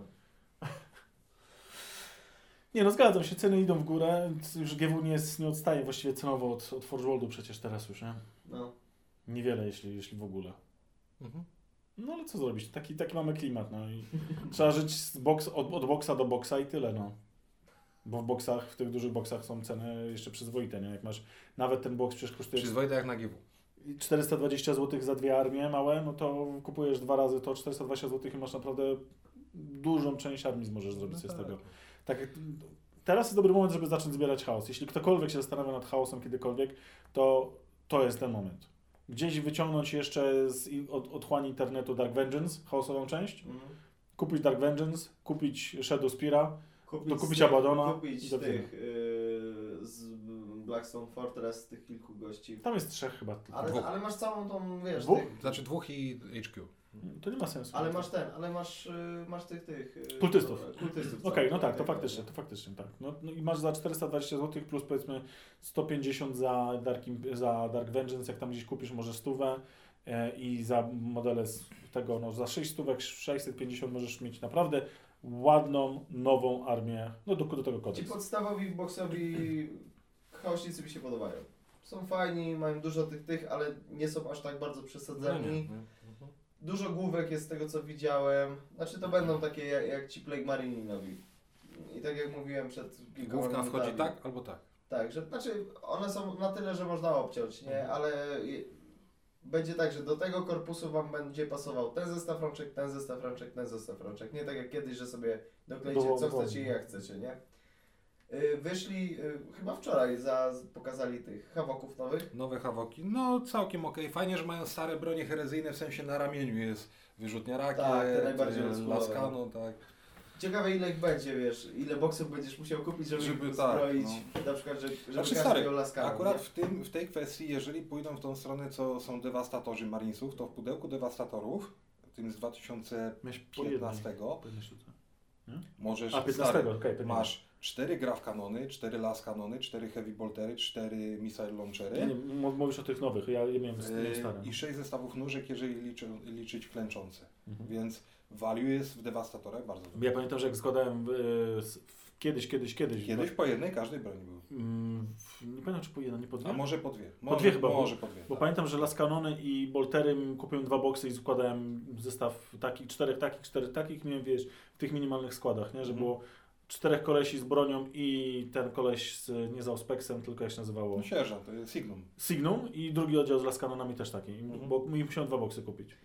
[SPEAKER 1] Nie no, zgadzam się, ceny idą w górę, już GW nie, jest, nie odstaje właściwie cenowo od, od Forge Worldu przecież teraz już, nie?
[SPEAKER 2] No.
[SPEAKER 1] Niewiele, jeśli, jeśli w ogóle.
[SPEAKER 3] Mhm.
[SPEAKER 1] No ale co zrobić, taki, taki mamy klimat, no i trzeba żyć z boks, od, od boksa do boksa i tyle, no. Bo w boksach, w tych dużych boksach są ceny jeszcze przyzwoite, nie? Jak masz, nawet ten boks przecież kosztuje
[SPEAKER 3] Przyzwoite jak na GW.
[SPEAKER 1] 420 zł za dwie armie małe, no to kupujesz dwa razy to 420 zł i masz naprawdę dużą część armii możesz zrobić sobie z
[SPEAKER 3] tak.
[SPEAKER 1] tego. Tak, jak- teraz jest dobry moment, żeby zacząć zbierać chaos. Jeśli ktokolwiek się zastanawia nad chaosem kiedykolwiek, to to jest ten moment. Gdzieś wyciągnąć jeszcze z od, otchłani internetu Dark Vengeance, chaosową część,
[SPEAKER 2] Mhm.
[SPEAKER 1] kupić Dark Vengeance, kupić Shadow Spira,
[SPEAKER 2] Kupić
[SPEAKER 1] Do kupić
[SPEAKER 2] z tych-
[SPEAKER 1] Abadona
[SPEAKER 2] Kupić tych yy, z Blackstone Fortress, tych kilku gości.
[SPEAKER 1] tam jest trzech chyba. tylko.
[SPEAKER 2] Ale, ale masz całą tą, wiesz,
[SPEAKER 1] Dwóch?
[SPEAKER 2] tych,
[SPEAKER 3] Znaczy dwóch i HQ.
[SPEAKER 1] To nie ma sensu.
[SPEAKER 2] ale masz ten, ale masz, yy, masz tych, tych... yy,
[SPEAKER 1] Kultystów.
[SPEAKER 2] Kultystów.
[SPEAKER 1] Okej, no
[SPEAKER 2] całych,
[SPEAKER 1] tak, to faktycznie, to faktycznie tak. No, no i masz za 420 zł plus powiedzmy 150 za Dark, za Dark Vengeance, jak tam gdzieś kupisz może stówę e, i za modele z tego, no za 6 stówek, 650 możesz mieć naprawdę ładną, nową armię, no do, do tego
[SPEAKER 2] Ci
[SPEAKER 1] kodeks.
[SPEAKER 2] podstawowi boxowi chaośnicy mi się podobają. Są fajni, mają dużo tych tych, ale nie są aż tak bardzo
[SPEAKER 3] No
[SPEAKER 2] przesadzeni.
[SPEAKER 3] nie, nie.
[SPEAKER 2] Dużo główek jest z tego co widziałem. Znaczy to będą takie jak, jak ci Plague Marini nowi. I tak jak mówiłem przed kilkoma
[SPEAKER 3] Główka wchodzi
[SPEAKER 2] minutami.
[SPEAKER 3] tak albo tak.
[SPEAKER 2] Tak, że znaczy one są na tyle, że można obciąć, nie?
[SPEAKER 3] Mhm.
[SPEAKER 2] Ale je- będzie tak, że do tego korpusu Wam będzie pasował ten zestaw rączek, ten zestaw rączek, ten zestaw rączek. Nie tak jak kiedyś, że sobie doklejcie
[SPEAKER 1] Do-
[SPEAKER 2] co chcecie i jak chcecie, nie? Y, Wyszli y, chyba wczoraj, za, pokazali tych hawoków nowych.
[SPEAKER 3] Nowe hawoki, no całkiem okej. Fajnie, że mają stare bronie herezyjne, w sensie na ramieniu jest wyrzutnia rakiet,
[SPEAKER 2] Tak, te najbardziej
[SPEAKER 3] e, laskano, tak.
[SPEAKER 2] Ciekawe ile ich będzie, wiesz, ile boksów będziesz musiał kupić, żeby,
[SPEAKER 3] Żeby
[SPEAKER 2] żeby
[SPEAKER 3] tak,
[SPEAKER 2] zbroić, na przykład, żeby, żeby
[SPEAKER 3] Znaczy,
[SPEAKER 2] każdy
[SPEAKER 3] stary,
[SPEAKER 2] miał laskano,
[SPEAKER 3] Akurat
[SPEAKER 2] nie?
[SPEAKER 3] w, tym, w tej kwestii, jeżeli pójdą w tą stronę, co są dewastatorzy Marinesów, to w pudełku dewastatorów, tym z 2015, możesz,
[SPEAKER 1] A, 15,
[SPEAKER 3] stary,
[SPEAKER 1] nie
[SPEAKER 3] masz 4 graf kanony, 4 las kanony, 4 heavy boltery, 4 missile launchery.
[SPEAKER 1] Nie, nie, mówisz o tych nowych, ja miałem,
[SPEAKER 3] Yy,
[SPEAKER 1] miałem stare.
[SPEAKER 3] I 6 zestawów nóżek, jeżeli liczy, liczyć klęczące.
[SPEAKER 1] Mhm.
[SPEAKER 3] Więc value jest w dewastatorach bardzo duży.
[SPEAKER 1] Ja pamiętam, że jak składałem w Kiedyś, kiedyś, kiedyś.
[SPEAKER 3] Kiedyś po jednej każdej broni był.
[SPEAKER 1] Mm, nie pamiętam, czy po jedno, nie po dwie.
[SPEAKER 3] A może po dwie.
[SPEAKER 1] Po
[SPEAKER 3] Może,
[SPEAKER 1] dwie chyba.
[SPEAKER 3] Może po dwie.
[SPEAKER 1] Bo
[SPEAKER 3] tak.
[SPEAKER 1] pamiętam, że Las Canony i Boltery kupiłem dwa boksy i składałem zestaw takich, czterech takich, czterech takich, miałem wiesz, w tych minimalnych składach, nie? Że
[SPEAKER 3] Mhm.
[SPEAKER 1] było czterech kolesi z bronią i ten koleś z, nie z Auspexem, tylko jak się nazywało,
[SPEAKER 3] No sierżant, to jest Signum.
[SPEAKER 1] Signum i drugi oddział z Las Canonami też taki,
[SPEAKER 3] Mhm.
[SPEAKER 1] bo i musiałem dwa boksy kupić.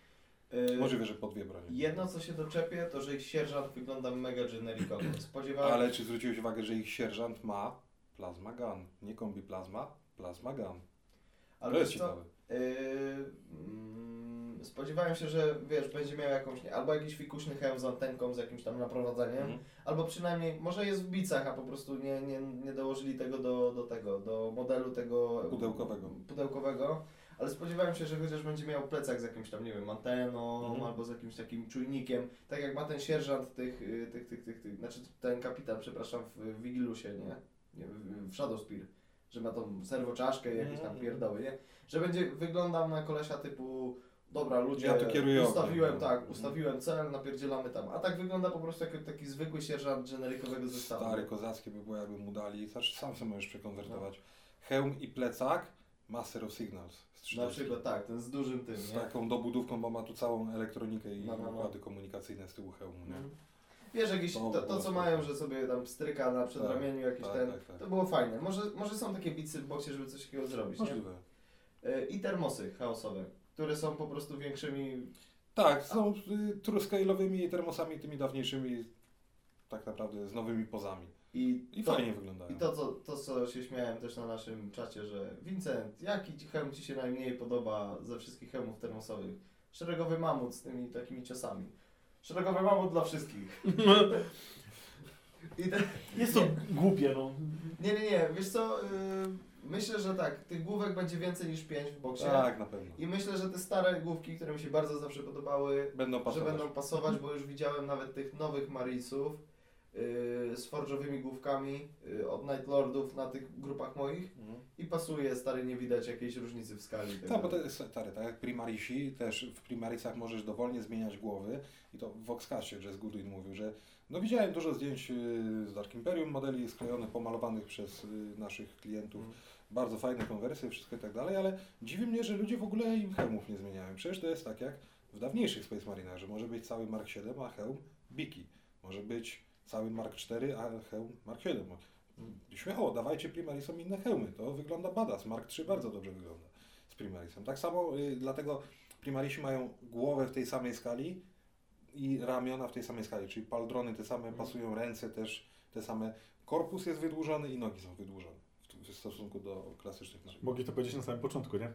[SPEAKER 2] Yy,
[SPEAKER 3] Możliwe, że po dwie broni.
[SPEAKER 2] Jedno co się doczepię, to że ich sierżant wygląda mega generikowo. Spodziewałem
[SPEAKER 3] Ale czy zwróciłeś uwagę, że ich sierżant ma plasma gun? Nie kombi plasma, plasma gun.
[SPEAKER 2] ale
[SPEAKER 3] to jest ciekawe.
[SPEAKER 2] Yy, mm, spodziewałem się, że wiesz, będzie miał jakąś, nie, albo jakiś fikuśny hełm z antenką, z jakimś tam naprowadzeniem,
[SPEAKER 3] Mhm.
[SPEAKER 2] albo przynajmniej, może jest w bicach, a po prostu nie, nie, nie dołożyli tego do, do tego, do modelu tego
[SPEAKER 3] Pudełkowego.
[SPEAKER 2] pudełkowego. Ale spodziewałem się, że chociaż będzie miał plecak z jakimś tam, nie wiem, anteną
[SPEAKER 3] Mhm.
[SPEAKER 2] albo z jakimś takim czujnikiem, tak jak ma ten sierżant tych, y, tych, tych, tych, tych znaczy ten kapitan, przepraszam, w, Wigilusie, nie? nie w, w Shadowspear, że ma tą serwoczaszkę i jakieś tam
[SPEAKER 3] Mhm.
[SPEAKER 2] pierdoły, nie? Że będzie wyglądał na kolesia typu dobra ludzie,
[SPEAKER 3] Ja tu kieruję
[SPEAKER 2] ustawiłem,
[SPEAKER 3] ogniem, no.
[SPEAKER 2] tak,
[SPEAKER 3] Mhm.
[SPEAKER 2] ustawiłem cel, napierdzielamy tam. A tak wygląda po prostu jak taki zwykły sierżant generikowego zestawu.
[SPEAKER 3] Stary, kozackie by było, jakby mu dali. Znaczy, sam sobie możesz przekonwertować. Hełm i plecak, Master of Signals.
[SPEAKER 2] Na
[SPEAKER 3] 30.
[SPEAKER 2] przykład tak, ten z dużym tym,
[SPEAKER 3] Z
[SPEAKER 2] nie?
[SPEAKER 3] taką dobudówką, bo ma tu całą elektronikę i
[SPEAKER 2] No, no, no.
[SPEAKER 3] układy komunikacyjne z tyłu hełmu, nie?
[SPEAKER 2] Mhm. Wiesz, jakieś,
[SPEAKER 3] To
[SPEAKER 2] to, co mają, że sobie tam stryka na przedramieniu jakiś
[SPEAKER 3] tak,
[SPEAKER 2] ten,
[SPEAKER 3] tak, tak.
[SPEAKER 2] to było fajne. Może, może są takie bicy w boksie, żeby coś takiego zrobić, nie?
[SPEAKER 3] Możliwe.
[SPEAKER 2] Y, I termosy chaosowe, które są po prostu większymi,
[SPEAKER 3] Tak, są y, truskailowymi termosami, tymi dawniejszymi, tak naprawdę z nowymi pozami.
[SPEAKER 2] i,
[SPEAKER 3] I
[SPEAKER 2] to,
[SPEAKER 3] fajnie wyglądają.
[SPEAKER 2] i to, co, to, co się śmiałem też na naszym czacie, że Vincent, jaki hełm Ci się najmniej podoba ze wszystkich hełmów termosowych? Szeregowy mamut z tymi takimi ciosami. Szeregowy mamut dla wszystkich. I te,
[SPEAKER 1] Jest to głupie, no.
[SPEAKER 2] nie, nie, nie, wiesz co, y, myślę, że tak, tych główek będzie więcej niż 5 w boksie.
[SPEAKER 3] Tak, na pewno.
[SPEAKER 2] I myślę, że te stare główki, które mi się bardzo zawsze podobały,
[SPEAKER 3] Będą
[SPEAKER 2] że będą pasować, bo już widziałem nawet tych nowych Marisów yy, z forżowymi główkami yy, od Night Lordów na tych grupach moich
[SPEAKER 3] Mhm.
[SPEAKER 2] i pasuje, stary, nie widać jakiejś różnicy w skali.
[SPEAKER 3] Tak, bo to jest stary, tak jak Primarisi, też w Primarisach możesz dowolnie zmieniać głowy i to w Voxcastie Jazz Goodwin mówił, że no widziałem dużo zdjęć y, z Dark Imperium, modeli sklejonych, pomalowanych przez y, naszych klientów,
[SPEAKER 2] Mhm.
[SPEAKER 3] Bardzo fajne konwersje, wszystko i tak dalej, ale dziwi mnie, że ludzie w ogóle im hełmów nie zmieniają. Przecież to jest tak jak w dawniejszych Space Marinach, że może być cały Mark 7, a hełm Biki. Może być cały Mark 4, a hełm Mark 7. Śmiało, dawajcie Primarisom inne hełmy. To wygląda badass. Mark 3 bardzo dobrze wygląda z Primarisem. Tak samo y, dlatego Primarisi mają głowę w tej samej skali i ramiona w tej samej skali, czyli paldrony te same, pasują ręce też te same. Korpus jest wydłużony i nogi są wydłużone w, stosunku do klasycznych narzędzi.
[SPEAKER 1] Mogli to powiedzieć na samym początku, nie?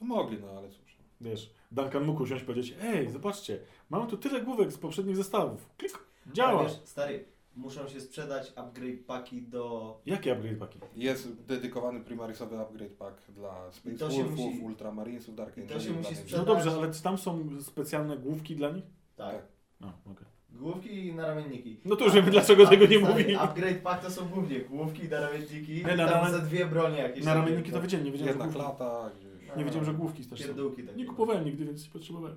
[SPEAKER 3] No mogli, no ale cóż.
[SPEAKER 1] Wiesz, Duncan mógł usiąść i powiedzieć, ej, zobaczcie, mamy tu tyle główek z poprzednich zestawów. Klik,
[SPEAKER 2] Ale
[SPEAKER 1] działa.
[SPEAKER 2] Wiesz, stary, muszą się sprzedać upgrade paki do...
[SPEAKER 1] Jakie upgrade paki?
[SPEAKER 3] Jest dedykowany Primarisowy upgrade pack dla
[SPEAKER 2] I
[SPEAKER 3] Space
[SPEAKER 2] to się
[SPEAKER 3] Wolfów,
[SPEAKER 2] musi-
[SPEAKER 3] Ultramarinesów, Dark
[SPEAKER 2] i to się musi
[SPEAKER 1] No
[SPEAKER 2] sprzedać.
[SPEAKER 1] dobrze, ale czy tam są specjalne główki dla nich?
[SPEAKER 2] Tak.
[SPEAKER 3] Tak.
[SPEAKER 1] No, okej.
[SPEAKER 2] Główki i naramienniki.
[SPEAKER 1] No to już wiemy, dlaczego tego nie
[SPEAKER 2] Stary,
[SPEAKER 1] mówi.
[SPEAKER 2] Upgrade pack to są głównie główki i naramienniki
[SPEAKER 1] Nie, na
[SPEAKER 2] tam ze dwie bronie jakieś.
[SPEAKER 1] Na
[SPEAKER 2] takie,
[SPEAKER 1] ramienniki to
[SPEAKER 2] no,
[SPEAKER 1] wiedziałem, nie wiedziałem, że
[SPEAKER 3] Jedna
[SPEAKER 1] główki.
[SPEAKER 3] klata gdzieś.
[SPEAKER 1] Nie wiedziałem, że główki też są.
[SPEAKER 2] Pierdółki takie.
[SPEAKER 1] Nie kupowałem nigdy, więc nie potrzebowałem.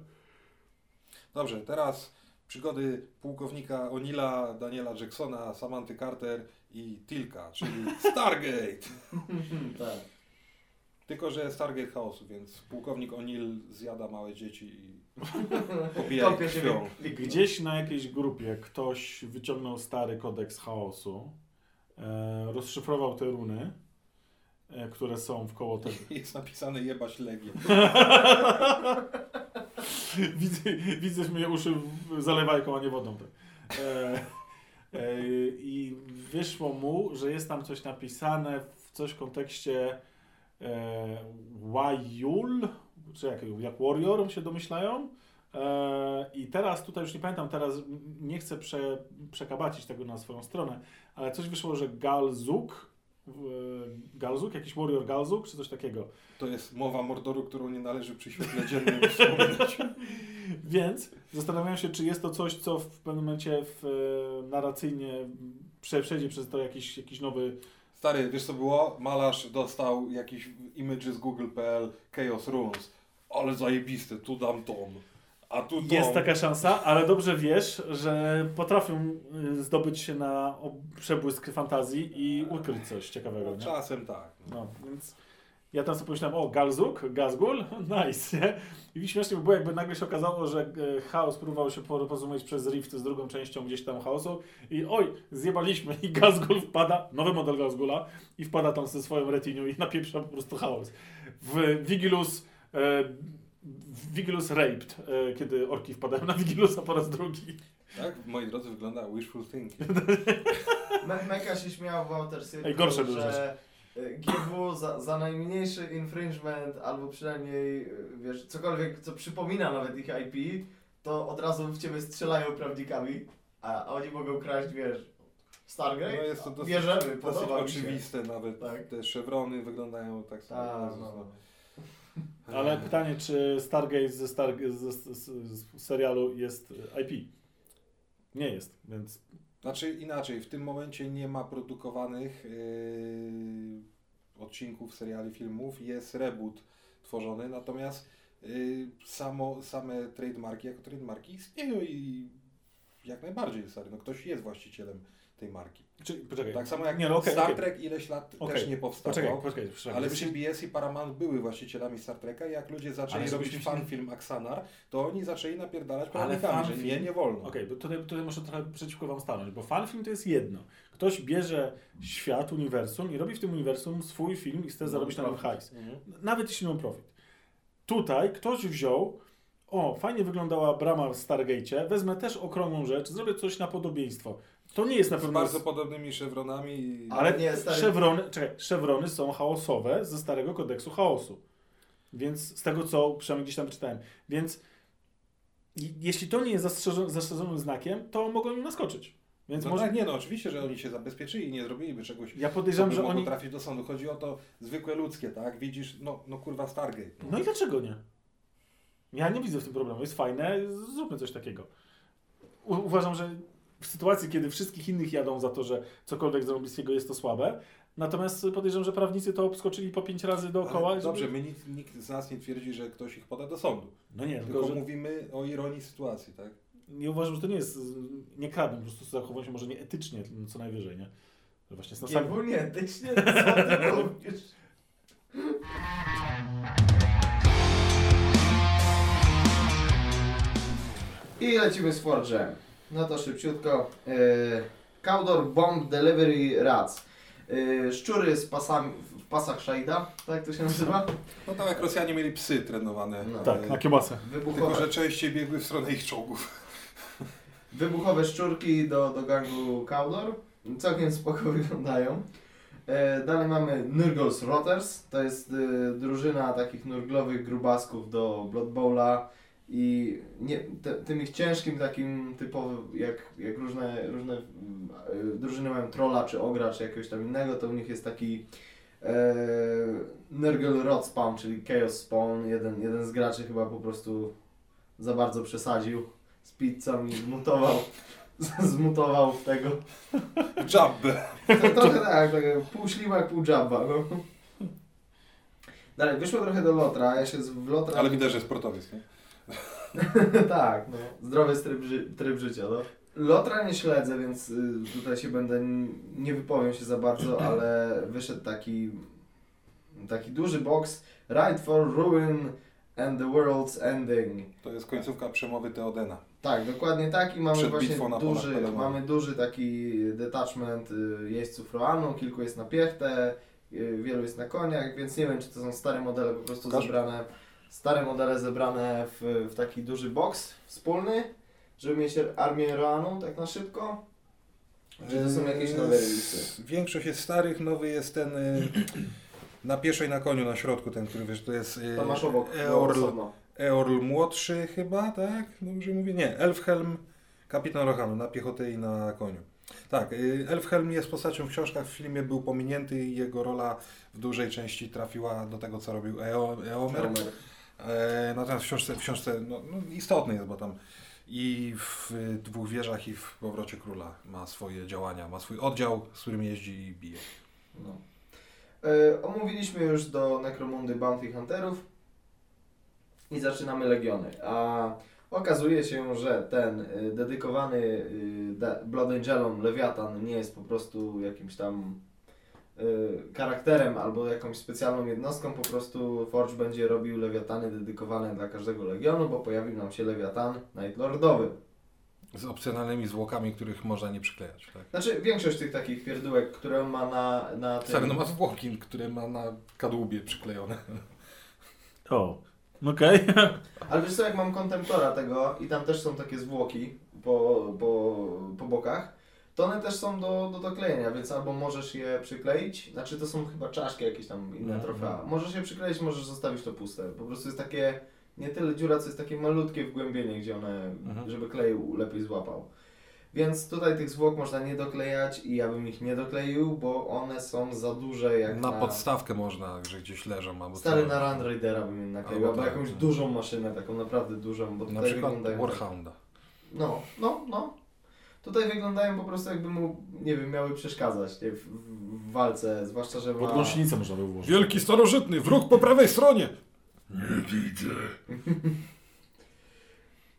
[SPEAKER 3] Dobrze, teraz przygody pułkownika Onila, Daniela Jacksona, Samanty Carter i Tilka, czyli Stargate.
[SPEAKER 2] tak.
[SPEAKER 3] Tylko, że Stargate chaosu, więc pułkownik O'Neill zjada małe dzieci i pobija ich
[SPEAKER 2] Kopie się
[SPEAKER 3] krwią.
[SPEAKER 1] Gdzieś na jakiejś grupie ktoś wyciągnął stary kodeks chaosu, e, rozszyfrował te runy, e, które są w koło tego.
[SPEAKER 3] Jest napisane jebać Legię.
[SPEAKER 1] widzę, widzę, że mnie uszy w- zalewajką, a nie wodą. Tak. E, e, I wyszło mu, że jest tam coś napisane w coś w kontekście e, Wajul, czy jak, jak Warrior się domyślają. E, I teraz tutaj już nie pamiętam, teraz nie chcę prze, przekabacić tego na swoją stronę, ale coś wyszło, że Galzuk, Galzuk, jakiś Warrior Galzuk, czy coś takiego.
[SPEAKER 3] To jest mowa Mordoru, którą nie należy przy świetle dziennym wspominać.
[SPEAKER 1] Więc zastanawiam się, czy jest to coś, co w pewnym momencie w, e, narracyjnie prze, przejdzie przez to jakiś, jakiś nowy.
[SPEAKER 3] Stary, wiesz co było? Malarz dostał jakiś image z google.pl Chaos Runes. Ale zajebiste, tu dam tom. A tu to...
[SPEAKER 1] Jest taka szansa, ale dobrze wiesz, że potrafią y, zdobyć się na przebłysk fantazji i ukryć coś ciekawego. Nie?
[SPEAKER 3] Czasem tak. No.
[SPEAKER 1] No, więc ja tam sobie pomyślałem, o, Galzuk, Gazgul, nice, nie? I śmiesznie by było, jakby nagle się okazało, że e, Chaos próbował się porozumieć przez Rift z drugą częścią gdzieś tam Chaosu i oj, zjebaliśmy i Gazgul wpada, nowy model Gazgula i wpada tam ze swoją retinią i napieprza po prostu Chaos. W Vigilus... E, w Vigilus Raped, e, kiedy orki wpadają na Vigilusa po raz drugi.
[SPEAKER 3] Tak, moi drodzy, wygląda wishful thinking.
[SPEAKER 2] Me Meka się śmiał w Outer
[SPEAKER 1] Ej, gorsze
[SPEAKER 2] że y, GW za, za najmniejszy infringement, albo przynajmniej, wiesz, cokolwiek, co przypomina nawet ich IP, to od razu w ciebie strzelają prawnikami, a, a oni mogą kraść, wiesz, Stargate?
[SPEAKER 3] No jest to dosyć,
[SPEAKER 2] Bierzemy,
[SPEAKER 3] dosyć oczywiste nawet.
[SPEAKER 2] Tak.
[SPEAKER 3] Te szewrony wyglądają tak samo.
[SPEAKER 2] A,
[SPEAKER 3] Jezus,
[SPEAKER 2] no.
[SPEAKER 1] Ale pytanie, czy Stargate ze, Star, z, z, z, serialu jest IP? Nie jest, więc
[SPEAKER 3] Znaczy inaczej, w tym momencie nie ma produkowanych yy, odcinków, seriali, filmów, jest reboot tworzony, natomiast yy, samo, same trademarki jako trademarki istnieją i jak najbardziej stary, no ktoś jest właścicielem tej marki.
[SPEAKER 1] Czy, poczekaj.
[SPEAKER 3] Tak samo jak
[SPEAKER 1] Nie, no, okej,
[SPEAKER 3] Star. Trek ileś lat
[SPEAKER 1] Okej.
[SPEAKER 3] też nie powstawał.
[SPEAKER 1] Poczekaj, poczekaj, poczekaj.
[SPEAKER 3] Ale CBS i Paramount były właścicielami Star Treka i jak ludzie zaczęli
[SPEAKER 1] Ale
[SPEAKER 3] robić fanfilm Axanar, to oni zaczęli napierdalać prawnikami, że nie, nie wolno.
[SPEAKER 1] Okej, bo tutaj, tutaj muszę trochę przeciwko Wam stanąć, bo fanfilm to jest jedno. Ktoś bierze świat, uniwersum i robi w tym uniwersum swój film i chce zarobić na nim hajs.
[SPEAKER 3] Mhm.
[SPEAKER 1] Nawet jeśli non profit. Tutaj ktoś wziął, o, fajnie wyglądała brama w Stargate'cie, wezmę też okrągłą rzecz, zrobię coś na podobieństwo. To nie jest na
[SPEAKER 3] Z
[SPEAKER 1] pewno...
[SPEAKER 3] bardzo podobnymi szewronami. i-
[SPEAKER 2] Ale nie, stary-
[SPEAKER 1] szewrony, czekaj, szewrony są chaosowe ze starego kodeksu chaosu. Więc z tego, co przynajmniej gdzieś tam czytałem. Więc jeśli to nie jest zastrzeżo- zastrzeżonym znakiem, to mogą im naskoczyć. Więc
[SPEAKER 3] No
[SPEAKER 1] może...
[SPEAKER 3] tak, nie no, oczywiście, że oni się zabezpieczyli i nie zrobiliby czegoś,
[SPEAKER 1] Ja podejrzewam, że oni...
[SPEAKER 3] trafić do sądu. Chodzi o to zwykłe ludzkie, tak? Widzisz, no, no kurwa Stargate.
[SPEAKER 1] No i dlaczego nie? Ja nie widzę w tym problemu. Jest fajne, zróbmy coś takiego. U uważam, że w sytuacji, kiedy wszystkich innych jadą za to, że cokolwiek zrobią bliskiego jest to słabe, natomiast podejrzewam, że prawnicy to obskoczyli po pięć razy dookoła.
[SPEAKER 3] Ale
[SPEAKER 1] żeby-
[SPEAKER 3] Dobrze, my nikt, nikt z nas nie twierdzi, że ktoś ich poda do sądu.
[SPEAKER 1] No nie,
[SPEAKER 3] Tylko
[SPEAKER 1] tylko że
[SPEAKER 3] mówimy o ironii sytuacji, tak?
[SPEAKER 1] nie uważam, że to nie jest, nie kradną, po prostu zachowują się może nieetycznie, co najwyżej, nie? Że właśnie są sami...
[SPEAKER 2] GW nieetycznie? Co ty mówisz? I lecimy z Forge'em. No to szybciutko. Yy, Cawdor Bomb Delivery Rats. Yy, szczury z pasami, w pasach Shaida, tak to się nazywa?
[SPEAKER 3] No tak jak Rosjanie mieli psy trenowane.
[SPEAKER 2] No.
[SPEAKER 1] Tak, na kiełbasę.
[SPEAKER 3] Tylko,
[SPEAKER 2] Wybuchowe,
[SPEAKER 3] że częściej biegły w stronę ich czołgów.
[SPEAKER 2] wybuchowe szczurki do, do gangu Cawdor. Całkiem spoko wyglądają. E, dalej mamy Nurgles Rotters. To jest e, drużyna takich nurglowych grubasków do Blood Bowla. I nie, te, tym ich ciężkim takim typowym, jak, jak różne, różne mm, e, drużyny mają trolla, czy ogra, czy jakiegoś tam innego, to u nich jest taki e, Nurgle Rot Spawn, czyli Chaos Spawn. Jeden, jeden z graczy chyba po prostu za bardzo przesadził z pizzą i zmutował, zmutował w tego.
[SPEAKER 3] Jabbę.
[SPEAKER 2] Trochę tak, tak, pół ślimak, pół jabba. No. Dalej, wyszło trochę do Lotra, ja się z w Lotra...
[SPEAKER 3] Ale widać, że sportowiec, nie?
[SPEAKER 2] tak, no. Zdrowy tryb, ży tryb życia, no. Lotra nie śledzę, więc y, tutaj się będę, nie wypowiem się za bardzo, ale wyszedł taki, taki duży box Ride for Ruin and the World's Ending.
[SPEAKER 3] To jest końcówka przemowy Teodena.
[SPEAKER 2] Tak, dokładnie tak i mamy
[SPEAKER 3] Przed
[SPEAKER 2] właśnie
[SPEAKER 3] polach
[SPEAKER 2] duży, mamy duży taki detachment y, jeźdźców Roanu, kilku jest na piechtę, y, wielu jest na koniach, więc nie wiem czy to są stare modele po prostu
[SPEAKER 3] Pokaż.
[SPEAKER 2] zebrane, stare modele zebrane w, w taki duży box wspólny, żeby mieć armię Roanu tak na szybko, czy to są jakieś nowe releasy?
[SPEAKER 3] Większość jest starych, nowy jest ten y, na pieszej na koniu na środku, ten, który wiesz, to jest y,
[SPEAKER 2] obok, no,
[SPEAKER 3] Eorl. Eorl młodszy chyba, tak? Dobrze mówię? Nie, Elfhelm, kapitan Rohanu, na piechotę i na koniu. Tak, y, Elfhelm jest postacią w książkach, w filmie był pominięty i jego rola w dużej części trafiła do tego, co robił Eo, Eomer.
[SPEAKER 2] Eomer.
[SPEAKER 3] E, natomiast w książce, w książce no, no, istotny jest, bo tam i w Dwóch Wieżach i w Powrocie Króla ma swoje działania, ma swój oddział, z którym jeździ i bije.
[SPEAKER 2] No. E, omówiliśmy już do Necromundy Bounty Hunterów i zaczynamy Legiony. A Okazuje się, że ten y, dedykowany Blood Angelom Lewiatan nie jest po prostu jakimś tam charakterem albo jakąś specjalną jednostką, po prostu Forge będzie robił lewiatany dedykowane dla każdego legionu, bo pojawił nam się lewiatan Nightlordowy.
[SPEAKER 3] Z opcjonalnymi zwłokami, których można nie przyklejać. Tak?
[SPEAKER 2] Znaczy większość tych takich pierdółek, które on ma na, na tym...
[SPEAKER 3] Tak, no ma zwłoki, które ma na kadłubie przyklejone.
[SPEAKER 1] O, okej.
[SPEAKER 2] Ale wiesz co, jak mam kontemptora tego i tam też są takie zwłoki po, po, po bokach, to one też są do, do doklejenia, więc albo możesz je przykleić, znaczy to są chyba czaszki jakieś tam inne
[SPEAKER 1] Mhm.
[SPEAKER 2] trofea. Możesz je przykleić, możesz zostawić to puste. Po prostu jest takie, nie tyle dziura, co jest takie malutkie wgłębienie, gdzie one,
[SPEAKER 3] Mhm.
[SPEAKER 2] żeby klej lepiej złapał. Więc tutaj tych zwłok można nie doklejać i ja bym ich nie dokleił, bo one są za duże jak
[SPEAKER 3] Na podstawkę można, że gdzieś leżą. Albo
[SPEAKER 2] Stary na Land Raidera bym je nakleił,
[SPEAKER 3] Albo
[SPEAKER 2] albo
[SPEAKER 3] tak,
[SPEAKER 2] jakąś
[SPEAKER 3] no.
[SPEAKER 2] dużą maszynę, taką naprawdę dużą, bo
[SPEAKER 3] Na
[SPEAKER 2] tutaj
[SPEAKER 3] przykład
[SPEAKER 2] wyglądają...
[SPEAKER 3] Warhounda.
[SPEAKER 2] No, no, no. Tutaj wyglądają po prostu jakby mu, nie wiem, miały przeszkadzać nie? W, w, walce, zwłaszcza, że
[SPEAKER 1] Pod
[SPEAKER 2] ma...
[SPEAKER 1] gąsienicę można by włożyć.
[SPEAKER 3] Wielki starożytny, wróg po prawej stronie!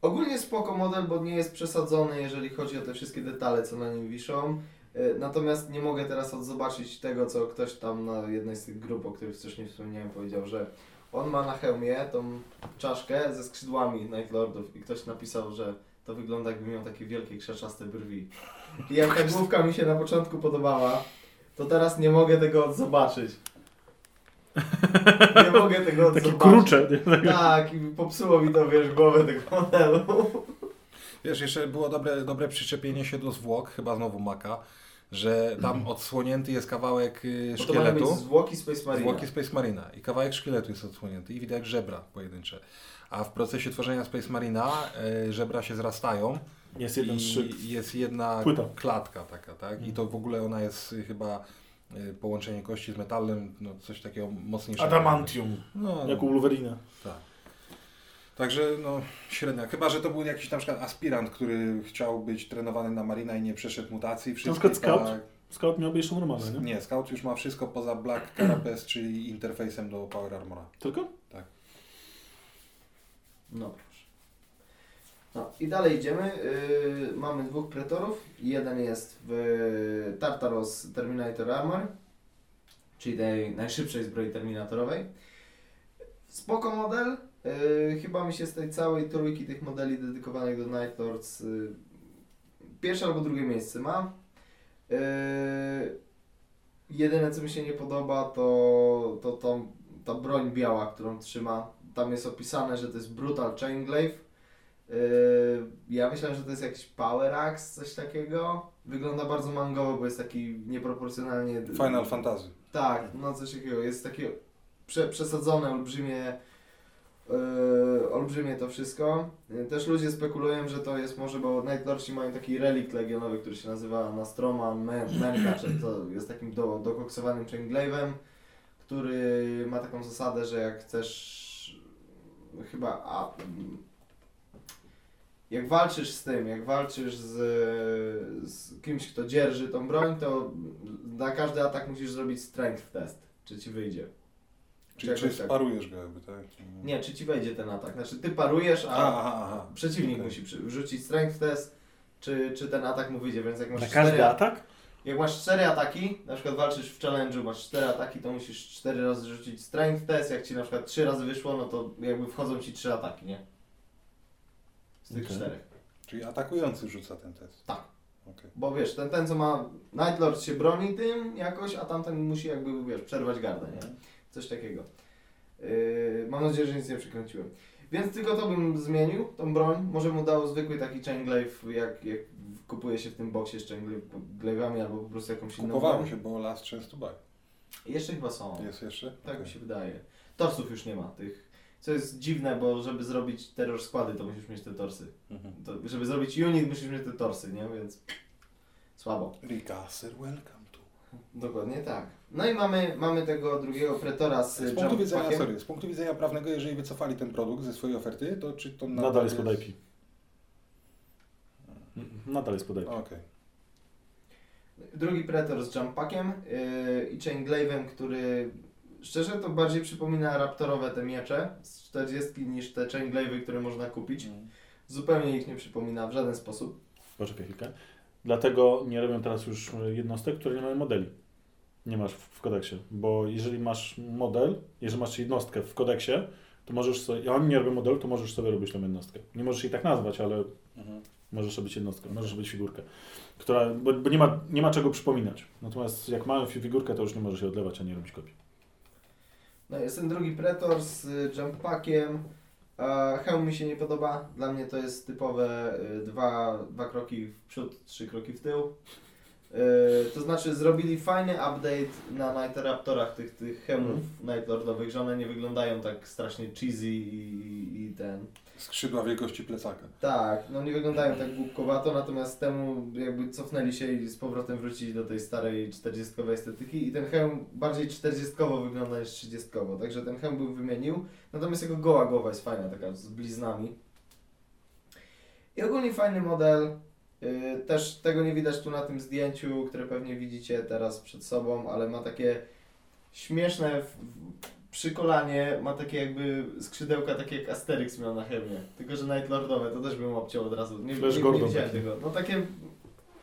[SPEAKER 2] Ogólnie spoko model, bo nie jest przesadzony, jeżeli chodzi o te wszystkie detale, co na nim wiszą. E, Natomiast nie mogę teraz odzobaczyć tego, co ktoś tam na jednej z tych grup, o których wcześniej wspomniałem, powiedział, że on ma na hełmie tą czaszkę ze skrzydłami Nightlordów i ktoś napisał, że to wygląda jakby miał takie wielkie krzaczaste brwi. I jak ta główka mi się na początku podobała, to teraz nie mogę tego odzobaczyć. Nie mogę tego
[SPEAKER 1] Takie
[SPEAKER 2] odzobaczyć.
[SPEAKER 1] krucze. nie?
[SPEAKER 2] Tak, i popsuło mi to, wiesz, głowę tego modelu.
[SPEAKER 3] Wiesz, jeszcze było dobre, dobre przyczepienie się do zwłok, chyba znowu Maka, że tam odsłonięty jest kawałek y,
[SPEAKER 2] Bo to mają być
[SPEAKER 3] szkieletu.
[SPEAKER 2] zwłoki Space Marine.
[SPEAKER 3] Zwłoki Space Marina i kawałek szkieletu jest odsłonięty i widać żebra pojedyncze. A w procesie tworzenia Space Marina y, żebra się zrastają
[SPEAKER 1] Jest jeden szyk.
[SPEAKER 3] i jest jedna
[SPEAKER 1] Płyta.
[SPEAKER 3] klatka taka, tak? I to w ogóle ona jest chyba y, połączenie kości z metalem, no coś takiego mocniejszego.
[SPEAKER 1] Adamantium.
[SPEAKER 3] No,
[SPEAKER 1] Jak u Wolverina.
[SPEAKER 3] tak. Także no średnia. Chyba, że to był jakiś na przykład aspirant, który chciał być trenowany na Marina i nie przeszedł mutacji.
[SPEAKER 1] przykład
[SPEAKER 3] wszystkich,
[SPEAKER 1] scout?
[SPEAKER 3] tak.
[SPEAKER 1] Scout miałby jeszcze normalne, nie?
[SPEAKER 3] Nie, Scout już ma wszystko poza Black Carapace, czyli interfejsem do Power Armora.
[SPEAKER 1] Tylko?
[SPEAKER 2] No proszę. No i dalej idziemy. Yy, mamy dwóch pretorów. Jeden jest w Tartaros Terminator Armor, czyli tej najszybszej zbroi terminatorowej. Spoko model. Yy, chyba mi się z tej całej trójki tych modeli dedykowanych do Night Lords yy, pierwsze albo drugie miejsce ma. Yy, jedyne co mi się nie podoba to, to, to ta broń biała, którą trzyma. Tam jest opisane, że to jest Brutal Chainglaive. Yy, ja myślałem, że to jest jakiś Power Axe, coś takiego. Wygląda bardzo mangowo, bo jest taki nieproporcjonalnie...
[SPEAKER 3] Final Fantasy.
[SPEAKER 2] Tak, no coś takiego. Jest takie prze, przesadzone, olbrzymie, yy, olbrzymie to wszystko. Yy, Też ludzie spekulują, że to jest może, bo Nightlordsi mają taki relikt legionowy, który się nazywa Nastroma Man- Mancatcher. To jest takim do, dokoksowanym chainglave'em, który ma taką zasadę, że jak chcesz chyba a, jak walczysz z tym, jak walczysz z, z kimś, kto dzierży tą broń, to na każdy atak musisz zrobić strength test, czy ci wyjdzie.
[SPEAKER 3] Czyli czy
[SPEAKER 2] tak.
[SPEAKER 3] sparujesz go jakby, tak?
[SPEAKER 2] Nie, czy ci wejdzie ten atak. Znaczy ty parujesz, a
[SPEAKER 3] Aha, aha, aha.
[SPEAKER 2] przeciwnik
[SPEAKER 3] Okej.
[SPEAKER 2] musi wrzucić strength test, czy, czy ten atak mu wyjdzie, więc jak masz
[SPEAKER 1] Na
[SPEAKER 2] cztery,
[SPEAKER 1] każdy atak?
[SPEAKER 2] Jak masz cztery ataki, na przykład walczysz w challenge'u, masz cztery ataki, to musisz cztery razy rzucić strength test, jak ci na przykład trzy razy wyszło, no to jakby wchodzą ci trzy ataki, nie? Z tych
[SPEAKER 1] Okej.
[SPEAKER 2] czterech.
[SPEAKER 3] Czyli atakujący rzuca ten test.
[SPEAKER 2] Tak.
[SPEAKER 3] Okej.
[SPEAKER 2] Bo wiesz, ten, ten co ma Nightlord się broni tym jakoś, a tamten musi jakby, wiesz, przerwać gardę, nie? Coś takiego. Yy, mam nadzieję, że nic nie przekręciłem. Więc tylko to bym zmienił, tą broń. Może mu dał zwykły taki chain glaive, jak, jak kupuje się w tym boksie chain glaive'ami albo po prostu jakąś inną
[SPEAKER 3] Kupowało się, bo last często buy.
[SPEAKER 2] Jeszcze chyba są.
[SPEAKER 3] Jest jeszcze?
[SPEAKER 2] Tak
[SPEAKER 3] Okej.
[SPEAKER 2] mi się wydaje. Torsów już nie ma tych. Co jest dziwne, bo żeby zrobić terror składy, to musisz mieć te torsy.
[SPEAKER 3] Mhm.
[SPEAKER 2] To, żeby zrobić unit, musisz mieć te torsy, nie? Więc słabo.
[SPEAKER 3] Ricasser, welcome to.
[SPEAKER 2] Dokładnie tak. No i mamy, mamy tego drugiego pretora z,
[SPEAKER 3] Z punktu, widzenia, sorry, z punktu widzenia prawnego, jeżeli wycofali ten produkt ze swojej oferty, to czy to nadal,
[SPEAKER 1] Nadal jest pod IP. Nadal jest pod IP.
[SPEAKER 3] Okej.
[SPEAKER 2] Drugi pretor z jumpackiem yy, i chain glaive'em, który szczerze to bardziej przypomina raptorowe te miecze z 40 niż te chain glaive'y, które można kupić.
[SPEAKER 3] Mhm.
[SPEAKER 2] Zupełnie ich nie przypomina w żaden sposób.
[SPEAKER 1] Poczekaj chwilkę. Dlatego nie robią teraz już jednostek, które nie mają modeli. Nie masz w w kodeksie, bo jeżeli masz model, jeżeli masz jednostkę w kodeksie, to możesz sobie, ja oni nie robią modelu, to możesz sobie robić tą jednostkę. Nie możesz jej tak nazwać, ale
[SPEAKER 3] Mhm.
[SPEAKER 1] Możesz robić jednostkę, możesz robić figurkę, która, bo, bo nie, ma, nie ma czego przypominać. Natomiast jak mają fi- figurkę, to już nie możesz jej odlewać, a nie robić kopii.
[SPEAKER 2] No jest ten drugi Pretor z y, jump packiem. Hełm mi się nie podoba. Dla mnie to jest typowe y, dwa, dwa kroki w przód, trzy kroki w tył. Y, to znaczy zrobili fajny update na Night Raptorach tych, tych hełmów Night Lordowych, że one nie wyglądają tak strasznie cheesy i, i ten.
[SPEAKER 3] Skrzydła wielkości plecaka.
[SPEAKER 2] Tak, no nie wyglądają tak głupkowato, natomiast temu jakby cofnęli się i z powrotem wrócili do tej starej 40 estetyki i ten hełm bardziej 40 wygląda niż 30 także ten hełm bym wymienił, natomiast jego goła głowa jest fajna, taka z bliznami. I ogólnie fajny model, yy, też tego nie widać tu na tym zdjęciu, które pewnie widzicie teraz przed sobą, ale ma takie śmieszne w, w, przy kolanie, ma takie jakby skrzydełka takie jak Asterix miał na hełmie, tylko że Night Lordowe, to też bym obciął od razu, nie,
[SPEAKER 1] Flash
[SPEAKER 2] nie, nie widziałem
[SPEAKER 1] taki.
[SPEAKER 2] tego, no takie,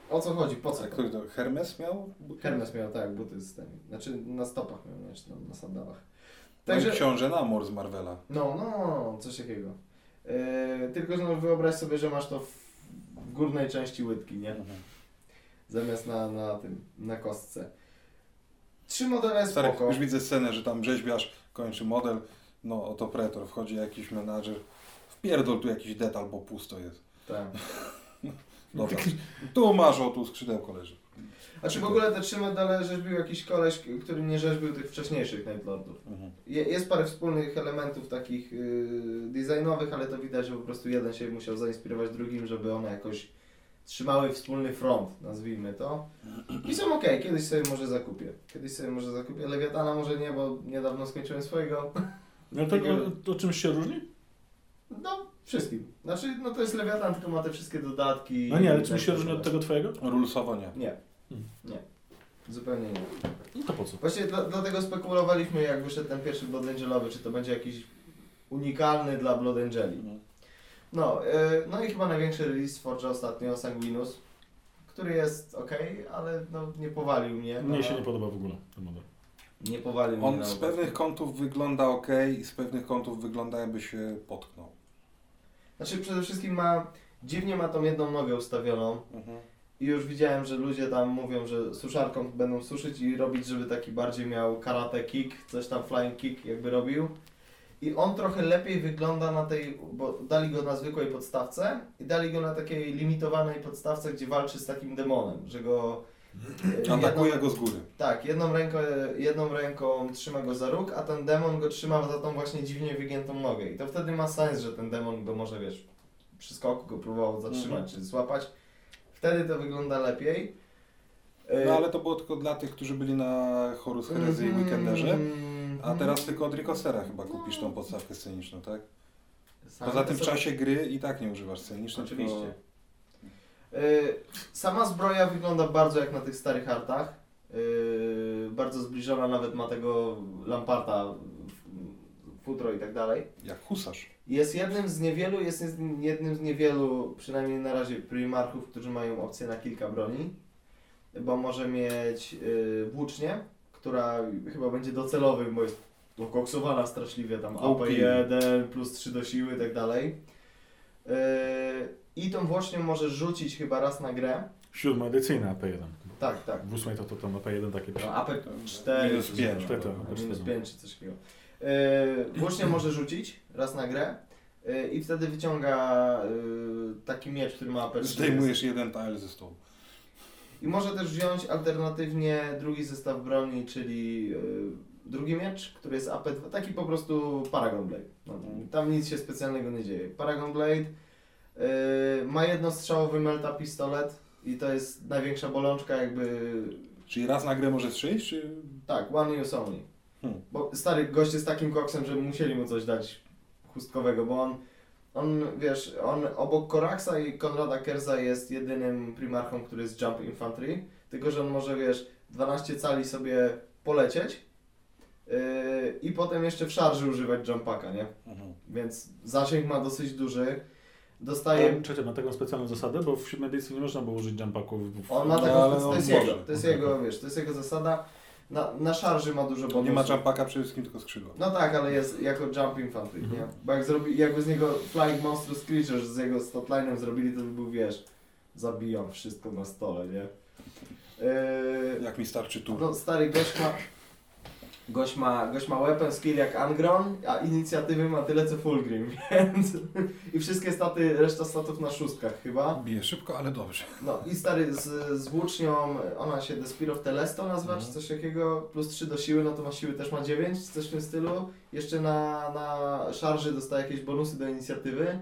[SPEAKER 2] o co chodzi, po co to?
[SPEAKER 3] który to? Hermes miał?
[SPEAKER 2] Hermes miał, tak, buty z tym, znaczy na stopach miał, znaczy na, na sandałach.
[SPEAKER 3] Także...
[SPEAKER 2] Także,
[SPEAKER 3] Książę Namor z Marvela.
[SPEAKER 2] no, no, coś takiego. Yy, tylko, że no, wyobraź sobie, że masz to w, w górnej części łydki, nie?
[SPEAKER 3] Mhm.
[SPEAKER 2] Zamiast na, na tym, na kostce. Trzy modele
[SPEAKER 3] Stary,
[SPEAKER 2] spoko.
[SPEAKER 3] już widzę scenę, że tam rzeźbiarz kończy model, no oto pretor, wchodzi jakiś menadżer, wpierdol tu jakiś detal, bo pusto jest.
[SPEAKER 2] Tak.
[SPEAKER 3] Dobra, tu masz, o tu skrzydełko leży.
[SPEAKER 2] A czy w ogóle te trzy modele rzeźbił jakiś koleś, który nie rzeźbił tych wcześniejszych Night Lordów?
[SPEAKER 3] Mhm.
[SPEAKER 2] Je, jest parę wspólnych elementów takich yy, designowych, ale to widać, że po prostu jeden się musiał zainspirować drugim, żeby one jakoś trzymały wspólny front, nazwijmy to. I są ok, kiedyś sobie może zakupię. Kiedyś sobie może zakupię. Lewiatana może nie, bo niedawno skończyłem swojego.
[SPEAKER 1] No to, to, to czymś się różni?
[SPEAKER 2] No, wszystkim. Znaczy, no to jest Lewiatan, tylko ma te wszystkie dodatki.
[SPEAKER 1] No nie, ale czymś
[SPEAKER 2] tak
[SPEAKER 1] się różni od tego twojego?
[SPEAKER 3] Rulsowo nie.
[SPEAKER 2] Nie.
[SPEAKER 1] Hmm.
[SPEAKER 2] Nie. Zupełnie nie.
[SPEAKER 1] No to po co?
[SPEAKER 2] Właśnie dla, dlatego spekulowaliśmy, jak wyszedł ten pierwszy Blood Angelowy, czy to będzie jakiś unikalny dla Blood Angeli. No, yy, no i chyba największy release Forge ostatnio, Sanguinus, który jest ok, ale no, nie powalił mnie.
[SPEAKER 1] Mnie się nie podoba w ogóle ten model.
[SPEAKER 2] Nie powalił mnie.
[SPEAKER 3] On z pewnych kątów wygląda ok i z pewnych kątów wygląda jakby się potknął.
[SPEAKER 2] Znaczy przede wszystkim ma, dziwnie ma tą jedną nogę ustawioną
[SPEAKER 3] Mhm.
[SPEAKER 2] i już widziałem, że ludzie tam mówią, że suszarką będą suszyć i robić, żeby taki bardziej miał karate kick, coś tam flying kick jakby robił. I on trochę lepiej wygląda na tej, bo dali go na zwykłej podstawce i dali go na takiej limitowanej podstawce, gdzie walczy z takim demonem, że go... e,
[SPEAKER 3] Atakuje
[SPEAKER 2] jedną-
[SPEAKER 3] go z góry.
[SPEAKER 2] Tak, jedną ręką, jedną ręką trzyma go za róg, a ten demon go trzyma za tą właśnie dziwnie wygiętą nogę. I to wtedy ma sens, że ten demon go może, wiesz, przy skoku go próbował zatrzymać
[SPEAKER 3] Mhm.
[SPEAKER 2] czy złapać. Wtedy to wygląda lepiej. E,
[SPEAKER 3] No ale to było tylko dla tych, którzy byli na Horus Heresy i Weekenderze. A teraz tylko od Ricosera chyba kupisz tą podstawkę sceniczną, tak? Poza tym w czasie gry i tak nie używasz scenicznej,
[SPEAKER 2] Oczywiście.
[SPEAKER 3] tylko...
[SPEAKER 2] Y, Sama zbroja wygląda bardzo jak na tych starych artach. Y, Bardzo zbliżona, nawet ma tego lamparta, futro i tak dalej.
[SPEAKER 3] Jak husarz.
[SPEAKER 2] Jest jednym z niewielu, jest jednym z niewielu, przynajmniej na razie, primarchów, którzy mają opcję na kilka broni. Bo może mieć y, włócznię, która chyba będzie docelowym, bo jest koksowana straszliwie, tam
[SPEAKER 3] OP.
[SPEAKER 2] AP1 plus 3 do siły i tak dalej. Y, I tą włócznią możesz rzucić chyba raz na grę.
[SPEAKER 1] Siódma edycyjna AP1.
[SPEAKER 2] Tak, tak.
[SPEAKER 1] W ósmej to, to tam AP1 takie...
[SPEAKER 2] No, AP4
[SPEAKER 3] Minus
[SPEAKER 2] czy
[SPEAKER 3] pięć.
[SPEAKER 2] coś,
[SPEAKER 1] Tak, tak,
[SPEAKER 2] no, minus
[SPEAKER 1] tak.
[SPEAKER 2] 5 czy coś takiego. Yy, może rzucić raz na grę yy, i wtedy wyciąga yy, taki miecz, który ma AP4.
[SPEAKER 3] Zdejmujesz jeden tile ze stołu.
[SPEAKER 2] I może też wziąć alternatywnie drugi zestaw broni, czyli yy, drugi miecz, który jest AP2, taki po prostu Paragon Blade. No, tam nic się specjalnego nie dzieje. Paragon Blade yy, ma jednostrzałowy melta pistolet i to jest największa bolączka jakby
[SPEAKER 3] Czyli raz na grę może strzelić, czy...
[SPEAKER 2] Tak, one use only.
[SPEAKER 3] Hmm.
[SPEAKER 2] Bo stary gość jest takim koksem, że musieli mu coś dać chustkowego, bo on, on wiesz, on obok Koraksa i Konrada Kerza jest jedynym primarchą, który jest jump infantry, tylko że on może, wiesz, 12 cali sobie polecieć yy, i potem jeszcze w szarży używać jumpaka, nie?
[SPEAKER 3] Mhm.
[SPEAKER 2] Więc zasięg ma dosyć duży. dostaje...
[SPEAKER 1] Czekaj, ma taką specjalną zasadę, bo w siódmej edycji nie można było użyć jumpaków. w-
[SPEAKER 2] On ma
[SPEAKER 3] No,
[SPEAKER 2] taką,
[SPEAKER 3] ale
[SPEAKER 2] to jest jego, to jest jego, wiesz, to jest jego zasada. Na, na szarży ma dużo bonusów.
[SPEAKER 3] Nie ma jumpaka przede wszystkim tylko skrzydła.
[SPEAKER 2] No tak, ale jest jako jump infantry,
[SPEAKER 3] Mhm.
[SPEAKER 2] nie? Bo jak zrobi, jakby z niego Flying Monstrous Creatures z jego statline'em zrobili, to by był, wiesz, zabijam wszystko na stole, nie? Yy,
[SPEAKER 3] Jak mi starczy tu.
[SPEAKER 2] no stary gość ma, gość ma, gość ma weapon skill jak Angron, a inicjatywy ma tyle co Fulgrim, więc... I wszystkie staty, reszta statów na szóstkach chyba.
[SPEAKER 3] Bije szybko, ale dobrze.
[SPEAKER 2] No i stary z, z włócznią, ona się The Spear of Telesto nazywa,
[SPEAKER 3] Mhm.
[SPEAKER 2] czy coś takiego, plus 3 do siły, no to ma siły też ma 9, coś w tym stylu. Jeszcze na, na szarży dostaje jakieś bonusy do inicjatywy.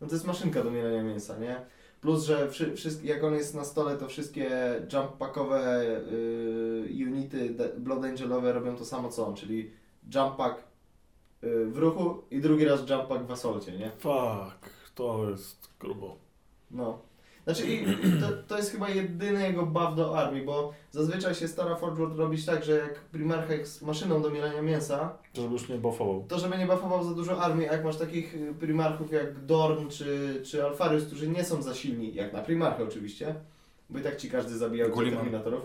[SPEAKER 2] No to jest maszynka do mielenia mięsa, nie? Plus, że wszy, jak on jest na stole, to wszystkie jump packowe yy, unity Blood Angelowe robią to samo co on, czyli jump pack yy, w ruchu i drugi raz jump pack w asolcie, nie?
[SPEAKER 1] Fuck, to jest grubo.
[SPEAKER 2] No. Znaczy i to, to jest chyba jedyny jego buff do armii, bo zazwyczaj się stara Forge World robić tak, że jak Primarcha jest maszyną do mielenia mięsa,
[SPEAKER 1] To żeby już nie buffował.
[SPEAKER 2] to żeby nie buffował za dużo armii, a jak masz takich y, Primarchów jak Dorn czy, czy Alfarius, którzy nie są za silni, jak na Primarchę oczywiście, bo i tak ci każdy zabijał
[SPEAKER 3] Gulliman.
[SPEAKER 2] Terminatorów.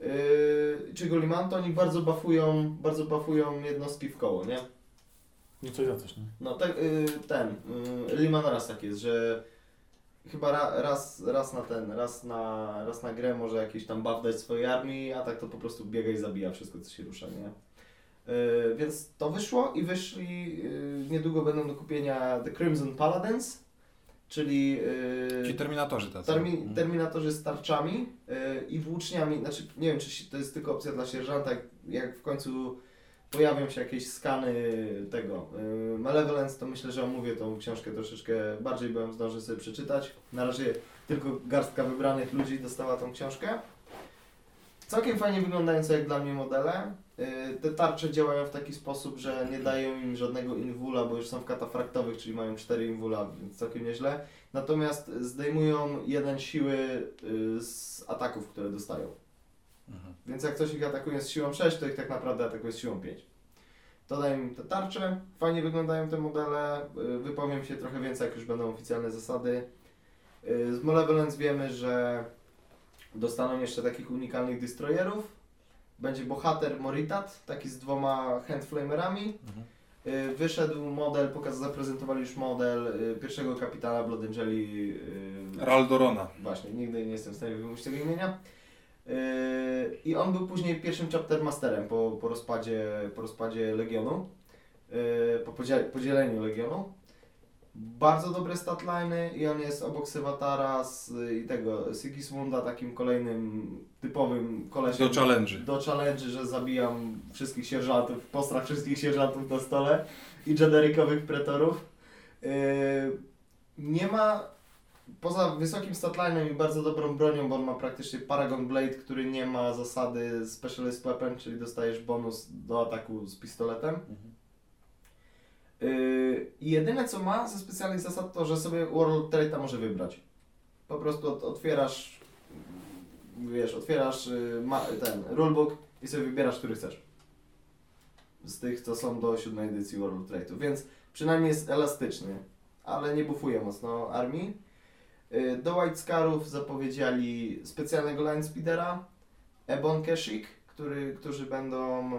[SPEAKER 2] Yy, czy Gulliman, to oni bardzo buffują, bardzo buffują jednostki w koło, nie?
[SPEAKER 1] No coś za coś, nie?
[SPEAKER 2] No te, y, ten, y, Liman raz tak jest, że chyba ra, raz, raz na ten, raz na, raz na grę może jakiś tam buff dać swojej armii, a tak to po prostu biega i zabija wszystko co się rusza, nie? Y, więc to wyszło i wyszli, y, niedługo będą do kupienia The Crimson Paladins, czyli y,
[SPEAKER 3] Ci terminatorzy tacy.
[SPEAKER 2] Termi,
[SPEAKER 3] Mhm.
[SPEAKER 2] terminatorzy z tarczami yy, i włóczniami, znaczy nie wiem czy to jest tylko opcja dla sierżanta, jak w końcu pojawią się jakieś skany tego yy, Malevolence, to myślę, że omówię tą książkę troszeczkę bardziej, bo ją zdążę sobie przeczytać. Na razie tylko garstka wybranych ludzi dostała tą książkę. Całkiem fajnie wyglądające jak dla mnie modele. Yy, Te tarcze działają w taki sposób, że nie dają im żadnego inwula, bo już są w katafraktowych, czyli mają 4 inwula, więc całkiem nieźle. Natomiast zdejmują jeden siły y, z ataków, które dostają.
[SPEAKER 3] Mhm.
[SPEAKER 2] Więc jak coś ich atakuje z siłą 6, to ich tak naprawdę atakuje z siłą 5. Dodaję im te tarcze, fajnie wyglądają te modele, y, wypowiem się trochę więcej, jak już będą oficjalne zasady. Y, Z Malevolence wiemy, że dostaną jeszcze takich unikalnych destroyerów. Będzie bohater Moritat, taki z dwoma handflamerami.
[SPEAKER 3] Mhm.
[SPEAKER 2] Y, Wyszedł model, pokaz, zaprezentowali już model pierwszego kapitana Blood Angeli.
[SPEAKER 3] Raldorona.
[SPEAKER 2] Właśnie, nigdy nie jestem w stanie wymówić tego imienia. Yy, I on był później pierwszym chapter masterem po, po, rozpadzie, po rozpadzie Legionu, yy, po podziel, podzieleniu Legionu. Bardzo dobre statliny i on jest obok Sewatara z, i tego Sigismunda takim kolejnym typowym kolesiem
[SPEAKER 3] Do challenge'y.
[SPEAKER 2] do challenge, że zabijam wszystkich sierżantów, postrach wszystkich sierżantów na stole i generikowych pretorów. Yy, nie ma, poza wysokim statline'em i bardzo dobrą bronią, bo on ma praktycznie Paragon Blade, który nie ma zasady Specialist Weapon, czyli dostajesz bonus do ataku z pistoletem. Yy, I jedyne co ma ze specjalnych zasad to, że sobie Warlord Trade'a może wybrać. Po prostu ot- otwierasz, wiesz, otwierasz y, ma, ten rulebook i sobie wybierasz, który chcesz. Z tych, co są do siódmej edycji Warlord Trade'u, więc przynajmniej jest elastyczny, ale nie bufuje mocno armii. Y, Do White Scarów zapowiedzieli specjalnego Line Speedera, Ebon Keshik, który, którzy będą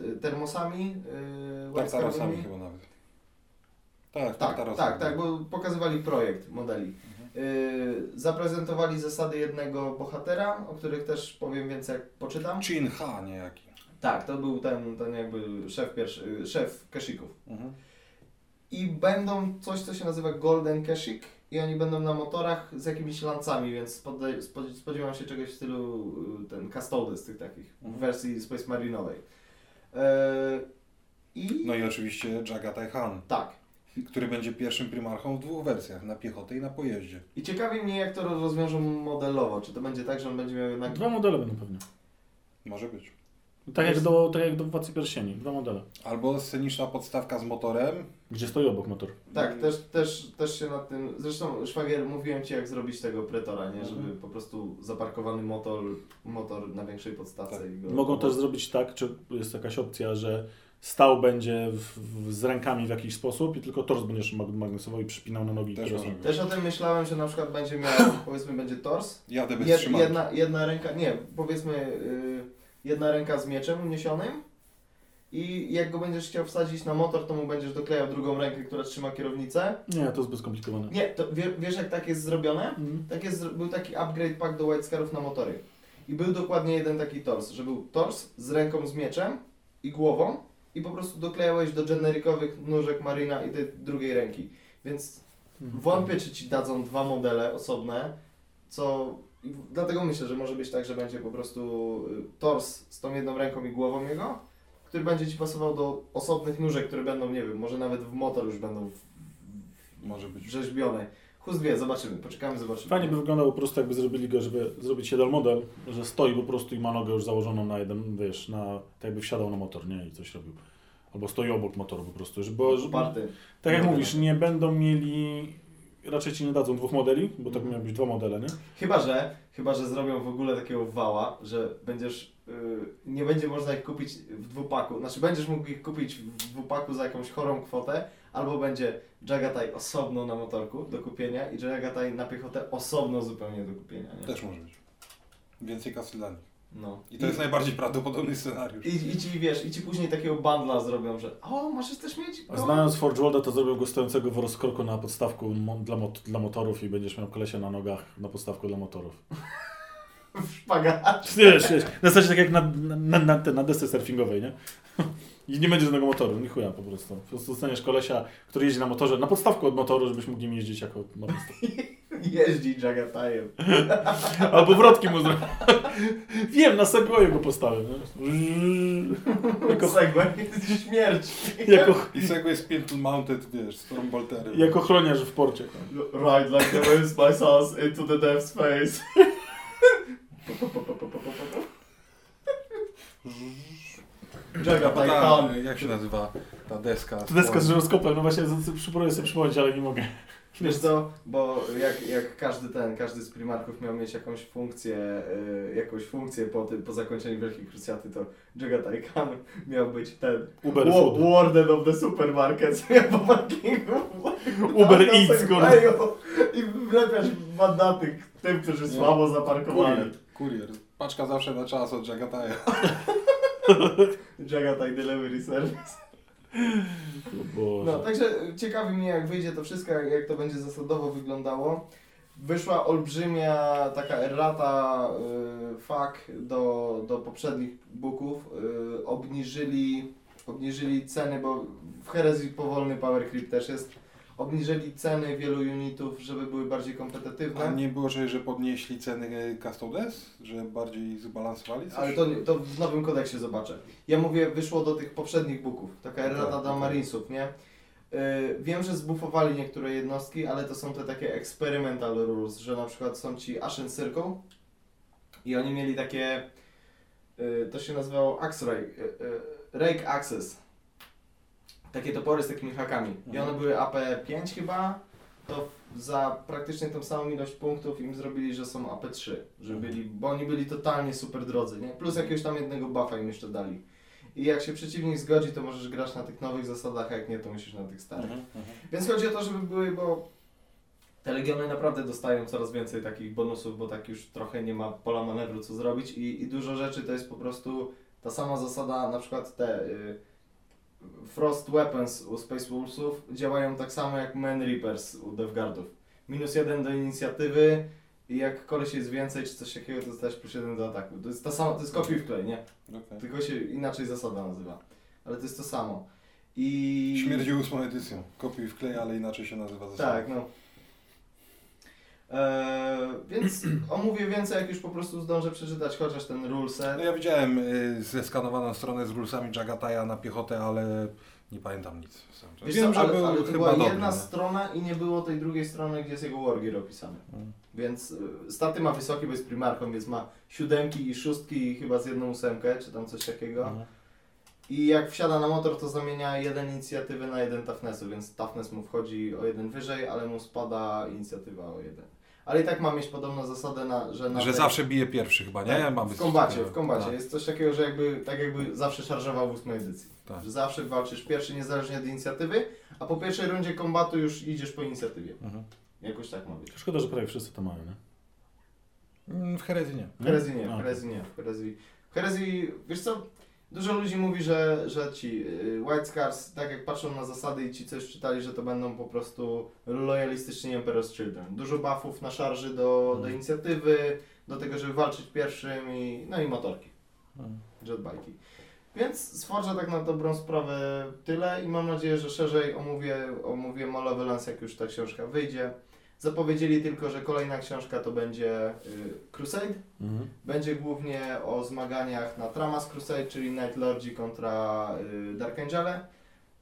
[SPEAKER 2] y, termosami y,
[SPEAKER 3] Tartarosami chyba nawet. Tak,
[SPEAKER 2] Tak, tak, tak, bo pokazywali projekt modeli. Yy, zaprezentowali zasady jednego bohatera, o których też powiem więcej jak poczytam.
[SPEAKER 3] Chin Ha niejaki.
[SPEAKER 2] Tak, to był ten, ten jakby szef pierwszy, szef Keshików.
[SPEAKER 3] Mhm.
[SPEAKER 2] I będą coś, co się nazywa Golden Keshik i oni będą na motorach z jakimiś lancami, więc spodziewam się czegoś w stylu y, ten Custodes tych takich, w
[SPEAKER 3] Mhm.
[SPEAKER 2] wersji Space Marinowej. Yy, I
[SPEAKER 3] No i oczywiście Jagatai Han,
[SPEAKER 2] tak,
[SPEAKER 3] który będzie pierwszym primarchą w dwóch wersjach, na piechotę i na pojeździe.
[SPEAKER 2] i ciekawi mnie jak to rozwiążą modelowo, czy to będzie tak, że on będzie miał jednak
[SPEAKER 1] Dwa modele będą pewnie.
[SPEAKER 3] Może być.
[SPEAKER 1] Tak jak do, tak jak do Władcy Pierścieni. Dwa modele.
[SPEAKER 3] Albo sceniczna podstawka z motorem.
[SPEAKER 1] Gdzie stoi obok motor.
[SPEAKER 2] Tak, też, też, też się nad tym. Zresztą szwagier mówiłem ci jak zrobić tego pretora, nie? Żeby
[SPEAKER 3] Mhm.
[SPEAKER 2] po prostu zaparkowany motor, motor na większej podstawce
[SPEAKER 3] Tak.
[SPEAKER 2] i go.
[SPEAKER 1] Mogą też zrobić tak, czy jest jakaś opcja, że stał będzie w, w, z rękami w jakiś sposób i tylko tors będziesz mag- magnesował i przypinał na nogi,
[SPEAKER 3] Też.
[SPEAKER 2] Też o tym myślałem, że na przykład będzie miał, powiedzmy, będzie tors,
[SPEAKER 3] Jadę bez
[SPEAKER 2] Jed, jedna, jedna ręka, nie, powiedzmy y, jedna ręka z mieczem uniesionym i jak go będziesz chciał wsadzić na motor, to mu będziesz doklejał drugą rękę, która trzyma kierownicę.
[SPEAKER 1] Nie, to jest zbyt skomplikowane.
[SPEAKER 2] Nie, to wie, wiesz jak tak jest zrobione?
[SPEAKER 1] Mhm.
[SPEAKER 2] Tak jest, był taki upgrade pack do White Scarów na motory. I był dokładnie jeden taki tors, że był tors z ręką z mieczem i głową i po prostu doklejałeś do generikowych nóżek Marina i tej drugiej ręki. Więc
[SPEAKER 1] Mhm.
[SPEAKER 2] Wątpię, czy ci dadzą dwa modele osobne, co. Dlatego myślę, że może być tak, że będzie po prostu y, tors z tą jedną ręką i głową jego, który będzie ci pasował do osobnych nóżek, które będą, nie wiem, może nawet w motor już będą w-
[SPEAKER 3] Może być.
[SPEAKER 2] wrzeźbione. Chust wie, zobaczymy, poczekamy, zobaczymy.
[SPEAKER 1] Fajnie by wyglądało po prostu jakby zrobili go, żeby zrobić jeden model, że stoi po prostu i ma nogę już założoną na jeden, wiesz, na, tak jakby wsiadał na motor, nie? I coś robił. Albo stoi obok motoru po prostu, żeby, bo, żeby
[SPEAKER 2] Party.
[SPEAKER 1] tak jak mówisz, nie będą mieli, raczej ci nie dadzą dwóch modeli, bo tak miały być dwa modele, nie?
[SPEAKER 2] Chyba, że, chyba, że zrobią w ogóle takiego wała, że będziesz, yy, nie będzie można ich kupić w dwupaku, znaczy będziesz mógł ich kupić w dwupaku za jakąś chorą kwotę, albo będzie Jagataj osobno na motorku do kupienia i Jagataj na piechotę osobno zupełnie do kupienia, nie?
[SPEAKER 3] Też może być. Więcej kasy dla nich.
[SPEAKER 2] No.
[SPEAKER 3] I to jest najbardziej prawdopodobny scenariusz.
[SPEAKER 2] I, I ci wiesz, i ci później takiego bundla zrobią, że o, możesz też mieć.
[SPEAKER 1] A
[SPEAKER 2] No.
[SPEAKER 1] znając Forge Worlda, to zrobią go stojącego w rozkroku na podstawku mo- dla, mot- dla motorów i będziesz miał kolesia na nogach na podstawku dla motorów.
[SPEAKER 2] w szpagat.
[SPEAKER 1] Wiesz, wiesz, na zasadzie tak jak na, na, na, na, na desce surfingowej, nie? I nie będzie żadnego motoru, nie chuja po prostu. Po prostu dostaniesz kolesia, który jeździ na motorze, na podstawku od motoru, żebyś mógł nim jeździć jako na.
[SPEAKER 2] Jeździ Jagatajem.
[SPEAKER 1] Albo wrotki mu zrobię. Wiem, na Segwayu go postawię. Nie? Jako,
[SPEAKER 2] Segway, śmierć.
[SPEAKER 1] jako,
[SPEAKER 3] I Segway jest Pintle Mounted, wiesz, z Stormbolterem.
[SPEAKER 1] jako chroniarz w porcie.
[SPEAKER 2] Ride like the winds my sauce into the death's face.
[SPEAKER 3] A
[SPEAKER 2] Jagataj
[SPEAKER 3] ta,
[SPEAKER 2] tam.
[SPEAKER 3] jak się nazywa ta deska?
[SPEAKER 1] To deska z żyroskopem, no właśnie próbuję sobie przypomnieć, ale nie mogę.
[SPEAKER 2] Wiesz co, bo jak, jak każdy ten, każdy z primarków miał mieć jakąś funkcję, y, jakąś funkcję po, tym, po zakończeniu Wielkiej Krucjaty, to Jagatai Khan miał być ten
[SPEAKER 1] Uber.
[SPEAKER 2] Warden of the Supermarket, co ja po parkingu.
[SPEAKER 1] Uber Eats,
[SPEAKER 2] Segwayu I wlepiasz mandaty tym, którzy słabo zaparkowali.
[SPEAKER 3] Kurier. Kurier. Paczka zawsze na czas od Jagataja.
[SPEAKER 2] Jagatai Delivery Service. No, także ciekawi mnie jak wyjdzie to wszystko, jak, jak to będzie zasadowo wyglądało. Wyszła olbrzymia taka errata y, fuck do, do poprzednich booków. Y, obniżyli, obniżyli ceny, bo w herezji powolny power creep też jest. Obniżyli ceny wielu unitów, żeby były bardziej kompetytywne.
[SPEAKER 3] A nie było, że, że podnieśli ceny Custodes? Że bardziej zbalansowali coś?
[SPEAKER 2] Ale to, to w nowym kodeksie zobaczę. Ja mówię, wyszło do tych poprzednich booków. Taka errata dla
[SPEAKER 3] okej.
[SPEAKER 2] Marinesów, nie? Yy, wiem, że zbufowali niektóre jednostki, ale to są te takie experimental rules, że na przykład są ci Ashen Circle i oni mieli takie, yy, to się nazywało Axe Rake, yy, Rake Access. Takie topory z takimi hakami. I one
[SPEAKER 3] Mhm.
[SPEAKER 2] były AP5 chyba, to za praktycznie tą samą ilość punktów im zrobili, że są AP3, że
[SPEAKER 3] Mhm.
[SPEAKER 2] byli, bo oni byli totalnie super drodzy, nie? Plus jakiegoś tam jednego buffa im jeszcze dali. I jak się przeciwnik zgodzi, to możesz grać na tych nowych zasadach, a jak nie, to musisz na tych starych.
[SPEAKER 3] Mhm.
[SPEAKER 2] Więc chodzi o to, żeby były, bo te legiony naprawdę dostają coraz więcej takich bonusów, bo tak już trochę nie ma pola manewru co zrobić i, i dużo rzeczy to jest po prostu ta sama zasada, na przykład te y, Frost Weapons u Space Wolvesów działają tak samo jak Man Reapers u Devguardów. Minus jeden do inicjatywy i jak koleś jest więcej czy coś takiego, to dostajesz plus jeden do ataku. To jest ta sama, to jest kopiuj w klej, nie?
[SPEAKER 3] Okej.
[SPEAKER 2] Tylko się inaczej zasada nazywa. Ale to jest to samo. I...
[SPEAKER 3] Śmierdzi ósmą edycją. Kopiuj w klej, ale inaczej się nazywa zasada.
[SPEAKER 2] Tak, no. Eee, więc omówię więcej, jak już po prostu zdążę przeczytać chociaż ten rule set.
[SPEAKER 3] No ja widziałem y, zeskanowaną stronę z rulesami Jagataja na piechotę, ale nie pamiętam nic. Sam.
[SPEAKER 2] Wiesz
[SPEAKER 3] Wiem,
[SPEAKER 2] co,
[SPEAKER 3] że
[SPEAKER 2] ale,
[SPEAKER 3] był
[SPEAKER 2] ale to była
[SPEAKER 3] dobry.
[SPEAKER 2] jedna
[SPEAKER 3] no.
[SPEAKER 2] strona i nie było tej drugiej strony, gdzie jest jego wargear opisany.
[SPEAKER 3] Mm.
[SPEAKER 2] Więc y, staty ma wysokie, bo jest primarką, więc ma siódemki i szóstki chyba z jedną ósemkę, czy tam coś takiego.
[SPEAKER 3] Mhm.
[SPEAKER 2] I jak wsiada na motor, to zamienia jeden inicjatywy na jeden toughnessu, więc toughness mu wchodzi o jeden wyżej, ale mu spada inicjatywa o jeden. Ale i tak ma mieć podobną zasadę, na, że na
[SPEAKER 3] Że
[SPEAKER 2] tej-
[SPEAKER 3] zawsze bije pierwszy chyba, nie?
[SPEAKER 2] tak,
[SPEAKER 3] Ma
[SPEAKER 2] w kombacie, w kombacie.
[SPEAKER 3] Tak.
[SPEAKER 2] Jest coś takiego, że jakby, tak jakby zawsze szarżował w ósmej edycji.
[SPEAKER 3] Tak.
[SPEAKER 2] Że zawsze walczysz pierwszy niezależnie od inicjatywy, a po pierwszej rundzie kombatu już idziesz po inicjatywie.
[SPEAKER 3] Mhm.
[SPEAKER 2] Jakoś tak ma być.
[SPEAKER 1] Szkoda, że prawie wszyscy to mają, nie?
[SPEAKER 3] Mm, W herezji nie.
[SPEAKER 2] W herezji nie, w herezji nie. W herezji, w herezji wiesz co, dużo ludzi mówi, że, że ci y, White Scars, tak jak patrzą na zasady i ci coś czytali, że to będą po prostu lojalistyczni Emperor's Children. Dużo buffów na szarży do, do
[SPEAKER 1] Mhm.
[SPEAKER 2] inicjatywy, do tego, żeby walczyć pierwszym i, no i motorki.
[SPEAKER 3] Mhm.
[SPEAKER 2] jetbike'i. Więc z Forza tak na dobrą sprawę tyle i mam nadzieję, że szerzej omówię, omówię Malevolence, jak już ta książka wyjdzie. Zapowiedzieli tylko, że kolejna książka to będzie y, Crusade.
[SPEAKER 1] Mhm.
[SPEAKER 2] Będzie głównie o zmaganiach na Tramas Crusade, czyli Night Lordzi kontra y, Dark Angele.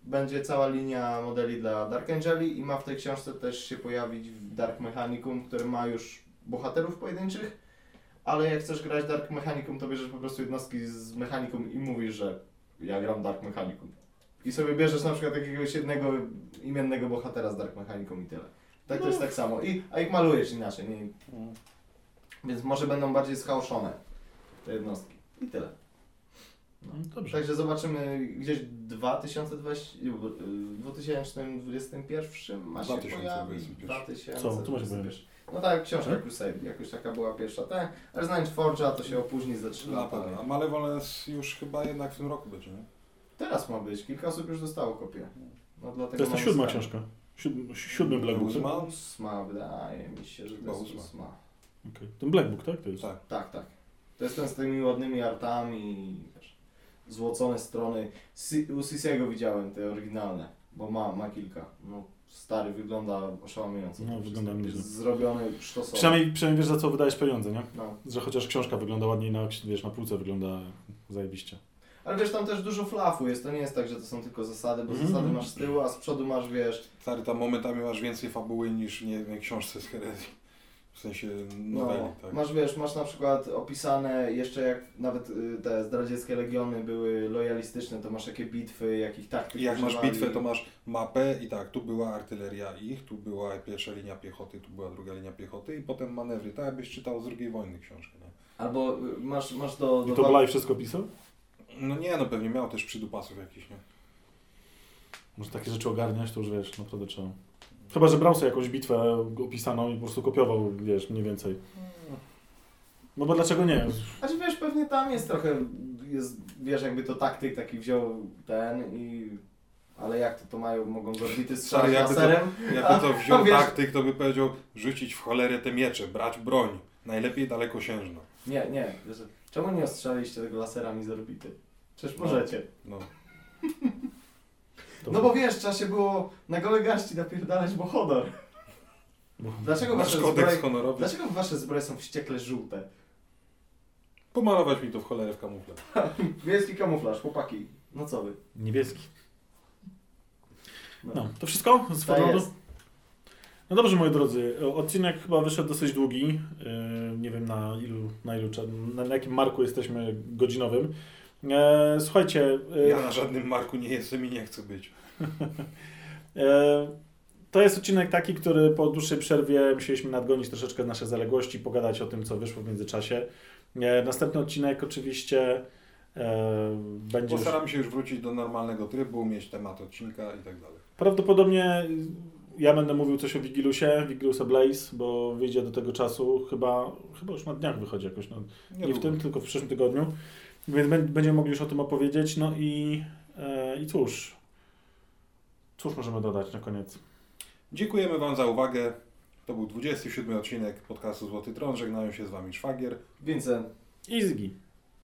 [SPEAKER 2] Będzie cała linia modeli dla Dark Angeli i ma w tej książce też się pojawić Dark Mechanicum, który ma już bohaterów pojedynczych. Ale jak chcesz grać Dark Mechanicum, to bierzesz po prostu jednostki z Mechanicum i mówisz, że ja gram Dark Mechanicum. I sobie bierzesz na przykład jakiegoś jednego imiennego bohatera z Dark Mechanicum i tyle. Tak to jest tak samo. I, a ich malujesz inaczej. Nie, więc może będą bardziej schaoszone te jednostki. I tyle. No.
[SPEAKER 1] No, Dobrze.
[SPEAKER 2] Także zobaczymy gdzieś w 2020, y, w 2021 ma się
[SPEAKER 3] 2021.
[SPEAKER 2] pojawić. 2000,
[SPEAKER 1] Co? Tu ma się pojawić?
[SPEAKER 2] No tak, książka
[SPEAKER 1] Tak?
[SPEAKER 2] Crusade, jakoś taka była pierwsza. Ten, ale znając Forge'a to się opóźni za 3
[SPEAKER 3] Na
[SPEAKER 2] lata.
[SPEAKER 3] A Malevolence już chyba jednak w tym roku będzie, nie?
[SPEAKER 2] Teraz ma być, kilka osób już dostało kopię. No, dlatego
[SPEAKER 1] To jest ta siódma książka. Siódmy, siódmy Black Book. tak?
[SPEAKER 3] Ósma?
[SPEAKER 2] Ósma, wydaje mi się, że to jest
[SPEAKER 3] ósma.
[SPEAKER 2] ósma.
[SPEAKER 1] Okej. Ten Black Book, tak? To jest.
[SPEAKER 3] Tak.
[SPEAKER 2] Tak, tak. To jest ten z tymi ładnymi artami, wiesz, złocone strony. Si- U Sisiego widziałem te oryginalne, bo ma, ma kilka. No, stary wygląda oszałamiająco.
[SPEAKER 1] No, wygląda nieźle.
[SPEAKER 2] Zrobiony sztosowo.
[SPEAKER 1] Przynajmniej, przynajmniej wiesz za co wydajesz pieniądze, nie?
[SPEAKER 2] No.
[SPEAKER 1] Że chociaż książka wygląda ładniej na, wiesz, na półce wygląda zajebiście.
[SPEAKER 2] Ale wiesz, tam też dużo flafu jest. To nie jest tak, że to są tylko zasady, bo
[SPEAKER 1] Mhm.
[SPEAKER 2] zasady masz z tyłu, a z przodu masz, wiesz,
[SPEAKER 3] Stary, tam momentami masz więcej fabuły niż nie wiem, książce z herezji. W sensie noweli,
[SPEAKER 2] no,
[SPEAKER 3] tak.
[SPEAKER 2] masz, wiesz, masz na przykład opisane jeszcze jak nawet y, te zdradzieckie legiony były lojalistyczne, to masz jakie bitwy, jakich taktyk
[SPEAKER 3] I jak masz bitwę, to masz mapę i tak, tu była artyleria ich, tu była pierwsza linia piechoty, tu była druga linia piechoty i potem manewry. Tak jakbyś czytał z II wojny książkę, nie?
[SPEAKER 2] Albo y, masz, masz do... do
[SPEAKER 1] I to Blaj wszystko pisał?
[SPEAKER 3] No nie, no pewnie miał też przydupasów jakiś, nie?
[SPEAKER 1] Może takie rzeczy ogarniać, to już wiesz, naprawdę trzeba. Chyba, że brał sobie jakąś bitwę opisaną i po prostu kopiował, wiesz, mniej więcej. No bo dlaczego nie?
[SPEAKER 2] Znaczy wiesz, pewnie tam jest trochę, jest, wiesz, jakby to taktyk taki wziął ten i... Ale jak to, to mają, mogą go bity strzelać
[SPEAKER 3] jakby to-
[SPEAKER 2] laserem?
[SPEAKER 3] Jakby to wziął
[SPEAKER 2] No wiesz-
[SPEAKER 3] taktyk, to by powiedział rzucić w cholerę te miecze, brać broń. Najlepiej dalekosiężną.
[SPEAKER 2] Nie, nie, wiesz, czemu nie ostrzeliście tego laserami z orbity? Przecież
[SPEAKER 3] No.
[SPEAKER 2] możecie.
[SPEAKER 3] No.
[SPEAKER 1] To-
[SPEAKER 2] No bo wiesz, trzeba się było na gole garści napierdalać, bo honor.
[SPEAKER 1] bo-
[SPEAKER 2] Dlaczego
[SPEAKER 3] Nasz
[SPEAKER 2] wasze
[SPEAKER 3] kodeks
[SPEAKER 2] zbroje,
[SPEAKER 3] honorowy.
[SPEAKER 2] dlaczego wasze zbroje są wściekle żółte?
[SPEAKER 3] Pomalować mi to w cholerę w kamufle.
[SPEAKER 2] Wiejski kamuflaż, chłopaki. No co wy?
[SPEAKER 1] Niebieski.
[SPEAKER 2] No.
[SPEAKER 1] No, to wszystko z
[SPEAKER 2] To jest.
[SPEAKER 1] No dobrze, moi drodzy. Odcinek chyba wyszedł dosyć długi. Yy, Nie wiem na ilu, na ilu, cza- na, na jakim marku jesteśmy godzinowym. E, Słuchajcie, e,
[SPEAKER 3] Ja na żadnym marku nie jestem i nie chcę być.
[SPEAKER 1] e, to jest odcinek taki, który po dłuższej przerwie musieliśmy nadgonić troszeczkę nasze zaległości, pogadać o tym, co wyszło w międzyczasie. E, Następny odcinek oczywiście e, będzie już
[SPEAKER 3] Postaram się już wrócić do normalnego trybu, mieć temat odcinka i tak dalej.
[SPEAKER 1] Prawdopodobnie ja będę mówił coś o Wigilusie, Wigilusa Blaze, bo wyjdzie do tego czasu, chyba, chyba już na dniach wychodzi jakoś, no, nie, w tym, tylko w przyszłym tygodniu, więc bę- będziemy mogli już o tym opowiedzieć, no i, e, i cóż, cóż możemy dodać na koniec?
[SPEAKER 3] Dziękujemy Wam za uwagę. To był 27 odcinek podcastu Złoty Tron. Żegnają się z Wami Szwagier.
[SPEAKER 2] Vincent.
[SPEAKER 1] Izgi.